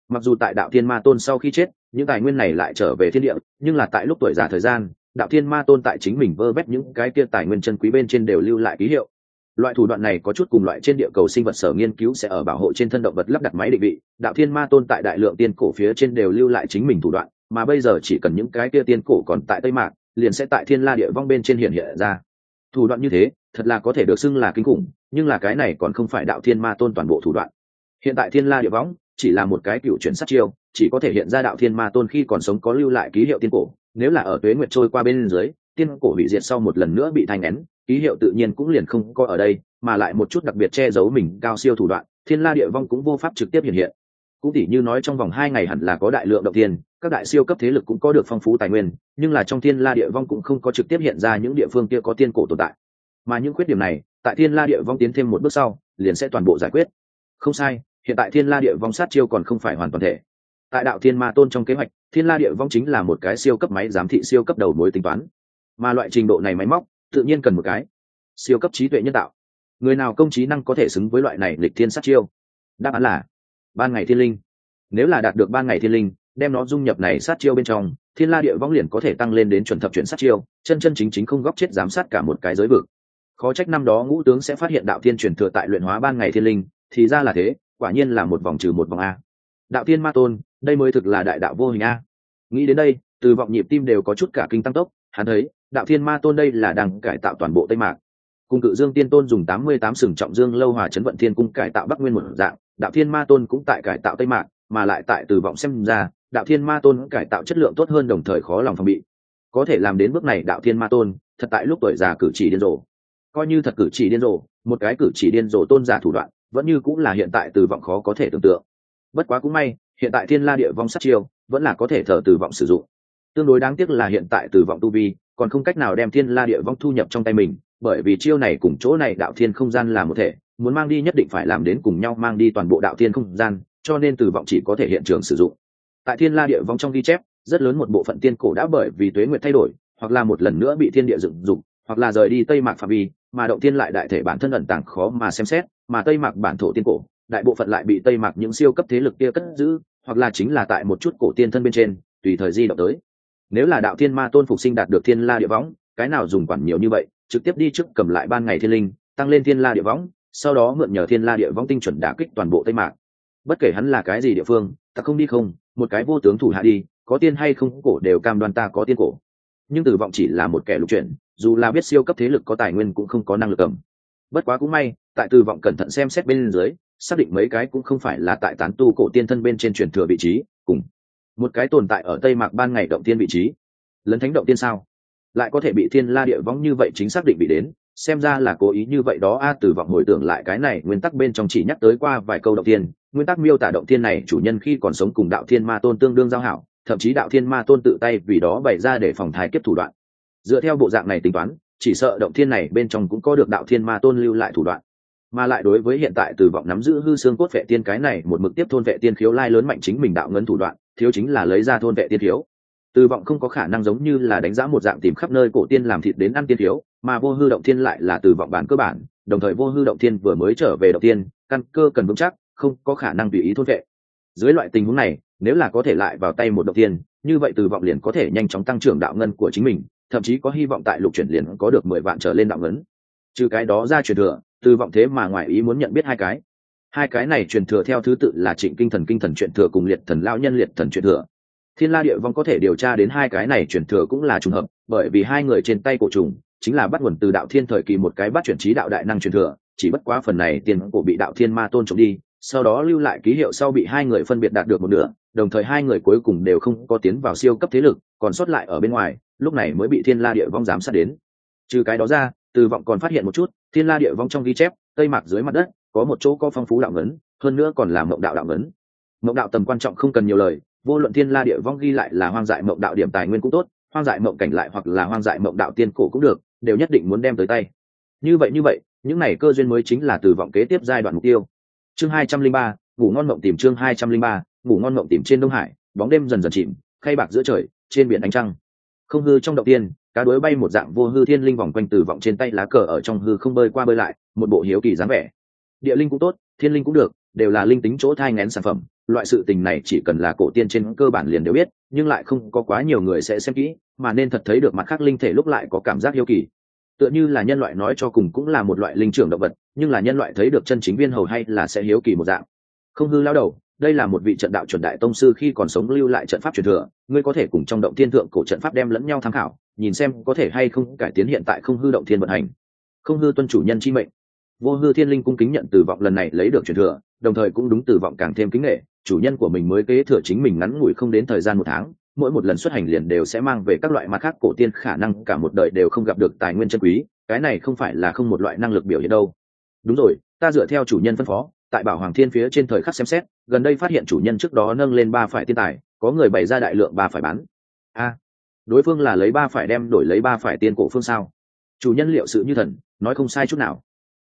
Mặc dù tại đạo thiên ma tôn sau khi chết, những tài nguyên này lại trở về thiên địa, nhưng là tại lúc tuổi già thời gian, đạo thiên ma tôn tại chính mình vơ vét những cái kia tài nguyên chân quý bên trên đều lưu lại ký hiệu. Loại thủ đoạn này có chút cùng loại trên địa cầu sinh vật sở nghiên cứu sẽ ở bảo hộ trên thân động vật lắp đặt máy định vị, đạo thiên ma tôn tại đại lượng tiên cổ phía trên đều lưu lại chính mình thủ đoạn, mà bây giờ chỉ cần những cái kia tiên cổ còn tại tây mạc, liền sẽ tại thiên la địa vong bên trên hiện hiện ra thủ đoạn như thế, thật là có thể được xưng là kinh khủng, nhưng là cái này còn không phải đạo thiên ma tôn toàn bộ thủ đoạn. Hiện tại thiên la địa võng chỉ là một cái cựu chuyển sát chiêu, chỉ có thể hiện ra đạo thiên ma tôn khi còn sống có lưu lại ký hiệu tiên cổ. Nếu là ở tuế nguyệt trôi qua bên dưới, tiên cổ hủy diệt sau một lần nữa bị thanh nén, ký hiệu tự nhiên cũng liền không có ở đây, mà lại một chút đặc biệt che giấu mình cao siêu thủ đoạn, thiên la địa vong cũng vô pháp trực tiếp hiện hiện cũng tỉ như nói trong vòng hai ngày hẳn là có đại lượng động tiền, các đại siêu cấp thế lực cũng có được phong phú tài nguyên nhưng là trong thiên la địa vong cũng không có trực tiếp hiện ra những địa phương kia có tiên cổ tồn tại. Mà những khuyết điểm này tại thiên la địa vong tiến thêm một bước sau liền sẽ toàn bộ giải quyết. Không sai hiện tại thiên la địa vong sát chiêu còn không phải hoàn toàn thể. Tại đạo thiên ma tôn trong kế hoạch thiên la địa vong chính là một cái siêu cấp máy giám thị siêu cấp đầu mối tính toán. Mà loại trình độ này máy móc tự nhiên cần một cái siêu cấp trí tuệ nhân tạo. Người nào công trí năng có thể xứng với loại này lịch thiên sát chiêu? Đáp án là ban ngày thiên linh. Nếu là đạt được ban ngày thiên linh, đem nó dung nhập này sát chiêu bên trong, thiên la địa vong liền có thể tăng lên đến chuẩn thập chuyển sát chiêu, chân chân chính chính không góp chết giám sát cả một cái giới vực. Khó trách năm đó ngũ tướng sẽ phát hiện đạo thiên truyền thừa tại luyện hóa ban ngày thiên linh, thì ra là thế, quả nhiên là một vòng trừ một vòng a. Đạo thiên ma tôn, đây mới thực là đại đạo vô hình a. Nghĩ đến đây, từ vọng nhịp tim đều có chút cả kinh tăng tốc, hắn thấy, đạo thiên ma tôn đây là đang cải tạo toàn bộ tây mạc cung cự dương tiên tôn dùng tám mươi tám sừng trọng dương lâu hòa chấn vận thiên cung cải tạo bắc nguyên một dạng, đạo thiên ma tôn cũng tại cải tạo tây mạc, mà lại tại từ vọng xem ra, đạo thiên ma tôn cải tạo chất lượng tốt hơn đồng thời khó lòng phòng bị. Có thể làm đến bước này đạo thiên ma tôn, thật tại lúc tuổi già cử chỉ điên rồ. Coi như thật cử chỉ điên rồ, một cái cử chỉ điên rồ tôn giả thủ đoạn, vẫn như cũng là hiện tại từ vọng khó có thể tưởng tượng. Bất quá cũng may, hiện tại thiên la địa vong sát chiêu, vẫn là có thể thở từ vọng sử dụng. Tương đối đáng tiếc là hiện tại từ vọng tu vi, còn không cách nào đem thiên la địa vong thu nhập trong tay mình bởi vì chiêu này cùng chỗ này đạo thiên không gian là một thể, muốn mang đi nhất định phải làm đến cùng nhau mang đi toàn bộ đạo thiên không gian, cho nên từ vọng chỉ có thể hiện trường sử dụng. Tại thiên la địa vong trong ghi chép, rất lớn một bộ phận tiên cổ đã bởi vì tuế nguyệt thay đổi, hoặc là một lần nữa bị thiên địa dựng dụng hoặc là rời đi tây mạc phạm vi, mà động thiên lại đại thể bản thân ẩn tàng khó mà xem xét, mà tây mạc bản thổ tiên cổ, đại bộ phận lại bị tây mạc những siêu cấp thế lực kia cất giữ, hoặc là chính là tại một chút cổ tiên thân bên trên, tùy thời di động tới. Nếu là đạo thiên ma tôn phục sinh đạt được thiên la địa võng cái nào dùng quản nhiều như vậy? Trực tiếp đi trước cầm lại ban ngày thiên linh, tăng lên thiên la địa võng, sau đó mượn nhờ thiên la địa võng tinh chuẩn đả kích toàn bộ tây mạc. Bất kể hắn là cái gì địa phương, ta không đi không, một cái vô tướng thủ hạ đi, có tiên hay không cổ đều cam đoan ta có tiên cổ. Nhưng tử vọng chỉ là một kẻ lục chuyển, dù là biết siêu cấp thế lực có tài nguyên cũng không có năng lực cầm. Bất quá cũng may, tại tử vọng cẩn thận xem xét bên dưới, xác định mấy cái cũng không phải là tại tán tu cổ tiên thân bên trên truyền thừa vị trí, cùng một cái tồn tại ở tây mạc ban ngày động tiên vị trí. Lấn thánh động tiên sao? Lại có thể bị thiên la địa vong như vậy chính xác định bị đến, xem ra là cố ý như vậy đó. A, từ vọng hồi tưởng lại cái này, nguyên tắc bên trong chỉ nhắc tới qua vài câu động tiên nguyên tắc miêu tả động thiên này chủ nhân khi còn sống cùng đạo thiên ma tôn tương đương giao hảo, thậm chí đạo thiên ma tôn tự tay vì đó bày ra để phòng thái kiếp thủ đoạn. Dựa theo bộ dạng này tính toán, chỉ sợ động thiên này bên trong cũng có được đạo thiên ma tôn lưu lại thủ đoạn. Mà lại đối với hiện tại từ vọng nắm giữ hư xương cốt vệ tiên cái này, một mực tiếp thôn vệ tiên khiếu lai lớn mạnh chính mình đạo ngấn thủ đoạn, thiếu chính là lấy ra thôn vệ tiên khiếu từ vọng không có khả năng giống như là đánh giá một dạng tìm khắp nơi cổ tiên làm thịt đến ăn tiên thiếu, mà vô hư động thiên lại là từ vọng bản cơ bản, đồng thời vô hư động thiên vừa mới trở về động tiên căn cơ cần vững chắc, không có khả năng tùy ý thôn vệ. Dưới loại tình huống này, nếu là có thể lại vào tay một động tiên như vậy từ vọng liền có thể nhanh chóng tăng trưởng đạo ngân của chính mình, thậm chí có hy vọng tại lục chuyển liền có được mười vạn trở lên đạo ngân. trừ cái đó ra truyền thừa, từ vọng thế mà ngoài ý muốn nhận biết hai cái. Hai cái này truyền thừa theo thứ tự là trịnh kinh thần kinh thần truyền thừa cùng liệt thần lão nhân liệt thần truyền thừa thiên la địa vong có thể điều tra đến hai cái này truyền thừa cũng là trùng hợp, bởi vì hai người trên tay cổ trùng chính là bắt nguồn từ đạo thiên thời kỳ một cái bắt chuyển trí đạo đại năng truyền thừa, chỉ bất quá phần này tiền cổ bị đạo thiên ma tôn trộm đi, sau đó lưu lại ký hiệu sau bị hai người phân biệt đạt được một nửa, đồng thời hai người cuối cùng đều không có tiến vào siêu cấp thế lực, còn sót lại ở bên ngoài, lúc này mới bị thiên la địa vong giám sát đến. Trừ cái đó ra, từ vọng còn phát hiện một chút, thiên la địa vong trong ghi chép, tây mạc dưới mặt đất, có một chỗ có phong phú đạo ngấn, hơn nữa còn là mộng đạo đạo ngấn. Mộng đạo tầm quan trọng không cần nhiều lời vô luận thiên la địa vong ghi lại là hoang dại mộng đạo điểm tài nguyên cũng tốt, hoang dại mộng cảnh lại hoặc là hoang dại mộng đạo tiên cổ cũng được, đều nhất định muốn đem tới tay. Như vậy như vậy, những này cơ duyên mới chính là từ vọng kế tiếp giai đoạn mục tiêu. Chương hai trăm linh ba, ngủ ngon mộng tìm chương hai trăm linh ba, ngủ ngon mộng tìm trên đông hải, bóng đêm dần dần chìm, khay bạc giữa trời, trên biển ánh trăng. Không hư trong động tiên, cá đuối bay một dạng vô hư thiên linh vòng quanh từ vọng trên tay lá cờ ở trong hư không bơi qua bơi lại, một bộ hiếu kỳ dáng vẻ. Địa linh cũng tốt, thiên linh cũng được, đều là linh tính chỗ thai ngén sản phẩm loại sự tình này chỉ cần là cổ tiên trên cơ bản liền đều biết, nhưng lại không có quá nhiều người sẽ xem kỹ, mà nên thật thấy được mặt khác linh thể lúc lại có cảm giác yêu kỳ. Tựa như là nhân loại nói cho cùng cũng là một loại linh trưởng động vật, nhưng là nhân loại thấy được chân chính viên hầu hay là sẽ hiếu kỳ một dạng. Không hư lao đầu, đây là một vị trận đạo chuẩn đại tông sư khi còn sống lưu lại trận pháp truyền thừa, ngươi có thể cùng trong động thiên thượng cổ trận pháp đem lẫn nhau tham khảo, nhìn xem có thể hay không cải tiến hiện tại không hư động thiên vận hành. Không hư tuân chủ nhân chi mệnh. Vô hư thiên linh cung kính nhận từ vọng lần này lấy được truyền thừa đồng thời cũng đúng từ vọng càng thêm kính nghệ chủ nhân của mình mới kế thừa chính mình ngắn ngủi không đến thời gian một tháng, mỗi một lần xuất hành liền đều sẽ mang về các loại mặt khác cổ tiên, khả năng cả một đời đều không gặp được tài nguyên chân quý, cái này không phải là không một loại năng lực biểu hiện đâu. Đúng rồi, ta dựa theo chủ nhân phân phó, tại bảo hoàng thiên phía trên thời khắc xem xét, gần đây phát hiện chủ nhân trước đó nâng lên ba phải tiên tài, có người bày ra đại lượng ba phải bán. A, đối phương là lấy ba phải đem đổi lấy ba phải tiên cổ phương sao? Chủ nhân liệu sự như thần, nói không sai chút nào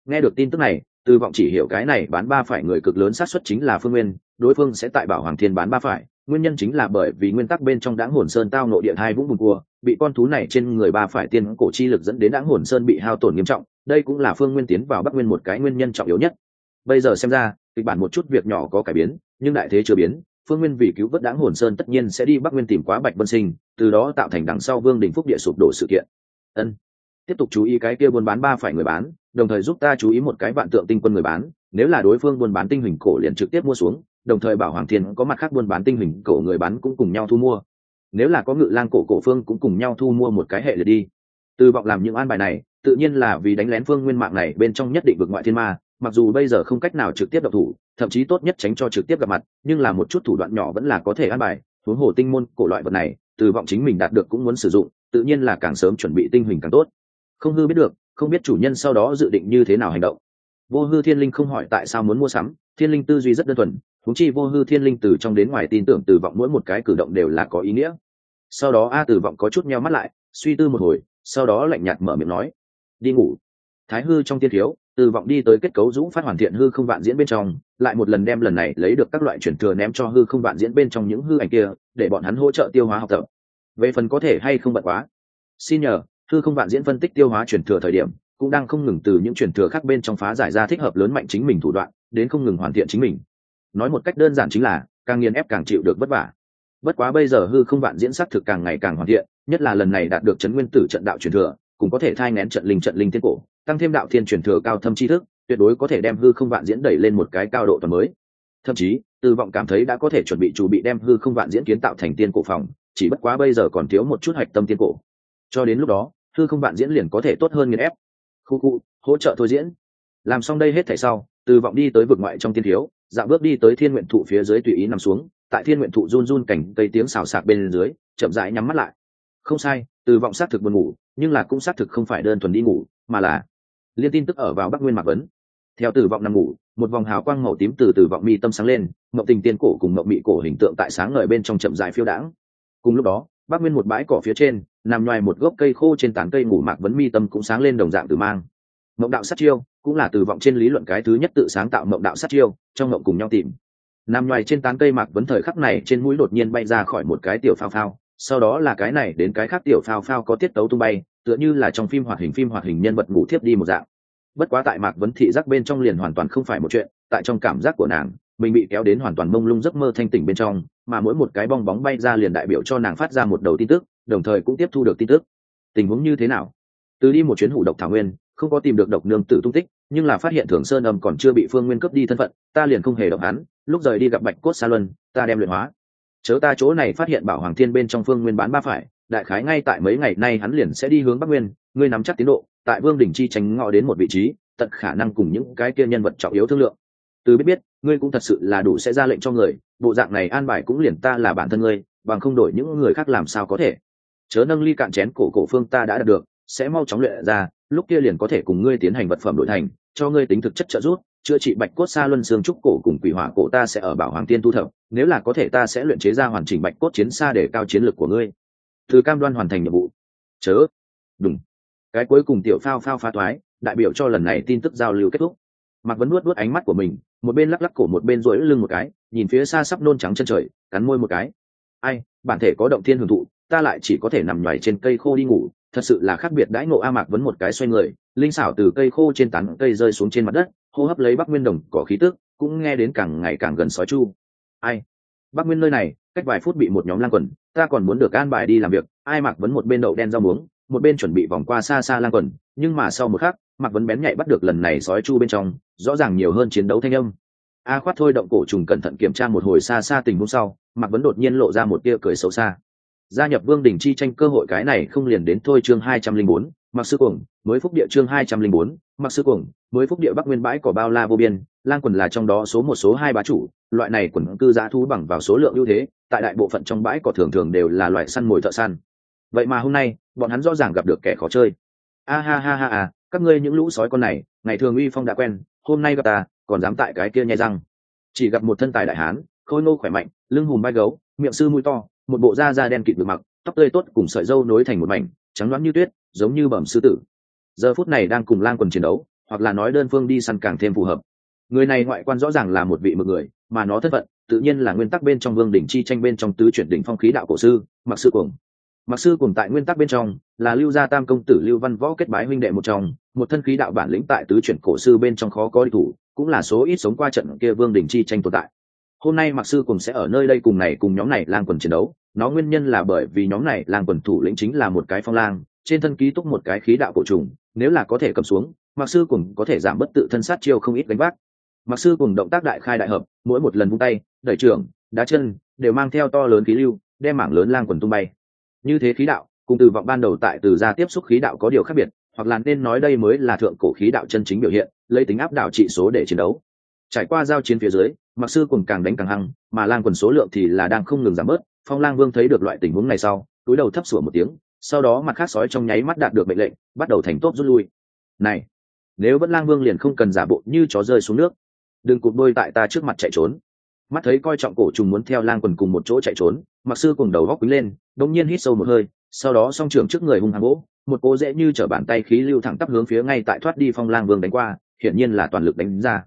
nghe được tin tức này, tư vọng chỉ hiểu cái này bán ba phải người cực lớn xác suất chính là phương nguyên, đối phương sẽ tại bảo hoàng thiên bán ba phải, nguyên nhân chính là bởi vì nguyên tắc bên trong đáng hồn sơn tao nội địa hai vũng bùn cua, bị con thú này trên người ba phải tiên cổ chi lực dẫn đến đáng hồn sơn bị hao tổn nghiêm trọng, đây cũng là phương nguyên tiến vào bắc nguyên một cái nguyên nhân trọng yếu nhất. Bây giờ xem ra, kịch bản một chút việc nhỏ có cải biến, nhưng đại thế chưa biến, phương nguyên vì cứu vớt đáng hồn sơn tất nhiên sẽ đi bắc nguyên tìm quá bạch vân sinh, từ đó tạo thành đằng sau vương đình phúc địa sụp đổ sự kiện. Ân. Tiếp tục chú ý cái kia buôn bán ba phải người bán đồng thời giúp ta chú ý một cái vạn tượng tinh quân người bán, nếu là đối phương buôn bán tinh hình cổ liền trực tiếp mua xuống, đồng thời bảo hoàng thiên có mặt khác buôn bán tinh hình cổ người bán cũng cùng nhau thu mua. Nếu là có ngự lang cổ cổ phương cũng cùng nhau thu mua một cái hệ liệt đi. Từ vọng làm những an bài này, tự nhiên là vì đánh lén phương nguyên mạng này bên trong nhất định vực ngoại thiên ma, mặc dù bây giờ không cách nào trực tiếp độc thủ, thậm chí tốt nhất tránh cho trực tiếp gặp mặt, nhưng là một chút thủ đoạn nhỏ vẫn là có thể an bài, huống hồ tinh môn cổ loại vật này, từ vọng chính mình đạt được cũng muốn sử dụng, tự nhiên là càng sớm chuẩn bị tinh hình càng tốt. Không hư biết được không biết chủ nhân sau đó dự định như thế nào hành động. Vô hư thiên linh không hỏi tại sao muốn mua sắm, thiên linh tư duy rất đơn thuần thúng chi vô hư thiên linh từ trong đến ngoài tin tưởng từ vọng mỗi một cái cử động đều là có ý nghĩa. Sau đó a từ vọng có chút nheo mắt lại, suy tư một hồi, sau đó lạnh nhạt mở miệng nói, đi ngủ. Thái hư trong tiên thiếu, từ vọng đi tới kết cấu dũng phát hoàn thiện hư không vạn diễn bên trong, lại một lần đem lần này lấy được các loại chuyển thừa ném cho hư không vạn diễn bên trong những hư ảnh kia, để bọn hắn hỗ trợ tiêu hóa học tập. Về phần có thể hay không bận quá, xin nhờ hư không vạn diễn phân tích tiêu hóa truyền thừa thời điểm, cũng đang không ngừng từ những truyền thừa khác bên trong phá giải ra thích hợp lớn mạnh chính mình thủ đoạn, đến không ngừng hoàn thiện chính mình. Nói một cách đơn giản chính là, càng nghiền ép càng chịu được vất vả. Bất quá bây giờ hư không vạn diễn sắc thực càng ngày càng hoàn thiện, nhất là lần này đạt được chấn nguyên tử trận đạo truyền thừa, cũng có thể thai ngén trận linh trận linh thiên cổ, tăng thêm đạo thiên truyền thừa cao thâm tri thức, tuyệt đối có thể đem hư không vạn diễn đẩy lên một cái cao độ toàn mới. Thậm chí tư vọng cảm thấy đã có thể chuẩn bị chủ bị đem hư không vạn diễn kiến tạo thành tiên cổ phòng, chỉ bất quá bây giờ còn thiếu một chút hạch tâm tiên cổ. Cho đến lúc đó thư không bạn diễn liền có thể tốt hơn nghiền ép. Khu khu, hỗ trợ thôi diễn. Làm xong đây hết thảy sau, từ vọng đi tới vực ngoại trong tiên thiếu dạo bước đi tới thiên nguyện thụ phía dưới tùy ý nằm xuống, tại thiên nguyện thụ run run cảnh cây tiếng xào xạc bên dưới, chậm rãi nhắm mắt lại. Không sai, từ vọng xác thực buồn ngủ, nhưng là cũng xác thực không phải đơn thuần đi ngủ, mà là liên tin tức ở vào bắc nguyên mạc vấn. Theo tử vọng nằm ngủ, một vòng hào quang màu tím từ tử vọng mi tâm sáng lên mậu tình tiên cổ cùng mậu mị cổ hình tượng tại sáng ngời bên trong chậm dài phiêu đãng. Cùng lúc đó bắc nguyên một bãi cỏ phía trên, nằm ngoài một gốc cây khô trên tán cây ngủ mạc vấn mi tâm cũng sáng lên đồng dạng tử mang. Mộng đạo sát chiêu cũng là từ vọng trên lý luận cái thứ nhất tự sáng tạo mộng đạo sát chiêu, trong mộng cùng nhau tìm. Nằm ngoài trên tán cây mạc vấn thời khắc này trên mũi đột nhiên bay ra khỏi một cái tiểu phao phao, sau đó là cái này đến cái khác tiểu phao phao có tiết tấu tung bay, tựa như là trong phim hoạt hình phim hoạt hình nhân vật ngủ thiếp đi một dạng. Bất quá tại mạc vấn thị giác bên trong liền hoàn toàn không phải một chuyện, tại trong cảm giác của nàng mình bị kéo đến hoàn toàn mông lung giấc mơ thanh tỉnh bên trong, mà mỗi một cái bong bóng bay ra liền đại biểu cho nàng phát ra một đầu tin tức, đồng thời cũng tiếp thu được tin tức. Tình huống như thế nào? Từ đi một chuyến hủ độc thảo nguyên, không có tìm được độc nương tử tung tích, nhưng là phát hiện thường sơn âm còn chưa bị phương nguyên cướp đi thân phận, ta liền không hề động hắn, lúc rời đi gặp bạch cốt sa luân, ta đem luyện hóa. Chớ ta chỗ này phát hiện bảo hoàng thiên bên trong phương nguyên bán ba phải, đại khái ngay tại mấy ngày nay hắn liền sẽ đi hướng bắc nguyên, ngươi nắm chắc tiến độ, tại vương đình chi tránh ngọ đến một vị trí, tận khả năng cùng những cái kia nhân vật trọng yếu thương lượng. Từ biết biết ngươi cũng thật sự là đủ sẽ ra lệnh cho người, bộ dạng này an bài cũng liền ta là bản thân ngươi, bằng không đổi những người khác làm sao có thể. Chớ nâng ly cạn chén cổ cổ phương ta đã đạt được, sẽ mau chóng luyện ra, lúc kia liền có thể cùng ngươi tiến hành vật phẩm đổi thành, cho ngươi tính thực chất trợ giúp, chữa trị bạch cốt xa luân xương trúc cổ cùng quỷ hỏa cổ ta sẽ ở bảo hoàng tiên tu thập, nếu là có thể ta sẽ luyện chế ra hoàn chỉnh bạch cốt chiến xa để cao chiến lược của ngươi. Từ cam đoan hoàn thành nhiệm vụ. Chớ. Đúng cái cuối cùng tiểu phao phao phá toái, đại biểu cho lần này tin tức giao lưu kết thúc mạc vẫn nuốt nuốt ánh mắt của mình, một bên lắc lắc cổ một bên rỗi lưng một cái, nhìn phía xa sắp nôn trắng chân trời, cắn môi một cái. Ai, bản thể có động thiên hưởng thụ, ta lại chỉ có thể nằm nhoài trên cây khô đi ngủ, thật sự là khác biệt đãi ngộ a mạc vấn một cái xoay người, linh xảo từ cây khô trên tán cây rơi xuống trên mặt đất, hô hấp lấy bắc nguyên đồng cỏ khí tức, cũng nghe đến càng ngày càng gần sói chu. Ai? Bắc nguyên nơi này, cách vài phút bị một nhóm lang quần, ta còn muốn được an bài đi làm việc ai mạc vấn một bên đậu đen rau muống một bên chuẩn bị vòng qua xa xa lang quần, nhưng mà sau một khắc, mạc vấn bén nhạy bắt được lần này sói chu bên trong, rõ ràng nhiều hơn chiến đấu thanh âm. A khoát thôi động cổ trùng cẩn thận kiểm tra một hồi xa xa tình hôm sau, mạc vấn đột nhiên lộ ra một tia cười xấu xa. Gia nhập vương đình chi tranh cơ hội cái này không liền đến thôi chương hai trăm linh bốn mặc sư cuồng, mới phúc địa chương hai trăm linh bốn mặc sư cuồng, mới phúc địa bắc nguyên bãi cỏ bao la vô biên, lang quần là trong đó số một số hai bá chủ, loại này quần cư giá thú bằng vào số lượng ưu thế, tại đại bộ phận trong bãi cỏ thường thường đều là loại săn mồi thợ săn. Vậy mà hôm nay bọn hắn rõ ràng gặp được kẻ khó chơi. A ha ha ha à các ngươi những lũ sói con này ngày thường uy phong đã quen hôm nay gặp ta còn dám tại cái kia nhai răng. Chỉ gặp một thân tài đại hán khôi ngô khỏe mạnh lưng hùm vai gấu miệng sư mũi to một bộ da da đen kịt được mặc tóc tươi tốt cùng sợi dâu nối thành một mảnh trắng loáng như tuyết giống như bẩm sư tử. Giờ phút này đang cùng lang quần chiến đấu hoặc là nói đơn phương đi săn càng thêm phù hợp. Người này ngoại quan rõ ràng là một vị mực người mà nó thất vận, tự nhiên là nguyên tắc bên trong vương đỉnh chi tranh bên trong tứ chuyển đỉnh phong khí đạo cổ sư mặc sư cuồng mặc sư cùng tại nguyên tắc bên trong, là lưu gia tam công tử lưu văn võ kết bái huynh đệ một trong, một thân khí đạo bản lĩnh tại tứ chuyển cổ sư bên trong khó có đi thủ, cũng là số ít sống qua trận kia vương đình chi tranh tồn tại. Hôm nay mặc sư cùng sẽ ở nơi đây cùng này cùng nhóm này lang quần chiến đấu, nó nguyên nhân là bởi vì nhóm này lang quần thủ lĩnh chính là một cái phong lang, trên thân ký túc một cái khí đạo cổ trùng, nếu là có thể cầm xuống, mặc sư cùng có thể giảm bất tự thân sát chiêu không ít đánh bác mặc sư cùng động tác đại khai đại hợp, mỗi một lần vung tay, đẩy trưởng, đá chân, đều mang theo to lớn khí lưu, đem mảng lớn lang quần tung bay như thế khí đạo, cùng từ vọng ban đầu tại từ gia tiếp xúc khí đạo có điều khác biệt, hoặc là nên nói đây mới là thượng cổ khí đạo chân chính biểu hiện, lấy tính áp đảo trị số để chiến đấu. Trải qua giao chiến phía dưới, mặc sư cùng càng đánh càng hăng, mà lang quần số lượng thì là đang không ngừng giảm bớt, phong lang vương thấy được loại tình huống này sau, túi đầu thấp sủa một tiếng, sau đó mặt khác sói trong nháy mắt đạt được mệnh lệnh, bắt đầu thành tốt rút lui. Này, nếu vẫn lang vương liền không cần giả bộ như chó rơi xuống nước, đừng cụt đôi tại ta trước mặt chạy trốn mắt thấy coi trọng cổ trùng muốn theo lang quần cùng một chỗ chạy trốn, mặc sư cùng đầu góc quý lên đông nhiên hít sâu một hơi, sau đó song trưởng trước người hung hăng gỗ một cố dễ như chở bàn tay khí lưu thẳng tắp hướng phía ngay tại thoát đi phong lang vương đánh qua, hiển nhiên là toàn lực đánh ra.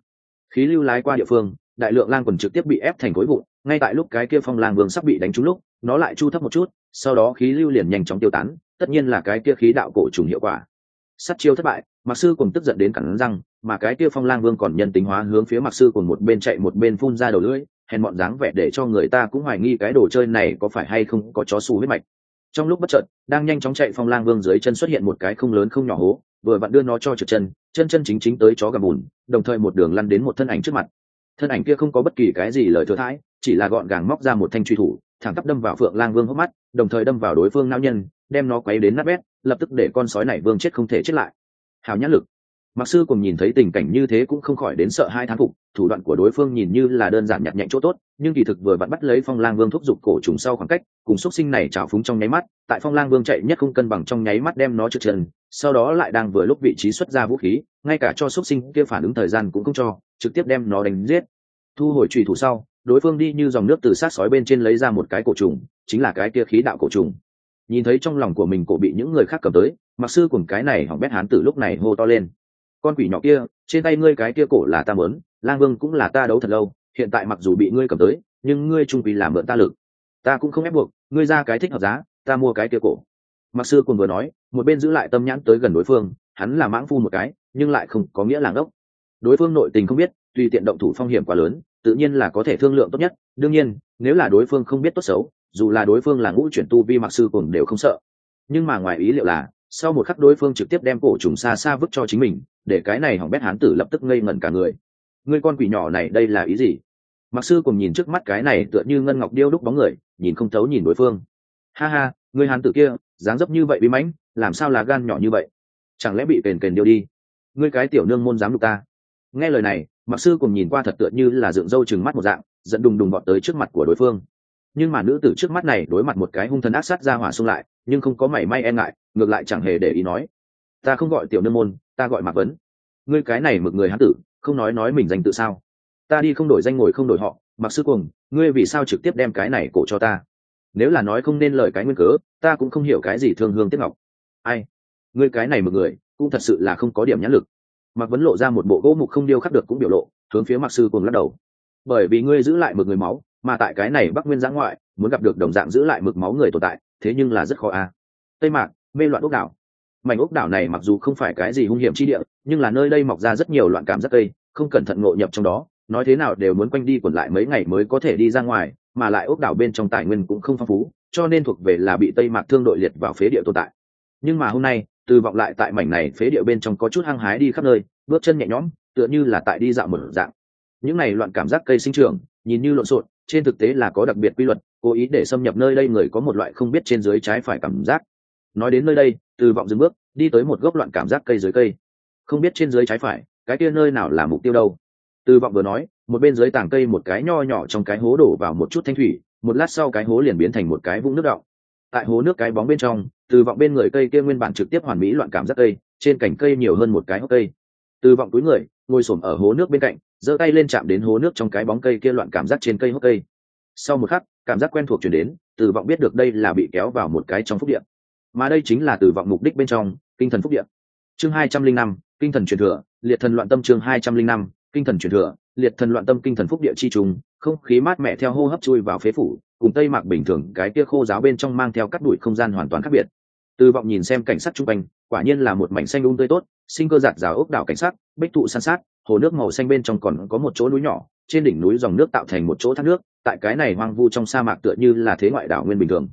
Khí lưu lái qua địa phương, đại lượng lang quần trực tiếp bị ép thành khối vụn, ngay tại lúc cái kia phong lang vương sắp bị đánh trúng lúc, nó lại chu thấp một chút, sau đó khí lưu liền nhanh chóng tiêu tán, tất nhiên là cái kia khí đạo cổ trùng hiệu quả. Sắt chiêu thất bại, mặc sư cùng tức giận đến cẳng răng mà cái kia phong lang vương còn nhân tính hóa hướng phía mặc sư cùng một bên chạy một bên phun ra đầu lưỡi, hèn mọn dáng vẻ để cho người ta cũng hoài nghi cái đồ chơi này có phải hay không có chó xù huyết mạch. Trong lúc bất chợt, đang nhanh chóng chạy phong lang vương dưới chân xuất hiện một cái không lớn không nhỏ hố, vừa vặn đưa nó cho trượt chân chân chân chính chính tới chó gầm bùn, đồng thời một đường lăn đến một thân ảnh trước mặt. Thân ảnh kia không có bất kỳ cái gì lời thừa thãi, chỉ là gọn gàng móc ra một thanh truy thủ, thẳng tắp đâm vào phượng lang vương hốc mắt, đồng thời đâm vào đối phương nao nhân, đem nó quấy đến nát bét, lập tức để con sói này vương chết không thể chết lại. Hào nhã lực mặc sư cùng nhìn thấy tình cảnh như thế cũng không khỏi đến sợ hai thán phục, thủ đoạn của đối phương nhìn như là đơn giản nhặt nhạnh chỗ tốt, nhưng kỳ thực vừa vặn bắt lấy phong lang vương thúc giục cổ trùng sau khoảng cách, cùng x sinh này trào phúng trong nháy mắt, tại phong lang vương chạy nhất không cân bằng trong nháy mắt đem nó trượt chân, sau đó lại đang vừa lúc vị trí xuất ra vũ khí, ngay cả cho xuất sinh kia phản ứng thời gian cũng không cho, trực tiếp đem nó đánh giết. Thu hồi trùy thủ sau, đối phương đi như dòng nước từ sát sói bên trên lấy ra một cái cổ trùng, chính là cái kia khí đạo cổ trùng. Nhìn thấy trong lòng của mình cổ bị những người khác cầm tới, mặc sư cùng cái này hỏng bét hán tử lúc này hô to lên con quỷ nhỏ kia, trên tay ngươi cái kia cổ là ta mớn lang vương cũng là ta đấu thật lâu, hiện tại mặc dù bị ngươi cầm tới, nhưng ngươi trung quỷ làm mượn ta lực. Ta cũng không ép buộc, ngươi ra cái thích hợp giá, ta mua cái kia cổ. Mặc sư cùng vừa nói, một bên giữ lại tâm nhãn tới gần đối phương, hắn là mãng phu một cái, nhưng lại không có nghĩa làng ốc đối phương nội tình không biết, tùy tiện động thủ phong hiểm quá lớn, tự nhiên là có thể thương lượng tốt nhất, đương nhiên, nếu là đối phương không biết tốt xấu, dù là đối phương là ngũ chuyển tu vi mặc sư cùng đều không sợ. Nhưng mà ngoài ý liệu là sau một khắc đối phương trực tiếp đem cổ trùng xa xa vứt cho chính mình, để cái này hỏng bét hán tử lập tức ngây ngẩn cả người. Ngươi con quỷ nhỏ này đây là ý gì? Mặc sư cùng nhìn trước mắt cái này tựa như ngân ngọc điêu đúc bóng người, nhìn không thấu nhìn đối phương. Ha ha ngươi hán tử kia, dáng dấp như vậy bí mãnh, làm sao là gan nhỏ như vậy? Chẳng lẽ bị kền kền điêu đi? Ngươi cái tiểu nương môn dám đục ta. Nghe lời này mặc sư cùng nhìn qua thật tựa như là dựng râu chừng mắt một dạng dẫn đùng đùng bọn tới trước mặt của đối phương. Nhưng mà nữ tử trước mắt này đối mặt một cái hung thần ác sát ra hỏa xung lại, nhưng không có mảy may e ngại ngược lại chẳng hề để ý nói, ta không gọi tiểu nương môn, ta gọi mạc vấn. Ngươi cái này mực người hán tử, không nói nói mình danh tự sao? Ta đi không đổi danh ngồi không đổi họ mặc sư cùng ngươi vì sao trực tiếp đem cái này cổ cho ta? Nếu là nói không nên lời cái nguyên cớ, ta cũng không hiểu cái gì thương hương tiếc ngọc. Ai? Ngươi cái này mực người, cũng thật sự là không có điểm nhãn lực. Mặc vấn lộ ra một bộ gỗ mục không điêu khắc được cũng biểu lộ, hướng phía mặc sư cùng lắc đầu. Bởi vì ngươi giữ lại mực người máu, mà tại cái này bắc nguyên giã ngoại, muốn gặp được đồng dạng giữ lại mực máu người tồn tại, thế nhưng là rất khó a. Tây mạc mê loạn ốc đảo. Mảnh ốc đảo này mặc dù không phải cái gì hung hiểm chi địa, nhưng là nơi đây mọc ra rất nhiều loạn cảm giác cây, không cẩn thận ngộ nhập trong đó, nói thế nào đều muốn quanh đi quẩn lại mấy ngày mới có thể đi ra ngoài, mà lại ốc đảo bên trong tài nguyên cũng không phong phú, cho nên thuộc về là bị tây mạc thương đội liệt vào phế địa tồn tại. Nhưng mà hôm nay, từ vọng lại tại mảnh này phế địa bên trong có chút hăng hái đi khắp nơi, bước chân nhẹ nhõm, tựa như là tại đi dạo một dạng. Những này loạn cảm giác cây sinh trưởng, nhìn như lộn xộn, trên thực tế là có đặc biệt quy luật, cố ý để xâm nhập nơi đây người có một loại không biết trên dưới trái phải cảm giác nói đến nơi đây, từ vọng dừng bước, đi tới một gốc loạn cảm giác cây dưới cây. Không biết trên dưới trái phải, cái kia nơi nào là mục tiêu đâu. Từ vọng vừa nói, một bên dưới tảng cây một cái nho nhỏ trong cái hố đổ vào một chút thanh thủy, một lát sau cái hố liền biến thành một cái vũng nước đọng. Tại hố nước cái bóng bên trong, từ vọng bên người cây kia nguyên bản trực tiếp hoàn mỹ loạn cảm giác cây, trên cành cây nhiều hơn một cái hốc cây. Từ vọng túi người, ngồi xổm ở hố nước bên cạnh, giơ tay lên chạm đến hố nước trong cái bóng cây kia loạn cảm giác trên cây hốc cây. Sau một khắc, cảm giác quen thuộc chuyển đến, từ vọng biết được đây là bị kéo vào một cái trong phúc điện mà đây chính là tử vọng mục đích bên trong, kinh thần phúc điện chương hai trăm linh năm, kinh thần truyền thừa, liệt thần loạn tâm chương hai trăm linh năm, kinh thần truyền thừa, liệt thần loạn tâm kinh thần phúc địa chi trùng, không khí mát mẻ theo hô hấp chui vào phế phủ, cùng tây mạc bình thường, cái kia khô giáo bên trong mang theo cắt đuổi không gian hoàn toàn khác biệt. Tư vọng nhìn xem cảnh sát chung quanh, quả nhiên là một mảnh xanh um tươi tốt, sinh cơ giạt rào ốc đảo cảnh sát bích thụ san sát, hồ nước màu xanh bên trong còn có một chỗ núi nhỏ, trên đỉnh núi dòng nước tạo thành một chỗ thác nước, tại cái này hoang vu trong sa mạc tựa như là thế ngoại đảo nguyên bình thường.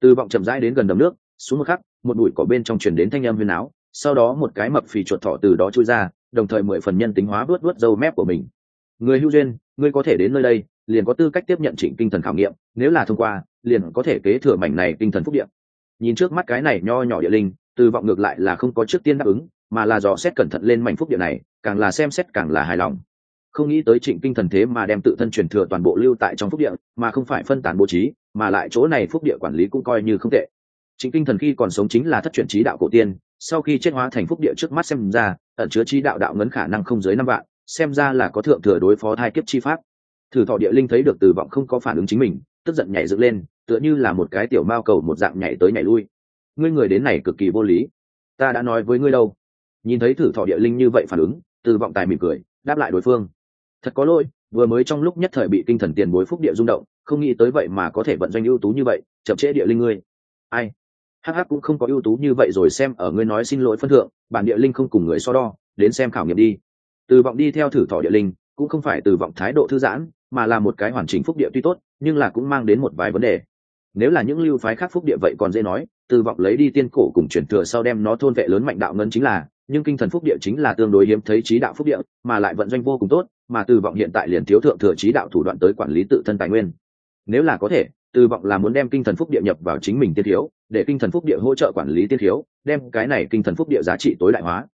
Tư vọng chậm rãi đến gần đầm nước xuống một khắc, một bụi cỏ bên trong truyền đến thanh âm huyền áo, sau đó một cái mập phì chuột thỏ từ đó trôi ra, đồng thời mười phần nhân tính hóa vớt vớt dâu mép của mình. Người hưu duyên, ngươi có thể đến nơi đây, liền có tư cách tiếp nhận trịnh kinh thần khảo nghiệm, nếu là thông qua, liền có thể kế thừa mảnh này kinh thần phúc điện nhìn trước mắt cái này nho nhỏ địa linh, từ vọng ngược lại là không có trước tiên đáp ứng, mà là dò xét cẩn thận lên mảnh phúc điện này, càng là xem xét càng là hài lòng. Không nghĩ tới trịnh kinh thần thế mà đem tự thân truyền thừa toàn bộ lưu tại trong phúc điện mà không phải phân tán bố trí, mà lại chỗ này phúc địa quản lý cũng coi như không tệ chính kinh thần khi còn sống chính là thất truyền trí đạo cổ tiên, sau khi chết hóa thành phúc địa trước mắt xem ra, ẩn chứa trí đạo đạo ngấn khả năng không dưới năm vạn, xem ra là có thượng thừa đối phó thai kiếp chi pháp. Thử thọ địa linh thấy được từ vọng không có phản ứng chính mình, tức giận nhảy dựng lên, tựa như là một cái tiểu mao cầu một dạng nhảy tới nhảy lui. Ngươi người đến này cực kỳ vô lý. Ta đã nói với ngươi đâu. Nhìn thấy thử thọ địa linh như vậy phản ứng, từ vọng tài mỉm cười, đáp lại đối phương. Thật có lỗi, vừa mới trong lúc nhất thời bị kinh thần tiền bối phúc địa rung động, không nghĩ tới vậy mà có thể vận doanh ưu tú như vậy, chậm trễ địa linh ngươi. Ai? Hắc hắc cũng không có ưu tú như vậy rồi xem, ở ngươi nói xin lỗi phân thượng, bản địa linh không cùng người so đo, đến xem khảo nghiệm đi. Từ vọng đi theo thử thỏ địa linh, cũng không phải từ vọng thái độ thư giãn, mà là một cái hoàn chỉnh phúc địa tuy tốt, nhưng là cũng mang đến một vài vấn đề. Nếu là những lưu phái khác phúc địa vậy còn dễ nói, từ vọng lấy đi tiên cổ cùng chuyển thừa sau đem nó thôn vệ lớn mạnh đạo ngân chính là, nhưng kinh thần phúc địa chính là tương đối hiếm thấy trí đạo phúc địa, mà lại vận doanh vô cùng tốt, mà từ vọng hiện tại liền thiếu thượng thừa trí đạo thủ đoạn tới quản lý tự thân tài nguyên. Nếu là có thể từ vọng là muốn đem kinh thần phúc địa nhập vào chính mình tiên thiếu, để kinh thần phúc địa hỗ trợ quản lý tiên thiếu, đem cái này kinh thần phúc địa giá trị tối đại hóa.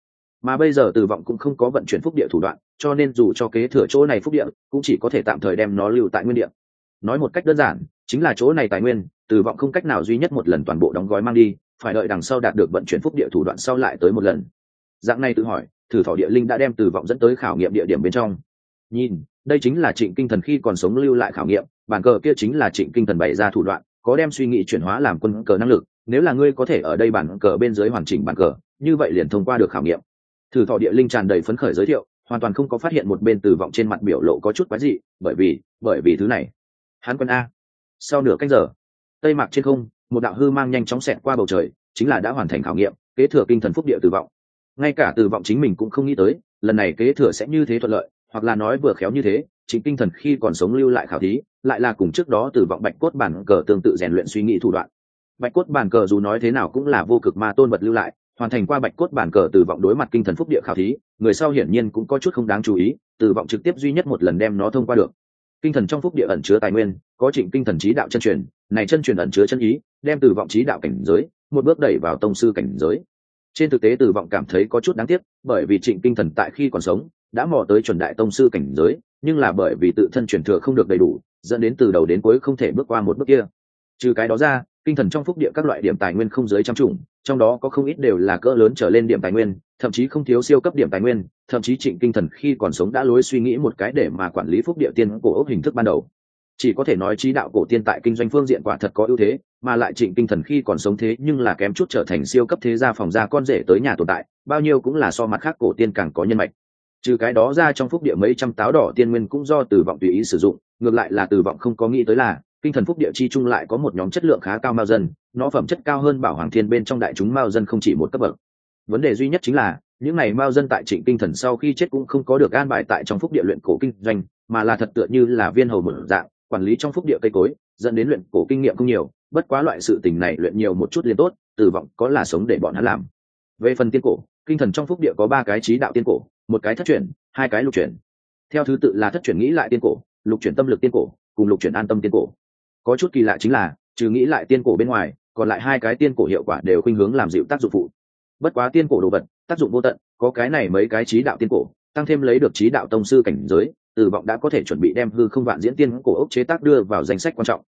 Mà bây giờ từ vọng cũng không có vận chuyển phúc địa thủ đoạn, cho nên dù cho kế thừa chỗ này phúc địa, cũng chỉ có thể tạm thời đem nó lưu tại nguyên địa. Nói một cách đơn giản, chính là chỗ này tài nguyên từ vọng không cách nào duy nhất một lần toàn bộ đóng gói mang đi, phải đợi đằng sau đạt được vận chuyển phúc địa thủ đoạn sau lại tới một lần. Dạng này tự hỏi, thử thỏ địa linh đã đem từ vọng dẫn tới khảo nghiệm địa điểm bên trong. Nhìn, đây chính là trịnh kinh thần khi còn sống lưu lại khảo nghiệm bản cờ kia chính là trịnh kinh thần bày ra thủ đoạn, có đem suy nghĩ chuyển hóa làm quân cờ năng lực, nếu là ngươi có thể ở đây bản cờ bên dưới hoàn chỉnh bản cờ, như vậy liền thông qua được khảo nghiệm. Thử thọ địa linh tràn đầy phấn khởi giới thiệu, hoàn toàn không có phát hiện một bên từ vọng trên mặt biểu lộ có chút quái dị, bởi vì bởi vì thứ này. Hắn quân a. Sau nửa canh giờ, tây mạc trên không, một đạo hư mang nhanh chóng xẹt qua bầu trời, chính là đã hoàn thành khảo nghiệm, kế thừa kinh thần phúc địa từ vọng ngay cả từ vọng chính mình cũng không nghĩ tới, lần này kế thừa sẽ như thế thuận lợi hoặc là nói vừa khéo như thế chính tinh thần khi còn sống lưu lại khảo thí, lại là cùng trước đó từ vọng bạch cốt bản cờ tương tự rèn luyện suy nghĩ thủ đoạn. Bạch cốt bản cờ dù nói thế nào cũng là vô cực ma tôn vật lưu lại, hoàn thành qua bạch cốt bản cờ từ vọng đối mặt kinh thần phúc địa khảo thí, người sau hiển nhiên cũng có chút không đáng chú ý, từ vọng trực tiếp duy nhất một lần đem nó thông qua được. Kinh thần trong phúc địa ẩn chứa tài nguyên, có trịnh kinh thần trí đạo chân truyền, này chân truyền ẩn chứa chân ý, đem từ vọng trí đạo cảnh giới, một bước đẩy vào tông sư cảnh giới. Trên thực tế từ vọng cảm thấy có chút đáng tiếc, bởi vì trịnh kinh thần tại khi còn sống đã mò tới chuẩn đại tông sư cảnh giới, nhưng là bởi vì tự thân truyền thừa không được đầy đủ, dẫn đến từ đầu đến cuối không thể bước qua một bước kia. Trừ cái đó ra, kinh thần trong phúc địa các loại điểm tài nguyên không dưới trăm chủng, trong đó có không ít đều là cỡ lớn trở lên điểm tài nguyên, thậm chí không thiếu siêu cấp điểm tài nguyên, thậm chí trịnh kinh thần khi còn sống đã lối suy nghĩ một cái để mà quản lý phúc địa tiên cổ ốc hình thức ban đầu. Chỉ có thể nói trí đạo cổ tiên tại kinh doanh phương diện quả thật có ưu thế, mà lại trịnh kinh thần khi còn sống thế nhưng là kém chút trở thành siêu cấp thế gia phòng gia con rể tới nhà tồn tại, bao nhiêu cũng là so mặt khác cổ tiên càng có nhân mạch trừ cái đó ra trong phúc địa mấy trăm táo đỏ tiên nguyên cũng do từ vọng tùy ý sử dụng, ngược lại là từ vọng không có nghĩ tới là, kinh thần phúc địa chi chung lại có một nhóm chất lượng khá cao mao dân, nó phẩm chất cao hơn bảo hoàng thiên bên trong đại chúng mao dân không chỉ một cấp bậc. Vấn đề duy nhất chính là, những này mao dân tại trịnh kinh thần sau khi chết cũng không có được an bài tại trong phúc địa luyện cổ kinh doanh, mà là thật tựa như là viên hầu một dạng, quản lý trong phúc địa cây cối, dẫn đến luyện cổ kinh nghiệm không nhiều, bất quá loại sự tình này luyện nhiều một chút liền tốt, từ vọng có là sống để bọn hắn làm. Về phần tiên cổ, kinh thần trong phúc địa có ba cái trí đạo tiên cổ một cái thất chuyển, hai cái lục chuyển. theo thứ tự là thất chuyển nghĩ lại tiên cổ lục chuyển tâm lực tiên cổ cùng lục chuyển an tâm tiên cổ. Có chút kỳ lạ chính là trừ nghĩ lại tiên cổ bên ngoài còn lại hai cái tiên cổ hiệu quả đều khuynh hướng làm dịu tác dụng phụ. Bất quá tiên cổ đồ vật tác dụng vô tận có cái này mấy cái trí đạo tiên cổ tăng thêm lấy được trí đạo tông sư cảnh giới từ vọng đã có thể chuẩn bị đem hư không vạn diễn tiên cổ ốc chế tác đưa vào danh sách quan trọng.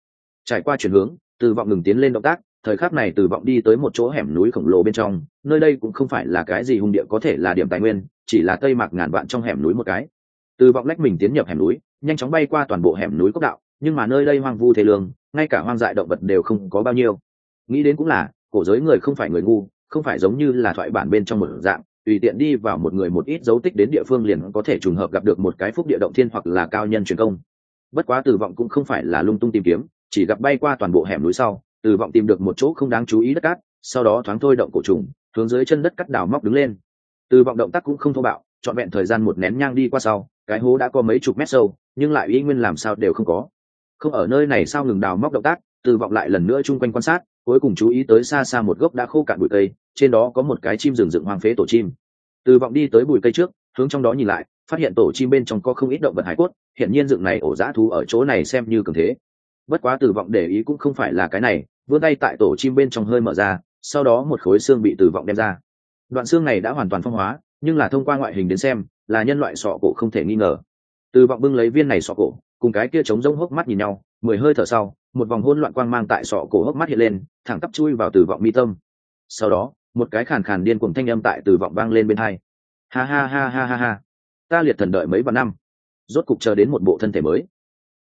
Trải qua chuyển hướng từ vọng ngừng tiến lên động tác thời khắc này từ vọng đi tới một chỗ hẻm núi khổng lồ bên trong, nơi đây cũng không phải là cái gì hung địa có thể là điểm tài nguyên, chỉ là tây mạc ngàn vạn trong hẻm núi một cái. Từ vọng lách mình tiến nhập hẻm núi, nhanh chóng bay qua toàn bộ hẻm núi cốc đạo, nhưng mà nơi đây hoang vu thế lương, ngay cả hoang dại động vật đều không có bao nhiêu. Nghĩ đến cũng là, cổ giới người không phải người ngu, không phải giống như là thoại bản bên trong một dạng, tùy tiện đi vào một người một ít dấu tích đến địa phương liền có thể trùng hợp gặp được một cái phúc địa động thiên hoặc là cao nhân truyền công. Bất quá tử vọng cũng không phải là lung tung tìm kiếm, chỉ gặp bay qua toàn bộ hẻm núi sau tử vọng tìm được một chỗ không đáng chú ý đất cát, sau đó thoáng thôi động cổ trùng, hướng dưới chân đất cắt đào móc đứng lên. Tử vọng động tác cũng không thô bạo, trọn vẹn thời gian một nén nhang đi qua sau, cái hố đã có mấy chục mét sâu, nhưng lại ý nguyên làm sao đều không có. Không ở nơi này sao ngừng đào móc động tác tử vọng lại lần nữa chung quanh quan sát, cuối cùng chú ý tới xa xa một gốc đã khô cạn bụi cây, trên đó có một cái chim rừng rừng hoang phế tổ chim. Từ vọng đi tới bụi cây trước, hướng trong đó nhìn lại, phát hiện tổ chim bên trong có không ít động vật hải cốt hiện nhiên dựng này ổ dã thú ở chỗ này xem như cường thế. Bất quá từ vọng để ý cũng không phải là cái này vươn tay tại tổ chim bên trong hơi mở ra, sau đó một khối xương bị tử vọng đem ra. Đoạn xương này đã hoàn toàn phong hóa, nhưng là thông qua ngoại hình đến xem, là nhân loại sọ cổ không thể nghi ngờ. Tử vọng bưng lấy viên này sọ cổ, cùng cái kia trống rông hốc mắt nhìn nhau, mười hơi thở sau, một vòng hôn loạn quang mang tại sọ cổ hốc mắt hiện lên, thẳng tắp chui vào tử vọng mi tâm. Sau đó, một cái khàn khàn điên cùng thanh âm tại tử vọng vang lên bên hai. Ha ha ha ha ha ha. Ta liệt thần đợi mấy vạn năm. Rốt cục chờ đến một bộ thân thể mới.